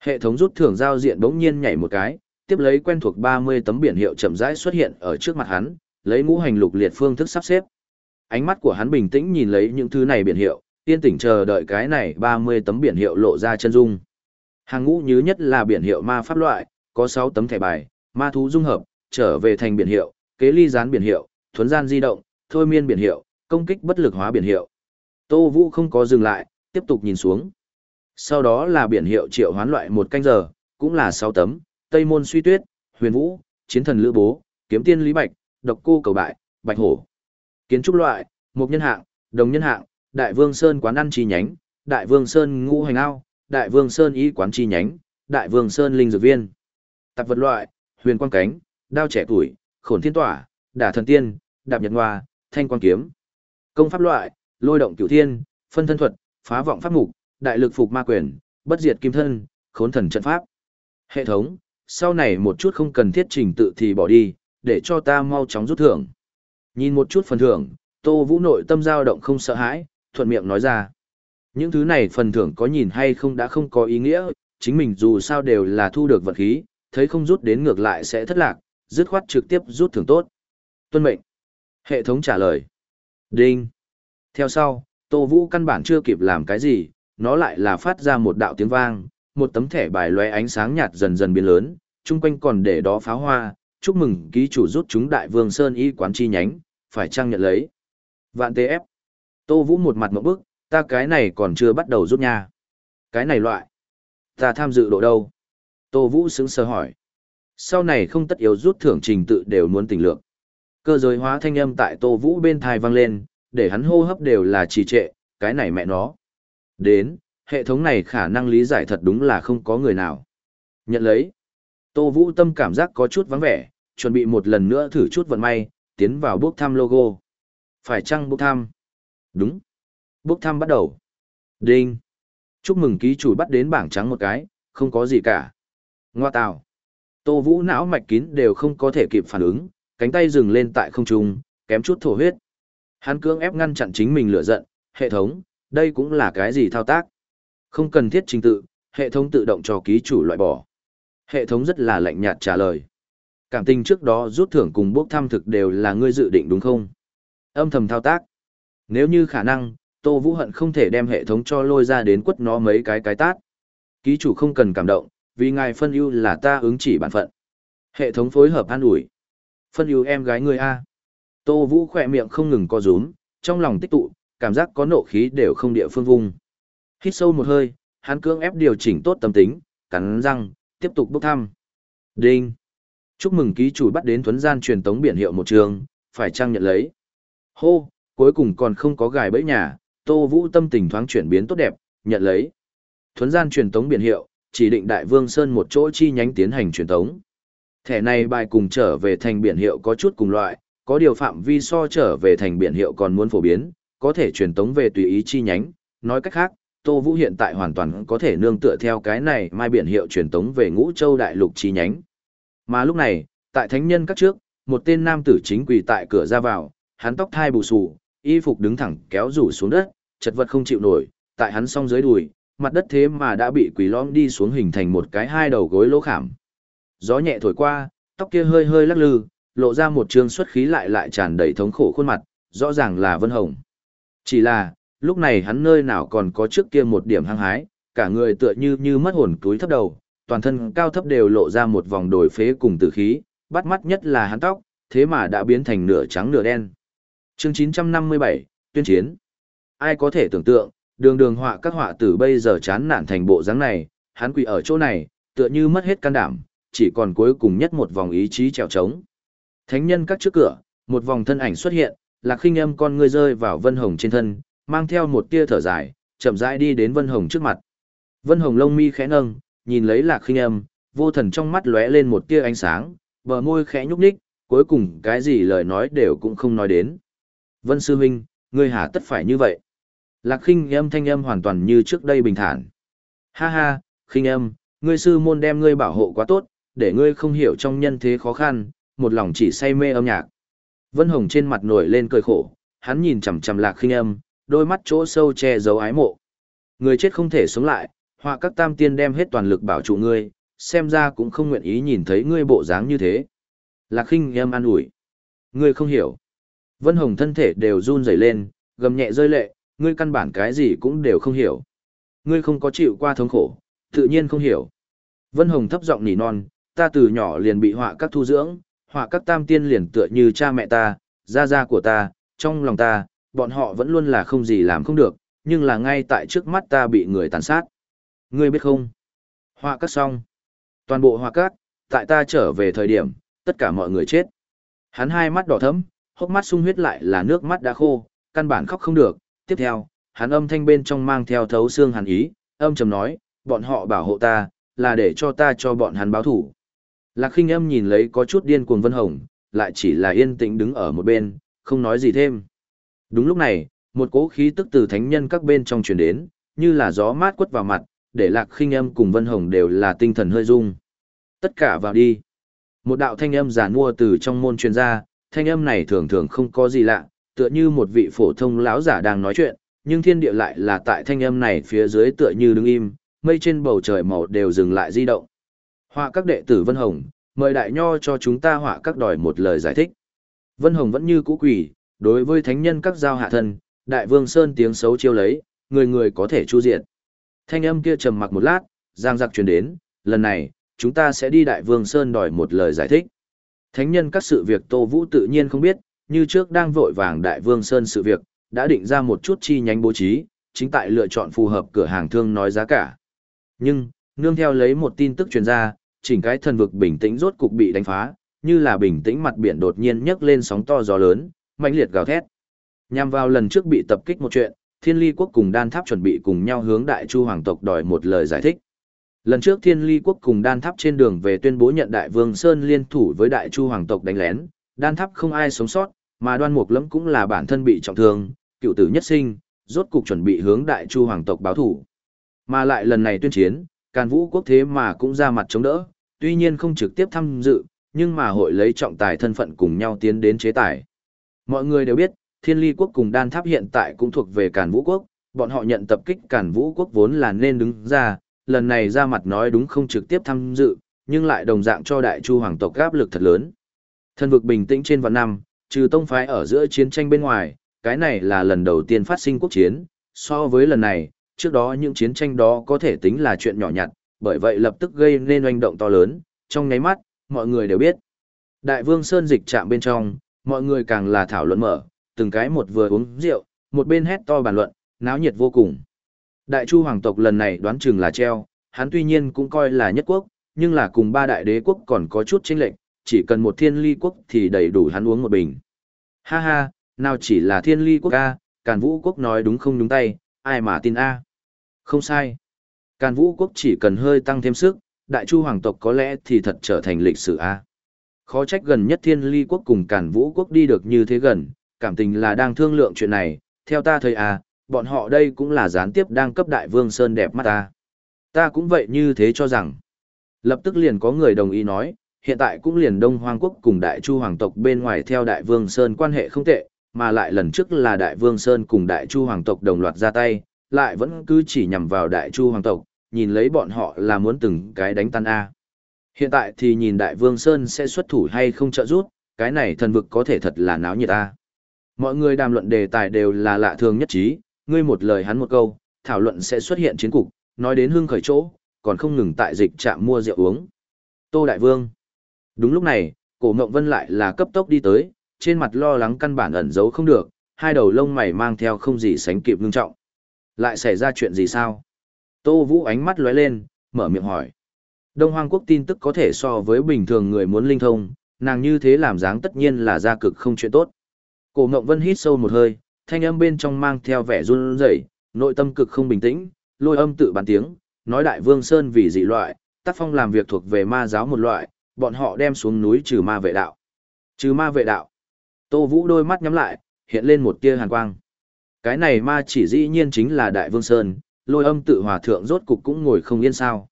Speaker 1: Hệ thống rút thưởng giao diện bỗng nhiên nhảy một cái, tiếp lấy quen thuộc 30 tấm biển hiệu chậm rãi xuất hiện ở trước mặt hắn, lấy ngũ hành lục liệt phương thức sắp xếp. Ánh mắt của hắn bình tĩnh nhìn lấy những thứ này biển hiệu, yên tĩnh chờ đợi cái này 30 tấm biển hiệu lộ ra chân dung. Hàng ngũ nhứ nhất là biển hiệu ma pháp loại, có 6 tấm thẻ bài, ma thú dung hợp, trở về thành biển hiệu, kế ly gián biển hiệu, thuấn gian di động, thôi miên biển hiệu, công kích bất lực hóa biển hiệu. Tô Vũ không có dừng lại, tiếp tục nhìn xuống. Sau đó là biển hiệu triệu hoán loại một canh giờ, cũng là 6 tấm, Tây Môn Suy Tuyết, Huyền Vũ, Chiến Thần Lữ Bố, Kiếm Tiên Lý Bạch, Độc Cô Cầu Bại, Bạch Hổ. Kiến trúc loại, một nhân hạng, đồng nhân hạng, Đại Vương Sơn quán ăn chi nhánh, Đại Vương Sơn ngũ hành ao, Đại Vương Sơn y quán chi nhánh, Đại Vương Sơn linh dược viên. Tạp vật loại, huyền quang cánh, đao trẻ tuổi, khổn thiên tỏa, đả thần tiên, đạp nhật hoa, thanh quang kiếm. Công pháp loại, lôi động cửu thiên, phân thân thuật, phá vọng pháp mục, đại lực phục ma quyền, bất diệt kim thân, khốn thần trận pháp. Hệ thống, sau này một chút không cần thiết trình tự thì bỏ đi, để cho ta mau chóng rút thưởng. Nhìn một chút phần thưởng, Tô Vũ nội tâm dao động không sợ hãi, thuận miệng nói ra. Những thứ này phần thưởng có nhìn hay không đã không có ý nghĩa, chính mình dù sao đều là thu được vật khí, thấy không rút đến ngược lại sẽ thất lạc, dứt khoát trực tiếp rút thưởng tốt. Tuân mệnh. Hệ thống trả lời. Đinh. Theo sau, Tô Vũ căn bản chưa kịp làm cái gì, nó lại là phát ra một đạo tiếng vang, một tấm thẻ bài lóe ánh sáng nhạt dần dần biến lớn, chung quanh còn để đó pháo hoa, chúc mừng ký chủ rút chúng đại vương sơn y quán chi nhánh, phải trang nhận lấy. Vạn TF. Tô Vũ một mặt mộng bức, ta cái này còn chưa bắt đầu rút nha. Cái này loại. Ta tham dự độ đâu? Tô Vũ sững sờ hỏi. Sau này không tất yếu rút thưởng trình tự đều muốn tỉnh lượng. Cơ giới hóa thanh âm tại Tô Vũ bên thai vang lên, để hắn hô hấp đều là trì trệ, cái này mẹ nó. Đến, hệ thống này khả năng lý giải thật đúng là không có người nào. Nhận lấy. Tô Vũ tâm cảm giác có chút vắng vẻ, chuẩn bị một lần nữa thử chút vận may, tiến vào bốc thăm logo. Phải chăng bốc thăm? Đúng. Bốc thăm bắt đầu. Đinh. Chúc mừng ký chủ bắt đến bảng trắng một cái, không có gì cả. Ngoa tào. Tô Vũ não mạch kín đều không có thể kịp phản ứng, cánh tay dừng lên tại không trung, kém chút thổ huyết. Hắn cưỡng ép ngăn chặn chính mình lửa giận, hệ thống, đây cũng là cái gì thao tác? Không cần thiết trình tự, hệ thống tự động cho ký chủ loại bỏ. Hệ thống rất là lạnh nhạt trả lời. Cảm tình trước đó rút thưởng cùng bốc thăm thực đều là ngươi dự định đúng không? Âm thầm thao tác. Nếu như khả năng, Tô Vũ Hận không thể đem hệ thống cho lôi ra đến quất nó mấy cái cái tát. Ký chủ không cần cảm động, vì ngài phân ưu là ta ứng chỉ bản phận. Hệ thống phối hợp an ủi. Phân ưu em gái ngươi A. Tô Vũ khỏe miệng không ngừng co rúm, trong lòng tích tụ, cảm giác có nộ khí đều không địa phương vung Hít sâu một hơi, hắn cưỡng ép điều chỉnh tốt tâm tính, cắn răng, tiếp tục bốc thăm. Đinh. Chúc mừng ký chủ bắt đến thuấn gian truyền tống biển hiệu một trường, phải trang nhận lấy. Hô, cuối cùng còn không có gài bẫy nhà, Tô Vũ tâm tình thoáng chuyển biến tốt đẹp, nhận lấy. Thuấn gian truyền tống biển hiệu, chỉ định Đại Vương Sơn một chỗ chi nhánh tiến hành truyền tống. Thẻ này bài cùng trở về thành biển hiệu có chút cùng loại, có điều phạm vi so trở về thành biển hiệu còn muốn phổ biến, có thể truyền tống về tùy ý chi nhánh. Nói cách khác, Tô Vũ hiện tại hoàn toàn có thể nương tựa theo cái này mai biển hiệu truyền tống về Ngũ Châu đại lục chi nhánh. Mà lúc này, tại thánh nhân các trước, một tên nam tử chính quỳ tại cửa ra vào, hắn tóc thai bù xù, y phục đứng thẳng kéo rủ xuống đất, chật vật không chịu nổi, tại hắn song dưới đùi, mặt đất thế mà đã bị quỳ lõm đi xuống hình thành một cái hai đầu gối lỗ khảm. Gió nhẹ thổi qua, tóc kia hơi hơi lắc lư, lộ ra một trương xuất khí lại lại tràn đầy thống khổ khuôn mặt, rõ ràng là Vân Hồng. Chỉ là, lúc này hắn nơi nào còn có trước kia một điểm hăng hái, cả người tựa như như mất hồn túi thấp đầu, toàn thân cao thấp đều lộ ra một vòng đổi phế cùng tử khí, bắt mắt nhất là hắn tóc, thế mà đã biến thành nửa trắng nửa đen. Chương 957, tuyên chiến. Ai có thể tưởng tượng, đường đường họa các họa tử bây giờ chán nản thành bộ dáng này, hắn quỳ ở chỗ này, tựa như mất hết can đảm, chỉ còn cuối cùng nhất một vòng ý chí trèo trống. Thánh nhân các trước cửa, một vòng thân ảnh xuất hiện, lạc khinh âm con ngươi rơi vào Vân Hồng trên thân, mang theo một tia thở dài, chậm rãi đi đến Vân Hồng trước mặt. Vân Hồng lông mi khẽ nâng, nhìn lấy lạc khinh âm, vô thần trong mắt lóe lên một tia ánh sáng, bờ môi khẽ nhúc nhích, cuối cùng cái gì lời nói đều cũng không nói đến. Vân Sư Minh, ngươi hả tất phải như vậy. Lạc khinh âm thanh âm hoàn toàn như trước đây bình thản. Ha ha, khinh âm, ngươi sư môn đem ngươi bảo hộ quá tốt, để ngươi không hiểu trong nhân thế khó khăn, một lòng chỉ say mê âm nhạc. Vân Hồng trên mặt nổi lên cười khổ, hắn nhìn chằm chằm lạc khinh âm, đôi mắt chỗ sâu che giấu ái mộ. Người chết không thể sống lại, họa các tam tiên đem hết toàn lực bảo trụ ngươi, xem ra cũng không nguyện ý nhìn thấy ngươi bộ dáng như thế. Lạc khinh âm an ủi. Ngươi không hiểu. Vân Hồng thân thể đều run rẩy lên, gầm nhẹ rơi lệ, ngươi căn bản cái gì cũng đều không hiểu. Ngươi không có chịu qua thống khổ, tự nhiên không hiểu. Vân Hồng thấp giọng nỉ non, ta từ nhỏ liền bị họa các thu dưỡng, họa các tam tiên liền tựa như cha mẹ ta, gia gia của ta, trong lòng ta, bọn họ vẫn luôn là không gì làm không được, nhưng là ngay tại trước mắt ta bị người tàn sát. Ngươi biết không? Họa các xong. Toàn bộ họa các, tại ta trở về thời điểm, tất cả mọi người chết. Hắn hai mắt đỏ thẫm, hốc mắt sung huyết lại là nước mắt đã khô, căn bản khóc không được. Tiếp theo, hắn âm thanh bên trong mang theo thấu xương hàn ý, âm trầm nói, bọn họ bảo hộ ta, là để cho ta cho bọn hắn báo thủ. Lạc khinh âm nhìn lấy có chút điên cuồng Vân Hồng, lại chỉ là yên tĩnh đứng ở một bên, không nói gì thêm. Đúng lúc này, một cỗ khí tức từ thánh nhân các bên trong truyền đến, như là gió mát quất vào mặt, để Lạc khinh âm cùng Vân Hồng đều là tinh thần hơi rung. Tất cả vào đi. Một đạo thanh âm giả mua từ trong môn truyền ra, thanh âm này thường thường không có gì lạ, tựa như một vị phổ thông lão giả đang nói chuyện, nhưng thiên địa lại là tại thanh âm này phía dưới tựa như đứng im, mây trên bầu trời màu đều dừng lại di động. Họa các đệ tử Vân Hồng, mời đại nho cho chúng ta họa các đòi một lời giải thích. Vân Hồng vẫn như cũ quỷ, đối với thánh nhân các giao hạ thân, đại vương Sơn tiếng xấu chiêu lấy, người người có thể chu diện. Thanh âm kia trầm mặc một lát, giang giặc truyền đến, lần này, chúng ta sẽ đi đại vương Sơn đòi một lời giải thích. Thánh nhân các sự việc Tô Vũ tự nhiên không biết, như trước đang vội vàng đại vương Sơn sự việc, đã định ra một chút chi nhánh bố trí, chính tại lựa chọn phù hợp cửa hàng thương nói giá cả. Nhưng, nương theo lấy một tin tức truyền ra, chỉnh cái thần vực bình tĩnh rốt cục bị đánh phá, như là bình tĩnh mặt biển đột nhiên nhấc lên sóng to gió lớn, mãnh liệt gào thét. Nhằm vào lần trước bị tập kích một chuyện, Thiên Ly quốc cùng Đan Tháp chuẩn bị cùng nhau hướng Đại Chu hoàng tộc đòi một lời giải thích. Lần trước Thiên Ly quốc cùng Đan Tháp trên đường về tuyên bố nhận Đại Vương Sơn liên thủ với Đại Chu hoàng tộc đánh lén, Đan Tháp không ai sống sót, mà Đoan Mục Lâm cũng là bản thân bị trọng thương, cựu tử nhất sinh, rốt cục chuẩn bị hướng Đại Chu hoàng tộc báo thù Mà lại lần này tuyên chiến, Càn Vũ quốc thế mà cũng ra mặt chống đỡ, tuy nhiên không trực tiếp tham dự, nhưng mà hội lấy trọng tài thân phận cùng nhau tiến đến chế tài. Mọi người đều biết, Thiên Ly quốc cùng Đan Tháp hiện tại cũng thuộc về Càn Vũ quốc, Bọn họ nhận tập kích Càn vũ quốc vốn là nên đứng ra, lần này ra mặt nói đúng không trực tiếp tham dự, nhưng lại đồng dạng cho đại chu hoàng tộc áp lực thật lớn. Thân vực bình tĩnh trên vạn năm, trừ tông phái ở giữa chiến tranh bên ngoài, cái này là lần đầu tiên phát sinh quốc chiến, so với lần này, trước đó những chiến tranh đó có thể tính là chuyện nhỏ nhặt, bởi vậy lập tức gây nên oanh động to lớn, trong nháy mắt, mọi người đều biết. Đại vương Sơn dịch chạm bên trong, mọi người càng là thảo luận mở, từng cái một vừa uống rượu, một bên hét to bàn luận, náo nhiệt vô cùng. Đại chu hoàng tộc lần này đoán chừng là treo, hắn tuy nhiên cũng coi là nhất quốc, nhưng là cùng ba đại đế quốc còn có chút chênh lệch, chỉ cần một thiên ly quốc thì đầy đủ hắn uống một bình. Ha ha, nào chỉ là thiên ly quốc A, càn vũ quốc nói đúng không đúng tay, ai mà tin A. Không sai. Càn vũ quốc chỉ cần hơi tăng thêm sức, đại chu hoàng tộc có lẽ thì thật trở thành lịch sử A. Khó trách gần nhất thiên ly quốc cùng càn vũ quốc đi được như thế gần, cảm tình là đang thương lượng chuyện này, theo ta thấy A, bọn họ đây cũng là gián tiếp đang cấp đại vương Sơn đẹp mắt ta. Ta cũng vậy như thế cho rằng. Lập tức liền có người đồng ý nói, hiện tại cũng liền Đông Hoang Quốc cùng Đại Chu Hoàng tộc bên ngoài theo Đại Vương Sơn quan hệ không tệ, mà lại lần trước là Đại Vương Sơn cùng Đại Chu Hoàng tộc đồng loạt ra tay, lại vẫn cứ chỉ nhằm vào Đại Chu Hoàng tộc, nhìn lấy bọn họ là muốn từng cái đánh tan A. Hiện tại thì nhìn Đại Vương Sơn sẽ xuất thủ hay không trợ rút cái này thần vực có thể thật là náo nhiệt A. Mọi người đàm luận đề tài đều là lạ thường nhất trí, ngươi một lời hắn một câu, thảo luận sẽ xuất hiện chiến cục, nói đến hương khởi chỗ, còn không ngừng tại dịch trạm mua rượu uống. Tô Đại Vương. Đúng lúc này, cổ mộng vân lại là cấp tốc đi tới, trên mặt lo lắng căn bản ẩn giấu không được, hai đầu lông mày mang theo không gì sánh kịp ngưng trọng. Lại xảy ra chuyện gì sao? Tô Vũ ánh mắt lóe lên, mở miệng hỏi. Đông Hoang Quốc tin tức có thể so với bình thường người muốn linh thông, nàng như thế làm dáng tất nhiên là ra cực không chuyện tốt. Cổ Ngộng Vân hít sâu một hơi, thanh âm bên trong mang theo vẻ run rẩy, nội tâm cực không bình tĩnh, lôi âm tự bản tiếng, nói đại vương Sơn vì dị loại, tác phong làm việc thuộc về ma giáo một loại, bọn họ đem xuống núi trừ ma vệ đạo. Trừ ma vệ đạo. Tô Vũ đôi mắt nhắm lại, hiện lên một tia hàn quang. Cái này ma chỉ dĩ nhiên chính là đại vương Sơn, lôi âm tự hòa thượng rốt cục cũng ngồi không yên sao.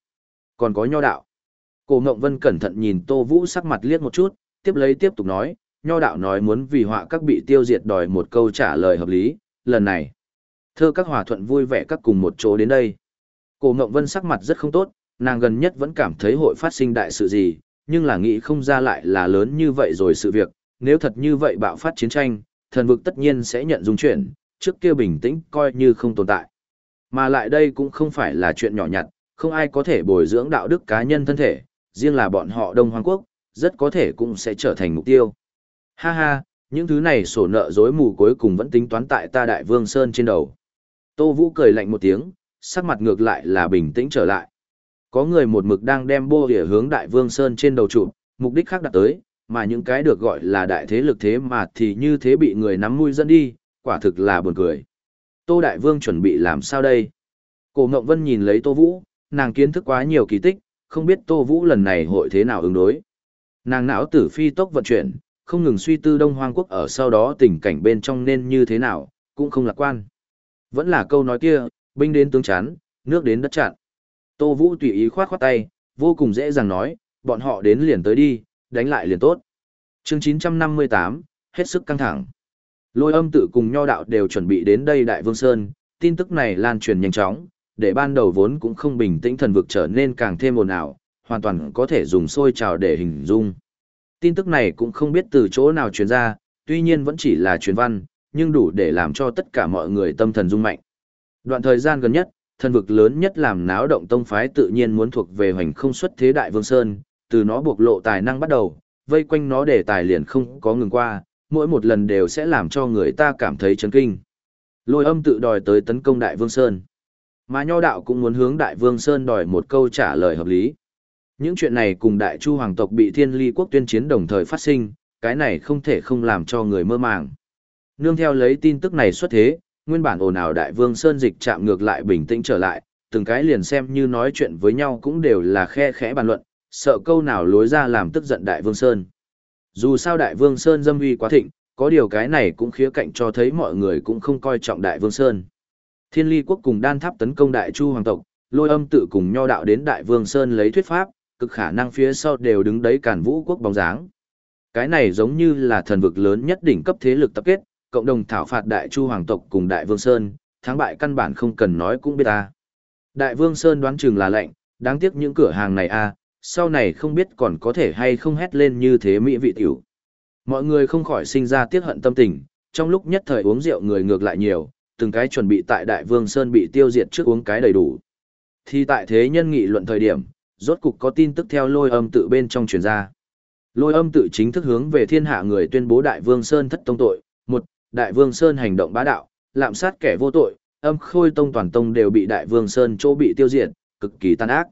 Speaker 1: Còn có nho đạo. Cổ Ngộng Vân cẩn thận nhìn Tô Vũ sắc mặt liếc một chút, tiếp lấy tiếp tục nói, nho đạo nói muốn vì họa các bị tiêu diệt đòi một câu trả lời hợp lý, lần này. Thơ các hòa thuận vui vẻ các cùng một chỗ đến đây. Cổ Ngộng Vân sắc mặt rất không tốt, nàng gần nhất vẫn cảm thấy hội phát sinh đại sự gì, nhưng là nghĩ không ra lại là lớn như vậy rồi sự việc, nếu thật như vậy bạo phát chiến tranh, thần vực tất nhiên sẽ nhận dung chuyển, trước kia bình tĩnh coi như không tồn tại. Mà lại đây cũng không phải là chuyện nhỏ nhặt, không ai có thể bồi dưỡng đạo đức cá nhân thân thể, riêng là bọn họ Đông Hoàng Quốc, rất có thể cũng sẽ trở thành mục tiêu. Ha ha, những thứ này sổ nợ dối mù cuối cùng vẫn tính toán tại ta Đại Vương Sơn trên đầu. Tô Vũ cười lạnh một tiếng, sắc mặt ngược lại là bình tĩnh trở lại. Có người một mực đang đem bô địa hướng Đại Vương Sơn trên đầu trụ, mục đích khác đặt tới, mà những cái được gọi là đại thế lực thế mà thì như thế bị người nắm mũi dẫn đi, quả thực là buồn cười. Tô Đại Vương chuẩn bị làm sao đây? Cổ Ngộng Vân nhìn lấy Tô Vũ, nàng kiến thức quá nhiều kỳ tích, không biết Tô Vũ lần này hội thế nào ứng đối. Nàng não tử phi tốc vận chuyển, không ngừng suy tư Đông Hoang Quốc ở sau đó tình cảnh bên trong nên như thế nào, cũng không lạc quan. Vẫn là câu nói kia, binh đến tướng chán, nước đến đất chặn. Tô Vũ tùy ý khoát khoát tay, vô cùng dễ dàng nói, bọn họ đến liền tới đi, đánh lại liền tốt. chương 958, hết sức căng thẳng. Lôi âm tự cùng nho đạo đều chuẩn bị đến đây Đại Vương Sơn, tin tức này lan truyền nhanh chóng, để ban đầu vốn cũng không bình tĩnh thần vực trở nên càng thêm ồn ào, hoàn toàn có thể dùng sôi trào để hình dung. Tin tức này cũng không biết từ chỗ nào truyền ra, tuy nhiên vẫn chỉ là truyền văn, nhưng đủ để làm cho tất cả mọi người tâm thần rung mạnh. Đoạn thời gian gần nhất, thần vực lớn nhất làm náo động tông phái tự nhiên muốn thuộc về hoành không xuất thế đại vương sơn, từ nó bộc lộ tài năng bắt đầu, vây quanh nó để tài liền không có ngừng qua, mỗi một lần đều sẽ làm cho người ta cảm thấy chấn kinh. Lôi âm tự đòi tới tấn công đại vương sơn. Mà nho đạo cũng muốn hướng đại vương sơn đòi một câu trả lời hợp lý. Những chuyện này cùng đại chu hoàng tộc bị thiên ly quốc tuyên chiến đồng thời phát sinh, cái này không thể không làm cho người mơ màng. Nương theo lấy tin tức này xuất thế, nguyên bản ồn ào đại vương Sơn dịch chạm ngược lại bình tĩnh trở lại, từng cái liền xem như nói chuyện với nhau cũng đều là khe khẽ bàn luận, sợ câu nào lối ra làm tức giận đại vương Sơn. Dù sao đại vương Sơn dâm uy quá thịnh, có điều cái này cũng khía cạnh cho thấy mọi người cũng không coi trọng đại vương Sơn. Thiên ly quốc cùng đan tháp tấn công đại chu hoàng tộc, lôi âm tự cùng nho đạo đến đại vương Sơn lấy thuyết pháp, cực khả năng phía sau đều đứng đấy cản vũ quốc bóng dáng. Cái này giống như là thần vực lớn nhất đỉnh cấp thế lực tập kết, cộng đồng thảo phạt đại chu hoàng tộc cùng đại vương Sơn, thắng bại căn bản không cần nói cũng biết ta. Đại Vương Sơn đoán chừng là lệnh, đáng tiếc những cửa hàng này a, sau này không biết còn có thể hay không hét lên như thế mỹ vị tiểu. Mọi người không khỏi sinh ra tiếc hận tâm tình, trong lúc nhất thời uống rượu người ngược lại nhiều, từng cái chuẩn bị tại Đại Vương Sơn bị tiêu diệt trước uống cái đầy đủ. Thì tại thế nhân nghị luận thời điểm, rốt cục có tin tức theo lôi âm tự bên trong truyền ra. Lôi âm tự chính thức hướng về thiên hạ người tuyên bố Đại Vương Sơn thất tông tội. một Đại Vương Sơn hành động bá đạo, lạm sát kẻ vô tội, âm khôi tông toàn tông đều bị Đại Vương Sơn chỗ bị tiêu diệt, cực kỳ tàn ác.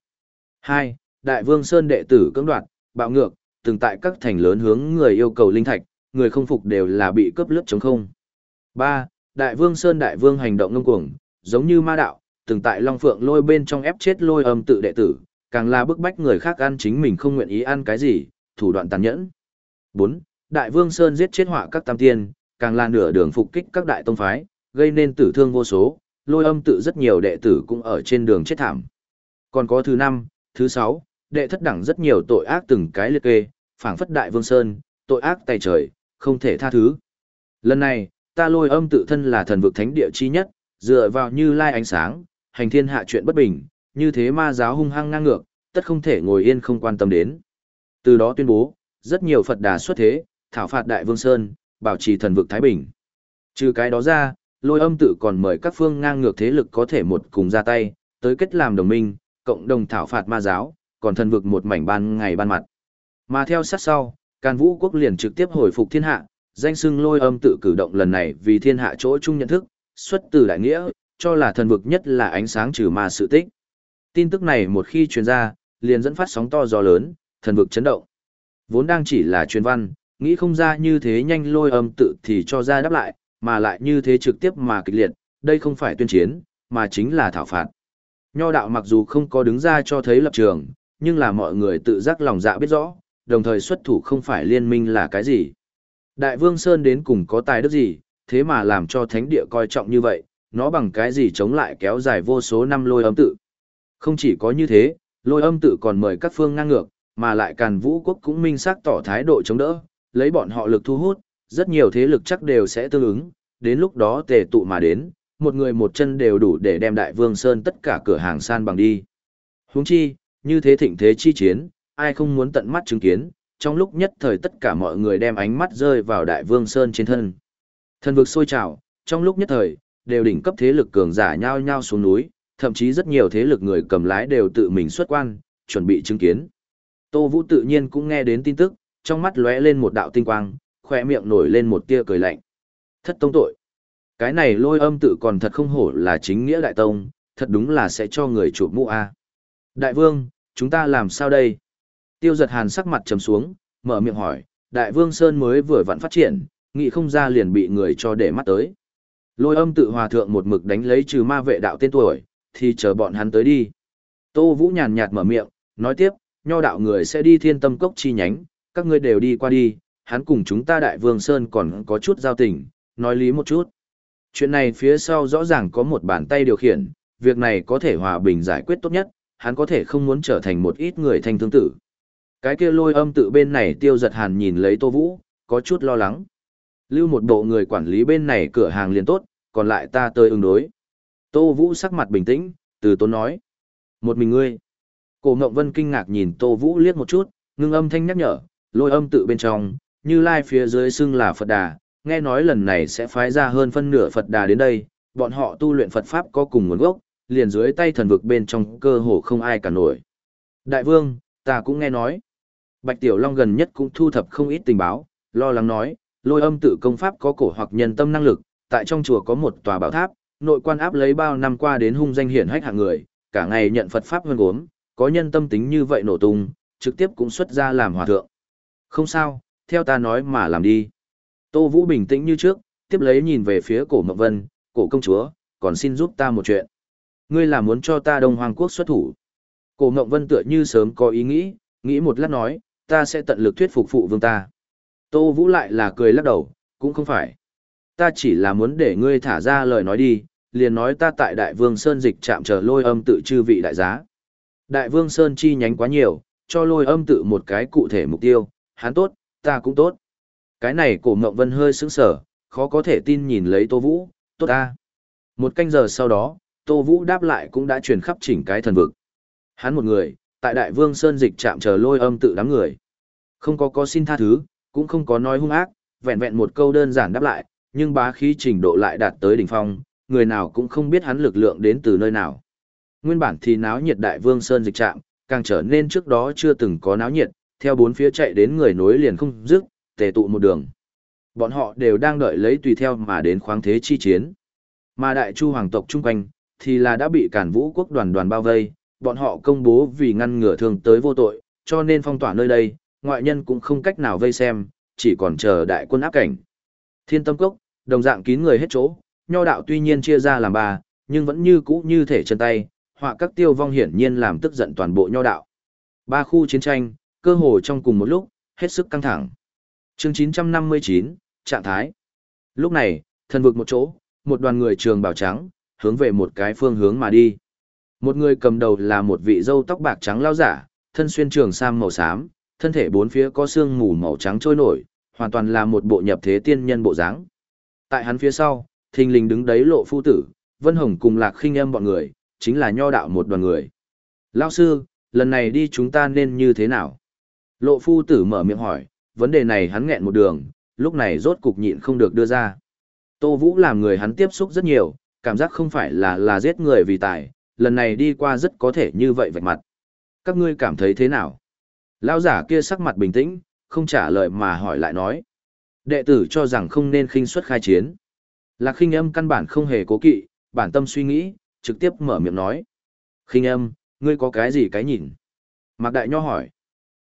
Speaker 1: hai Đại Vương Sơn đệ tử cưỡng đoạt, bạo ngược, từng tại các thành lớn hướng người yêu cầu linh thạch, người không phục đều là bị cướp lướt chống không. 3. Đại Vương Sơn đại vương hành động ngông cuồng, giống như ma đạo, từng tại Long Phượng lôi bên trong ép chết lôi âm tự đệ tử, càng là bức bách người khác ăn chính mình không nguyện ý ăn cái gì, thủ đoạn tàn nhẫn. 4. Đại Vương Sơn giết chết họa các tam tiên, càng là nửa đường phục kích các đại tông phái, gây nên tử thương vô số, lôi âm tự rất nhiều đệ tử cũng ở trên đường chết thảm. Còn có thứ năm, thứ sáu, đệ thất đẳng rất nhiều tội ác từng cái liệt kê, phảng phất đại vương sơn, tội ác tay trời, không thể tha thứ. Lần này, ta lôi âm tự thân là thần vực thánh địa chi nhất, dựa vào như lai ánh sáng, hành thiên hạ chuyện bất bình, như thế ma giáo hung hăng ngang ngược, tất không thể ngồi yên không quan tâm đến. Từ đó tuyên bố, rất nhiều Phật đà xuất thế, thảo phạt đại vương sơn, bảo trì thần vực Thái Bình. Trừ cái đó ra, lôi âm tự còn mời các phương ngang ngược thế lực có thể một cùng ra tay, tới kết làm đồng minh, cộng đồng thảo phạt ma giáo, còn thần vực một mảnh ban ngày ban mặt. Mà theo sát sau, Càn Vũ quốc liền trực tiếp hồi phục thiên hạ, danh xưng lôi âm tự cử động lần này vì thiên hạ chỗ chung nhận thức, xuất từ đại nghĩa, cho là thần vực nhất là ánh sáng trừ ma sự tích. Tin tức này một khi truyền ra, liền dẫn phát sóng to gió lớn, thần vực chấn động. Vốn đang chỉ là truyền văn, nghĩ không ra như thế nhanh lôi âm tự thì cho ra đáp lại, mà lại như thế trực tiếp mà kịch liệt, đây không phải tuyên chiến, mà chính là thảo phạt. Nho đạo mặc dù không có đứng ra cho thấy lập trường, nhưng là mọi người tự giác lòng dạ biết rõ, đồng thời xuất thủ không phải liên minh là cái gì. Đại Vương Sơn đến cùng có tài đức gì, thế mà làm cho thánh địa coi trọng như vậy, nó bằng cái gì chống lại kéo dài vô số năm lôi âm tự. Không chỉ có như thế, lôi âm tự còn mời các phương ngang ngược, mà lại càn vũ quốc cũng minh xác tỏ thái độ chống đỡ, lấy bọn họ lực thu hút, rất nhiều thế lực chắc đều sẽ tương ứng, đến lúc đó tề tụ mà đến, một người một chân đều đủ để đem đại vương Sơn tất cả cửa hàng san bằng đi. Huống chi, như thế thịnh thế chi chiến, ai không muốn tận mắt chứng kiến, trong lúc nhất thời tất cả mọi người đem ánh mắt rơi vào đại vương Sơn trên thân. Thần vực sôi trào, trong lúc nhất thời, đều đỉnh cấp thế lực cường giả nhau nhau xuống núi, thậm chí rất nhiều thế lực người cầm lái đều tự mình xuất quan, chuẩn bị chứng kiến. Tô Vũ tự nhiên cũng nghe đến tin tức, trong mắt lóe lên một đạo tinh quang, khỏe miệng nổi lên một tia cười lạnh. Thất tông tội. Cái này lôi âm tự còn thật không hổ là chính nghĩa đại tông, thật đúng là sẽ cho người chủ mũ a. Đại vương, chúng ta làm sao đây? Tiêu giật hàn sắc mặt trầm xuống, mở miệng hỏi, đại vương Sơn mới vừa vặn phát triển, nghị không ra liền bị người cho để mắt tới. Lôi âm tự hòa thượng một mực đánh lấy trừ ma vệ đạo tên tuổi, thì chờ bọn hắn tới đi. Tô Vũ nhàn nhạt mở miệng, nói tiếp, nho đạo người sẽ đi thiên tâm cốc chi nhánh, các ngươi đều đi qua đi, hắn cùng chúng ta đại vương Sơn còn có chút giao tình, nói lý một chút. Chuyện này phía sau rõ ràng có một bàn tay điều khiển, việc này có thể hòa bình giải quyết tốt nhất, hắn có thể không muốn trở thành một ít người thanh thương tử. Cái kia lôi âm tự bên này tiêu giật hàn nhìn lấy Tô Vũ, có chút lo lắng. Lưu một bộ người quản lý bên này cửa hàng liền tốt, còn lại ta tới ứng đối. Tô Vũ sắc mặt bình tĩnh, từ tốn nói. Một mình ngươi. Cổ Ngộng Vân kinh ngạc nhìn Tô Vũ liếc một chút, ngưng âm thanh nhắc nhở, lôi âm tự bên trong, như lai phía dưới xưng là Phật Đà, nghe nói lần này sẽ phái ra hơn phân nửa Phật Đà đến đây, bọn họ tu luyện Phật Pháp có cùng nguồn gốc, liền dưới tay thần vực bên trong cơ hồ không ai cả nổi. Đại vương, ta cũng nghe nói. Bạch Tiểu Long gần nhất cũng thu thập không ít tình báo, lo lắng nói, lôi âm tự công pháp có cổ hoặc nhân tâm năng lực, tại trong chùa có một tòa bảo tháp, nội quan áp lấy bao năm qua đến hung danh hiển hách hạng người, cả ngày nhận Phật Pháp hơn gốm, có nhân tâm tính như vậy nổ tung, trực tiếp cũng xuất ra làm hòa thượng. Không sao, theo ta nói mà làm đi. Tô Vũ bình tĩnh như trước, tiếp lấy nhìn về phía cổ Mộng Vân, cổ công chúa, còn xin giúp ta một chuyện. Ngươi là muốn cho ta Đông Hoàng Quốc xuất thủ. Cổ Mộng Vân tựa như sớm có ý nghĩ, nghĩ một lát nói, ta sẽ tận lực thuyết phục phụ vương ta. Tô Vũ lại là cười lắc đầu, cũng không phải. Ta chỉ là muốn để ngươi thả ra lời nói đi, liền nói ta tại Đại Vương Sơn dịch chạm chờ lôi âm tự chư vị đại giá. Đại Vương Sơn chi nhánh quá nhiều, cho lôi âm tự một cái cụ thể mục tiêu, hắn tốt, ta cũng tốt. Cái này cổ Mộng Vân hơi sững sở, khó có thể tin nhìn lấy Tô Vũ, tốt ta. Một canh giờ sau đó, Tô Vũ đáp lại cũng đã truyền khắp chỉnh cái thần vực. Hắn một người, tại Đại Vương Sơn dịch chạm chờ lôi âm tự đám người. Không có có xin tha thứ, cũng không có nói hung ác, vẹn vẹn một câu đơn giản đáp lại, nhưng bá khí trình độ lại đạt tới đỉnh phong, người nào cũng không biết hắn lực lượng đến từ nơi nào. Nguyên bản thì náo nhiệt Đại Vương Sơn dịch trạm, càng trở nên trước đó chưa từng có náo nhiệt, theo bốn phía chạy đến người nối liền không dứt, tề tụ một đường. Bọn họ đều đang đợi lấy tùy theo mà đến khoáng thế chi chiến. Mà đại chu hoàng tộc chung quanh, thì là đã bị cản vũ quốc đoàn đoàn bao vây, bọn họ công bố vì ngăn ngừa thương tới vô tội, cho nên phong tỏa nơi đây, ngoại nhân cũng không cách nào vây xem, chỉ còn chờ đại quân áp cảnh. Thiên tâm cốc, đồng dạng kín người hết chỗ, nho đạo tuy nhiên chia ra làm ba, nhưng vẫn như cũ như thể chân tay, họa các tiêu vong hiển nhiên làm tức giận toàn bộ nho đạo. Ba khu chiến tranh, cơ hồ trong cùng một lúc, hết sức căng thẳng. Chương 959, trạng thái. Lúc này, thần vực một chỗ, một đoàn người trường bào trắng, hướng về một cái phương hướng mà đi. Một người cầm đầu là một vị dâu tóc bạc trắng lao giả, thân xuyên trường sam màu xám, thân thể bốn phía có xương mù màu trắng trôi nổi, hoàn toàn là một bộ nhập thế tiên nhân bộ dáng. Tại hắn phía sau, thình lình đứng đấy lộ phu tử, Vân Hồng cùng Lạc Khinh Âm bọn người, chính là nho đạo một đoàn người. Lao sư, lần này đi chúng ta nên như thế nào? Lộ phu tử mở miệng hỏi, vấn đề này hắn nghẹn một đường, lúc này rốt cục nhịn không được đưa ra. Tô Vũ làm người hắn tiếp xúc rất nhiều, cảm giác không phải là là giết người vì tài, lần này đi qua rất có thể như vậy vạch mặt. Các ngươi cảm thấy thế nào? Lão giả kia sắc mặt bình tĩnh, không trả lời mà hỏi lại nói. Đệ tử cho rằng không nên khinh suất khai chiến. Lạc khinh âm căn bản không hề cố kỵ, bản tâm suy nghĩ, trực tiếp mở miệng nói. Khinh âm, ngươi có cái gì cái nhìn? Mạc Đại Nho hỏi.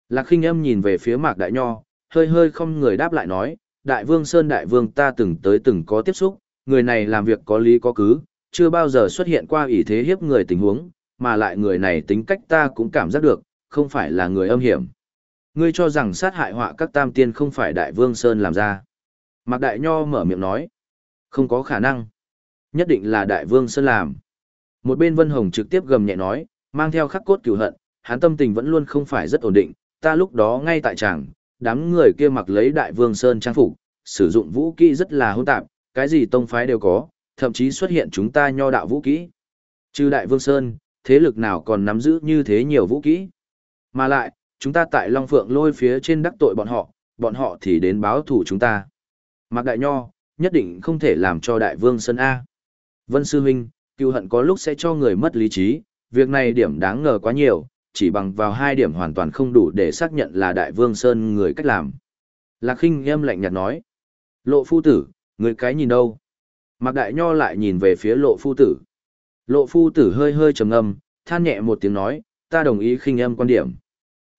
Speaker 1: Lạc khinh âm nhìn về phía Mạc Đại Nho, hơi hơi không người đáp lại nói, Đại Vương Sơn Đại Vương ta từng tới từng có tiếp xúc, người này làm việc có lý có cứ, chưa bao giờ xuất hiện qua ý thế hiếp người tình huống, mà lại người này tính cách ta cũng cảm giác được, không phải là người âm hiểm. Ngươi cho rằng sát hại họa các tam tiên không phải Đại Vương Sơn làm ra. Mạc Đại Nho mở miệng nói, không có khả năng. Nhất định là Đại Vương Sơn làm. Một bên Vân Hồng trực tiếp gầm nhẹ nói, mang theo khắc cốt cửu hận, hắn tâm tình vẫn luôn không phải rất ổn định, ta lúc đó ngay tại tràng, đám người kia mặc lấy Đại Vương Sơn trang phục, sử dụng vũ kỹ rất là hỗn tạp, cái gì tông phái đều có, thậm chí xuất hiện chúng ta nho đạo vũ kỹ. Trừ Đại Vương Sơn, thế lực nào còn nắm giữ như thế nhiều vũ kỹ. Mà lại, chúng ta tại Long Phượng lôi phía trên đắc tội bọn họ, bọn họ thì đến báo thủ chúng ta. Mạc Đại Nho, nhất định không thể làm cho Đại Vương Sơn A. Vân Sư Huynh, cựu hận có lúc sẽ cho người mất lý trí, việc này điểm đáng ngờ quá nhiều, chỉ bằng vào hai điểm hoàn toàn không đủ để xác nhận là Đại Vương Sơn người cách làm. Lạc khinh em lạnh nhạt nói. Lộ phu tử, người cái nhìn đâu? Mạc Đại Nho lại nhìn về phía lộ phu tử. Lộ phu tử hơi hơi trầm ngâm, than nhẹ một tiếng nói, ta đồng ý khinh âm quan điểm.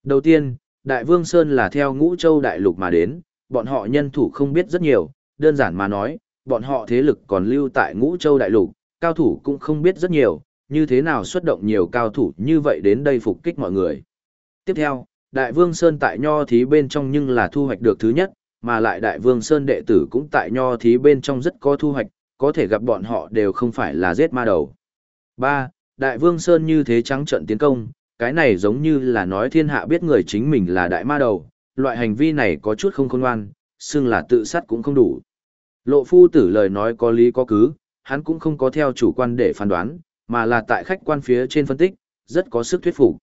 Speaker 1: Đầu tiên, Đại Vương Sơn là theo ngũ châu đại lục mà đến, bọn họ nhân thủ không biết rất nhiều, đơn giản mà nói, bọn họ thế lực còn lưu tại ngũ châu đại lục, cao thủ cũng không biết rất nhiều, như thế nào xuất động nhiều cao thủ như vậy đến đây phục kích mọi người. Tiếp theo, Đại Vương Sơn tại Nho Thí bên trong nhưng là thu hoạch được thứ nhất, mà lại Đại Vương Sơn đệ tử cũng tại Nho Thí bên trong rất có thu hoạch, có thể gặp bọn họ đều không phải là giết ma đầu. 3. Đại Vương Sơn như thế trắng trận tiến công, cái này giống như là nói thiên hạ biết người chính mình là đại ma đầu, loại hành vi này có chút không khôn ngoan, xưng là tự sát cũng không đủ. Lộ phu tử lời nói có lý có cứ, hắn cũng không có theo chủ quan để phán đoán, mà là tại khách quan phía trên phân tích, rất có sức thuyết phục.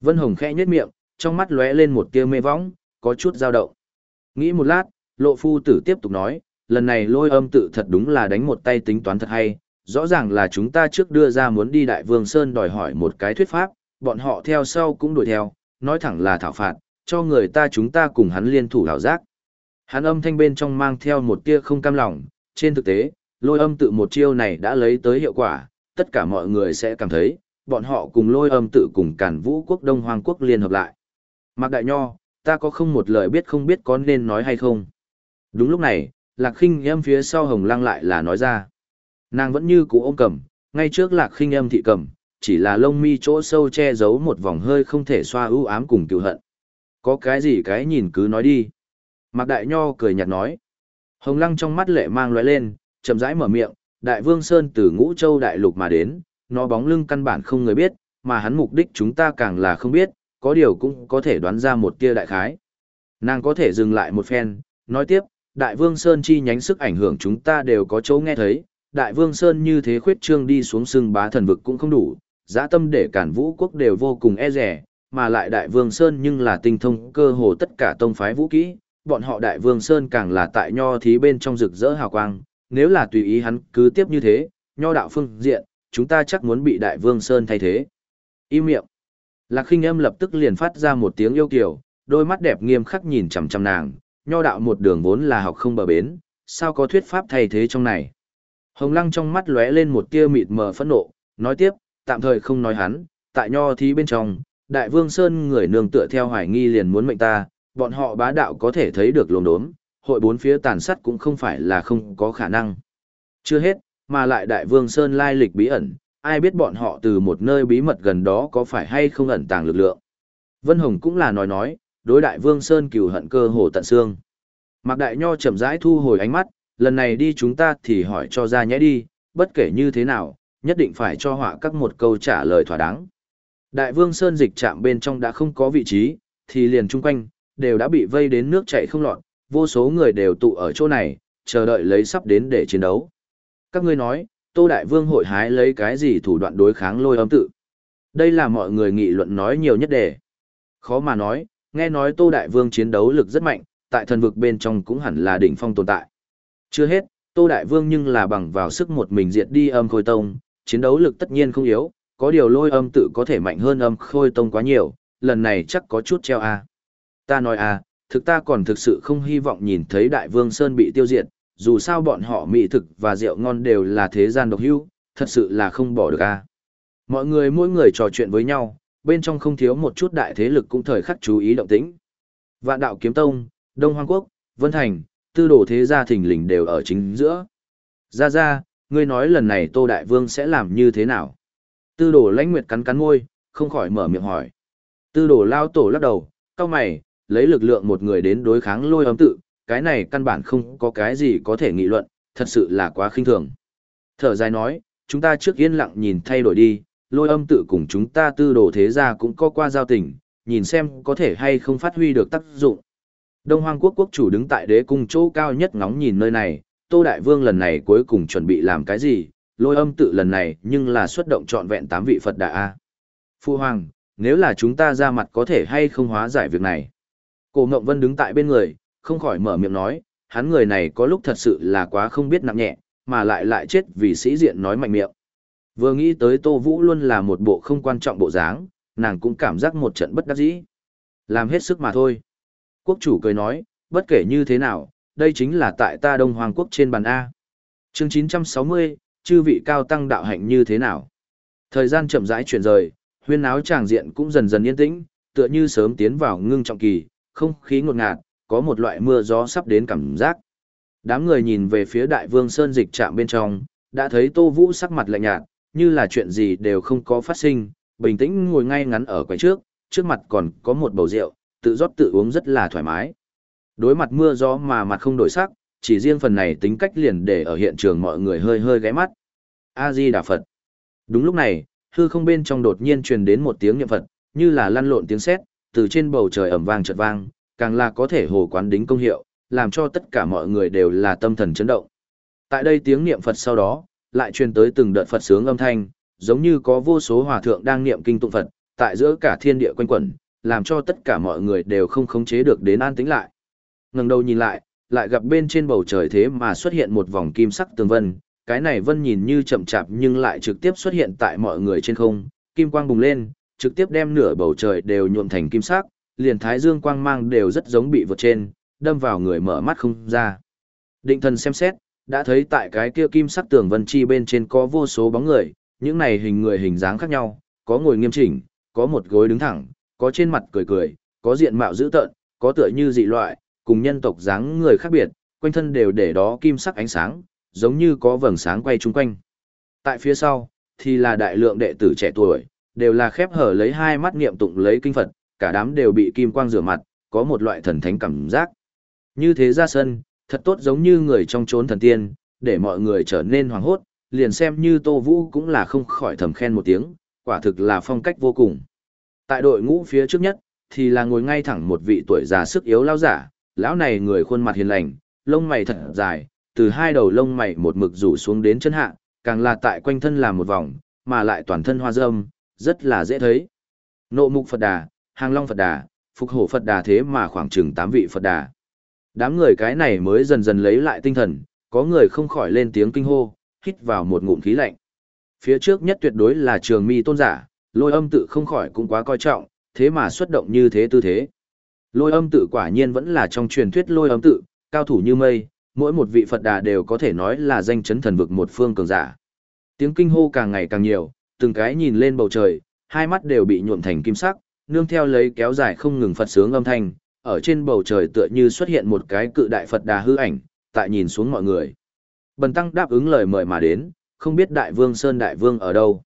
Speaker 1: Vân Hồng khẽ nhếch miệng, trong mắt lóe lên một tia mê võng, có chút dao động. Nghĩ một lát, lộ phu tử tiếp tục nói, lần này lôi âm tự thật đúng là đánh một tay tính toán thật hay, rõ ràng là chúng ta trước đưa ra muốn đi Đại Vương Sơn đòi hỏi một cái thuyết pháp, bọn họ theo sau cũng đuổi theo, nói thẳng là thảo phạt, cho người ta chúng ta cùng hắn liên thủ đảo giác. Hắn âm thanh bên trong mang theo một tia không cam lòng, trên thực tế, lôi âm tự một chiêu này đã lấy tới hiệu quả, tất cả mọi người sẽ cảm thấy, bọn họ cùng lôi âm tự cùng cản vũ quốc Đông Hoàng quốc liên hợp lại. Mạc Đại Nho, ta có không một lời biết không biết có nên nói hay không. Đúng lúc này, Lạc khinh âm phía sau hồng lăng lại là nói ra. Nàng vẫn như cũ ôm cầm, ngay trước Lạc khinh âm thị cầm, chỉ là lông mi chỗ sâu che giấu một vòng hơi không thể xoa ưu ám cùng cựu hận. Có cái gì cái nhìn cứ nói đi. Mạc Đại Nho cười nhạt nói. Hồng lăng trong mắt lệ mang lóe lên, chậm rãi mở miệng, Đại Vương Sơn từ ngũ châu đại lục mà đến, nó bóng lưng căn bản không người biết, mà hắn mục đích chúng ta càng là không biết, có điều cũng có thể đoán ra một tia đại khái. Nàng có thể dừng lại một phen, nói tiếp, Đại Vương Sơn chi nhánh sức ảnh hưởng chúng ta đều có chỗ nghe thấy, Đại Vương Sơn như thế khuyết trương đi xuống sưng bá thần vực cũng không đủ, dã tâm để cản vũ quốc đều vô cùng e rẻ, mà lại Đại Vương Sơn nhưng là tinh thông cơ hồ tất cả tông phái vũ kỹ, bọn họ Đại Vương Sơn càng là tại nho thí bên trong rực rỡ hào quang, nếu là tùy ý hắn cứ tiếp như thế, nho đạo phương diện, chúng ta chắc muốn bị Đại Vương Sơn thay thế. Im miệng. Lạc khinh âm lập tức liền phát ra một tiếng yêu kiều, đôi mắt đẹp nghiêm khắc nhìn chằm chằm nàng, nho đạo một đường vốn là học không bờ bến, sao có thuyết pháp thay thế trong này. Hồng lăng trong mắt lóe lên một tia mịt mờ phẫn nộ, nói tiếp, tạm thời không nói hắn, tại nho thí bên trong, đại vương Sơn người nương tựa theo hoài nghi liền muốn mệnh ta, bọn họ bá đạo có thể thấy được lồn đốm, hội bốn phía tàn sát cũng không phải là không có khả năng. Chưa hết, mà lại đại vương Sơn lai lịch bí ẩn, ai biết bọn họ từ một nơi bí mật gần đó có phải hay không ẩn tàng lực lượng. Vân Hồng cũng là nói nói, đối đại vương Sơn cừu hận cơ hồ tận xương. Mạc Đại Nho chậm rãi thu hồi ánh mắt, lần này đi chúng ta thì hỏi cho ra nhẽ đi, bất kể như thế nào, nhất định phải cho họa các một câu trả lời thỏa đáng. Đại vương Sơn dịch chạm bên trong đã không có vị trí, thì liền chung quanh, đều đã bị vây đến nước chảy không lọt, vô số người đều tụ ở chỗ này, chờ đợi lấy sắp đến để chiến đấu. Các ngươi nói, Tô Đại Vương hội hái lấy cái gì thủ đoạn đối kháng lôi âm tự? Đây là mọi người nghị luận nói nhiều nhất đề. Khó mà nói, nghe nói Tô Đại Vương chiến đấu lực rất mạnh, tại thần vực bên trong cũng hẳn là đỉnh phong tồn tại. Chưa hết, Tô Đại Vương nhưng là bằng vào sức một mình diệt đi âm khôi tông, chiến đấu lực tất nhiên không yếu, có điều lôi âm tự có thể mạnh hơn âm khôi tông quá nhiều, lần này chắc có chút treo a. Ta nói a, thực ta còn thực sự không hy vọng nhìn thấy Đại Vương Sơn bị tiêu diệt, dù sao bọn họ mỹ thực và rượu ngon đều là thế gian độc hữu, thật sự là không bỏ được a. Mọi người mỗi người trò chuyện với nhau, bên trong không thiếu một chút đại thế lực cũng thời khắc chú ý động tĩnh. Vạn đạo kiếm tông, Đông Hoang Quốc, Vân Thành, tư đồ thế gia thình lình đều ở chính giữa. Gia gia, ngươi nói lần này Tô Đại Vương sẽ làm như thế nào? Tư đồ lãnh nguyệt cắn cắn môi, không khỏi mở miệng hỏi. Tư đồ lao tổ lắc đầu, cao mày, lấy lực lượng một người đến đối kháng lôi ấm tự, cái này căn bản không có cái gì có thể nghị luận, thật sự là quá khinh thường. Thở dài nói, chúng ta trước yên lặng nhìn thay đổi đi, lôi âm tự cùng chúng ta tư đồ thế gia cũng có qua giao tình, nhìn xem có thể hay không phát huy được tác dụng. Đông Hoang quốc quốc chủ đứng tại đế cung chỗ cao nhất ngóng nhìn nơi này, Tô Đại Vương lần này cuối cùng chuẩn bị làm cái gì, lôi âm tự lần này nhưng là xuất động trọn vẹn tám vị Phật Đà A. Phu Hoàng, nếu là chúng ta ra mặt có thể hay không hóa giải việc này. Cổ Ngộng Vân đứng tại bên người, không khỏi mở miệng nói, hắn người này có lúc thật sự là quá không biết nặng nhẹ, mà lại lại chết vì sĩ diện nói mạnh miệng. Vừa nghĩ tới Tô Vũ luôn là một bộ không quan trọng bộ dáng, nàng cũng cảm giác một trận bất đắc dĩ. Làm hết sức mà thôi. Quốc chủ cười nói, bất kể như thế nào, đây chính là tại ta Đông Hoàng quốc trên bàn A. chương 960, chư vị cao tăng đạo hạnh như thế nào? Thời gian chậm rãi chuyển rời, huyên áo tràng diện cũng dần dần yên tĩnh, tựa như sớm tiến vào ngưng trọng kỳ, không khí ngột ngạt, có một loại mưa gió sắp đến cảm giác. Đám người nhìn về phía đại vương Sơn dịch trạm bên trong, đã thấy Tô Vũ sắc mặt lạnh nhạt, như là chuyện gì đều không có phát sinh, bình tĩnh ngồi ngay ngắn ở quầy trước, trước mặt còn có một bầu rượu, tự rót tự uống rất là thoải mái. Đối mặt mưa gió mà mặt không đổi sắc, chỉ riêng phần này tính cách liền để ở hiện trường mọi người hơi hơi ghé mắt. A-di Đà Phật. Đúng lúc này, hư không bên trong đột nhiên truyền đến một tiếng niệm Phật, như là lăn lộn tiếng sét, từ trên bầu trời ầm vang chợt vang, càng là có thể hồ quán đính công hiệu, làm cho tất cả mọi người đều là tâm thần chấn động. Tại đây tiếng niệm Phật sau đó, lại truyền tới từng đợt Phật sướng âm thanh, giống như có vô số hòa thượng đang niệm kinh tụng Phật, tại giữa cả thiên địa quanh quẩn, làm cho tất cả mọi người đều không khống chế được đến an tĩnh lại. Ngẩng đầu nhìn lại, lại gặp bên trên bầu trời thế mà xuất hiện một vòng kim sắc tường vân, cái này vân nhìn như chậm chạp nhưng lại trực tiếp xuất hiện tại mọi người trên không, kim quang bùng lên, trực tiếp đem nửa bầu trời đều nhuộm thành kim sắc, liền thái dương quang mang đều rất giống bị vượt trên, đâm vào người mở mắt không ra. Định thần xem xét, đã thấy tại cái kia kim sắc tường vân chi bên trên có vô số bóng người, những này hình người hình dáng khác nhau, có ngồi nghiêm chỉnh, có một gối đứng thẳng, có trên mặt cười cười, có diện mạo dữ tợn, có tựa như dị loại, cùng nhân tộc dáng người khác biệt, quanh thân đều để đó kim sắc ánh sáng, giống như có vầng sáng quay chung quanh. Tại phía sau, thì là đại lượng đệ tử trẻ tuổi, đều là khép hở lấy hai mắt niệm tụng lấy kinh Phật, cả đám đều bị kim quang rửa mặt, có một loại thần thánh cảm giác. Như thế ra sân, thật tốt giống như người trong chốn thần tiên, để mọi người trở nên hoàng hốt, liền xem như Tô Vũ cũng là không khỏi thầm khen một tiếng, quả thực là phong cách vô cùng. Tại đội ngũ phía trước nhất, thì là ngồi ngay thẳng một vị tuổi già sức yếu lao giả, lão này người khuôn mặt hiền lành, lông mày thật dài, từ hai đầu lông mày một mực rủ xuống đến chân hạ, càng là tại quanh thân làm một vòng, mà lại toàn thân hoa dâm, rất là dễ thấy. Nộ mục Phật Đà, Hàng Long Phật Đà, Phục Hổ Phật Đà thế mà khoảng chừng 8 vị Phật Đà. Đám người cái này mới dần dần lấy lại tinh thần, có người không khỏi lên tiếng kinh hô, hít vào một ngụm khí lạnh. Phía trước nhất tuyệt đối là trường mi tôn giả, lôi âm tự không khỏi cũng quá coi trọng, thế mà xuất động như thế tư thế. Lôi âm tự quả nhiên vẫn là trong truyền thuyết lôi âm tự, cao thủ như mây, mỗi một vị Phật đà đều có thể nói là danh chấn thần vực một phương cường giả. Tiếng kinh hô càng ngày càng nhiều, từng cái nhìn lên bầu trời, hai mắt đều bị nhuộm thành kim sắc, nương theo lấy kéo dài không ngừng Phật sướng âm thanh, ở trên bầu trời tựa như xuất hiện một cái cự đại Phật đà hư ảnh, tại nhìn xuống mọi người. Bần tăng đáp ứng lời mời mà đến, không biết đại vương Sơn đại vương ở đâu.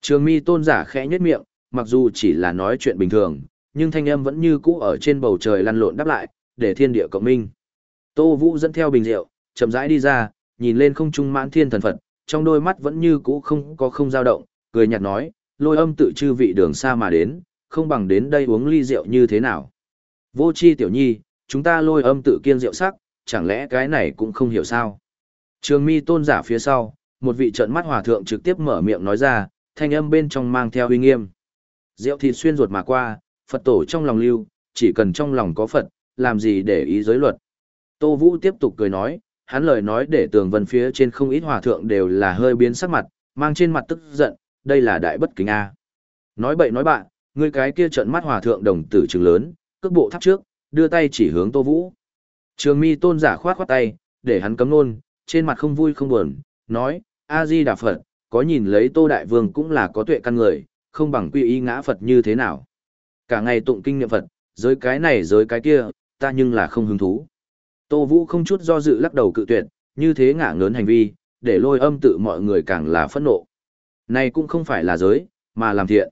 Speaker 1: Trường mi tôn giả khẽ nhất miệng, mặc dù chỉ là nói chuyện bình thường, nhưng thanh âm vẫn như cũ ở trên bầu trời lăn lộn đáp lại, để thiên địa cộng minh. Tô Vũ dẫn theo bình rượu, chậm rãi đi ra, nhìn lên không trung mãn thiên thần Phật, trong đôi mắt vẫn như cũ không có không dao động, cười nhạt nói, lôi âm tự chư vị đường xa mà đến, không bằng đến đây uống ly rượu như thế nào. Vô chi tiểu nhi, chúng ta lôi âm tự kiên rượu sắc, chẳng lẽ cái này cũng không hiểu sao. Trường mi tôn giả phía sau, một vị trận mắt hòa thượng trực tiếp mở miệng nói ra, thanh âm bên trong mang theo uy nghiêm. Rượu thịt xuyên ruột mà qua, Phật tổ trong lòng lưu, chỉ cần trong lòng có Phật, làm gì để ý giới luật. Tô Vũ tiếp tục cười nói, hắn lời nói để tường vân phía trên không ít hòa thượng đều là hơi biến sắc mặt, mang trên mặt tức giận, đây là đại bất kính A. Nói bậy nói bạn, người cái kia trận mắt hòa thượng đồng tử trường lớn, cước bộ thắp trước, đưa tay chỉ hướng Tô Vũ. Trường mi tôn giả khoát khoát tay, để hắn cấm nôn, trên mặt không vui không buồn, nói, A-di Đà Phật, có nhìn lấy Tô Đại Vương cũng là có tuệ căn người, không bằng quy y ngã Phật như thế nào. Cả ngày tụng kinh niệm Phật, giới cái này giới cái kia, ta nhưng là không hứng thú. Tô Vũ không chút do dự lắc đầu cự tuyệt, như thế ngả ngớn hành vi, để lôi âm tự mọi người càng là phẫn nộ. Này cũng không phải là giới, mà làm thiện.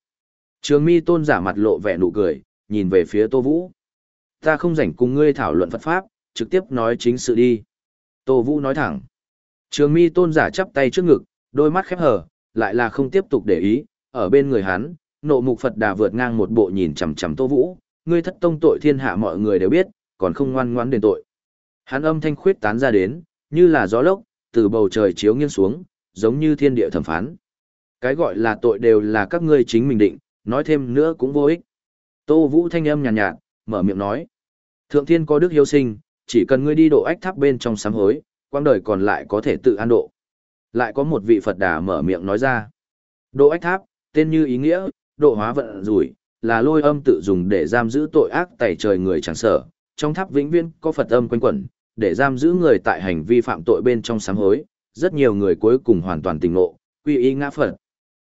Speaker 1: Trường mi tôn giả mặt lộ vẻ nụ cười, nhìn về phía Tô Vũ. Ta không rảnh cùng ngươi thảo luận Phật Pháp, trực tiếp nói chính sự đi. Tô Vũ nói thẳng. Trường mi tôn giả chắp tay trước ngực, đôi mắt khép hờ, lại là không tiếp tục để ý, ở bên người hắn, nộ mục Phật đà vượt ngang một bộ nhìn chằm chằm Tô Vũ, ngươi thất tông tội thiên hạ mọi người đều biết, còn không ngoan ngoãn đền tội. Hắn âm thanh khuyết tán ra đến, như là gió lốc, từ bầu trời chiếu nghiêng xuống, giống như thiên địa thẩm phán. Cái gọi là tội đều là các ngươi chính mình định, nói thêm nữa cũng vô ích. Tô Vũ thanh âm nhàn nhạt, nhạt, mở miệng nói. Thượng thiên có đức hiếu sinh, chỉ cần ngươi đi độ ách tháp bên trong sám hối, quang đời còn lại có thể tự an độ. Lại có một vị Phật đà mở miệng nói ra. Độ ách tháp, tên như ý nghĩa, độ hóa vận rủi, là lôi âm tự dùng để giam giữ tội ác tẩy trời người chẳng sở. Trong tháp vĩnh viễn có Phật âm quanh quẩn, để giam giữ người tại hành vi phạm tội bên trong sám hối. Rất nhiều người cuối cùng hoàn toàn tỉnh ngộ, quy y ngã Phật.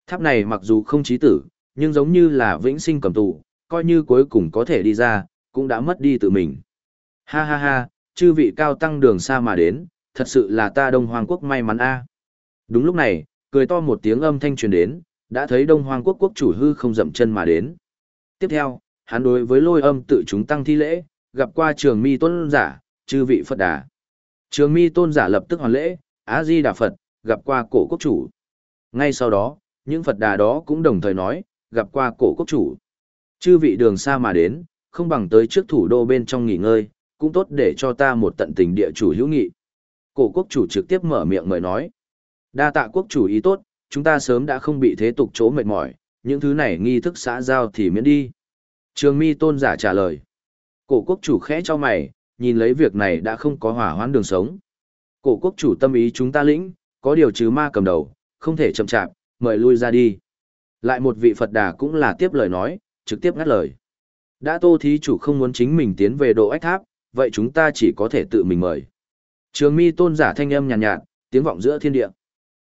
Speaker 1: Tháp này mặc dù không chí tử, nhưng giống như là vĩnh sinh cầm tù, coi như cuối cùng có thể đi ra, cũng đã mất đi tự mình. Ha ha ha, chư vị cao tăng đường xa mà đến, thật sự là ta Đông Hoàng Quốc may mắn a. Đúng lúc này, cười to một tiếng âm thanh truyền đến, đã thấy Đông Hoàng Quốc quốc chủ hư không dậm chân mà đến. Tiếp theo, hắn đối với lôi âm tự chúng tăng thi lễ, gặp qua trường mi tôn giả, chư vị Phật đà. Trường mi tôn giả lập tức hoàn lễ, a di đà Phật, gặp qua cổ quốc chủ. Ngay sau đó, những Phật đà đó cũng đồng thời nói, gặp qua cổ quốc chủ. Chư vị đường xa mà đến, không bằng tới trước thủ đô bên trong nghỉ ngơi, cũng tốt để cho ta một tận tình địa chủ hữu nghị. Cổ quốc chủ trực tiếp mở miệng mời nói. Đa tạ quốc chủ ý tốt, chúng ta sớm đã không bị thế tục chỗ mệt mỏi, những thứ này nghi thức xã giao thì miễn đi. Trường mi tôn giả trả lời. Cổ quốc chủ khẽ cho mày, nhìn lấy việc này đã không có hỏa hoãn đường sống. Cổ quốc chủ tâm ý chúng ta lĩnh, có điều chứ ma cầm đầu, không thể chậm chạp, mời lui ra đi. Lại một vị Phật đà cũng là tiếp lời nói, trực tiếp ngắt lời. Đã tô thí chủ không muốn chính mình tiến về độ ách tháp, vậy chúng ta chỉ có thể tự mình mời. Trường mi tôn giả thanh âm nhàn nhạt, nhạt, tiếng vọng giữa thiên địa.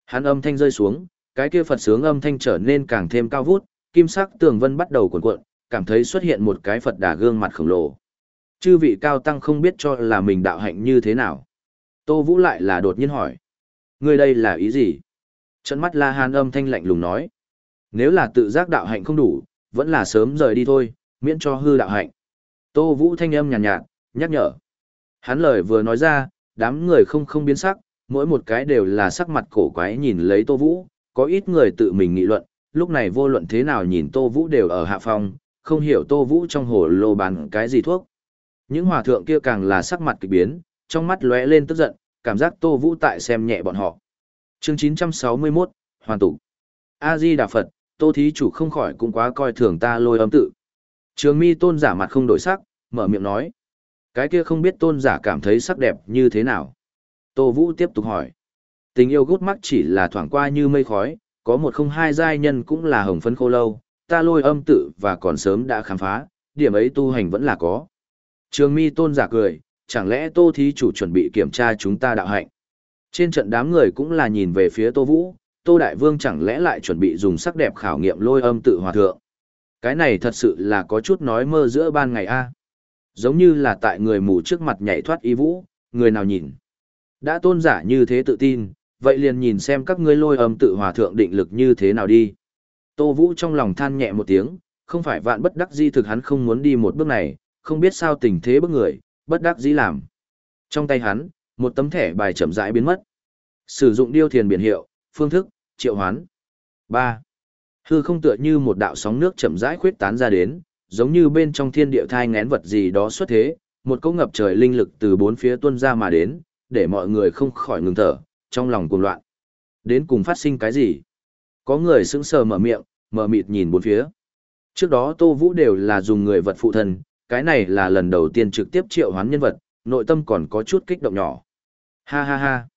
Speaker 1: Hắn âm thanh rơi xuống, cái kia Phật sướng âm thanh trở nên càng thêm cao vút, kim sắc tường vân bắt đầu cuộn cuộn, cảm thấy xuất hiện một cái Phật đà gương mặt khổng lồ. Chư vị cao tăng không biết cho là mình đạo hạnh như thế nào. Tô Vũ lại là đột nhiên hỏi. Người đây là ý gì? Trận mắt La Hàn âm thanh lạnh lùng nói. Nếu là tự giác đạo hạnh không đủ, vẫn là sớm rời đi thôi, miễn cho hư đạo hạnh. Tô Vũ thanh âm nhàn nhạt, nhạt, nhắc nhở. Hắn lời vừa nói ra, đám người không không biến sắc, mỗi một cái đều là sắc mặt cổ quái nhìn lấy Tô Vũ, có ít người tự mình nghị luận, lúc này vô luận thế nào nhìn Tô Vũ đều ở hạ phong, không hiểu Tô Vũ trong hồ lô bán cái gì thuốc. Những hòa thượng kia càng là sắc mặt kỳ biến, trong mắt lóe lên tức giận, cảm giác Tô Vũ tại xem nhẹ bọn họ. Chương 961, Hoàn tụ. A-di Đà Phật, Tô Thí Chủ không khỏi cũng quá coi thường ta lôi âm tự. Trường mi tôn giả mặt không đổi sắc, mở miệng nói. Cái kia không biết tôn giả cảm thấy sắc đẹp như thế nào. Tô Vũ tiếp tục hỏi. Tình yêu gút mắt chỉ là thoảng qua như mây khói, có một không hai giai nhân cũng là hồng phấn khô lâu, ta lôi âm tự và còn sớm đã khám phá, điểm ấy tu hành vẫn là có. Trường mi tôn giả cười, chẳng lẽ tô thí chủ chuẩn bị kiểm tra chúng ta đạo hạnh. Trên trận đám người cũng là nhìn về phía tô vũ, tô đại vương chẳng lẽ lại chuẩn bị dùng sắc đẹp khảo nghiệm lôi âm tự hòa thượng. Cái này thật sự là có chút nói mơ giữa ban ngày a Giống như là tại người mù trước mặt nhảy thoát y vũ, người nào nhìn. Đã tôn giả như thế tự tin, vậy liền nhìn xem các ngươi lôi âm tự hòa thượng định lực như thế nào đi. Tô Vũ trong lòng than nhẹ một tiếng, không phải vạn bất đắc di thực hắn không muốn đi một bước này, không biết sao tình thế bức người, bất đắc dĩ làm. Trong tay hắn, một tấm thẻ bài chậm rãi biến mất. Sử dụng điêu thiền biển hiệu, phương thức, triệu hoán. 3. Hư không tựa như một đạo sóng nước chậm rãi khuyết tán ra đến, giống như bên trong thiên địa thai ngén vật gì đó xuất thế, một cỗ ngập trời linh lực từ bốn phía tuôn ra mà đến, để mọi người không khỏi ngừng thở, trong lòng cuồng loạn. Đến cùng phát sinh cái gì? Có người sững sờ mở miệng, mở mịt nhìn bốn phía. Trước đó Tô Vũ đều là dùng người vật phụ thân, cái này là lần đầu tiên trực tiếp triệu hoán nhân vật, nội tâm còn có chút kích động nhỏ. Ha ha ha.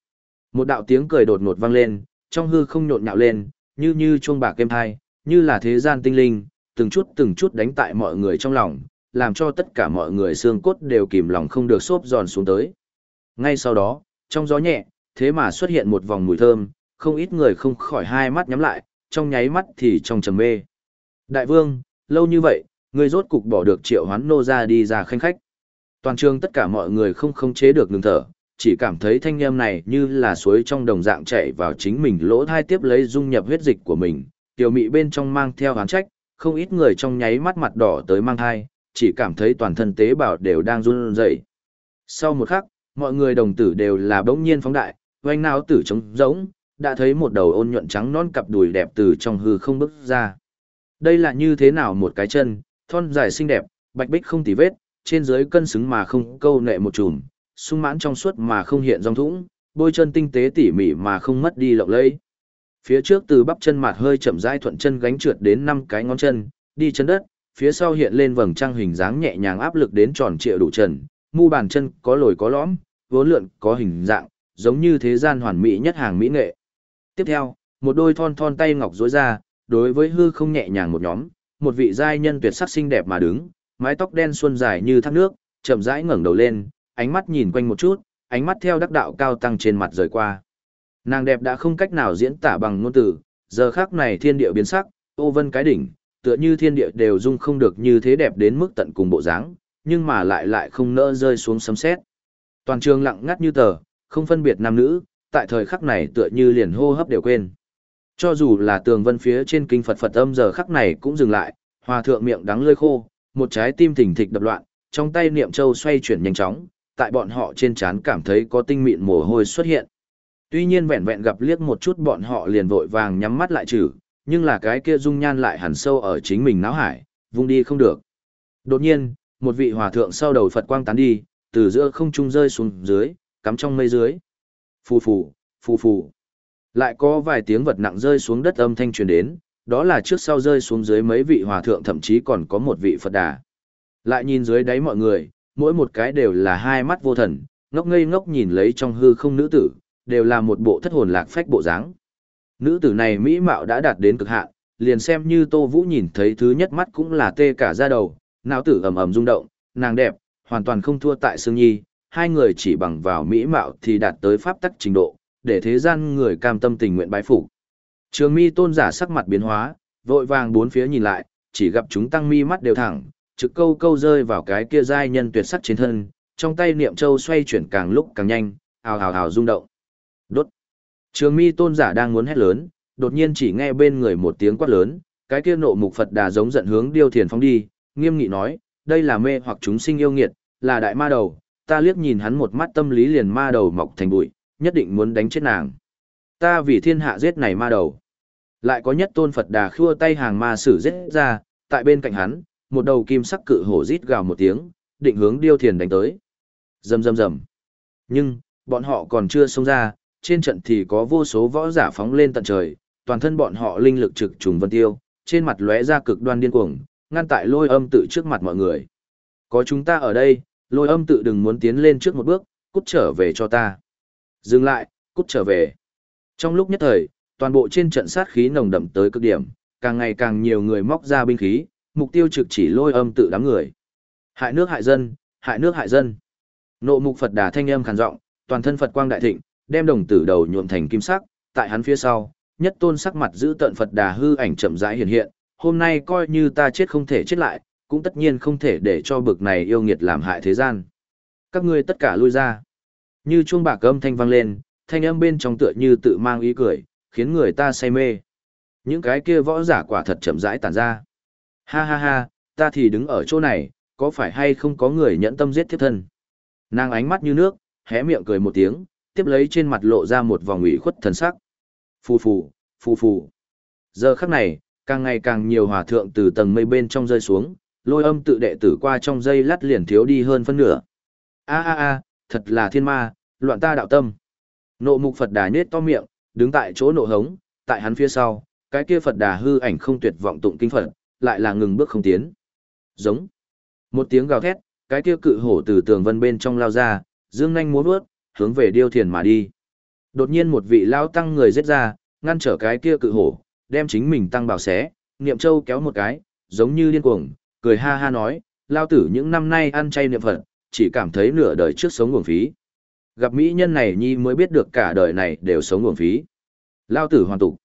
Speaker 1: Một đạo tiếng cười đột ngột vang lên, trong hư không nhộn nhạo lên, như như chuông bạc kim thai, như là thế gian tinh linh, từng chút từng chút đánh tại mọi người trong lòng, làm cho tất cả mọi người xương cốt đều kìm lòng không được xốp giòn xuống tới. Ngay sau đó, trong gió nhẹ, thế mà xuất hiện một vòng mùi thơm, không ít người không khỏi hai mắt nhắm lại, trong nháy mắt thì trong trầm mê. Đại vương, lâu như vậy, người rốt cục bỏ được triệu hoán nô ra đi ra khanh khách. Toàn trường tất cả mọi người không khống chế được ngừng thở, chỉ cảm thấy thanh âm này như là suối trong đồng dạng chảy vào chính mình lỗ thai tiếp lấy dung nhập huyết dịch của mình, tiểu mị bên trong mang theo hán trách, không ít người trong nháy mắt mặt đỏ tới mang thai, chỉ cảm thấy toàn thân tế bào đều đang run rẩy. Sau một khắc, mọi người đồng tử đều là bỗng nhiên phóng đại, oanh não tử trống rỗng, đã thấy một đầu ôn nhuận trắng non cặp đùi đẹp từ trong hư không bước ra. Đây là như thế nào một cái chân, thon dài xinh đẹp, bạch bích không tì vết, trên dưới cân xứng mà không câu nệ một chùm, sung mãn trong suốt mà không hiện dòng thũng, bôi chân tinh tế tỉ mỉ mà không mất đi lộng lẫy. Phía trước từ bắp chân mặt hơi chậm rãi thuận chân gánh trượt đến năm cái ngón chân, đi chân đất, phía sau hiện lên vầng trăng hình dáng nhẹ nhàng áp lực đến tròn trịa đủ trần, mu bàn chân có lồi có lõm, vốn lượn có hình dạng, giống như thế gian hoàn mỹ nhất hàng mỹ nghệ. Tiếp theo, một đôi thon thon tay ngọc rối ra, đối với hư không nhẹ nhàng một nhóm, một vị giai nhân tuyệt sắc xinh đẹp mà đứng, mái tóc đen xuân dài như thác nước, chậm rãi ngẩng đầu lên, ánh mắt nhìn quanh một chút, ánh mắt theo đắc đạo cao tăng trên mặt rời qua. Nàng đẹp đã không cách nào diễn tả bằng ngôn từ, giờ khắc này thiên địa biến sắc, ô vân cái đỉnh, tựa như thiên địa đều dung không được như thế đẹp đến mức tận cùng bộ dáng, nhưng mà lại lại không nỡ rơi xuống sấm sét. Toàn trường lặng ngắt như tờ, không phân biệt nam nữ, tại thời khắc này tựa như liền hô hấp đều quên. Cho dù là tường vân phía trên kinh Phật Phật âm giờ khắc này cũng dừng lại, hòa thượng miệng đắng lơi khô, một trái tim thỉnh thịch đập loạn, trong tay niệm châu xoay chuyển nhanh chóng, tại bọn họ trên trán cảm thấy có tinh mịn mồ hôi xuất hiện. Tuy nhiên vẹn vẹn gặp liếc một chút bọn họ liền vội vàng nhắm mắt lại trừ, nhưng là cái kia dung nhan lại hẳn sâu ở chính mình náo hải, vung đi không được. Đột nhiên, một vị hòa thượng sau đầu Phật quang tán đi, từ giữa không trung rơi xuống dưới, cắm trong mây dưới. Phù phù, phù phù. Lại có vài tiếng vật nặng rơi xuống đất âm thanh truyền đến, đó là trước sau rơi xuống dưới mấy vị hòa thượng thậm chí còn có một vị Phật đà. Lại nhìn dưới đáy mọi người, mỗi một cái đều là hai mắt vô thần, ngốc ngây ngốc nhìn lấy trong hư không nữ tử, đều là một bộ thất hồn lạc phách bộ dáng. Nữ tử này mỹ mạo đã đạt đến cực hạn, liền xem như Tô Vũ nhìn thấy thứ nhất mắt cũng là tê cả da đầu, não tử ầm ầm rung động, nàng đẹp, hoàn toàn không thua tại Sương Nhi, hai người chỉ bằng vào mỹ mạo thì đạt tới pháp tắc trình độ, để thế gian người cam tâm tình nguyện bái phục. Trường Mi tôn giả sắc mặt biến hóa, vội vàng bốn phía nhìn lại, chỉ gặp chúng tăng mi mắt đều thẳng, trực câu câu rơi vào cái kia giai nhân tuyệt sắc trên thân, trong tay niệm châu xoay chuyển càng lúc càng nhanh, ào ào ào rung động. Đốt. Trường Mi tôn giả đang muốn hét lớn, đột nhiên chỉ nghe bên người một tiếng quát lớn, cái kia nộ mục Phật đà giống giận hướng Điêu Thiền phóng đi, nghiêm nghị nói, đây là mê hoặc chúng sinh yêu nghiệt, là đại ma đầu, ta liếc nhìn hắn một mắt tâm lý liền ma đầu mọc thành bụi, nhất định muốn đánh chết nàng. Ta vì thiên hạ giết này ma đầu. Lại có nhất tôn Phật đà khua tay hàng ma sử giết ra, tại bên cạnh hắn, một đầu kim sắc cự hổ rít gào một tiếng, định hướng điêu thiền đánh tới. Rầm rầm rầm. Nhưng, Bọn họ còn chưa xông ra, trên trận thì có vô số võ giả phóng lên tận trời, toàn thân bọn họ linh lực trực trùng vân tiêu, trên mặt lóe ra cực đoan điên cuồng, ngăn tại lôi âm tự trước mặt mọi người. Có chúng ta ở đây, lôi âm tự đừng muốn tiến lên trước một bước, cút trở về cho ta. Dừng lại, cút trở về. Trong lúc nhất thời, toàn bộ trên trận sát khí nồng đậm tới cực điểm, càng ngày càng nhiều người móc ra binh khí, mục tiêu trực chỉ lôi âm tự đám người. Hại nước hại dân, hại nước hại dân. Nộ mục Phật đà thanh âm khàn giọng, toàn thân Phật quang đại thịnh, đem đồng tử đầu nhuộm thành kim sắc, tại hắn phía sau, nhất tôn sắc mặt giữ tận Phật đà hư ảnh chậm rãi hiện hiện, hôm nay coi như ta chết không thể chết lại, cũng tất nhiên không thể để cho bực này yêu nghiệt làm hại thế gian. Các ngươi tất cả lui ra. Như chuông bạc âm thanh vang lên, thanh âm bên trong tựa như tự mang ý cười, khiến người ta say mê. Những cái kia võ giả quả thật chậm rãi tản ra. Ha ha ha, ta thì đứng ở chỗ này, có phải hay không có người nhẫn tâm giết thiếp thân. Nàng ánh mắt như nước, hé miệng cười một tiếng, tiếp lấy trên mặt lộ ra một vòng ủy khuất thần sắc. Phù phù, phù phù. Giờ khắc này, càng ngày càng nhiều hòa thượng từ tầng mây bên trong rơi xuống, lôi âm tự đệ tử qua trong dây lát liền thiếu đi hơn phân nửa. A a a, thật là thiên ma, loạn ta đạo tâm. Nộ mục Phật đà nết to miệng, đứng tại chỗ nộ hống, tại hắn phía sau, cái kia Phật đà hư ảnh không tuyệt vọng tụng kinh Phật, lại là ngừng bước không tiến. Giống. Một tiếng gào thét, cái kia cự hổ từ tường vân bên trong lao ra, dương nhanh múa vớt, hướng về điêu thiền mà đi. Đột nhiên một vị lao tăng người giết ra, ngăn trở cái kia cự hổ, đem chính mình tăng bảo xé, niệm châu kéo một cái, giống như điên cuồng, cười ha ha nói, lao tử những năm nay ăn chay niệm Phật, chỉ cảm thấy nửa đời trước sống nguồn phí. Gặp mỹ nhân này nhi mới biết được cả đời này đều sống nguồn phí. Lao tử hoàn tục.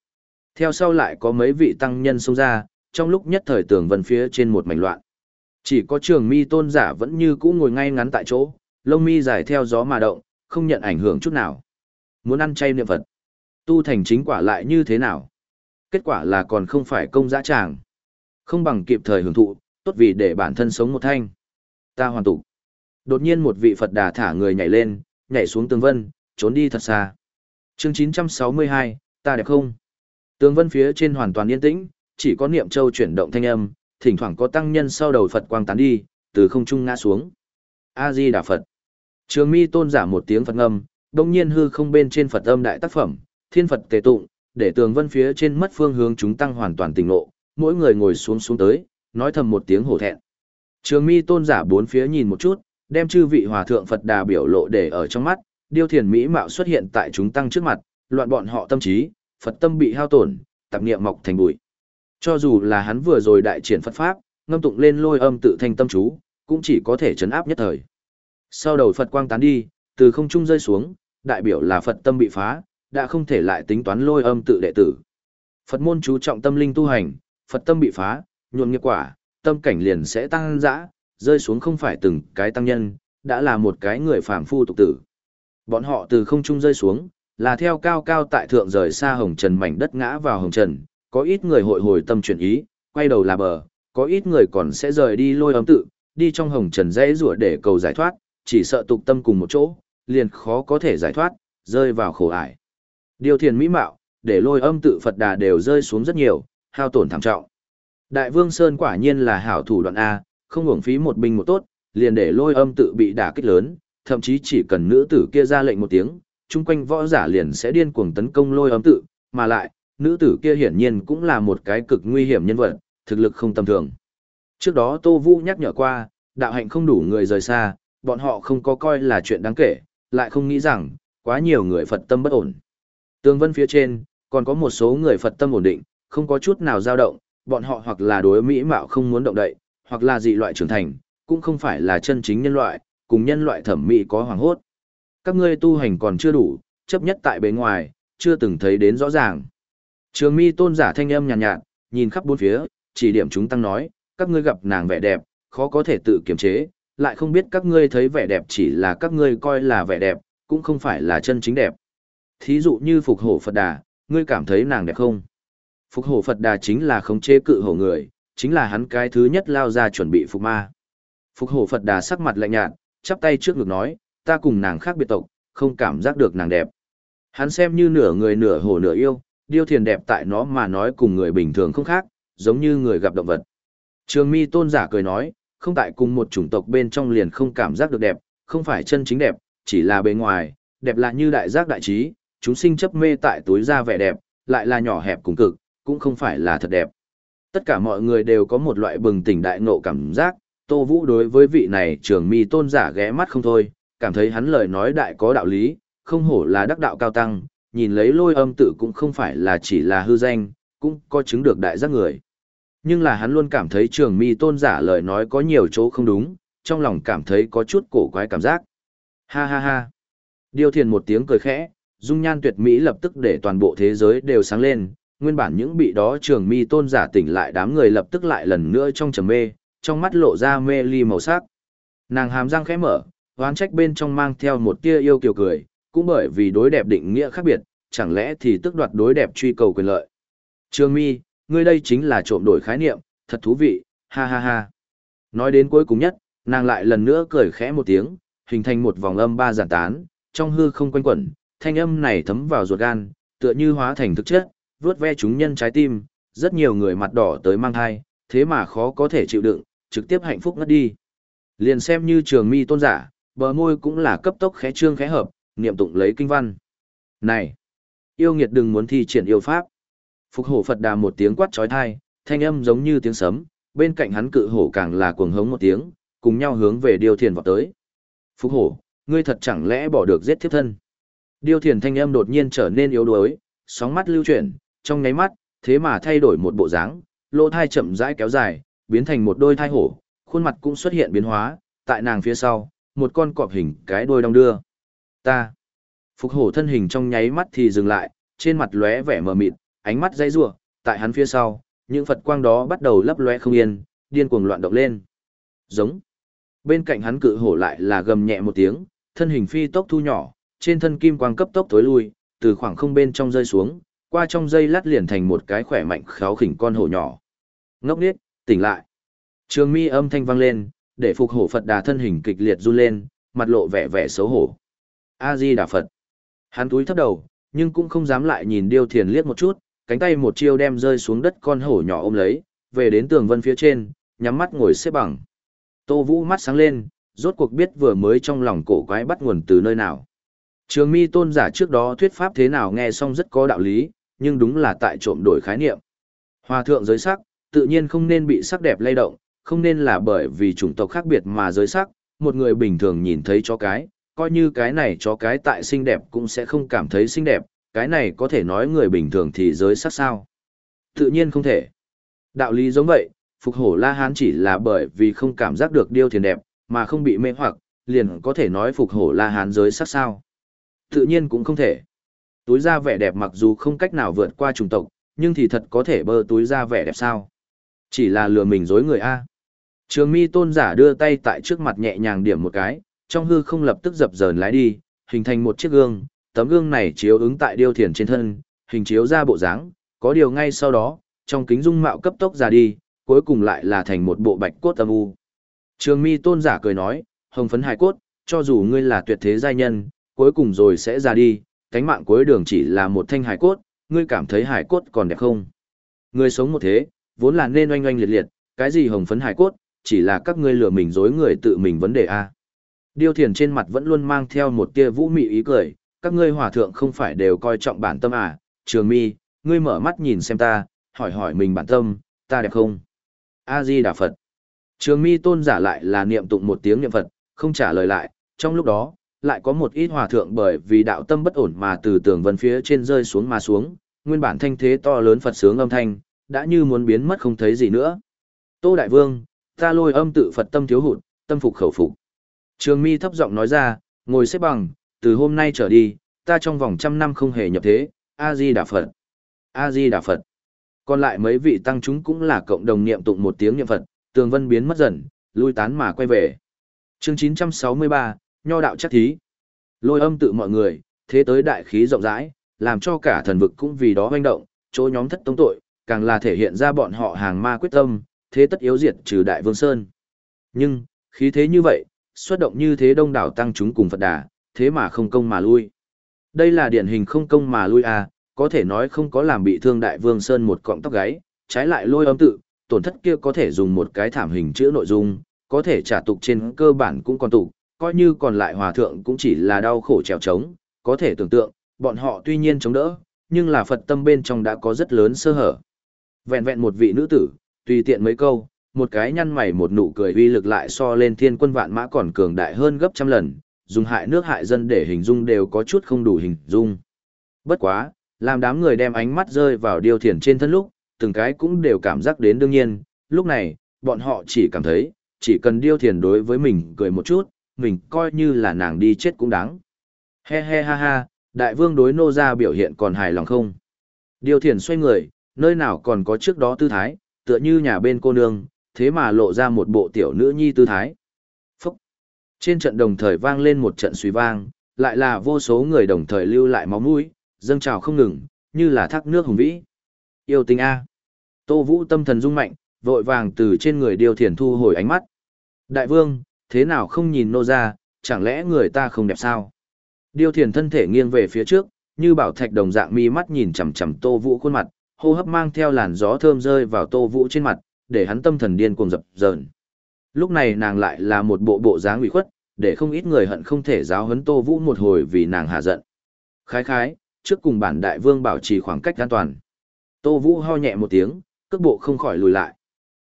Speaker 1: Theo sau lại có mấy vị tăng nhân xông ra, trong lúc nhất thời tường vân phía trên một mảnh loạn. Chỉ có trường mi tôn giả vẫn như cũ ngồi ngay ngắn tại chỗ, lông mi dài theo gió mà động, không nhận ảnh hưởng chút nào. Muốn ăn chay niệm Phật. Tu thành chính quả lại như thế nào? Kết quả là còn không phải công dã tràng. Không bằng kịp thời hưởng thụ, tốt vì để bản thân sống một thanh. Ta hoàn tụ. Đột nhiên một vị Phật đà thả người nhảy lên, nhảy xuống tường vân, trốn đi thật xa. Chương 962, ta đẹp không? Tường vân phía trên hoàn toàn yên tĩnh, chỉ có niệm châu chuyển động thanh âm, thỉnh thoảng có tăng nhân sau đầu Phật quang tán đi, từ không trung ngã xuống. A Di Đà Phật. Trường Mi tôn giả một tiếng Phật ngâm, đột nhiên hư không bên trên Phật âm đại tác phẩm, Thiên Phật tề tụng, để tường vân phía trên mất phương hướng chúng tăng hoàn toàn tỉnh ngộ, mỗi người ngồi xuống xuống tới, nói thầm một tiếng hổ thẹn. Trường Mi tôn giả bốn phía nhìn một chút, đem chư vị hòa thượng Phật đà biểu lộ để ở trong mắt, điêu thiền mỹ mạo xuất hiện tại chúng tăng trước mặt, loạn bọn họ tâm trí, Phật tâm bị hao tổn, tạp niệm mọc thành bụi. Cho dù là hắn vừa rồi đại triển Phật Pháp, ngâm tụng lên lôi âm tự thanh tâm chú, cũng chỉ có thể chấn áp nhất thời. Sau đầu Phật quang tán đi, từ không trung rơi xuống, đại biểu là Phật tâm bị phá, đã không thể lại tính toán lôi âm tự đệ tử. Phật môn chú trọng tâm linh tu hành, Phật tâm bị phá, nhuộm nghiệp quả, tâm cảnh liền sẽ tăng dã, rơi xuống không phải từng cái tăng nhân, đã là một cái người phàm phu tục tử. Bọn họ từ không trung rơi xuống, là theo cao cao tại thượng rời xa hồng trần mảnh đất ngã vào hồng trần, có ít người hội hồi tâm chuyển ý, quay đầu là bờ, có ít người còn sẽ rời đi lôi ấm tự, đi trong hồng trần dễ rủa để cầu giải thoát, chỉ sợ tục tâm cùng một chỗ, liền khó có thể giải thoát, rơi vào khổ ải. Điều thiền mỹ mạo, để lôi âm tự Phật đà đều rơi xuống rất nhiều, hao tổn thảm trọng. Đại vương Sơn quả nhiên là hảo thủ đoạn A, không hưởng phí một binh một tốt, liền để lôi âm tự bị đả kích lớn, thậm chí chỉ cần nữ tử kia ra lệnh một tiếng, chung quanh võ giả liền sẽ điên cuồng tấn công lôi âm tự, mà lại, nữ tử kia hiển nhiên cũng là một cái cực nguy hiểm nhân vật, thực lực không tầm thường. Trước đó Tô Vũ nhắc nhở qua, đạo hạnh không đủ người rời xa, bọn họ không có coi là chuyện đáng kể, lại không nghĩ rằng, quá nhiều người Phật tâm bất ổn. Tương vân phía trên, còn có một số người Phật tâm ổn định, không có chút nào dao động, bọn họ hoặc là đối mỹ mạo không muốn động đậy, hoặc là dị loại trưởng thành, cũng không phải là chân chính nhân loại, cùng nhân loại thẩm mỹ có hoàng hốt. Các ngươi tu hành còn chưa đủ, chấp nhất tại bề ngoài, chưa từng thấy đến rõ ràng. Trường mi tôn giả thanh âm nhàn nhạt, nhạt, nhìn khắp bốn phía, chỉ điểm chúng tăng nói, các ngươi gặp nàng vẻ đẹp, khó có thể tự kiềm chế, lại không biết các ngươi thấy vẻ đẹp chỉ là các ngươi coi là vẻ đẹp, cũng không phải là chân chính đẹp. Thí dụ như phục hổ Phật Đà, ngươi cảm thấy nàng đẹp không? Phục hổ Phật Đà chính là khống chế cự hổ người, chính là hắn cái thứ nhất lao ra chuẩn bị phục ma. Phục hổ Phật Đà sắc mặt lạnh nhạt, chắp tay trước ngực nói, ta cùng nàng khác biệt tộc, không cảm giác được nàng đẹp. Hắn xem như nửa người nửa hổ nửa yêu, điêu thiền đẹp tại nó mà nói cùng người bình thường không khác, giống như người gặp động vật. Trường mi tôn giả cười nói, không tại cùng một chủng tộc bên trong liền không cảm giác được đẹp, không phải chân chính đẹp, chỉ là bề ngoài, đẹp là như đại giác đại trí, chúng sinh chấp mê tại túi ra vẻ đẹp, lại là nhỏ hẹp cùng cực, cũng không phải là thật đẹp. Tất cả mọi người đều có một loại bừng tỉnh đại ngộ cảm giác, Tô Vũ đối với vị này trường mi tôn giả ghé mắt không thôi, cảm thấy hắn lời nói đại có đạo lý, không hổ là đắc đạo cao tăng, nhìn lấy lôi âm tự cũng không phải là chỉ là hư danh, cũng có chứng được đại giác người. Nhưng là hắn luôn cảm thấy trường mi tôn giả lời nói có nhiều chỗ không đúng, trong lòng cảm thấy có chút cổ quái cảm giác. Ha ha ha. điều thiền một tiếng cười khẽ, dung nhan tuyệt mỹ lập tức để toàn bộ thế giới đều sáng lên, nguyên bản những bị đó trường mi tôn giả tỉnh lại đám người lập tức lại lần nữa trong trầm mê, trong mắt lộ ra mê ly màu sắc. Nàng hàm răng khẽ mở, oán trách bên trong mang theo một tia yêu kiều cười, cũng bởi vì đối đẹp định nghĩa khác biệt, chẳng lẽ thì tức đoạt đối đẹp truy cầu quyền lợi. Trường mi, ngươi đây chính là trộm đổi khái niệm, thật thú vị, ha ha ha. Nói đến cuối cùng nhất, nàng lại lần nữa cười khẽ một tiếng, hình thành một vòng âm ba giản tán, trong hư không quanh quẩn, thanh âm này thấm vào ruột gan, tựa như hóa thành thực chất, vướt ve chúng nhân trái tim, rất nhiều người mặt đỏ tới mang thai, thế mà khó có thể chịu đựng, trực tiếp hạnh phúc ngất đi. Liền xem như trường mi tôn giả, bờ môi cũng là cấp tốc khẽ trương khẽ hợp, niệm tụng lấy kinh văn. Này! Yêu nghiệt đừng muốn thi triển yêu pháp. Phục hổ Phật đà một tiếng quát trói thai, thanh âm giống như tiếng sấm, bên cạnh hắn cự hổ càng là cuồng hống một tiếng, cùng nhau hướng về điêu thiền vào tới. Phục hổ, ngươi thật chẳng lẽ bỏ được giết thiếp thân. Điêu thiền thanh âm đột nhiên trở nên yếu đuối, sóng mắt lưu chuyển, trong nháy mắt, thế mà thay đổi một bộ dáng, lỗ thai chậm rãi kéo dài, biến thành một đôi thai hổ, khuôn mặt cũng xuất hiện biến hóa, tại nàng phía sau, một con cọp hình cái đôi đong đưa. Ta. Phục hổ thân hình trong nháy mắt thì dừng lại, trên mặt lóe vẻ mờ mịt, ánh mắt dãy giụa tại hắn phía sau, những Phật quang đó bắt đầu lấp lóe không yên, điên cuồng loạn động lên. Giống. Bên cạnh hắn cự hổ lại là gầm nhẹ một tiếng, thân hình phi tốc thu nhỏ, trên thân kim quang cấp tốc tối lui, từ khoảng không bên trong rơi xuống, qua trong dây lát liền thành một cái khỏe mạnh kháo khỉnh con hổ nhỏ. Ngốc điếc, tỉnh lại. Trường mi âm thanh vang lên, để phục hổ Phật đà thân hình kịch liệt run lên, mặt lộ vẻ vẻ xấu hổ. A-di Đà Phật. Hắn túi thấp đầu, nhưng cũng không dám lại nhìn điêu thiền liếc một chút, cánh tay một chiêu đem rơi xuống đất con hổ nhỏ ôm lấy, về đến tường vân phía trên, nhắm mắt ngồi xếp bằng. Tô Vũ mắt sáng lên, rốt cuộc biết vừa mới trong lòng cổ quái bắt nguồn từ nơi nào. Trường mi tôn giả trước đó thuyết pháp thế nào nghe xong rất có đạo lý, nhưng đúng là tại trộm đổi khái niệm. Hòa thượng giới sắc, tự nhiên không nên bị sắc đẹp lay động, không nên là bởi vì chủng tộc khác biệt mà giới sắc, một người bình thường nhìn thấy cho cái, coi như cái này cho cái tại xinh đẹp cũng sẽ không cảm thấy xinh đẹp, cái này có thể nói người bình thường thì giới sắc sao. Tự nhiên không thể. Đạo lý giống vậy, phục hổ la hán chỉ là bởi vì không cảm giác được điêu thiền đẹp, mà không bị mê hoặc, liền có thể nói phục hổ la hán giới sắc sao. Tự nhiên cũng không thể. Túi da vẻ đẹp mặc dù không cách nào vượt qua chủng tộc, nhưng thì thật có thể bơ túi da vẻ đẹp sao. Chỉ là lừa mình dối người A. Trường mi tôn giả đưa tay tại trước mặt nhẹ nhàng điểm một cái, trong hư không lập tức dập dờn lái đi, hình thành một chiếc gương, tấm gương này chiếu ứng tại điêu thiền trên thân, hình chiếu ra bộ dáng, có điều ngay sau đó, trong kính dung mạo cấp tốc ra đi, cuối cùng lại là thành một bộ bạch cốt âm u. Trường mi tôn giả cười nói, hồng phấn hải cốt, cho dù ngươi là tuyệt thế giai nhân, cuối cùng rồi sẽ ra đi, cánh mạng cuối đường chỉ là một thanh hải cốt, ngươi cảm thấy hải cốt còn đẹp không? Ngươi sống một thế, vốn là nên oanh oanh liệt liệt, cái gì hồng phấn hải cốt, chỉ là các ngươi lừa mình dối người tự mình vấn đề a. Điêu thiền trên mặt vẫn luôn mang theo một tia vũ mị ý cười, các ngươi hòa thượng không phải đều coi trọng bản tâm à, trường mi, ngươi mở mắt nhìn xem ta, hỏi hỏi mình bản tâm, ta đẹp không? A-di Đà Phật. Trường mi tôn giả lại là niệm tụng một tiếng niệm Phật, không trả lời lại, trong lúc đó, lại có một ít hòa thượng bởi vì đạo tâm bất ổn mà từ tường vân phía trên rơi xuống mà xuống, nguyên bản thanh thế to lớn Phật sướng âm thanh, đã như muốn biến mất không thấy gì nữa. Tô Đại Vương, ta lôi âm tự Phật tâm thiếu hụt, tâm phục khẩu phục. Trường mi thấp giọng nói ra, ngồi xếp bằng, từ hôm nay trở đi, ta trong vòng trăm năm không hề nhập thế, A-di Đà Phật. A-di Đà Phật. Còn lại mấy vị tăng chúng cũng là cộng đồng niệm tụng một tiếng niệm Phật, tường vân biến mất dần, lui tán mà quay về. Chương 963, Nho đạo chắc thí. Lôi âm tự mọi người, thế tới đại khí rộng rãi, làm cho cả thần vực cũng vì đó hoành động, chỗ nhóm thất tông tội, càng là thể hiện ra bọn họ hàng ma quyết tâm, thế tất yếu diệt trừ đại vương sơn. Nhưng, khí thế như vậy, xuất động như thế đông đảo tăng chúng cùng Phật đà, thế mà không công mà lui. Đây là điển hình không công mà lui à, có thể nói không có làm bị thương đại vương Sơn một cọng tóc gáy, trái lại lôi âm tự, tổn thất kia có thể dùng một cái thảm hình chữa nội dung, có thể trả tục trên cơ bản cũng còn tục, coi như còn lại hòa thượng cũng chỉ là đau khổ trèo trống, Có thể tưởng tượng, bọn họ tuy nhiên chống đỡ, nhưng là Phật tâm bên trong đã có rất lớn sơ hở. Vẹn vẹn một vị nữ tử, tùy tiện mấy câu, một cái nhăn mày một nụ cười uy lực lại so lên thiên quân vạn mã còn cường đại hơn gấp trăm lần, dùng hại nước hại dân để hình dung đều có chút không đủ hình dung. Bất quá, làm đám người đem ánh mắt rơi vào điêu thiền trên thân lúc, từng cái cũng đều cảm giác đến đương nhiên, lúc này, bọn họ chỉ cảm thấy, chỉ cần điêu thiền đối với mình cười một chút, mình coi như là nàng đi chết cũng đáng. He he ha ha, đại vương đối nô ra biểu hiện còn hài lòng không? Điêu thiền xoay người, nơi nào còn có trước đó tư thái, tựa như nhà bên cô nương, thế mà lộ ra một bộ tiểu nữ nhi tư thái. Phúc! Trên trận đồng thời vang lên một trận suy vang, lại là vô số người đồng thời lưu lại máu mũi, dâng trào không ngừng, như là thác nước hùng vĩ. Yêu tình A. Tô Vũ tâm thần rung mạnh, vội vàng từ trên người điều thiền thu hồi ánh mắt. Đại vương, thế nào không nhìn nô ra, chẳng lẽ người ta không đẹp sao? điều thiền thân thể nghiêng về phía trước, như bảo thạch đồng dạng mi mắt nhìn chằm chằm Tô Vũ khuôn mặt, hô hấp mang theo làn gió thơm rơi vào Tô Vũ trên mặt, để hắn tâm thần điên cuồng dập dờn. Lúc này nàng lại là một bộ bộ dáng ủy khuất, để không ít người hận không thể giáo huấn Tô Vũ một hồi vì nàng hạ giận. Khái khái, trước cùng bản đại vương bảo trì khoảng cách an toàn. Tô Vũ ho nhẹ một tiếng, cước bộ không khỏi lùi lại.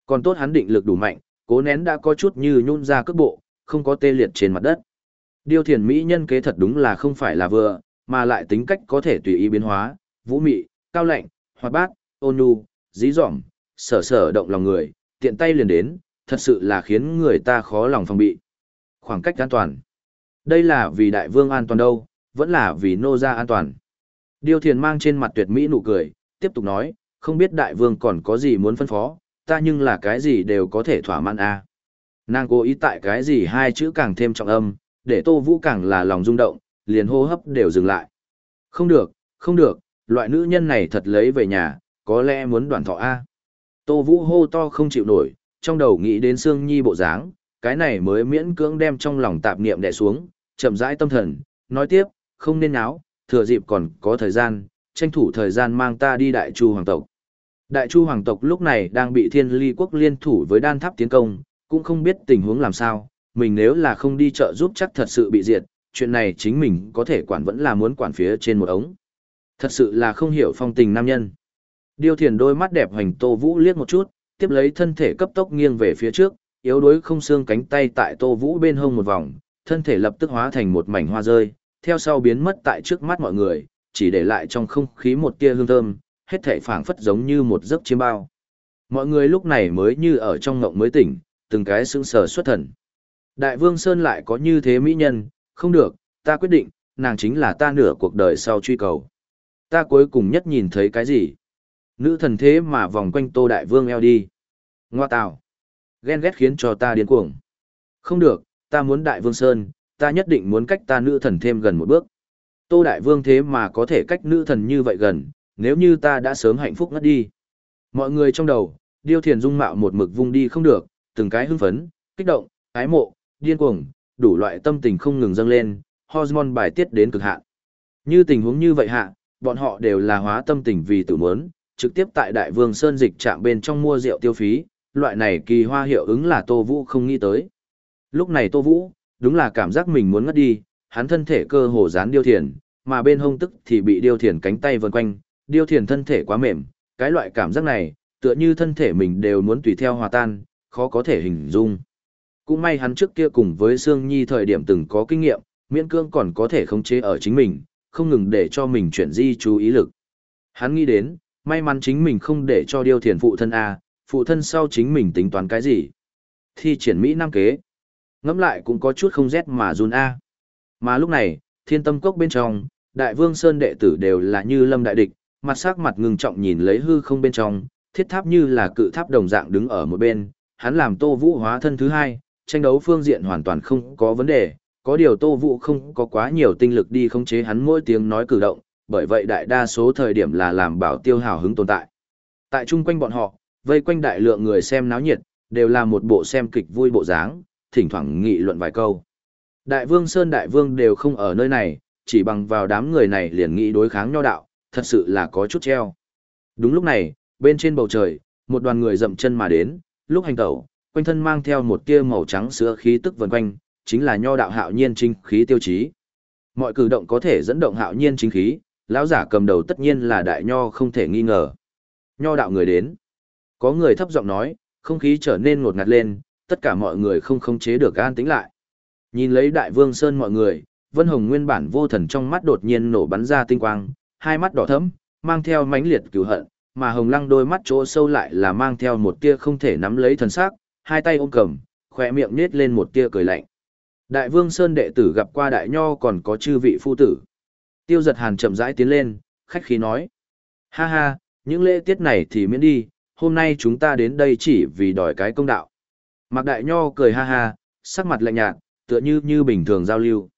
Speaker 1: Còn tốt hắn định lực đủ mạnh, cố nén đã có chút như nhún ra cước bộ, không có tê liệt trên mặt đất. Điêu thiền mỹ nhân kế thật đúng là không phải là vừa, mà lại tính cách có thể tùy ý biến hóa, vũ mị, cao lạnh, hoạt bát, ôn nhu, dí dỏm, sở sở động lòng người, tiện tay liền đến, thật sự là khiến người ta khó lòng phòng bị. Khoảng cách an toàn. Đây là vì đại vương an toàn đâu, vẫn là vì nô gia an toàn. Điêu thiền mang trên mặt tuyệt mỹ nụ cười, tiếp tục nói, không biết đại vương còn có gì muốn phân phó, ta nhưng là cái gì đều có thể thỏa mãn a. À. Nàng cố ý tại cái gì hai chữ càng thêm trọng âm, để Tô Vũ càng là lòng rung động, liền hô hấp đều dừng lại. Không được, không được, loại nữ nhân này thật lấy về nhà, có lẽ muốn đoàn thọ a. Tô Vũ hô to không chịu nổi, trong đầu nghĩ đến Sương Nhi bộ dáng, cái này mới miễn cưỡng đem trong lòng tạp niệm đè xuống, chậm rãi tâm thần, nói tiếp, không nên náo, thừa dịp còn có thời gian, tranh thủ thời gian mang ta đi Đại Chu hoàng tộc. Đại Chu hoàng tộc lúc này đang bị Thiên Ly quốc liên thủ với Đan Tháp tiến công, cũng không biết tình huống làm sao, mình nếu là không đi trợ giúp chắc thật sự bị diệt, chuyện này chính mình có thể quản vẫn là muốn quản phía trên một ống. Thật sự là không hiểu phong tình nam nhân. Điêu thiền đôi mắt đẹp hoành Tô Vũ liếc một chút, tiếp lấy thân thể cấp tốc nghiêng về phía trước, yếu đuối không xương cánh tay tại Tô Vũ bên hông một vòng, thân thể lập tức hóa thành một mảnh hoa rơi, theo sau biến mất tại trước mắt mọi người, chỉ để lại trong không khí một tia hương thơm, hết thảy phảng phất giống như một giấc chiêm bao. Mọi người lúc này mới như ở trong ngộng mới tỉnh, từng cái sững sờ xuất thần. Đại Vương Sơn lại có như thế mỹ nhân, không được, ta quyết định, nàng chính là ta nửa cuộc đời sau truy cầu. Ta cuối cùng nhất nhìn thấy cái gì? Nữ thần thế mà vòng quanh Tô Đại Vương eo đi. Ngoa tạo. Ghen ghét khiến cho ta điên cuồng. Không được, ta muốn Đại Vương Sơn, ta nhất định muốn cách ta nữ thần thêm gần một bước. Tô Đại Vương thế mà có thể cách nữ thần như vậy gần, nếu như ta đã sớm hạnh phúc ngất đi. Mọi người trong đầu, điêu thiền dung mạo một mực vung đi không được, từng cái hưng phấn, kích động, ái mộ, điên cuồng, đủ loại tâm tình không ngừng dâng lên, hormone bài tiết đến cực hạn. Như tình huống như vậy hạ, bọn họ đều là hóa tâm tình vì tự muốn, trực tiếp tại Đại Vương Sơn dịch trạm bên trong mua rượu tiêu phí, loại này kỳ hoa hiệu ứng là Tô Vũ không nghĩ tới. Lúc này Tô Vũ, đúng là cảm giác mình muốn ngất đi, hắn thân thể cơ hồ dán điêu thiền, mà bên hông tức thì bị điêu thiền cánh tay vần quanh, điêu thiền thân thể quá mềm, cái loại cảm giác này, tựa như thân thể mình đều muốn tùy theo hòa tan, khó có thể hình dung. Cũng may hắn trước kia cùng với Sương Nhi thời điểm từng có kinh nghiệm, miễn cương còn có thể khống chế ở chính mình, không ngừng để cho mình chuyển di chú ý lực. Hắn nghĩ đến, may mắn chính mình không để cho điêu thiền phụ thân A, phụ thân sau chính mình tính toán cái gì. Thi triển Mỹ Nam kế. Ngẫm lại cũng có chút không rét mà run A. Mà lúc này, thiên tâm cốc bên trong, đại vương sơn đệ tử đều là như lâm đại địch, mặt sắc mặt ngưng trọng nhìn lấy hư không bên trong, thiết tháp như là cự tháp đồng dạng đứng ở một bên, hắn làm tô vũ hóa thân thứ hai, tranh đấu phương diện hoàn toàn không có vấn đề, có điều tô vũ không có quá nhiều tinh lực đi khống chế hắn mỗi tiếng nói cử động, bởi vậy đại đa số thời điểm là làm bảo tiêu hào hứng tồn tại. Tại chung quanh bọn họ, vây quanh đại lượng người xem náo nhiệt, đều là một bộ xem kịch vui bộ dáng, thỉnh thoảng nghị luận vài câu. Đại vương Sơn Đại vương đều không ở nơi này, chỉ bằng vào đám người này liền nghĩ đối kháng nho đạo, thật sự là có chút treo. Đúng lúc này, bên trên bầu trời, một đoàn người dậm chân mà đến, lúc hành tẩu, quanh thân mang theo một tia màu trắng sữa khí tức vần quanh, chính là nho đạo hạo nhiên trinh khí tiêu chí. Mọi cử động có thể dẫn động hạo nhiên chính khí, lão giả cầm đầu tất nhiên là đại nho không thể nghi ngờ. Nho đạo người đến. Có người thấp giọng nói, không khí trở nên ngột ngạt lên, tất cả mọi người không khống chế được an tĩnh lại. Nhìn lấy đại vương sơn mọi người, Vân Hồng nguyên bản vô thần trong mắt đột nhiên nổ bắn ra tinh quang, hai mắt đỏ thẫm, mang theo mãnh liệt cừu hận, mà Hồng Lăng đôi mắt chỗ sâu lại là mang theo một tia không thể nắm lấy thần sắc, hai tay ôm cầm, khỏe miệng nhếch lên một tia cười lạnh. Đại vương Sơn đệ tử gặp qua đại nho còn có chư vị phu tử. Tiêu giật hàn chậm rãi tiến lên, khách khí nói. Ha ha, những lễ tiết này thì miễn đi, hôm nay chúng ta đến đây chỉ vì đòi cái công đạo. Mạc đại nho cười ha ha, sắc mặt lạnh nhạt, tựa như như bình thường giao lưu.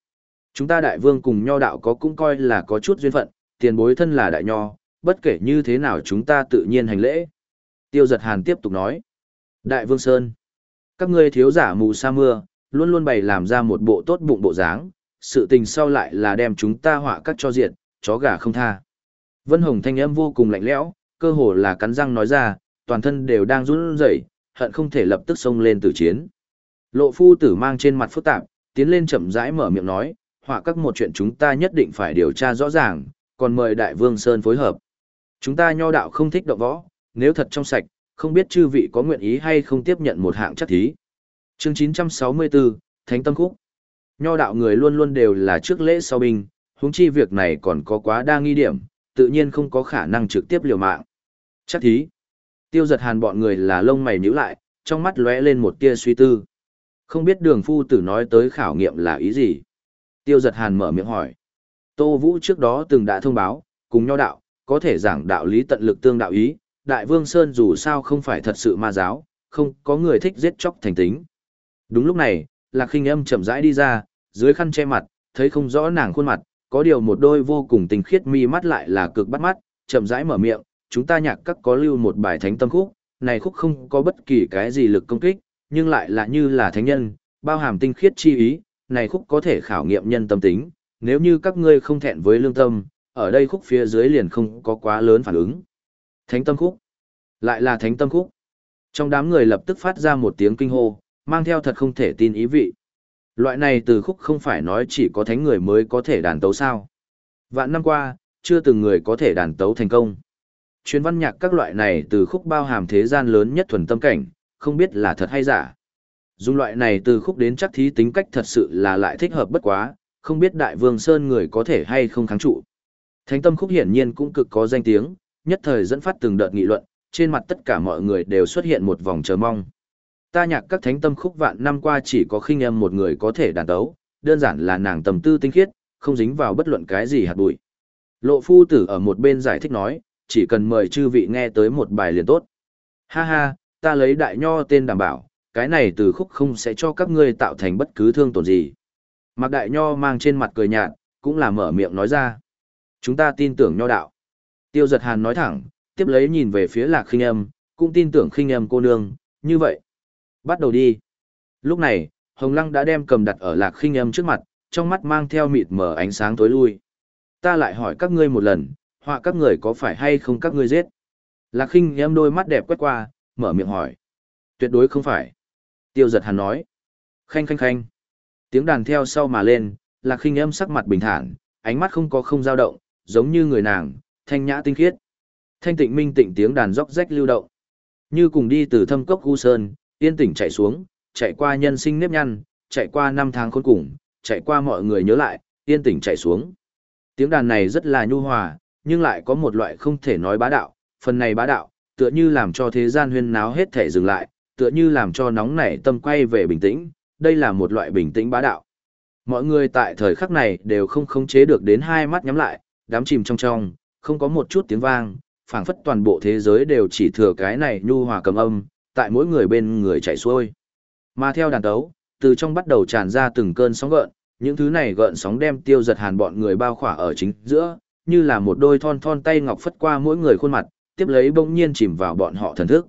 Speaker 1: Chúng ta đại vương cùng nho đạo có cũng coi là có chút duyên phận, tiền bối thân là đại nho, bất kể như thế nào chúng ta tự nhiên hành lễ. Tiêu giật hàn tiếp tục nói. Đại vương Sơn, các ngươi thiếu giả mù sa mưa, luôn luôn bày làm ra một bộ tốt bụng bộ dáng, sự tình sau lại là đem chúng ta họa cắt cho diện, chó gà không tha. Vân Hồng thanh âm vô cùng lạnh lẽo, cơ hồ là cắn răng nói ra, toàn thân đều đang run rẩy, hận không thể lập tức xông lên tử chiến. Lộ phu tử mang trên mặt phức tạp, tiến lên chậm rãi mở miệng nói, họa các một chuyện chúng ta nhất định phải điều tra rõ ràng, còn mời đại vương Sơn phối hợp. Chúng ta nho đạo không thích động võ, nếu thật trong sạch, không biết chư vị có nguyện ý hay không tiếp nhận một hạng chắc thí. Chương 964, Thánh Tâm Khúc Nho đạo người luôn luôn đều là trước lễ sau binh, huống chi việc này còn có quá đa nghi điểm, tự nhiên không có khả năng trực tiếp liều mạng. Chắc thí. Tiêu giật hàn bọn người là lông mày nhíu lại, trong mắt lóe lên một tia suy tư. Không biết đường phu tử nói tới khảo nghiệm là ý gì? Tiêu giật hàn mở miệng hỏi. Tô Vũ trước đó từng đã thông báo, cùng nho đạo, có thể giảng đạo lý tận lực tương đạo ý, Đại Vương Sơn dù sao không phải thật sự ma giáo, không có người thích giết chóc thành tính. Đúng lúc này, Lạc Khinh Âm chậm rãi đi ra, dưới khăn che mặt, thấy không rõ nàng khuôn mặt, có điều một đôi vô cùng tinh khiết mi mắt lại là cực bắt mắt, chậm rãi mở miệng, chúng ta nhạc các có lưu một bài thánh tâm khúc, này khúc không có bất kỳ cái gì lực công kích, nhưng lại là như là thánh nhân, bao hàm tinh khiết chi ý, này khúc có thể khảo nghiệm nhân tâm tính, nếu như các ngươi không thẹn với lương tâm, ở đây khúc phía dưới liền không có quá lớn phản ứng. Thánh tâm khúc. Lại là thánh tâm khúc. Trong đám người lập tức phát ra một tiếng kinh hô, mang theo thật không thể tin ý vị. Loại này từ khúc không phải nói chỉ có thánh người mới có thể đàn tấu sao. Vạn năm qua, chưa từng người có thể đàn tấu thành công. Chuyên văn nhạc các loại này từ khúc bao hàm thế gian lớn nhất thuần tâm cảnh, không biết là thật hay giả. Dùng loại này từ khúc đến chắc thí tính cách thật sự là lại thích hợp bất quá, không biết đại vương Sơn người có thể hay không kháng trụ. Thánh tâm khúc hiển nhiên cũng cực có danh tiếng, nhất thời dẫn phát từng đợt nghị luận, trên mặt tất cả mọi người đều xuất hiện một vòng chờ mong. Ta nhạc các thánh tâm khúc vạn năm qua chỉ có khinh âm một người có thể đàn tấu, đơn giản là nàng tầm tư tinh khiết, không dính vào bất luận cái gì hạt bụi. Lộ phu tử ở một bên giải thích nói, chỉ cần mời chư vị nghe tới một bài liền tốt. Ha ha, ta lấy đại nho tên đảm bảo, cái này từ khúc không sẽ cho các ngươi tạo thành bất cứ thương tổn gì. Mạc đại nho mang trên mặt cười nhạt, cũng là mở miệng nói ra. Chúng ta tin tưởng nho đạo. Tiêu giật hàn nói thẳng, tiếp lấy nhìn về phía lạc khinh âm, cũng tin tưởng khinh âm cô nương, như vậy. Bắt đầu đi. Lúc này, Hồng Lăng đã đem cầm đặt ở lạc khinh âm trước mặt, trong mắt mang theo mịt mở ánh sáng tối lui. Ta lại hỏi các ngươi một lần, họa các người có phải hay không các ngươi giết? Lạc khinh âm đôi mắt đẹp quét qua, mở miệng hỏi. Tuyệt đối không phải. Tiêu giật hàn nói. Khanh khanh khanh. Tiếng đàn theo sau mà lên, lạc khinh âm sắc mặt bình thản, ánh mắt không có không dao động, giống như người nàng, thanh nhã tinh khiết. Thanh tịnh minh tịnh tiếng đàn róc rách lưu động. Như cùng đi từ thâm cốc u sơn, yên tĩnh chạy xuống, chạy qua nhân sinh nếp nhăn, chạy qua năm tháng khốn cùng, chạy qua mọi người nhớ lại, yên tĩnh chạy xuống. Tiếng đàn này rất là nhu hòa, nhưng lại có một loại không thể nói bá đạo, phần này bá đạo, tựa như làm cho thế gian huyên náo hết thể dừng lại, tựa như làm cho nóng nảy tâm quay về bình tĩnh, đây là một loại bình tĩnh bá đạo. Mọi người tại thời khắc này đều không khống chế được đến hai mắt nhắm lại, đám chìm trong trong, không có một chút tiếng vang, phảng phất toàn bộ thế giới đều chỉ thừa cái này nhu hòa cầm âm, tại mỗi người bên người chạy xuôi. Mà theo đàn tấu, từ trong bắt đầu tràn ra từng cơn sóng gợn, những thứ này gợn sóng đem tiêu giật hàn bọn người bao khỏa ở chính giữa, như là một đôi thon thon tay ngọc phất qua mỗi người khuôn mặt, tiếp lấy bỗng nhiên chìm vào bọn họ thần thức.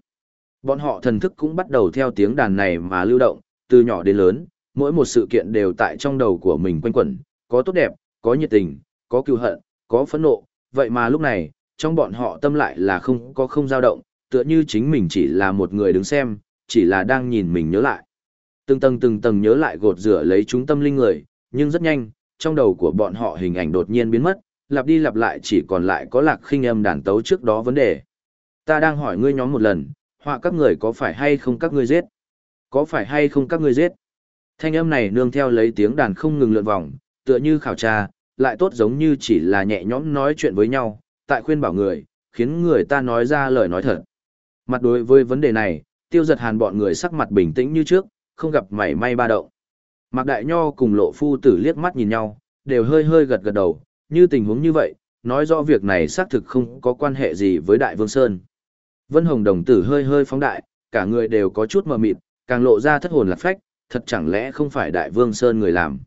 Speaker 1: Bọn họ thần thức cũng bắt đầu theo tiếng đàn này mà lưu động, từ nhỏ đến lớn, mỗi một sự kiện đều tại trong đầu của mình quanh quẩn, có tốt đẹp, có nhiệt tình, có cừu hận, có phẫn nộ, vậy mà lúc này, trong bọn họ tâm lại là không có không dao động, tựa như chính mình chỉ là một người đứng xem, chỉ là đang nhìn mình nhớ lại. Từng tầng từng tầng nhớ lại gột rửa lấy chúng tâm linh người, nhưng rất nhanh, trong đầu của bọn họ hình ảnh đột nhiên biến mất, lặp đi lặp lại chỉ còn lại có lạc khinh âm đàn tấu trước đó vấn đề. Ta đang hỏi ngươi nhóm một lần, họa các người có phải hay không các ngươi giết? Có phải hay không các ngươi giết? Thanh âm này nương theo lấy tiếng đàn không ngừng lượn vòng, tựa như khảo tra, lại tốt giống như chỉ là nhẹ nhõm nói chuyện với nhau, tại khuyên bảo người, khiến người ta nói ra lời nói thật. Mặt đối với vấn đề này, tiêu giật hàn bọn người sắc mặt bình tĩnh như trước, không gặp mảy may ba động. Mạc Đại Nho cùng lộ phu tử liếc mắt nhìn nhau, đều hơi hơi gật gật đầu, như tình huống như vậy, nói rõ việc này xác thực không có quan hệ gì với Đại Vương Sơn. Vân Hồng đồng tử hơi hơi phóng đại, cả người đều có chút mờ mịt, càng lộ ra thất hồn lạc phách, thật chẳng lẽ không phải Đại Vương Sơn người làm.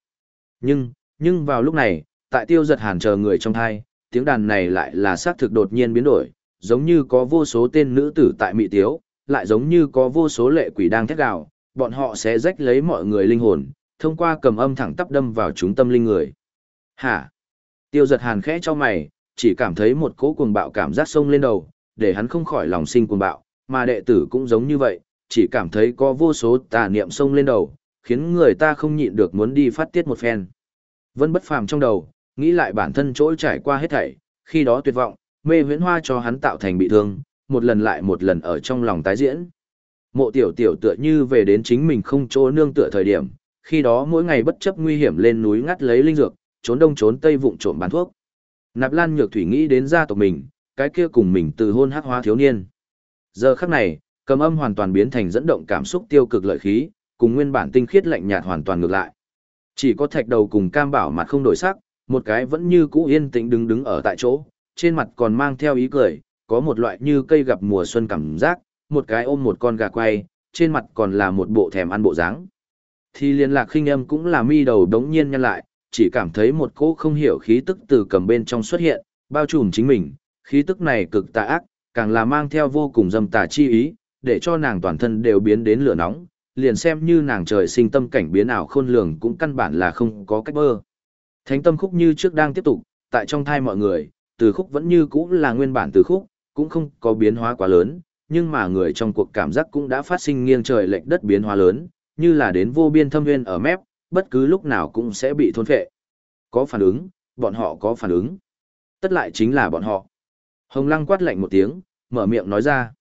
Speaker 1: Nhưng, nhưng vào lúc này, tại tiêu giật hàn chờ người trong thai, tiếng đàn này lại là xác thực đột nhiên biến đổi, giống như có vô số tên nữ tử tại mị tiếu, lại giống như có vô số lệ quỷ đang thét gào, bọn họ sẽ rách lấy mọi người linh hồn, thông qua cầm âm thẳng tắp đâm vào chúng tâm linh người. Hả? Tiêu giật hàn khẽ cho mày, chỉ cảm thấy một cỗ cuồng bạo cảm giác sông lên đầu, để hắn không khỏi lòng sinh cuồng bạo, mà đệ tử cũng giống như vậy, chỉ cảm thấy có vô số tà niệm sông lên đầu, khiến người ta không nhịn được muốn đi phát tiết một phen. Vân bất phàm trong đầu, nghĩ lại bản thân chỗ trải qua hết thảy, khi đó tuyệt vọng, mê huyễn hoa cho hắn tạo thành bị thương, một lần lại một lần ở trong lòng tái diễn. Mộ tiểu tiểu tựa như về đến chính mình không chỗ nương tựa thời điểm, khi đó mỗi ngày bất chấp nguy hiểm lên núi ngắt lấy linh dược, trốn đông trốn tây vụng trộm bán thuốc. Nạp Lan Nhược Thủy nghĩ đến gia tộc mình, cái kia cùng mình từ hôn hắc hóa thiếu niên. Giờ khắc này, cầm âm hoàn toàn biến thành dẫn động cảm xúc tiêu cực lợi khí, cùng nguyên bản tinh khiết lạnh nhạt hoàn toàn ngược lại. Chỉ có thạch đầu cùng cam bảo mặt không đổi sắc, một cái vẫn như cũ yên tĩnh đứng đứng ở tại chỗ, trên mặt còn mang theo ý cười, có một loại như cây gặp mùa xuân cảm giác, một cái ôm một con gà quay, trên mặt còn là một bộ thèm ăn bộ dáng. Thì liên lạc khinh âm cũng là mi đầu đống nhiên nhăn lại, chỉ cảm thấy một cỗ không hiểu khí tức từ cầm bên trong xuất hiện, bao trùm chính mình, khí tức này cực tà ác, càng là mang theo vô cùng dâm tà chi ý, để cho nàng toàn thân đều biến đến lửa nóng, liền xem như nàng trời sinh tâm cảnh biến ảo khôn lường cũng căn bản là không có cách bơ. Thánh tâm khúc như trước đang tiếp tục, tại trong thai mọi người, từ khúc vẫn như cũ là nguyên bản từ khúc, cũng không có biến hóa quá lớn, nhưng mà người trong cuộc cảm giác cũng đã phát sinh nghiêng trời lệch đất biến hóa lớn, như là đến vô biên thâm nguyên ở mép, bất cứ lúc nào cũng sẽ bị thôn phệ. Có phản ứng, bọn họ có phản ứng. Tất lại chính là bọn họ. Hồng Lăng quát lạnh một tiếng, mở miệng nói ra.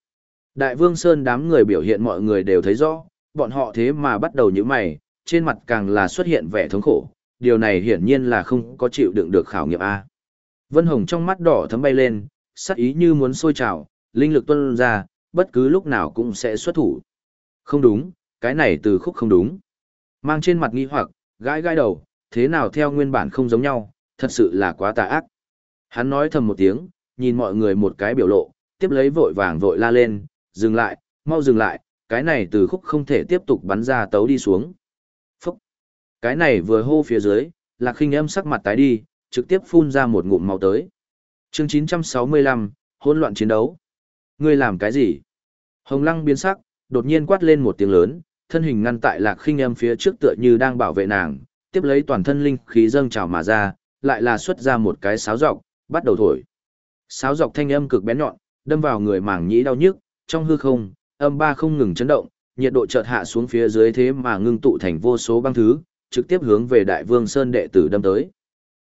Speaker 1: Đại Vương Sơn đám người biểu hiện mọi người đều thấy rõ, bọn họ thế mà bắt đầu như mày, trên mặt càng là xuất hiện vẻ thống khổ, điều này hiển nhiên là không có chịu đựng được khảo nghiệm A. Vân Hồng trong mắt đỏ thấm bay lên, sắc ý như muốn sôi trào, linh lực tuôn ra, bất cứ lúc nào cũng sẽ xuất thủ. Không đúng, cái này từ khúc không đúng. Mang trên mặt nghi hoặc, gãi gãi đầu, thế nào theo nguyên bản không giống nhau, thật sự là quá tà ác. Hắn nói thầm một tiếng, nhìn mọi người một cái biểu lộ, tiếp lấy vội vàng vội la lên, dừng lại, mau dừng lại, cái này từ khúc không thể tiếp tục bắn ra tấu đi xuống. Phúc! Cái này vừa hô phía dưới, lạc khinh âm sắc mặt tái đi, trực tiếp phun ra một ngụm máu tới. chương 965, hỗn loạn chiến đấu. Ngươi làm cái gì? Hồng lăng biến sắc, đột nhiên quát lên một tiếng lớn, thân hình ngăn tại lạc khinh âm phía trước tựa như đang bảo vệ nàng, tiếp lấy toàn thân linh khí dâng trào mà ra, lại là xuất ra một cái sáo dọc, bắt đầu thổi. Sáo dọc thanh âm cực bén nhọn, đâm vào người màng nhĩ đau nhức, trong hư không, âm ba không ngừng chấn động, nhiệt độ chợt hạ xuống phía dưới thế mà ngưng tụ thành vô số băng thứ, trực tiếp hướng về Đại Vương Sơn đệ tử đâm tới.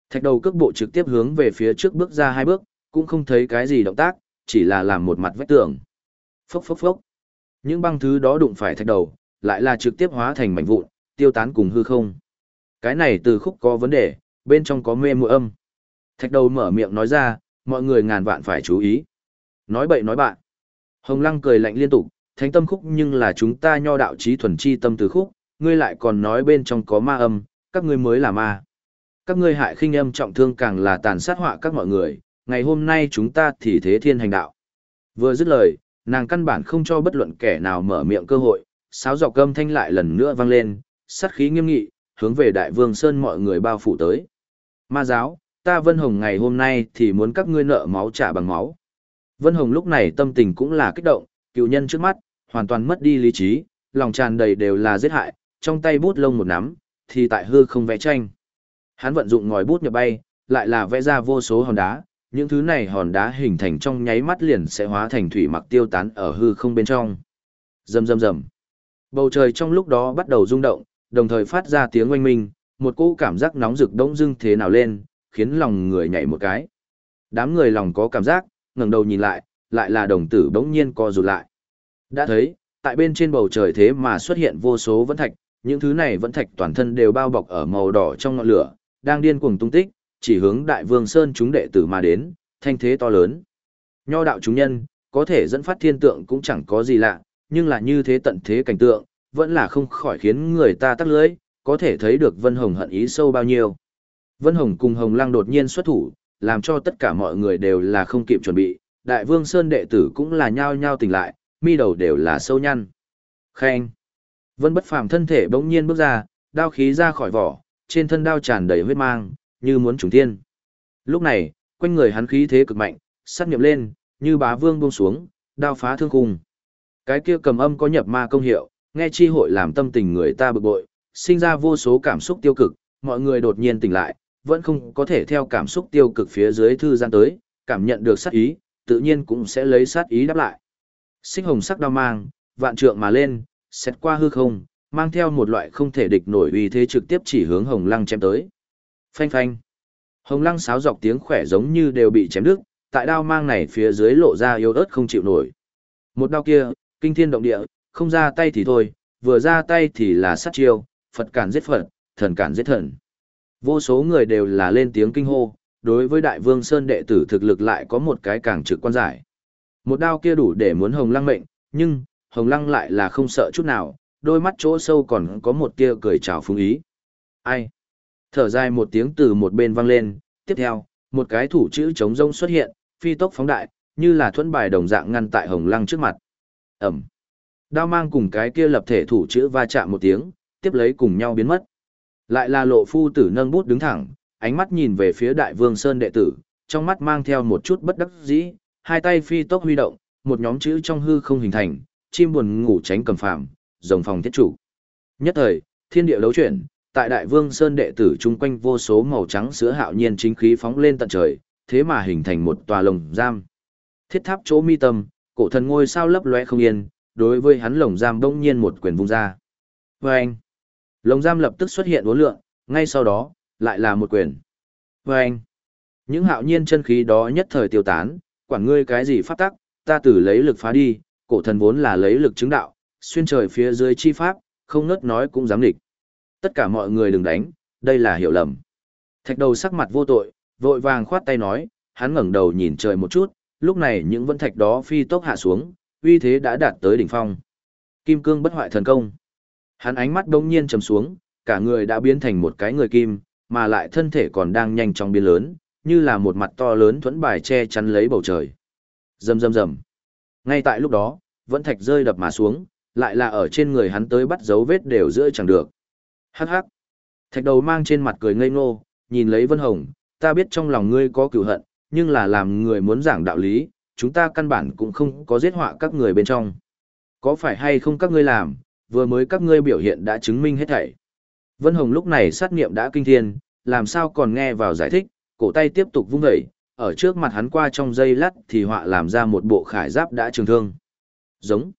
Speaker 1: Thạch đầu cước bộ trực tiếp hướng về phía trước bước ra hai bước, cũng không thấy cái gì động tác, chỉ là làm một mặt vách tường. Phốc phốc phốc. Những băng thứ đó đụng phải thạch đầu, lại là trực tiếp hóa thành mảnh vụn, tiêu tán cùng hư không. Cái này từ khúc có vấn đề, bên trong có mê mùa âm. Thạch đầu mở miệng nói ra, mọi người ngàn vạn phải chú ý. Nói bậy nói bạn. Hồng Lăng cười lạnh liên tục, thánh tâm khúc nhưng là chúng ta nho đạo trí thuần chi tâm từ khúc, ngươi lại còn nói bên trong có ma âm, các ngươi mới là ma. Các ngươi hại khinh âm trọng thương càng là tàn sát họa các mọi người, ngày hôm nay chúng ta thì thế thiên hành đạo. Vừa dứt lời, nàng căn bản không cho bất luận kẻ nào mở miệng cơ hội, sáo dọc cơm thanh lại lần nữa vang lên, sát khí nghiêm nghị, hướng về đại vương sơn mọi người bao phủ tới. Ma giáo, ta Vân Hồng ngày hôm nay thì muốn các ngươi nợ máu trả bằng máu. Vân Hồng lúc này tâm tình cũng là kích động, cựu nhân trước mắt, hoàn toàn mất đi lý trí, lòng tràn đầy đều là giết hại, trong tay bút lông một nắm, thì tại hư không vẽ tranh. Hắn vận dụng ngòi bút nhập bay, lại là vẽ ra vô số hòn đá, những thứ này hòn đá hình thành trong nháy mắt liền sẽ hóa thành thủy mặc tiêu tán ở hư không bên trong. Rầm rầm rầm. Bầu trời trong lúc đó bắt đầu rung động, đồng thời phát ra tiếng oanh minh, một cỗ cảm giác nóng rực đông dưng thế nào lên, khiến lòng người nhảy một cái. Đám người lòng có cảm giác, ngẩng đầu nhìn lại, lại là đồng tử bỗng nhiên co rụt lại. Đã thấy, tại bên trên bầu trời thế mà xuất hiện vô số vẫn thạch, những thứ này vẫn thạch toàn thân đều bao bọc ở màu đỏ trong ngọn lửa, đang điên cuồng tung tích, chỉ hướng Đại Vương Sơn chúng đệ tử mà đến, thanh thế to lớn. Nho đạo chúng nhân, có thể dẫn phát thiên tượng cũng chẳng có gì lạ, nhưng là như thế tận thế cảnh tượng, vẫn là không khỏi khiến người ta tắc lưỡi, có thể thấy được Vân Hồng hận ý sâu bao nhiêu. Vân Hồng cùng Hồng Lăng đột nhiên xuất thủ, làm cho tất cả mọi người đều là không kịp chuẩn bị, Đại Vương Sơn đệ tử cũng là nhao nhao tỉnh lại, mi đầu đều là sâu nhăn. Khen. Vân bất phàm thân thể bỗng nhiên bước ra, đao khí ra khỏi vỏ, trên thân đao tràn đầy huyết mang, như muốn trùng thiên. Lúc này, quanh người hắn khí thế cực mạnh, sát nhập lên, như bá vương buông xuống, đao phá thương khung. Cái kia cầm âm có nhập ma công hiệu, nghe chi hội làm tâm tình người ta bực bội, sinh ra vô số cảm xúc tiêu cực, mọi người đột nhiên tỉnh lại, vẫn không có thể theo cảm xúc tiêu cực phía dưới thư gian tới, cảm nhận được sát ý, tự nhiên cũng sẽ lấy sát ý đáp lại. Sinh hồng sắc đao mang, vạn trượng mà lên, xét qua hư không, mang theo một loại không thể địch nổi uy thế trực tiếp chỉ hướng hồng lăng chém tới. Phanh phanh. Hồng lăng sáo dọc tiếng khỏe giống như đều bị chém đứt, tại đao mang này phía dưới lộ ra yếu ớt không chịu nổi. Một đao kia, kinh thiên động địa, không ra tay thì thôi, vừa ra tay thì là sát chiêu, Phật cản giết Phật, thần cản giết thần. Vô số người đều là lên tiếng kinh hô, đối với Đại Vương Sơn đệ tử thực lực lại có một cái càng trực quan giải. Một đao kia đủ để muốn Hồng Lăng mệnh, nhưng, Hồng Lăng lại là không sợ chút nào, đôi mắt chỗ sâu còn có một tia cười chào phúng ý. Ai? Thở dài một tiếng từ một bên vang lên, tiếp theo, một cái thủ chữ chống rông xuất hiện, phi tốc phóng đại, như là thuẫn bài đồng dạng ngăn tại Hồng Lăng trước mặt. Ẩm. Đao mang cùng cái kia lập thể thủ chữ va chạm một tiếng, tiếp lấy cùng nhau biến mất. Lại là lộ phu tử nâng bút đứng thẳng, ánh mắt nhìn về phía đại vương sơn đệ tử, trong mắt mang theo một chút bất đắc dĩ, hai tay phi tốc huy động, một nhóm chữ trong hư không hình thành, chim buồn ngủ tránh cầm phạm, rồng phòng thiết chủ. Nhất thời, thiên địa đấu chuyển, tại đại vương sơn đệ tử chung quanh vô số màu trắng sữa hạo nhiên chính khí phóng lên tận trời, thế mà hình thành một tòa lồng giam. Thiết tháp chỗ mi tâm, cổ thần ngôi sao lấp lóe không yên, đối với hắn lồng giam bỗng nhiên một quyền vung ra. Và anh, lồng giam lập tức xuất hiện uốn lượng, ngay sau đó, lại là một quyền. Và anh, những hạo nhiên chân khí đó nhất thời tiêu tán, quản ngươi cái gì phát tắc, ta tử lấy lực phá đi, cổ thần vốn là lấy lực chứng đạo, xuyên trời phía dưới chi pháp, không nớt nói cũng dám địch. Tất cả mọi người đừng đánh, đây là hiểu lầm. Thạch đầu sắc mặt vô tội, vội vàng khoát tay nói, hắn ngẩng đầu nhìn trời một chút, lúc này những vân thạch đó phi tốc hạ xuống, uy thế đã đạt tới đỉnh phong. Kim cương bất hoại thần công. Hắn ánh mắt đông nhiên trầm xuống, cả người đã biến thành một cái người kim, mà lại thân thể còn đang nhanh chóng biến lớn, như là một mặt to lớn thuẫn bài che chắn lấy bầu trời. Rầm rầm rầm. Ngay tại lúc đó, vẫn thạch rơi đập mà xuống, lại là ở trên người hắn tới bắt dấu vết đều giữa chẳng được. Hắc hắc. Thạch đầu mang trên mặt cười ngây ngô, nhìn lấy Vân Hồng, ta biết trong lòng ngươi có cửu hận, nhưng là làm người muốn giảng đạo lý, chúng ta căn bản cũng không có giết họa các người bên trong. Có phải hay không các ngươi làm, vừa mới các ngươi biểu hiện đã chứng minh hết thảy. Vân Hồng lúc này sát nghiệm đã kinh thiên, làm sao còn nghe vào giải thích, cổ tay tiếp tục vung dậy, ở trước mặt hắn qua trong dây lắt thì họa làm ra một bộ khải giáp đã trường thương. Giống.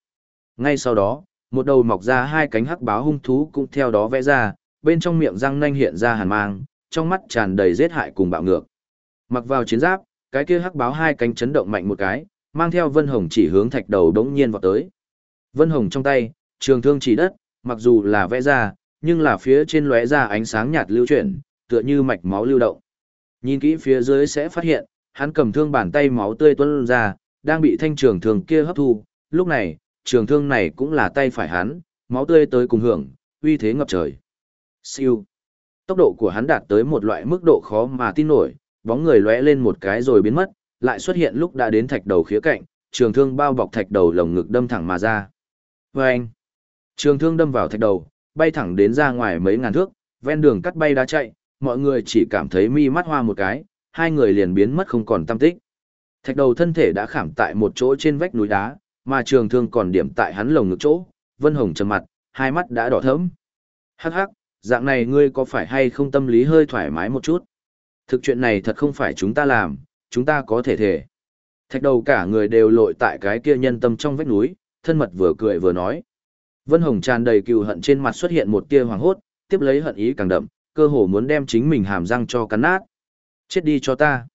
Speaker 1: Ngay sau đó, một đầu mọc ra hai cánh hắc báo hung thú cũng theo đó vẽ ra, bên trong miệng răng nanh hiện ra hàn mang, trong mắt tràn đầy giết hại cùng bạo ngược. Mặc vào chiến giáp, cái kia hắc báo hai cánh chấn động mạnh một cái, mang theo Vân Hồng chỉ hướng thạch đầu đống nhiên vọt tới. Vân Hồng trong tay, trường thương chỉ đất, mặc dù là vẽ ra, nhưng là phía trên lóe ra ánh sáng nhạt lưu chuyển, tựa như mạch máu lưu động. Nhìn kỹ phía dưới sẽ phát hiện, hắn cầm thương bàn tay máu tươi tuôn ra, đang bị thanh trường thương kia hấp thu, lúc này, trường thương này cũng là tay phải hắn, máu tươi tới cùng hưởng, uy thế ngập trời. Siêu. Tốc độ của hắn đạt tới một loại mức độ khó mà tin nổi, bóng người lóe lên một cái rồi biến mất, lại xuất hiện lúc đã đến thạch đầu khía cạnh, trường thương bao bọc thạch đầu lồng ngực đâm thẳng mà ra. Vâng! Trường thương đâm vào thạch đầu, bay thẳng đến ra ngoài mấy ngàn thước, ven đường cắt bay đá chạy, mọi người chỉ cảm thấy mi mắt hoa một cái, hai người liền biến mất không còn tâm tích. Thạch đầu thân thể đã khảm tại một chỗ trên vách núi đá, mà trường thương còn điểm tại hắn lồng ngực chỗ, Vân Hồng trầm mặt, hai mắt đã đỏ thẫm. Hắc hắc, dạng này ngươi có phải hay không tâm lý hơi thoải mái một chút? Thực chuyện này thật không phải chúng ta làm, chúng ta có thể thể. Thạch đầu cả người đều lội tại cái kia nhân tâm trong vách núi, thân mật vừa cười vừa nói. Vân Hồng tràn đầy cừu hận trên mặt xuất hiện một tia hoàng hốt, tiếp lấy hận ý càng đậm, cơ hồ muốn đem chính mình hàm răng cho cắn nát. Chết đi cho ta.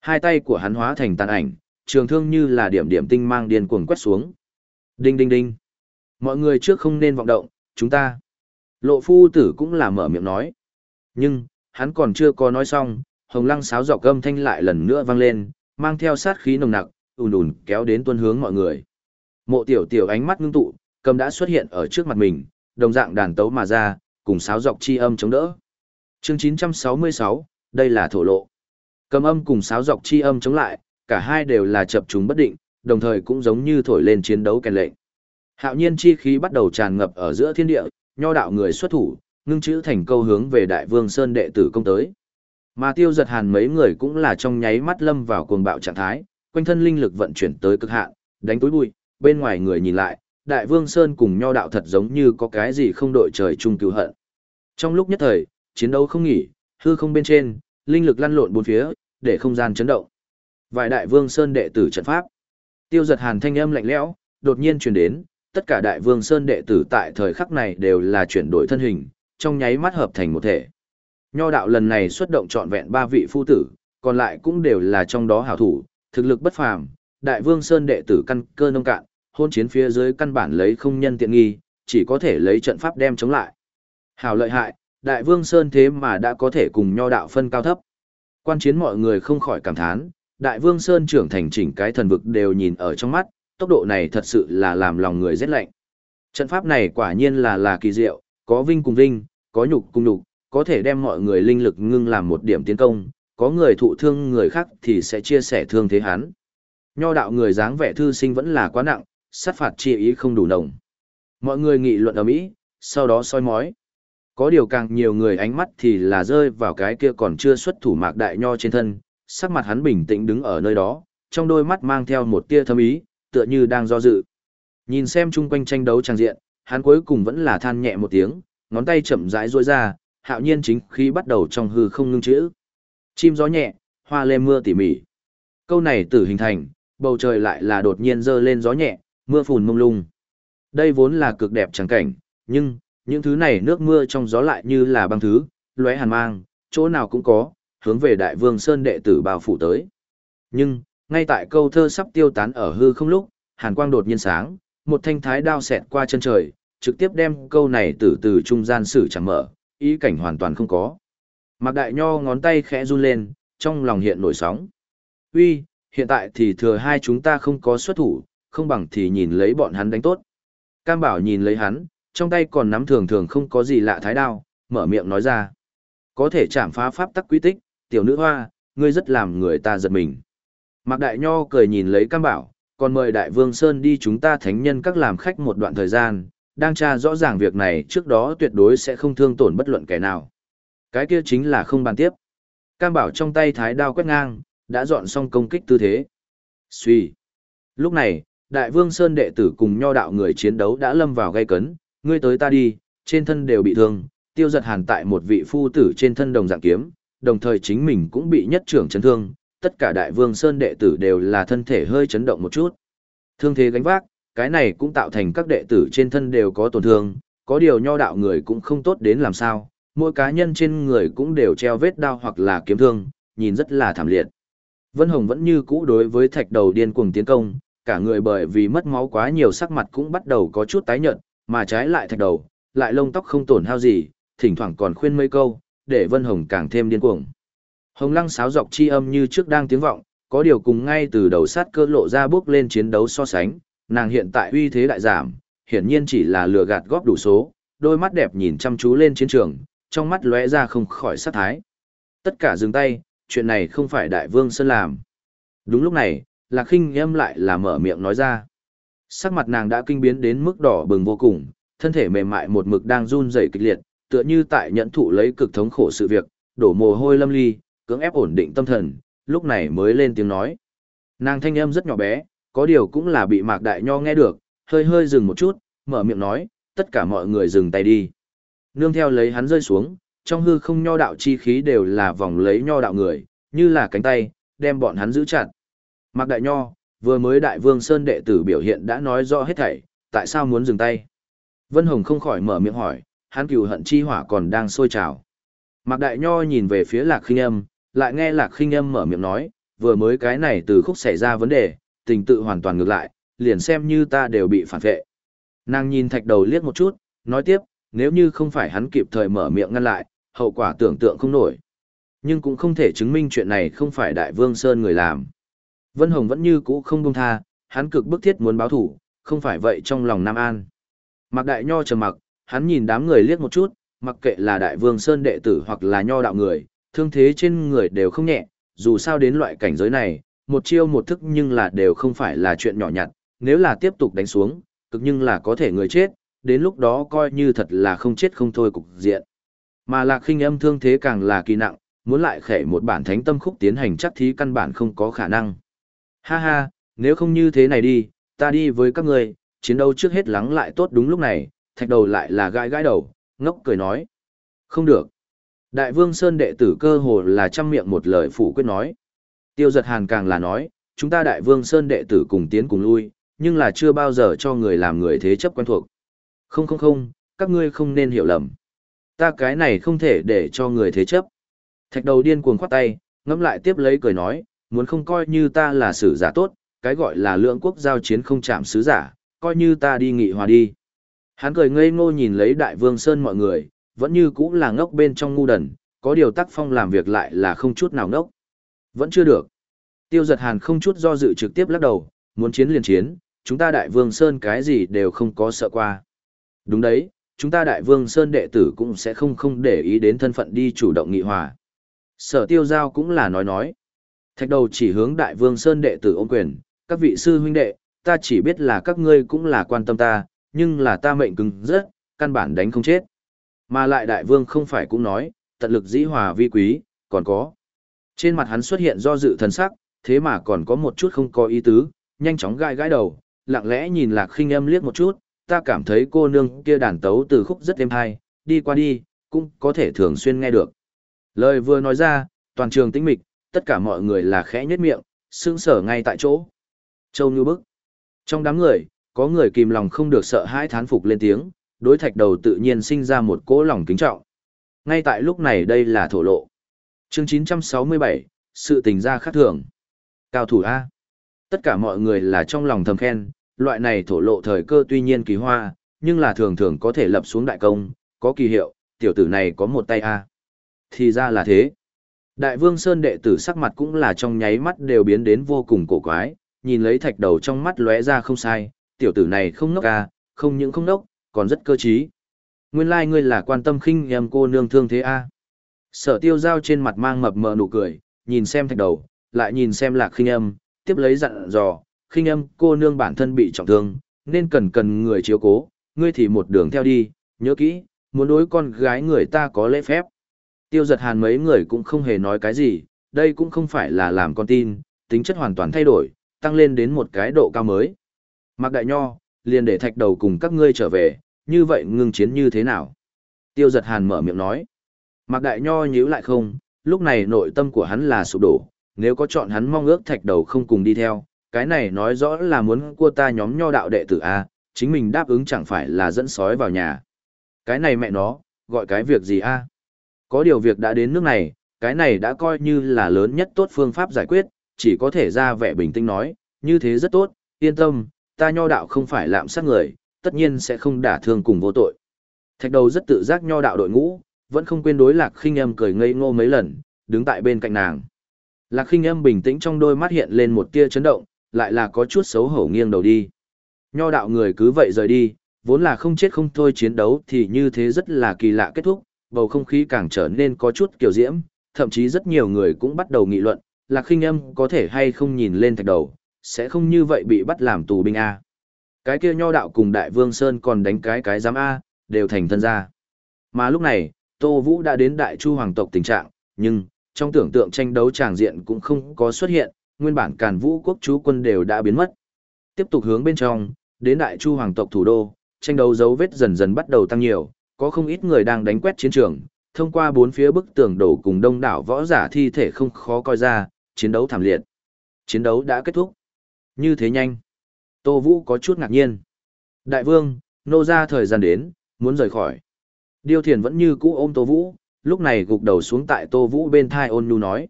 Speaker 1: Hai tay của hắn hóa thành tàn ảnh, trường thương như là điểm điểm tinh mang điên cuồng quét xuống. Đinh đinh đinh. Mọi người trước không nên vọng động, chúng ta. Lộ phu tử cũng là mở miệng nói. Nhưng, hắn còn chưa có nói xong, hồng lăng sáo dọc âm thanh lại lần nữa vang lên, mang theo sát khí nồng nặc, ùn ùn kéo đến tuân hướng mọi người. Mộ tiểu tiểu ánh mắt ngưng tụ, cầm đã xuất hiện ở trước mặt mình, đồng dạng đàn tấu mà ra, cùng sáo dọc chi âm chống đỡ. Chương 966, đây là thổ lộ. Cầm âm cùng sáo dọc chi âm chống lại, cả hai đều là chập chúng bất định, đồng thời cũng giống như thổi lên chiến đấu kèn lệnh. Hạo nhiên chi khí bắt đầu tràn ngập ở giữa thiên địa, nho đạo người xuất thủ, ngưng chữ thành câu hướng về đại vương sơn đệ tử công tới. Mà tiêu giật hàn mấy người cũng là trong nháy mắt lâm vào cuồng bạo trạng thái, quanh thân linh lực vận chuyển tới cực hạn, đánh túi bụi, bên ngoài người nhìn lại, đại vương sơn cùng nho đạo thật giống như có cái gì không đội trời chung cứu hận. Trong lúc nhất thời, chiến đấu không nghỉ, hư không bên trên, linh lực lăn lộn bốn phía, để không gian chấn động. Vài đại vương sơn đệ tử trận pháp. Tiêu giật hàn thanh âm lạnh lẽo, đột nhiên truyền đến, tất cả đại vương sơn đệ tử tại thời khắc này đều là chuyển đổi thân hình, trong nháy mắt hợp thành một thể. Nho đạo lần này xuất động trọn vẹn ba vị phu tử, còn lại cũng đều là trong đó hảo thủ, thực lực bất phàm, đại vương sơn đệ tử căn cơ nông cạn, hôn chiến phía dưới căn bản lấy không nhân tiện nghi, chỉ có thể lấy trận pháp đem chống lại. Hảo lợi hại, đại vương sơn thế mà đã có thể cùng nho đạo phân cao thấp. Quan chiến mọi người không khỏi cảm thán, đại vương sơn trưởng thành chỉnh cái thần vực đều nhìn ở trong mắt, tốc độ này thật sự là làm lòng người rét lạnh. Trận pháp này quả nhiên là là kỳ diệu, có vinh cùng vinh, có nhục cùng nhục, có thể đem mọi người linh lực ngưng làm một điểm tiến công, có người thụ thương người khác thì sẽ chia sẻ thương thế hắn. Nho đạo người dáng vẻ thư sinh vẫn là quá nặng, sát phạt chi ý không đủ nồng. Mọi người nghị luận ở mỹ, sau đó soi mói. Có điều càng nhiều người ánh mắt thì là rơi vào cái kia còn chưa xuất thủ mạc đại nho trên thân, sắc mặt hắn bình tĩnh đứng ở nơi đó, trong đôi mắt mang theo một tia thâm ý, tựa như đang do dự. Nhìn xem chung quanh tranh đấu trang diện, hắn cuối cùng vẫn là than nhẹ một tiếng, ngón tay chậm rãi duỗi ra, hạo nhiên chính khí bắt đầu trong hư không ngưng chữ. Chim gió nhẹ, hoa lê mưa tỉ mỉ. Câu này tử hình thành, bầu trời lại là đột nhiên dơ lên gió nhẹ, mưa phùn mông lung. Đây vốn là cực đẹp trắng cảnh, nhưng, những thứ này nước mưa trong gió lại như là băng thứ, lóe hàn mang, chỗ nào cũng có, hướng về đại vương sơn đệ tử bao phủ tới. Nhưng, ngay tại câu thơ sắp tiêu tán ở hư không lúc, hàn quang đột nhiên sáng, một thanh thái đao xẹt qua chân trời, trực tiếp đem câu này từ từ trung gian sử chẳng mở, ý cảnh hoàn toàn không có. Mạc Đại Nho ngón tay khẽ run lên, trong lòng hiện nổi sóng. Uy, hiện tại thì thừa hai chúng ta không có xuất thủ, không bằng thì nhìn lấy bọn hắn đánh tốt. Cam Bảo nhìn lấy hắn, trong tay còn nắm thường thường không có gì lạ thái đao, mở miệng nói ra. Có thể chạm phá pháp tắc quy tích, tiểu nữ hoa, ngươi rất làm người ta giật mình. Mạc Đại Nho cười nhìn lấy Cam Bảo, còn mời Đại Vương Sơn đi chúng ta thánh nhân các làm khách một đoạn thời gian, đang tra rõ ràng việc này trước đó tuyệt đối sẽ không thương tổn bất luận kẻ nào. Cái kia chính là không bàn tiếp. Cam Bảo trong tay thái đao quét ngang, đã dọn xong công kích tư thế. Suy. Lúc này, Đại Vương Sơn đệ tử cùng nho đạo người chiến đấu đã lâm vào gây cấn, ngươi tới ta đi, trên thân đều bị thương, tiêu giật hàn tại một vị phu tử trên thân đồng dạng kiếm, đồng thời chính mình cũng bị nhất trưởng chấn thương, tất cả Đại Vương Sơn đệ tử đều là thân thể hơi chấn động một chút. Thương thế gánh vác, cái này cũng tạo thành các đệ tử trên thân đều có tổn thương, có điều nho đạo người cũng không tốt đến làm sao, mỗi cá nhân trên người cũng đều treo vết đao hoặc là kiếm thương, nhìn rất là thảm liệt. Vân Hồng vẫn như cũ đối với thạch đầu điên cuồng tiến công, cả người bởi vì mất máu quá nhiều sắc mặt cũng bắt đầu có chút tái nhợt, mà trái lại thạch đầu, lại lông tóc không tổn hao gì, thỉnh thoảng còn khuyên mấy câu, để Vân Hồng càng thêm điên cuồng. Hồng Lăng sáo dọc chi âm như trước đang tiếng vọng, có điều cùng ngay từ đầu sát cơ lộ ra bước lên chiến đấu so sánh, nàng hiện tại uy thế đại giảm, hiển nhiên chỉ là lừa gạt góp đủ số, đôi mắt đẹp nhìn chăm chú lên chiến trường, trong mắt lóe ra không khỏi sát thái. Tất cả dừng tay, chuyện này không phải đại vương sơn làm. Đúng lúc này, Lạc Khinh âm lại là mở miệng nói ra. Sắc mặt nàng đã kinh biến đến mức đỏ bừng vô cùng, thân thể mềm mại một mực đang run rẩy kịch liệt, tựa như tại nhận thụ lấy cực thống khổ sự việc, đổ mồ hôi lâm ly, cưỡng ép ổn định tâm thần, lúc này mới lên tiếng nói. Nàng thanh âm rất nhỏ bé, có điều cũng là bị Mạc Đại Nho nghe được, hơi hơi dừng một chút, mở miệng nói, tất cả mọi người dừng tay đi. Nương theo lấy hắn rơi xuống, trong hư không nho đạo chi khí đều là vòng lấy nho đạo người, như là cánh tay, đem bọn hắn giữ chặt. Mạc Đại Nho, vừa mới Đại Vương Sơn đệ tử biểu hiện đã nói rõ hết thảy, tại sao muốn dừng tay? Vân Hồng không khỏi mở miệng hỏi, hắn cừu hận chi hỏa còn đang sôi trào. Mạc Đại Nho nhìn về phía Lạc Khinh Âm, lại nghe Lạc Khinh Âm mở miệng nói, vừa mới cái này từ khúc xảy ra vấn đề, tình tự hoàn toàn ngược lại, liền xem như ta đều bị phản vệ. Nàng nhìn thạch đầu liếc một chút, nói tiếp, nếu như không phải hắn kịp thời mở miệng ngăn lại, hậu quả tưởng tượng không nổi. Nhưng cũng không thể chứng minh chuyện này không phải Đại Vương Sơn người làm. Vân Hồng vẫn như cũ không buông tha, hắn cực bức thiết muốn báo thủ, không phải vậy trong lòng Nam An. Mạc Đại Nho trầm mặc, hắn nhìn đám người liếc một chút, mặc kệ là Đại Vương Sơn đệ tử hoặc là Nho đạo người, thương thế trên người đều không nhẹ, dù sao đến loại cảnh giới này, một chiêu một thức nhưng là đều không phải là chuyện nhỏ nhặt, nếu là tiếp tục đánh xuống, cực nhưng là có thể người chết, đến lúc đó coi như thật là không chết không thôi cục diện. Mà lạc khinh âm thương thế càng là kỳ nặng, muốn lại khẻ một bản thánh tâm khúc tiến hành chắc thí căn bản không có khả năng. Ha ha, nếu không như thế này đi, ta đi với các người, chiến đấu trước hết lắng lại tốt đúng lúc này, thạch đầu lại là gãi gãi đầu, ngốc cười nói. Không được. Đại vương Sơn đệ tử cơ hồ là trăm miệng một lời phủ quyết nói. Tiêu giật hàn càng là nói, chúng ta đại vương Sơn đệ tử cùng tiến cùng lui, nhưng là chưa bao giờ cho người làm người thế chấp quen thuộc. Không không không, các ngươi không nên hiểu lầm. Ta cái này không thể để cho người thế chấp. Thạch đầu điên cuồng khoát tay, ngẫm lại tiếp lấy cười nói, muốn không coi như ta là sử giả tốt, cái gọi là lượng quốc giao chiến không chạm sứ giả, coi như ta đi nghị hòa đi. Hắn cười ngây ngô nhìn lấy đại vương Sơn mọi người, vẫn như cũng là ngốc bên trong ngu đần, có điều tác phong làm việc lại là không chút nào ngốc. Vẫn chưa được. Tiêu giật hàn không chút do dự trực tiếp lắc đầu, muốn chiến liền chiến, chúng ta đại vương Sơn cái gì đều không có sợ qua. Đúng đấy, chúng ta đại vương Sơn đệ tử cũng sẽ không không để ý đến thân phận đi chủ động nghị hòa. Sở tiêu giao cũng là nói nói. Thạch đầu chỉ hướng đại vương Sơn đệ tử ôm quyền, các vị sư huynh đệ, ta chỉ biết là các ngươi cũng là quan tâm ta, nhưng là ta mệnh cứng rất, căn bản đánh không chết. Mà lại đại vương không phải cũng nói, tận lực dĩ hòa vi quý, còn có. Trên mặt hắn xuất hiện do dự thần sắc, thế mà còn có một chút không có ý tứ, nhanh chóng gai gai đầu, lặng lẽ nhìn lạc khinh âm liếc một chút, ta cảm thấy cô nương kia đàn tấu từ khúc rất êm hay, đi qua đi, cũng có thể thường xuyên nghe được. Lời vừa nói ra, toàn trường tĩnh mịch, tất cả mọi người là khẽ nhất miệng, sững sở ngay tại chỗ. Châu như bức. Trong đám người, có người kìm lòng không được sợ hãi thán phục lên tiếng, đối thạch đầu tự nhiên sinh ra một cỗ lòng kính trọng. Ngay tại lúc này đây là thổ lộ. Chương 967, sự tình ra khác thường. Cao thủ A. Tất cả mọi người là trong lòng thầm khen, loại này thổ lộ thời cơ tuy nhiên kỳ hoa, nhưng là thường thường có thể lập xuống đại công, có kỳ hiệu, tiểu tử này có một tay A. Thì ra là thế. Đại vương Sơn đệ tử sắc mặt cũng là trong nháy mắt đều biến đến vô cùng cổ quái, nhìn lấy thạch đầu trong mắt lóe ra không sai, tiểu tử này không nốc à, không những không nốc, còn rất cơ trí. Nguyên lai like ngươi là quan tâm khinh em cô nương thương thế A. Sở tiêu giao trên mặt mang mập mờ nụ cười, nhìn xem thạch đầu, lại nhìn xem lạc khinh âm, tiếp lấy dặn dò, khinh âm cô nương bản thân bị trọng thương, nên cần cần người chiếu cố, ngươi thì một đường theo đi, nhớ kỹ, muốn đối con gái người ta có lễ phép. Tiêu giật hàn mấy người cũng không hề nói cái gì, đây cũng không phải là làm con tin, tính chất hoàn toàn thay đổi, tăng lên đến một cái độ cao mới. Mạc Đại Nho, liền để thạch đầu cùng các ngươi trở về, như vậy ngưng chiến như thế nào? Tiêu giật hàn mở miệng nói. Mạc Đại Nho nhíu lại không, lúc này nội tâm của hắn là sụp đổ, nếu có chọn hắn mong ước thạch đầu không cùng đi theo, cái này nói rõ là muốn cua ta nhóm nho đạo đệ tử A, chính mình đáp ứng chẳng phải là dẫn sói vào nhà. Cái này mẹ nó, gọi cái việc gì A? Có điều việc đã đến nước này, cái này đã coi như là lớn nhất tốt phương pháp giải quyết, chỉ có thể ra vẻ bình tĩnh nói, như thế rất tốt, yên tâm, ta nho đạo không phải lạm sát người, tất nhiên sẽ không đả thương cùng vô tội. Thạch đầu rất tự giác nho đạo đội ngũ, vẫn không quên đối lạc khinh âm cười ngây ngô mấy lần, đứng tại bên cạnh nàng. Lạc khinh âm bình tĩnh trong đôi mắt hiện lên một tia chấn động, lại là có chút xấu hổ nghiêng đầu đi. Nho đạo người cứ vậy rời đi, vốn là không chết không thôi chiến đấu thì như thế rất là kỳ lạ kết thúc, bầu không khí càng trở nên có chút kiểu diễm, thậm chí rất nhiều người cũng bắt đầu nghị luận, Lạc khinh âm có thể hay không nhìn lên thạch đầu, sẽ không như vậy bị bắt làm tù binh A. Cái kia nho đạo cùng đại vương Sơn còn đánh cái cái giám A, đều thành thân gia. Mà lúc này, Tô Vũ đã đến đại chu hoàng tộc tình trạng, nhưng, trong tưởng tượng tranh đấu tràng diện cũng không có xuất hiện, nguyên bản càn vũ quốc chú quân đều đã biến mất. Tiếp tục hướng bên trong, đến đại chu hoàng tộc thủ đô, tranh đấu dấu vết dần dần bắt đầu tăng nhiều, có không ít người đang đánh quét chiến trường, thông qua bốn phía bức tường đổ cùng đông đảo võ giả thi thể không khó coi ra, chiến đấu thảm liệt. Chiến đấu đã kết thúc. Như thế nhanh. Tô Vũ có chút ngạc nhiên. Đại vương, nô ra thời gian đến, muốn rời khỏi. Điêu thiền vẫn như cũ ôm Tô Vũ, lúc này gục đầu xuống tại Tô Vũ bên thai ôn nhu nói.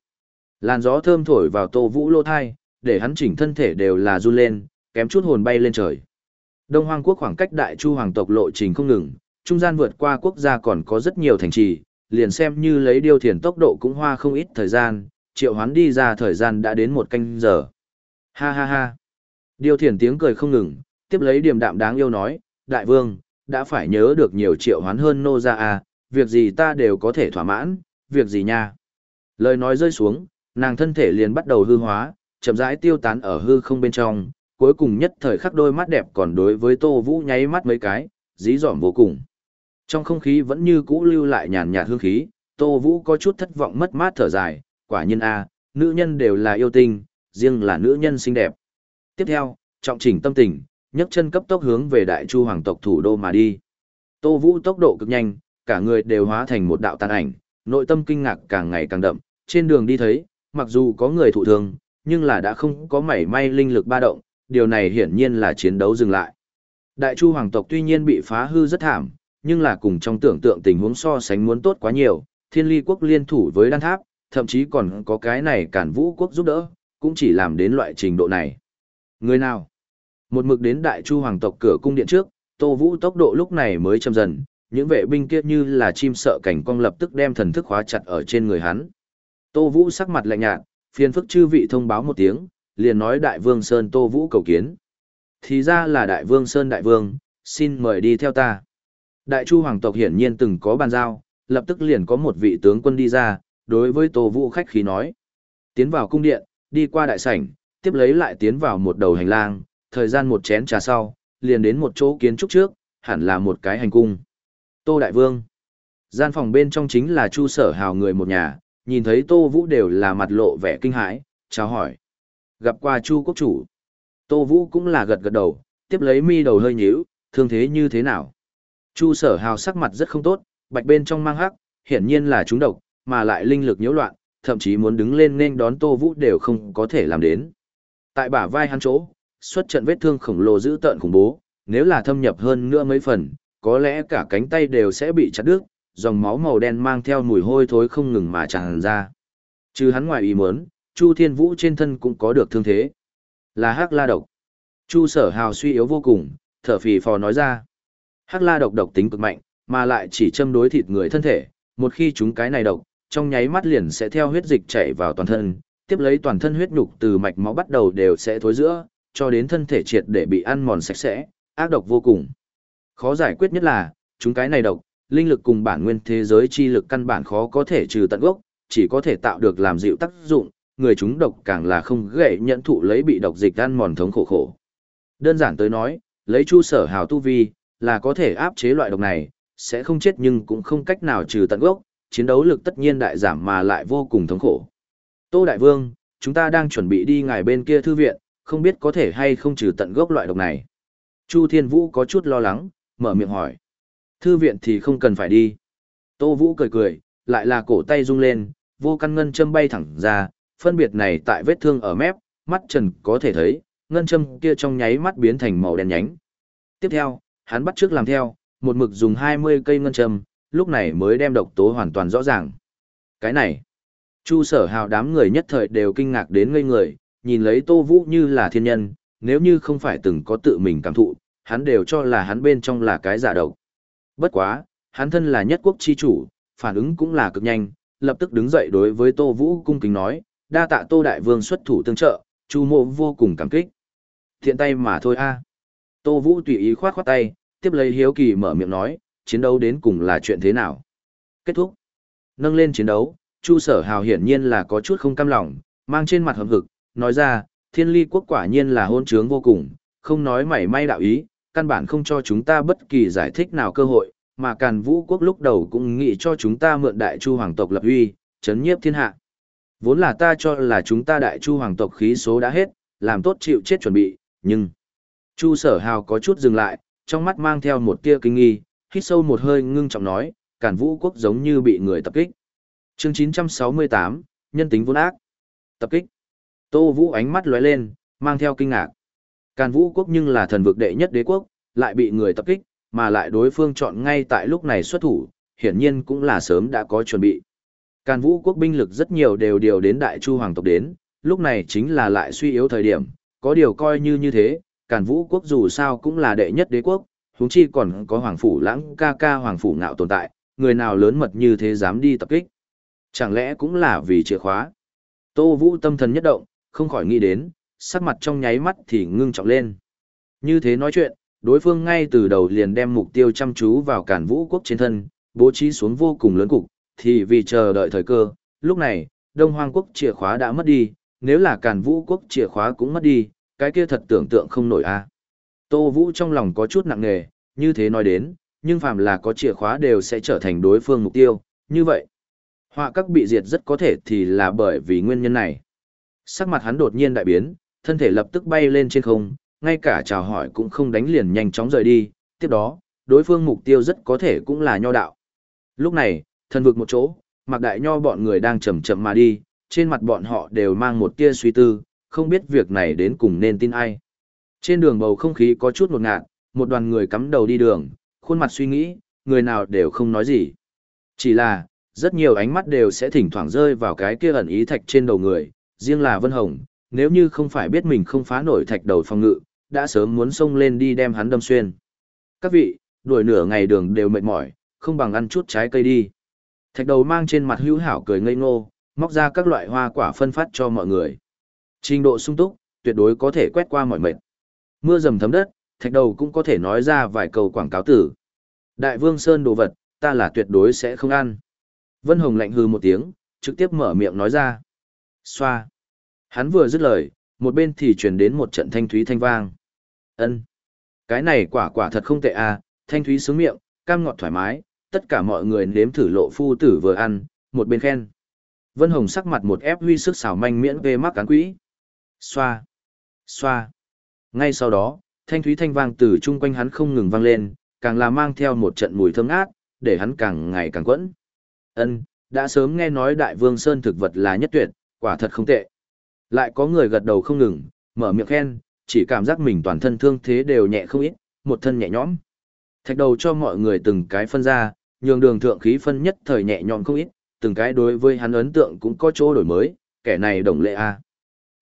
Speaker 1: Làn gió thơm thổi vào Tô Vũ lô thai, để hắn chỉnh thân thể đều là run lên, kém chút hồn bay lên trời. Đông Hoang quốc khoảng cách đại chu hoàng tộc lộ trình không ngừng, trung gian vượt qua quốc gia còn có rất nhiều thành trì, liền xem như lấy điều thiền tốc độ cũng hoa không ít thời gian, triệu hoán đi ra thời gian đã đến một canh giờ. Ha ha ha. Điều thiền tiếng cười không ngừng, tiếp lấy điềm đạm đáng yêu nói, đại vương, đã phải nhớ được nhiều triệu hoán hơn nô ra à, việc gì ta đều có thể thỏa mãn, việc gì nha. Lời nói rơi xuống, nàng thân thể liền bắt đầu hư hóa, chậm rãi tiêu tán ở hư không bên trong, cuối cùng nhất thời khắc đôi mắt đẹp còn đối với Tô Vũ nháy mắt mấy cái, dí dỏm vô cùng. Trong không khí vẫn như cũ lưu lại nhàn nhạt hương khí, Tô Vũ có chút thất vọng mất mát thở dài, quả nhiên a, nữ nhân đều là yêu tinh, riêng là nữ nhân xinh đẹp. Tiếp theo, trọng chỉnh tâm tình, nhấc chân cấp tốc hướng về Đại Chu hoàng tộc thủ đô mà đi. Tô Vũ tốc độ cực nhanh, cả người đều hóa thành một đạo tàn ảnh, nội tâm kinh ngạc càng ngày càng đậm, trên đường đi thấy, mặc dù có người thụ thương, nhưng là đã không có mảy may linh lực ba động, điều này hiển nhiên là chiến đấu dừng lại. Đại Chu hoàng tộc tuy nhiên bị phá hư rất thảm, nhưng là cùng trong tưởng tượng tình huống so sánh muốn tốt quá nhiều, Thiên Ly quốc liên thủ với Đan Tháp, thậm chí còn có cái này cản Vũ quốc giúp đỡ, cũng chỉ làm đến loại trình độ này. Người nào? Một mực đến Đại Chu hoàng tộc cửa cung điện trước, Tô Vũ tốc độ lúc này mới chậm dần, những vệ binh kia như là chim sợ cảnh cong lập tức đem thần thức khóa chặt ở trên người hắn. Tô Vũ sắc mặt lạnh nhạt, phiền phức chư vị thông báo một tiếng, liền nói Đại Vương Sơn Tô Vũ cầu kiến. Thì ra là Đại Vương Sơn Đại Vương, xin mời đi theo ta. Đại Chu Hoàng tộc hiển nhiên từng có bàn giao, lập tức liền có một vị tướng quân đi ra, đối với Tô Vũ khách khí nói. Tiến vào cung điện, đi qua đại sảnh, tiếp lấy lại tiến vào một đầu hành lang, thời gian một chén trà sau, liền đến một chỗ kiến trúc trước, hẳn là một cái hành cung. Tô Đại Vương. Gian phòng bên trong chính là Chu Sở Hào người một nhà, nhìn thấy Tô Vũ đều là mặt lộ vẻ kinh hãi, chào hỏi. Gặp qua Chu Quốc Chủ. Tô Vũ cũng là gật gật đầu, tiếp lấy mi đầu hơi nhíu, thương thế như thế nào? Chu Sở Hào sắc mặt rất không tốt, bạch bên trong mang hắc, hiển nhiên là trúng độc, mà lại linh lực nhiễu loạn, thậm chí muốn đứng lên nên đón Tô Vũ đều không có thể làm đến. Tại bả vai hắn chỗ, xuất trận vết thương khổng lồ dữ tợn khủng bố, nếu là thâm nhập hơn nữa mấy phần, có lẽ cả cánh tay đều sẽ bị chặt đứt, dòng máu màu đen mang theo mùi hôi thối không ngừng mà tràn ra. Trừ hắn ngoài ý muốn, Chu Thiên Vũ trên thân cũng có được thương thế. Là Hắc La độc. Chu Sở Hào suy yếu vô cùng, thở phì phò nói ra. Hắc La độc độc tính cực mạnh, mà lại chỉ châm đối thịt người thân thể, một khi chúng cái này độc, trong nháy mắt liền sẽ theo huyết dịch chảy vào toàn thân, tiếp lấy toàn thân huyết nhục từ mạch máu bắt đầu đều sẽ thối giữa, cho đến thân thể triệt để bị ăn mòn sạch sẽ, ác độc vô cùng. Khó giải quyết nhất là, chúng cái này độc, linh lực cùng bản nguyên thế giới chi lực căn bản khó có thể trừ tận gốc, chỉ có thể tạo được làm dịu tác dụng, người chúng độc càng là không gậy nhận thụ lấy bị độc dịch ăn mòn thống khổ khổ. Đơn giản tới nói, lấy chu sở hào tu vi, là có thể áp chế loại độc này, sẽ không chết nhưng cũng không cách nào trừ tận gốc, chiến đấu lực tất nhiên đại giảm mà lại vô cùng thống khổ. Tô Đại Vương, chúng ta đang chuẩn bị đi ngài bên kia thư viện, không biết có thể hay không trừ tận gốc loại độc này. Chu Thiên Vũ có chút lo lắng, mở miệng hỏi. Thư viện thì không cần phải đi. Tô Vũ cười cười, lại là cổ tay rung lên, vô căn ngân châm bay thẳng ra, phân biệt này tại vết thương ở mép, mắt trần có thể thấy, ngân châm kia trong nháy mắt biến thành màu đen nhánh. Tiếp theo, hắn bắt trước làm theo, một mực dùng 20 cây ngân châm, lúc này mới đem độc tố hoàn toàn rõ ràng. Cái này, Chu sở hào đám người nhất thời đều kinh ngạc đến ngây người, nhìn lấy Tô Vũ như là thiên nhân, nếu như không phải từng có tự mình cảm thụ, hắn đều cho là hắn bên trong là cái giả độc. Bất quá, hắn thân là nhất quốc chi chủ, phản ứng cũng là cực nhanh, lập tức đứng dậy đối với Tô Vũ cung kính nói, đa tạ Tô Đại Vương xuất thủ tương trợ, Chu Mộ vô cùng cảm kích. Thiện tay mà thôi a. Tô Vũ tùy ý khoát khoát tay, tiếp lấy hiếu kỳ mở miệng nói, chiến đấu đến cùng là chuyện thế nào. Kết thúc. Nâng lên chiến đấu, Chu Sở Hào hiển nhiên là có chút không cam lòng, mang trên mặt hầm hực, nói ra, thiên ly quốc quả nhiên là hôn trướng vô cùng, không nói mảy may đạo ý, căn bản không cho chúng ta bất kỳ giải thích nào cơ hội, mà Càn Vũ quốc lúc đầu cũng nghĩ cho chúng ta mượn đại chu hoàng tộc lập uy, chấn nhiếp thiên hạ. Vốn là ta cho là chúng ta đại chu hoàng tộc khí số đã hết, làm tốt chịu chết chuẩn bị, nhưng... Chu sở hào có chút dừng lại, trong mắt mang theo một tia kinh nghi, hít sâu một hơi ngưng trọng nói, Càn Vũ quốc giống như bị người tập kích. Chương 968, nhân tính vốn ác. Tập kích. Tô Vũ ánh mắt lóe lên, mang theo kinh ngạc. Càn Vũ quốc nhưng là thần vực đệ nhất đế quốc, lại bị người tập kích, mà lại đối phương chọn ngay tại lúc này xuất thủ, hiển nhiên cũng là sớm đã có chuẩn bị. Càn vũ quốc binh lực rất nhiều đều điều đến đại chu hoàng tộc đến, lúc này chính là lại suy yếu thời điểm, có điều coi như như thế, càn vũ quốc dù sao cũng là đệ nhất đế quốc, huống chi còn có hoàng phủ lãng ca ca hoàng phủ ngạo tồn tại, người nào lớn mật như thế dám đi tập kích. Chẳng lẽ cũng là vì chìa khóa? Tô Vũ tâm thần nhất động, không khỏi nghĩ đến, sắc mặt trong nháy mắt thì ngưng trọng lên. Như thế nói chuyện, đối phương ngay từ đầu liền đem mục tiêu chăm chú vào cản vũ quốc trên thân, bố trí xuống vô cùng lớn cục, thì vì chờ đợi thời cơ, lúc này, Đông Hoang quốc chìa khóa đã mất đi, nếu là cản vũ quốc chìa khóa cũng mất đi, cái kia thật tưởng tượng không nổi a. Tô Vũ trong lòng có chút nặng nề, như thế nói đến, nhưng phàm là có chìa khóa đều sẽ trở thành đối phương mục tiêu, như vậy. Họa các bị diệt rất có thể thì là bởi vì nguyên nhân này. Sắc mặt hắn đột nhiên đại biến, thân thể lập tức bay lên trên không, ngay cả chào hỏi cũng không đánh liền nhanh chóng rời đi, tiếp đó, đối phương mục tiêu rất có thể cũng là nho đạo. Lúc này, thần vực một chỗ, mặc đại nho bọn người đang chậm chậm mà đi, trên mặt bọn họ đều mang một tia suy tư, không biết việc này đến cùng nên tin ai. Trên đường bầu không khí có chút ngột ngạt, một đoàn người cắm đầu đi đường, khuôn mặt suy nghĩ, người nào đều không nói gì. Chỉ là, rất nhiều ánh mắt đều sẽ thỉnh thoảng rơi vào cái kia ẩn ý thạch trên đầu người, riêng là Vân Hồng, nếu như không phải biết mình không phá nổi thạch đầu phòng ngự, đã sớm muốn xông lên đi đem hắn đâm xuyên. Các vị, đuổi nửa ngày đường đều mệt mỏi, không bằng ăn chút trái cây đi. Thạch đầu mang trên mặt hữu hảo cười ngây ngô, móc ra các loại hoa quả phân phát cho mọi người. Trình độ sung túc, tuyệt đối có thể quét qua mọi mệt. Mưa dầm thấm đất, thạch đầu cũng có thể nói ra vài câu quảng cáo tử. Đại vương Sơn đồ vật, ta là tuyệt đối sẽ không ăn. Vân Hồng lạnh hư một tiếng, trực tiếp mở miệng nói ra. Xoa. Hắn vừa dứt lời, một bên thì truyền đến một trận thanh thúy thanh vang. Ân, Cái này quả quả thật không tệ à, thanh thúy sướng miệng, cam ngọt thoải mái, tất cả mọi người nếm thử lộ phu tử vừa ăn, một bên khen. Vân Hồng sắc mặt một ép huy sức xảo manh miễn về mắc cán quỹ. Xoa. Xoa. Ngay sau đó, thanh thúy thanh vang từ chung quanh hắn không ngừng vang lên, càng là mang theo một trận mùi thơm ngát, để hắn càng ngày càng quẫn. Ân, đã sớm nghe nói Đại Vương Sơn thực vật là nhất tuyệt, quả thật không tệ. Lại có người gật đầu không ngừng, mở miệng khen, chỉ cảm giác mình toàn thân thương thế đều nhẹ không ít, một thân nhẹ nhõm. Thạch đầu cho mọi người từng cái phân ra, nhường đường thượng khí phân nhất thời nhẹ nhõm không ít, từng cái đối với hắn ấn tượng cũng có chỗ đổi mới, kẻ này đồng lệ a. À.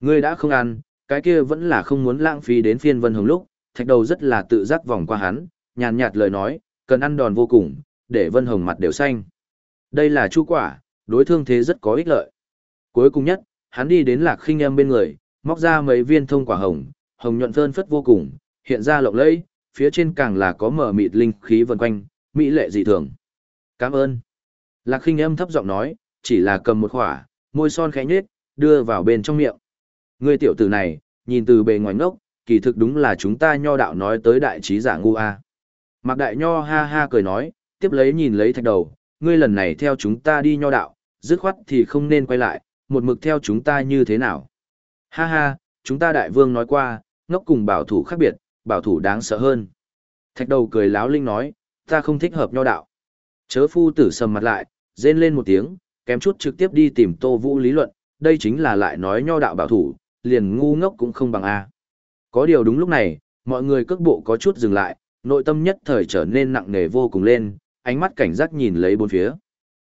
Speaker 1: Ngươi đã không ăn, cái kia vẫn là không muốn lãng phí đến phiên vân hồng lúc, thạch đầu rất là tự giác vòng qua hắn, nhàn nhạt lời nói, cần ăn đòn vô cùng, để vân hồng mặt đều xanh. Đây là chu quả, đối thương thế rất có ích lợi. Cuối cùng nhất, hắn đi đến lạc khinh em bên người, móc ra mấy viên thông quả hồng, hồng nhuận phơn phất vô cùng, hiện ra lộng lẫy, phía trên càng là có mở mịt linh khí vần quanh, mỹ lệ dị thường. Cảm ơn. Lạc khinh em thấp giọng nói, chỉ là cầm một quả môi son khẽ nhếch, đưa vào bên trong miệng. Người tiểu tử này, nhìn từ bề ngoài ngốc, kỳ thực đúng là chúng ta nho đạo nói tới đại trí giả ngu a. Mạc đại nho ha ha cười nói, tiếp lấy nhìn lấy thạch đầu, ngươi lần này theo chúng ta đi nho đạo, dứt khoát thì không nên quay lại, một mực theo chúng ta như thế nào. Ha ha, chúng ta đại vương nói qua, ngốc cùng bảo thủ khác biệt, bảo thủ đáng sợ hơn. Thạch đầu cười láo linh nói, ta không thích hợp nho đạo. Chớ phu tử sầm mặt lại, rên lên một tiếng, kém chút trực tiếp đi tìm tô vũ lý luận, đây chính là lại nói nho đạo bảo thủ, liền ngu ngốc cũng không bằng A. Có điều đúng lúc này, mọi người cước bộ có chút dừng lại, nội tâm nhất thời trở nên nặng nề vô cùng lên, ánh mắt cảnh giác nhìn lấy bốn phía.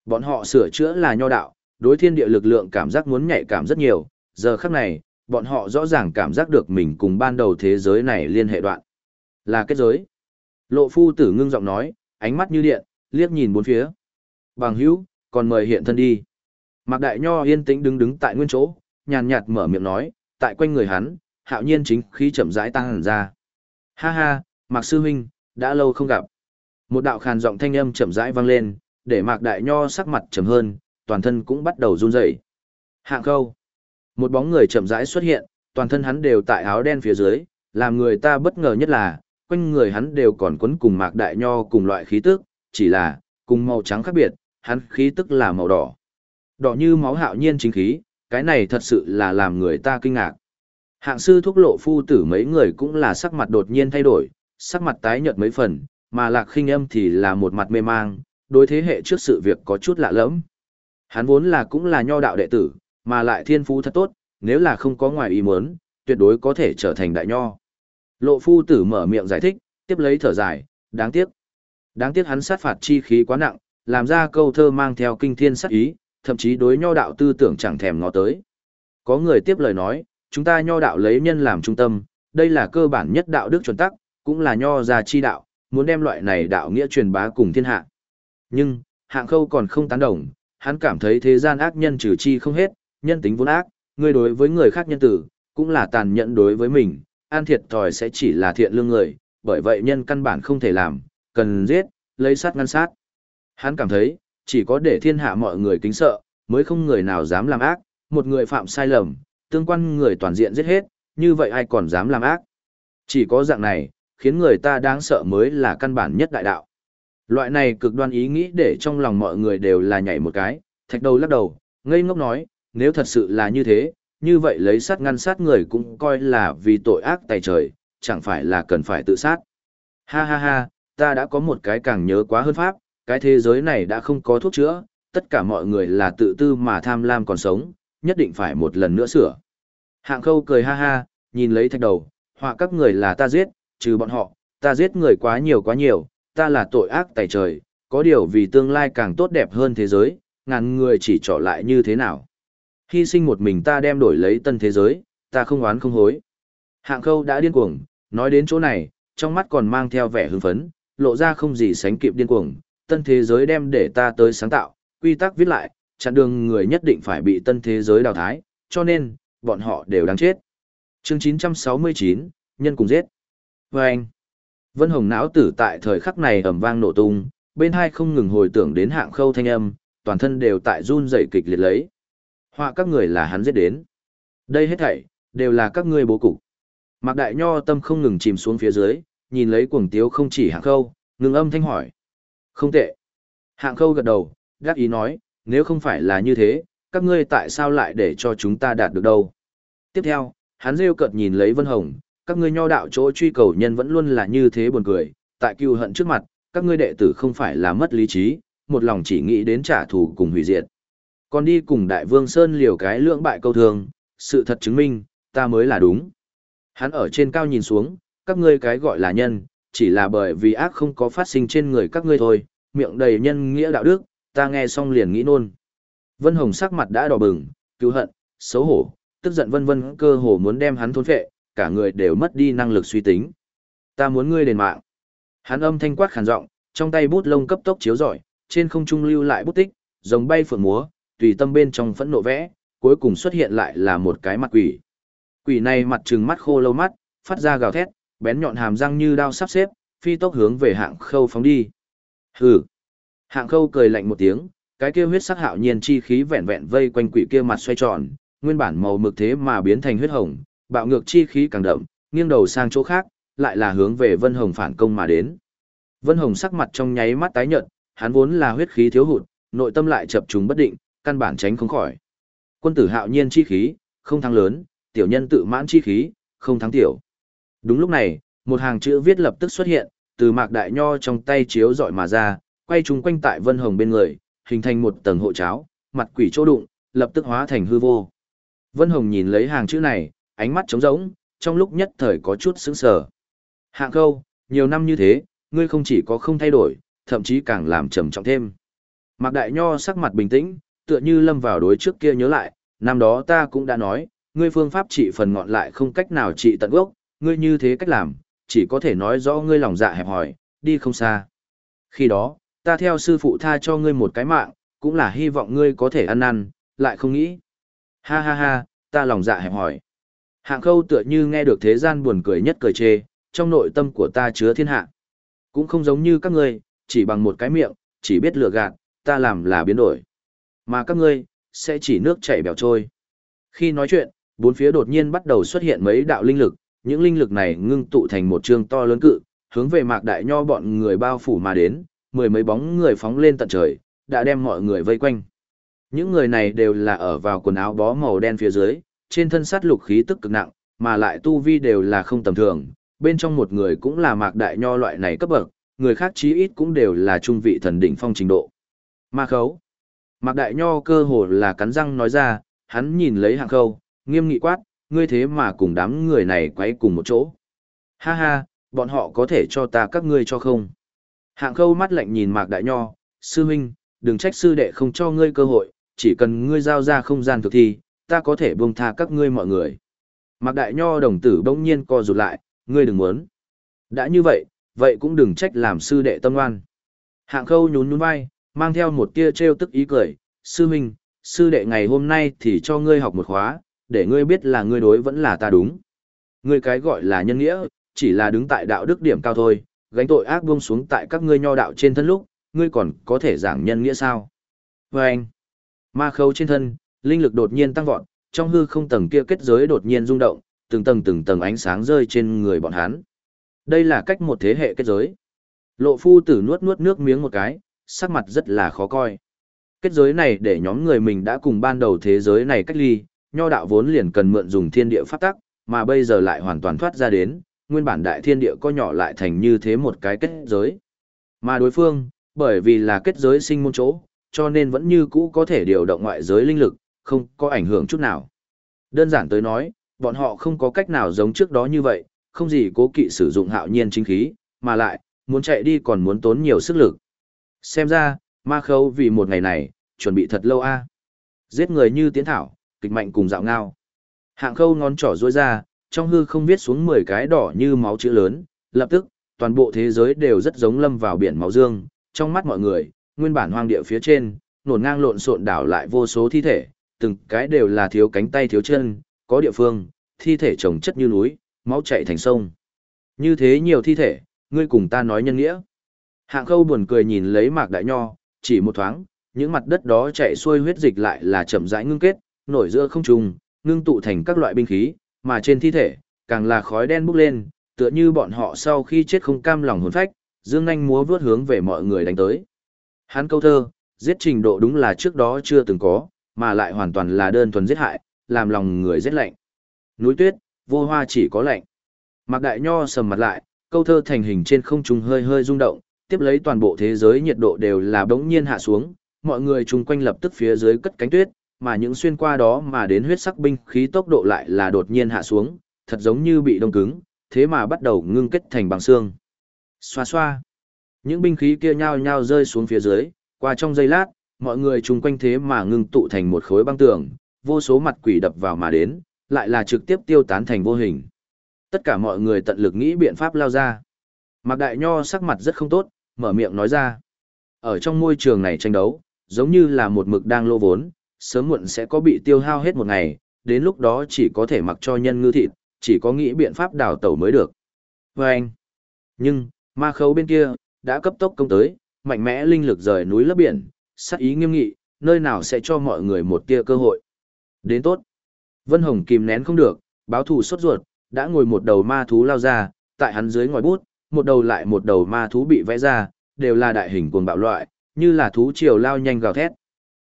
Speaker 1: Bọn họ sửa chữa là nho đạo, đối thiên địa lực lượng cảm giác muốn nhạy cảm rất nhiều, giờ khắc này, bọn họ rõ ràng cảm giác được mình cùng ban đầu thế giới này liên hệ đoạn. Là kết giới. Lộ phu tử ngưng giọng nói, ánh mắt như điện, liếc nhìn bốn phía. Bằng hữu, còn mời hiện thân đi. Mạc Đại Nho yên tĩnh đứng đứng tại nguyên chỗ, nhàn nhạt mở miệng nói, tại quanh người hắn, hạo nhiên chính khí chậm rãi tăng hẳn ra. Ha ha, Mạc Sư Huynh, đã lâu không gặp. Một đạo khàn giọng thanh âm chậm rãi vang lên, để Mạc Đại Nho sắc mặt trầm hơn, toàn thân cũng bắt đầu run rẩy. Hạng Khâu. Một bóng người chậm rãi xuất hiện, toàn thân hắn đều tại áo đen phía dưới, làm người ta bất ngờ nhất là, quanh người hắn đều còn quấn cùng Mạc Đại Nho cùng loại khí tức, chỉ là, cùng màu trắng khác biệt, hắn khí tức là màu đỏ. Đỏ như máu hạo nhiên chính khí, cái này thật sự là làm người ta kinh ngạc. Hạng sư thúc lộ phu tử mấy người cũng là sắc mặt đột nhiên thay đổi, sắc mặt tái nhợt mấy phần, mà lạc khinh âm thì là một mặt mê mang, đối thế hệ trước sự việc có chút lạ lẫm. Hắn vốn là cũng là nho đạo đệ tử, mà lại thiên phú thật tốt, nếu là không có ngoài ý muốn, tuyệt đối có thể trở thành đại nho. Lộ phu tử mở miệng giải thích, tiếp lấy thở dài, đáng tiếc. Đáng tiếc hắn sát phạt chi khí quá nặng, làm ra câu thơ mang theo kinh thiên sát ý, thậm chí đối nho đạo tư tưởng chẳng thèm ngó tới. Có người tiếp lời nói, chúng ta nho đạo lấy nhân làm trung tâm, đây là cơ bản nhất đạo đức chuẩn tắc, cũng là nho gia chi đạo, muốn đem loại này đạo nghĩa truyền bá cùng thiên hạ. Nhưng, hạng khâu còn không tán đồng, hắn cảm thấy thế gian ác nhân trừ chi không hết, nhân tính vốn ác, người đối với người khác nhân tử, cũng là tàn nhẫn đối với mình, an thiệt thòi sẽ chỉ là thiện lương người, bởi vậy nhân căn bản không thể làm, cần giết, lấy sát ngăn sát. Hắn cảm thấy, chỉ có để thiên hạ mọi người kính sợ, mới không người nào dám làm ác, một người phạm sai lầm, tương quan người toàn diện giết hết, như vậy ai còn dám làm ác. Chỉ có dạng này, khiến người ta đáng sợ mới là căn bản nhất đại đạo. Loại này cực đoan ý nghĩ để trong lòng mọi người đều là nhảy một cái, thạch đầu lắc đầu, ngây ngốc nói, nếu thật sự là như thế, như vậy lấy sát ngăn sát người cũng coi là vì tội ác tài trời, chẳng phải là cần phải tự sát. Ha ha ha, ta đã có một cái càng nhớ quá hơn pháp, cái thế giới này đã không có thuốc chữa, tất cả mọi người là tự tư mà tham lam còn sống, nhất định phải một lần nữa sửa. Hạng khâu cười ha ha, nhìn lấy thạch đầu, họa các người là ta giết, trừ bọn họ, ta giết người quá nhiều quá nhiều, ta là tội ác tài trời, có điều vì tương lai càng tốt đẹp hơn thế giới, ngàn người chỉ trỏ lại như thế nào. Hy sinh một mình ta đem đổi lấy tân thế giới, ta không oán không hối. Hạng khâu đã điên cuồng, nói đến chỗ này, trong mắt còn mang theo vẻ hưng phấn, lộ ra không gì sánh kịp điên cuồng, tân thế giới đem để ta tới sáng tạo, quy tắc viết lại, chặn đường người nhất định phải bị tân thế giới đào thái, cho nên, bọn họ đều đáng chết. Chương 969, nhân cùng giết. Và anh, Vân Hồng não tử tại thời khắc này ầm vang nổ tung, bên hai không ngừng hồi tưởng đến hạng khâu thanh âm, toàn thân đều tại run rẩy kịch liệt lấy. Họa các người là hắn giết đến. Đây hết thảy, đều là các ngươi bố cục. Mạc Đại Nho tâm không ngừng chìm xuống phía dưới, nhìn lấy cuồng tiếu không chỉ hạng khâu, ngừng âm thanh hỏi. Không tệ. Hạng khâu gật đầu, gác ý nói, nếu không phải là như thế, các ngươi tại sao lại để cho chúng ta đạt được đâu? Tiếp theo, hắn rêu cợt nhìn lấy Vân Hồng, các ngươi nho đạo chỗ truy cầu nhân vẫn luôn là như thế buồn cười, tại cừu hận trước mặt, các ngươi đệ tử không phải là mất lý trí, một lòng chỉ nghĩ đến trả thù cùng hủy diệt. Còn đi cùng Đại Vương Sơn liều cái lưỡng bại câu thường, sự thật chứng minh, ta mới là đúng. Hắn ở trên cao nhìn xuống, các ngươi cái gọi là nhân, chỉ là bởi vì ác không có phát sinh trên người các ngươi thôi, miệng đầy nhân nghĩa đạo đức, ta nghe xong liền nghĩ nôn. Vân Hồng sắc mặt đã đỏ bừng, cứu hận, xấu hổ, tức giận vân vân cơ hồ muốn đem hắn thôn phệ, cả người đều mất đi năng lực suy tính. Ta muốn ngươi đền mạng. Hắn âm thanh quát khàn giọng, trong tay bút lông cấp tốc chiếu rọi, trên không trung lưu lại bút tích, rồng bay phượng múa, tùy tâm bên trong phẫn nộ vẽ, cuối cùng xuất hiện lại là một cái mặt quỷ. Quỷ này mặt trừng mắt khô lâu mắt, phát ra gào thét, bén nhọn hàm răng như đao sắp xếp, phi tốc hướng về hạng khâu phóng đi. Hừ. Hạng khâu cười lạnh một tiếng, cái kia huyết sắc hạo nhiên chi khí vẹn vẹn vây quanh quỷ kia mặt xoay tròn, nguyên bản màu mực thế mà biến thành huyết hồng, bạo ngược chi khí càng đậm, nghiêng đầu sang chỗ khác, lại là hướng về Vân Hồng phản công mà đến. Vân Hồng sắc mặt trong nháy mắt tái nhợt, hắn vốn là huyết khí thiếu hụt, nội tâm lại chập trùng bất định, căn bản tránh không khỏi. Quân tử hạo nhiên chi khí, không thắng lớn, tiểu nhân tự mãn chi khí, không thắng tiểu. Đúng lúc này, một hàng chữ viết lập tức xuất hiện, từ mạc đại nho trong tay chiếu dọi mà ra, quay chung quanh tại Vân Hồng bên người, hình thành một tầng hộ cháo, mặt quỷ chỗ đụng, lập tức hóa thành hư vô. Vân Hồng nhìn lấy hàng chữ này, ánh mắt trống rỗng, trong lúc nhất thời có chút sững sờ. Hạng câu, nhiều năm như thế, ngươi không chỉ có không thay đổi, thậm chí càng làm trầm trọng thêm. Mạc Đại Nho sắc mặt bình tĩnh, tựa như lâm vào đối trước kia nhớ lại, năm đó ta cũng đã nói, ngươi phương pháp trị phần ngọn lại không cách nào trị tận gốc, ngươi như thế cách làm, chỉ có thể nói rõ ngươi lòng dạ hẹp hòi, đi không xa. Khi đó, ta theo sư phụ tha cho ngươi một cái mạng, cũng là hy vọng ngươi có thể ăn năn, lại không nghĩ. Ha ha ha, ta lòng dạ hẹp hòi. Hạng khâu tựa như nghe được thế gian buồn cười nhất cười chê, trong nội tâm của ta chứa thiên hạ. Cũng không giống như các ngươi, chỉ bằng một cái miệng, chỉ biết lừa gạt, ta làm là biến đổi. Mà các ngươi, sẽ chỉ nước chảy bèo trôi. Khi nói chuyện, bốn phía đột nhiên bắt đầu xuất hiện mấy đạo linh lực, những linh lực này ngưng tụ thành một trường to lớn cự, hướng về mạc đại nho bọn người bao phủ mà đến, mười mấy bóng người phóng lên tận trời, đã đem mọi người vây quanh. Những người này đều là ở vào quần áo bó màu đen phía dưới, trên thân sát lục khí tức cực nặng, mà lại tu vi đều là không tầm thường, bên trong một người cũng là mạc đại nho loại này cấp bậc, người khác chí ít cũng đều là trung vị thần đỉnh phong trình độ. Ma khấu. Mạc đại nho cơ hồ là cắn răng nói ra, hắn nhìn lấy hạng khâu, nghiêm nghị quát, ngươi thế mà cùng đám người này quấy cùng một chỗ. Ha ha, bọn họ có thể cho ta các ngươi cho không. Hạng khâu mắt lạnh nhìn mạc đại nho, sư huynh, đừng trách sư đệ không cho ngươi cơ hội, chỉ cần ngươi giao ra không gian thực thi, ta có thể buông tha các ngươi mọi người. Mạc Đại Nho đồng tử bỗng nhiên co rụt lại, ngươi đừng muốn. Đã như vậy, vậy cũng đừng trách làm sư đệ tâm oan. Hạng khâu nhún nhún vai, mang theo một tia trêu tức ý cười, sư huynh, sư đệ ngày hôm nay thì cho ngươi học một khóa, để ngươi biết là ngươi đối vẫn là ta đúng. Ngươi cái gọi là nhân nghĩa, chỉ là đứng tại đạo đức điểm cao thôi, gánh tội ác buông xuống tại các ngươi nho đạo trên thân lúc, ngươi còn có thể giảng nhân nghĩa sao? Và anh, ma khâu trên thân, linh lực đột nhiên tăng vọt, trong hư không tầng kia kết giới đột nhiên rung động, từng tầng từng tầng ánh sáng rơi trên người bọn hắn. Đây là cách một thế hệ kết giới. Lộ phu tử nuốt nuốt nước miếng một cái, sắc mặt rất là khó coi. Kết giới này để nhóm người mình đã cùng ban đầu thế giới này cách ly, nho đạo vốn liền cần mượn dùng thiên địa pháp tắc, mà bây giờ lại hoàn toàn thoát ra đến, nguyên bản đại thiên địa có nhỏ lại thành như thế một cái kết giới. Mà đối phương, bởi vì là kết giới sinh môn chỗ, cho nên vẫn như cũ có thể điều động ngoại giới linh lực, không có ảnh hưởng chút nào. Đơn giản tới nói, bọn họ không có cách nào giống trước đó như vậy, không gì cố kỵ sử dụng hạo nhiên chính khí, mà lại, muốn chạy đi còn muốn tốn nhiều sức lực. Xem ra, ma khâu vì một ngày này, chuẩn bị thật lâu a. Giết người như tiến thảo, kịch mạnh cùng dạo ngao. Hạng khâu ngón trỏ rối ra, trong hư không viết xuống 10 cái đỏ như máu chữ lớn, lập tức, toàn bộ thế giới đều rất giống lâm vào biển máu dương, trong mắt mọi người, nguyên bản hoang địa phía trên, nổn ngang lộn xộn đảo lại vô số thi thể, từng cái đều là thiếu cánh tay thiếu chân, có địa phương, thi thể chồng chất như núi, máu chảy thành sông. Như thế nhiều thi thể, ngươi cùng ta nói nhân nghĩa. Hạng khâu buồn cười nhìn lấy mạc đại nho, chỉ một thoáng, những mặt đất đó chạy xuôi huyết dịch lại là chậm rãi ngưng kết, nổi giữa không trung, ngưng tụ thành các loại binh khí, mà trên thi thể, càng là khói đen bốc lên, tựa như bọn họ sau khi chết không cam lòng hồn phách, dương nhanh múa vướt hướng về mọi người đánh tới. Hắn câu thơ, giết trình độ đúng là trước đó chưa từng có, mà lại hoàn toàn là đơn thuần giết hại, làm lòng người giết lạnh. Núi tuyết, vô hoa chỉ có lạnh. Mạc Đại Nho sầm mặt lại, câu thơ thành hình trên không trung hơi hơi rung động, tiếp lấy toàn bộ thế giới nhiệt độ đều là bỗng nhiên hạ xuống, mọi người chung quanh lập tức phía dưới cất cánh tuyết, mà những xuyên qua đó mà đến huyết sắc binh khí tốc độ lại là đột nhiên hạ xuống, thật giống như bị đông cứng, thế mà bắt đầu ngưng kết thành bằng xương. Xoa xoa. Những binh khí kia nhao nhao rơi xuống phía dưới, qua trong giây lát, mọi người chung quanh thế mà ngưng tụ thành một khối băng tường, vô số mặt quỷ đập vào mà đến, lại là trực tiếp tiêu tán thành vô hình. Tất cả mọi người tận lực nghĩ biện pháp lao ra. Mạc Đại Nho sắc mặt rất không tốt, mở miệng nói ra. Ở trong môi trường này tranh đấu, giống như là một mực đang lô vốn, sớm muộn sẽ có bị tiêu hao hết một ngày, đến lúc đó chỉ có thể mặc cho nhân ngư thịt, chỉ có nghĩ biện pháp đào tẩu mới được. Và anh, nhưng, ma khấu bên kia, đã cấp tốc công tới, mạnh mẽ linh lực rời núi lấp biển, sát ý nghiêm nghị, nơi nào sẽ cho mọi người một tia cơ hội. Đến tốt. Vân Hồng kìm nén không được, báo thù sốt ruột, đã ngồi một đầu ma thú lao ra, tại hắn dưới ngòi bút, một đầu lại một đầu ma thú bị vẽ ra, đều là đại hình cuồng bạo loại, như là thú triều lao nhanh gào thét.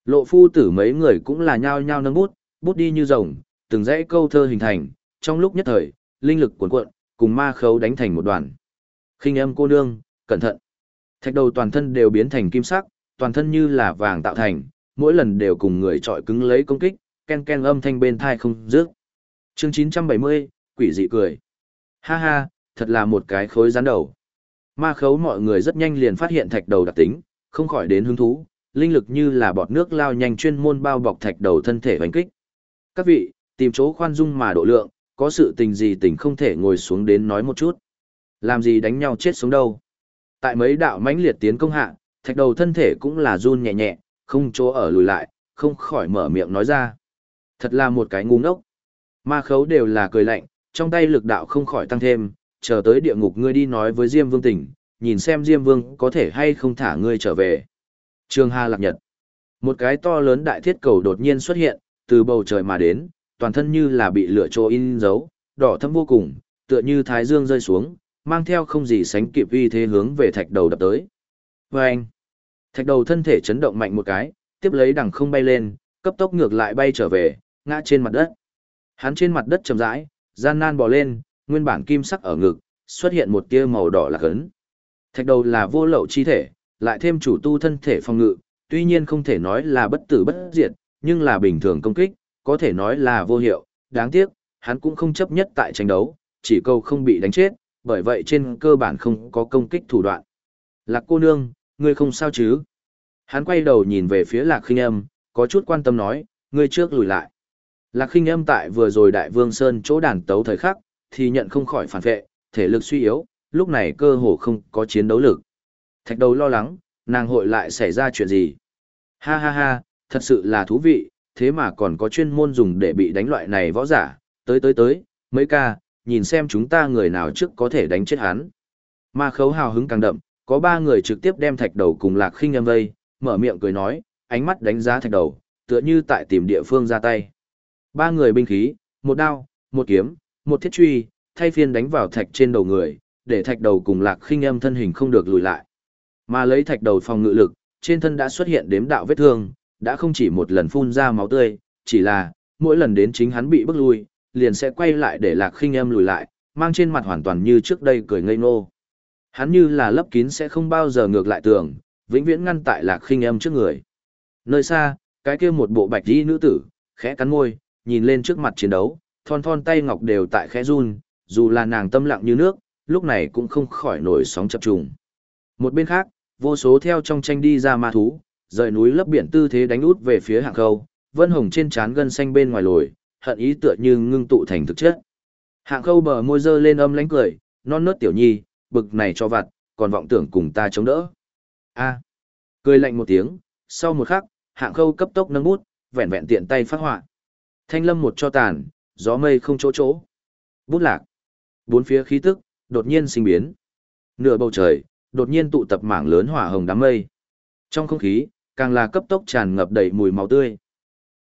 Speaker 1: Lộ phu tử mấy người cũng là nhao nhao nâng bút, bút đi như rồng, từng dãy câu thơ hình thành, trong lúc nhất thời, linh lực cuồn cuộn, cùng ma khấu đánh thành một đoàn. Khinh âm cô nương, cẩn thận. Thạch đầu toàn thân đều biến thành kim sắc, toàn thân như là vàng tạo thành, mỗi lần đều cùng người trọi cứng lấy công kích, ken ken âm thanh bên thai không dứt. Chương 970, quỷ dị cười. Ha ha, thật là một cái khối rắn đầu. Ma khấu mọi người rất nhanh liền phát hiện thạch đầu đặc tính, không khỏi đến hứng thú, linh lực như là bọt nước lao nhanh chuyên môn bao bọc thạch đầu thân thể hoành kích. Các vị, tìm chỗ khoan dung mà độ lượng, có sự tình gì tình không thể ngồi xuống đến nói một chút. Làm gì đánh nhau chết sống đâu. Tại mấy đạo mãnh liệt tiến công hạ, thạch đầu thân thể cũng là run nhẹ nhẹ, không chỗ ở lùi lại, không khỏi mở miệng nói ra. Thật là một cái ngu ngốc. Ma khấu đều là cười lạnh, trong tay lực đạo không khỏi tăng thêm, chờ tới địa ngục ngươi đi nói với Diêm Vương tỉnh, nhìn xem Diêm Vương có thể hay không thả ngươi trở về. Trường Hà Lạc Nhật. Một cái to lớn đại thiết cầu đột nhiên xuất hiện, từ bầu trời mà đến, toàn thân như là bị lửa trô in dấu, đỏ thâm vô cùng, tựa như thái dương rơi xuống, mang theo không gì sánh kịp uy thế hướng về thạch đầu đập tới. Và anh, thạch đầu thân thể chấn động mạnh một cái, tiếp lấy đằng không bay lên, cấp tốc ngược lại bay trở về, ngã trên mặt đất. Hắn trên mặt đất chậm rãi, gian nan bò lên, nguyên bản kim sắc ở ngực, xuất hiện một tia màu đỏ lạc ấn. Thạch đầu là vô lậu chi thể, lại thêm chủ tu thân thể phòng ngự, tuy nhiên không thể nói là bất tử bất diệt, nhưng là bình thường công kích, có thể nói là vô hiệu, đáng tiếc, hắn cũng không chấp nhất tại tranh đấu, chỉ câu không bị đánh chết, bởi vậy trên cơ bản không có công kích thủ đoạn. Lạc cô nương, ngươi không sao chứ? Hắn quay đầu nhìn về phía Lạc Khinh Âm, có chút quan tâm nói, ngươi trước lùi lại. Lạc Khinh Âm tại vừa rồi Đại Vương Sơn chỗ đàn tấu thời khắc, thì nhận không khỏi phản vệ, thể lực suy yếu, lúc này cơ hồ không có chiến đấu lực. Thạch đầu lo lắng, nàng hội lại xảy ra chuyện gì. Ha ha ha, thật sự là thú vị, thế mà còn có chuyên môn dùng để bị đánh loại này võ giả, tới tới tới, mấy ca, nhìn xem chúng ta người nào trước có thể đánh chết hắn. Ma khấu hào hứng càng đậm, có ba người trực tiếp đem thạch đầu cùng lạc khinh em vây, mở miệng cười nói, ánh mắt đánh giá thạch đầu, tựa như tại tìm địa phương ra tay. Ba người binh khí, một đao, một kiếm, một thiết truy, thay phiên đánh vào thạch trên đầu người, để thạch đầu cùng lạc khinh âm thân hình không được lùi lại. Mà lấy thạch đầu phòng ngự lực, trên thân đã xuất hiện đếm đạo vết thương, đã không chỉ một lần phun ra máu tươi, chỉ là, mỗi lần đến chính hắn bị bức lui, liền sẽ quay lại để lạc khinh em lùi lại, mang trên mặt hoàn toàn như trước đây cười ngây ngô. Hắn như là lấp kín sẽ không bao giờ ngược lại tường, vĩnh viễn ngăn tại lạc khinh em trước người. Nơi xa, cái kia một bộ bạch y nữ tử, khẽ cắn môi, nhìn lên trước mặt chiến đấu, thon thon tay ngọc đều tại khẽ run, dù là nàng tâm lặng như nước, lúc này cũng không khỏi nổi sóng chập trùng. Một bên khác, vô số theo trong tranh đi ra ma thú, rời núi lấp biển tư thế đánh út về phía hạng khâu, vân hồng trên trán gân xanh bên ngoài lồi, hận ý tựa như ngưng tụ thành thực chất. Hạng khâu bờ môi dơ lên âm lánh cười, non nớt tiểu nhi, bực này cho vặt, còn vọng tưởng cùng ta chống đỡ. A. Cười lạnh một tiếng, sau một khắc, hạng khâu cấp tốc nâng bút, vẹn vẹn tiện tay phát họa. Thanh lâm một cho tàn, gió mây không chỗ chỗ. Bút lạc. Bốn phía khí tức, đột nhiên sinh biến. Nửa bầu trời, đột nhiên tụ tập mảng lớn hỏa hồng đám mây. Trong không khí, càng là cấp tốc tràn ngập đầy mùi máu tươi.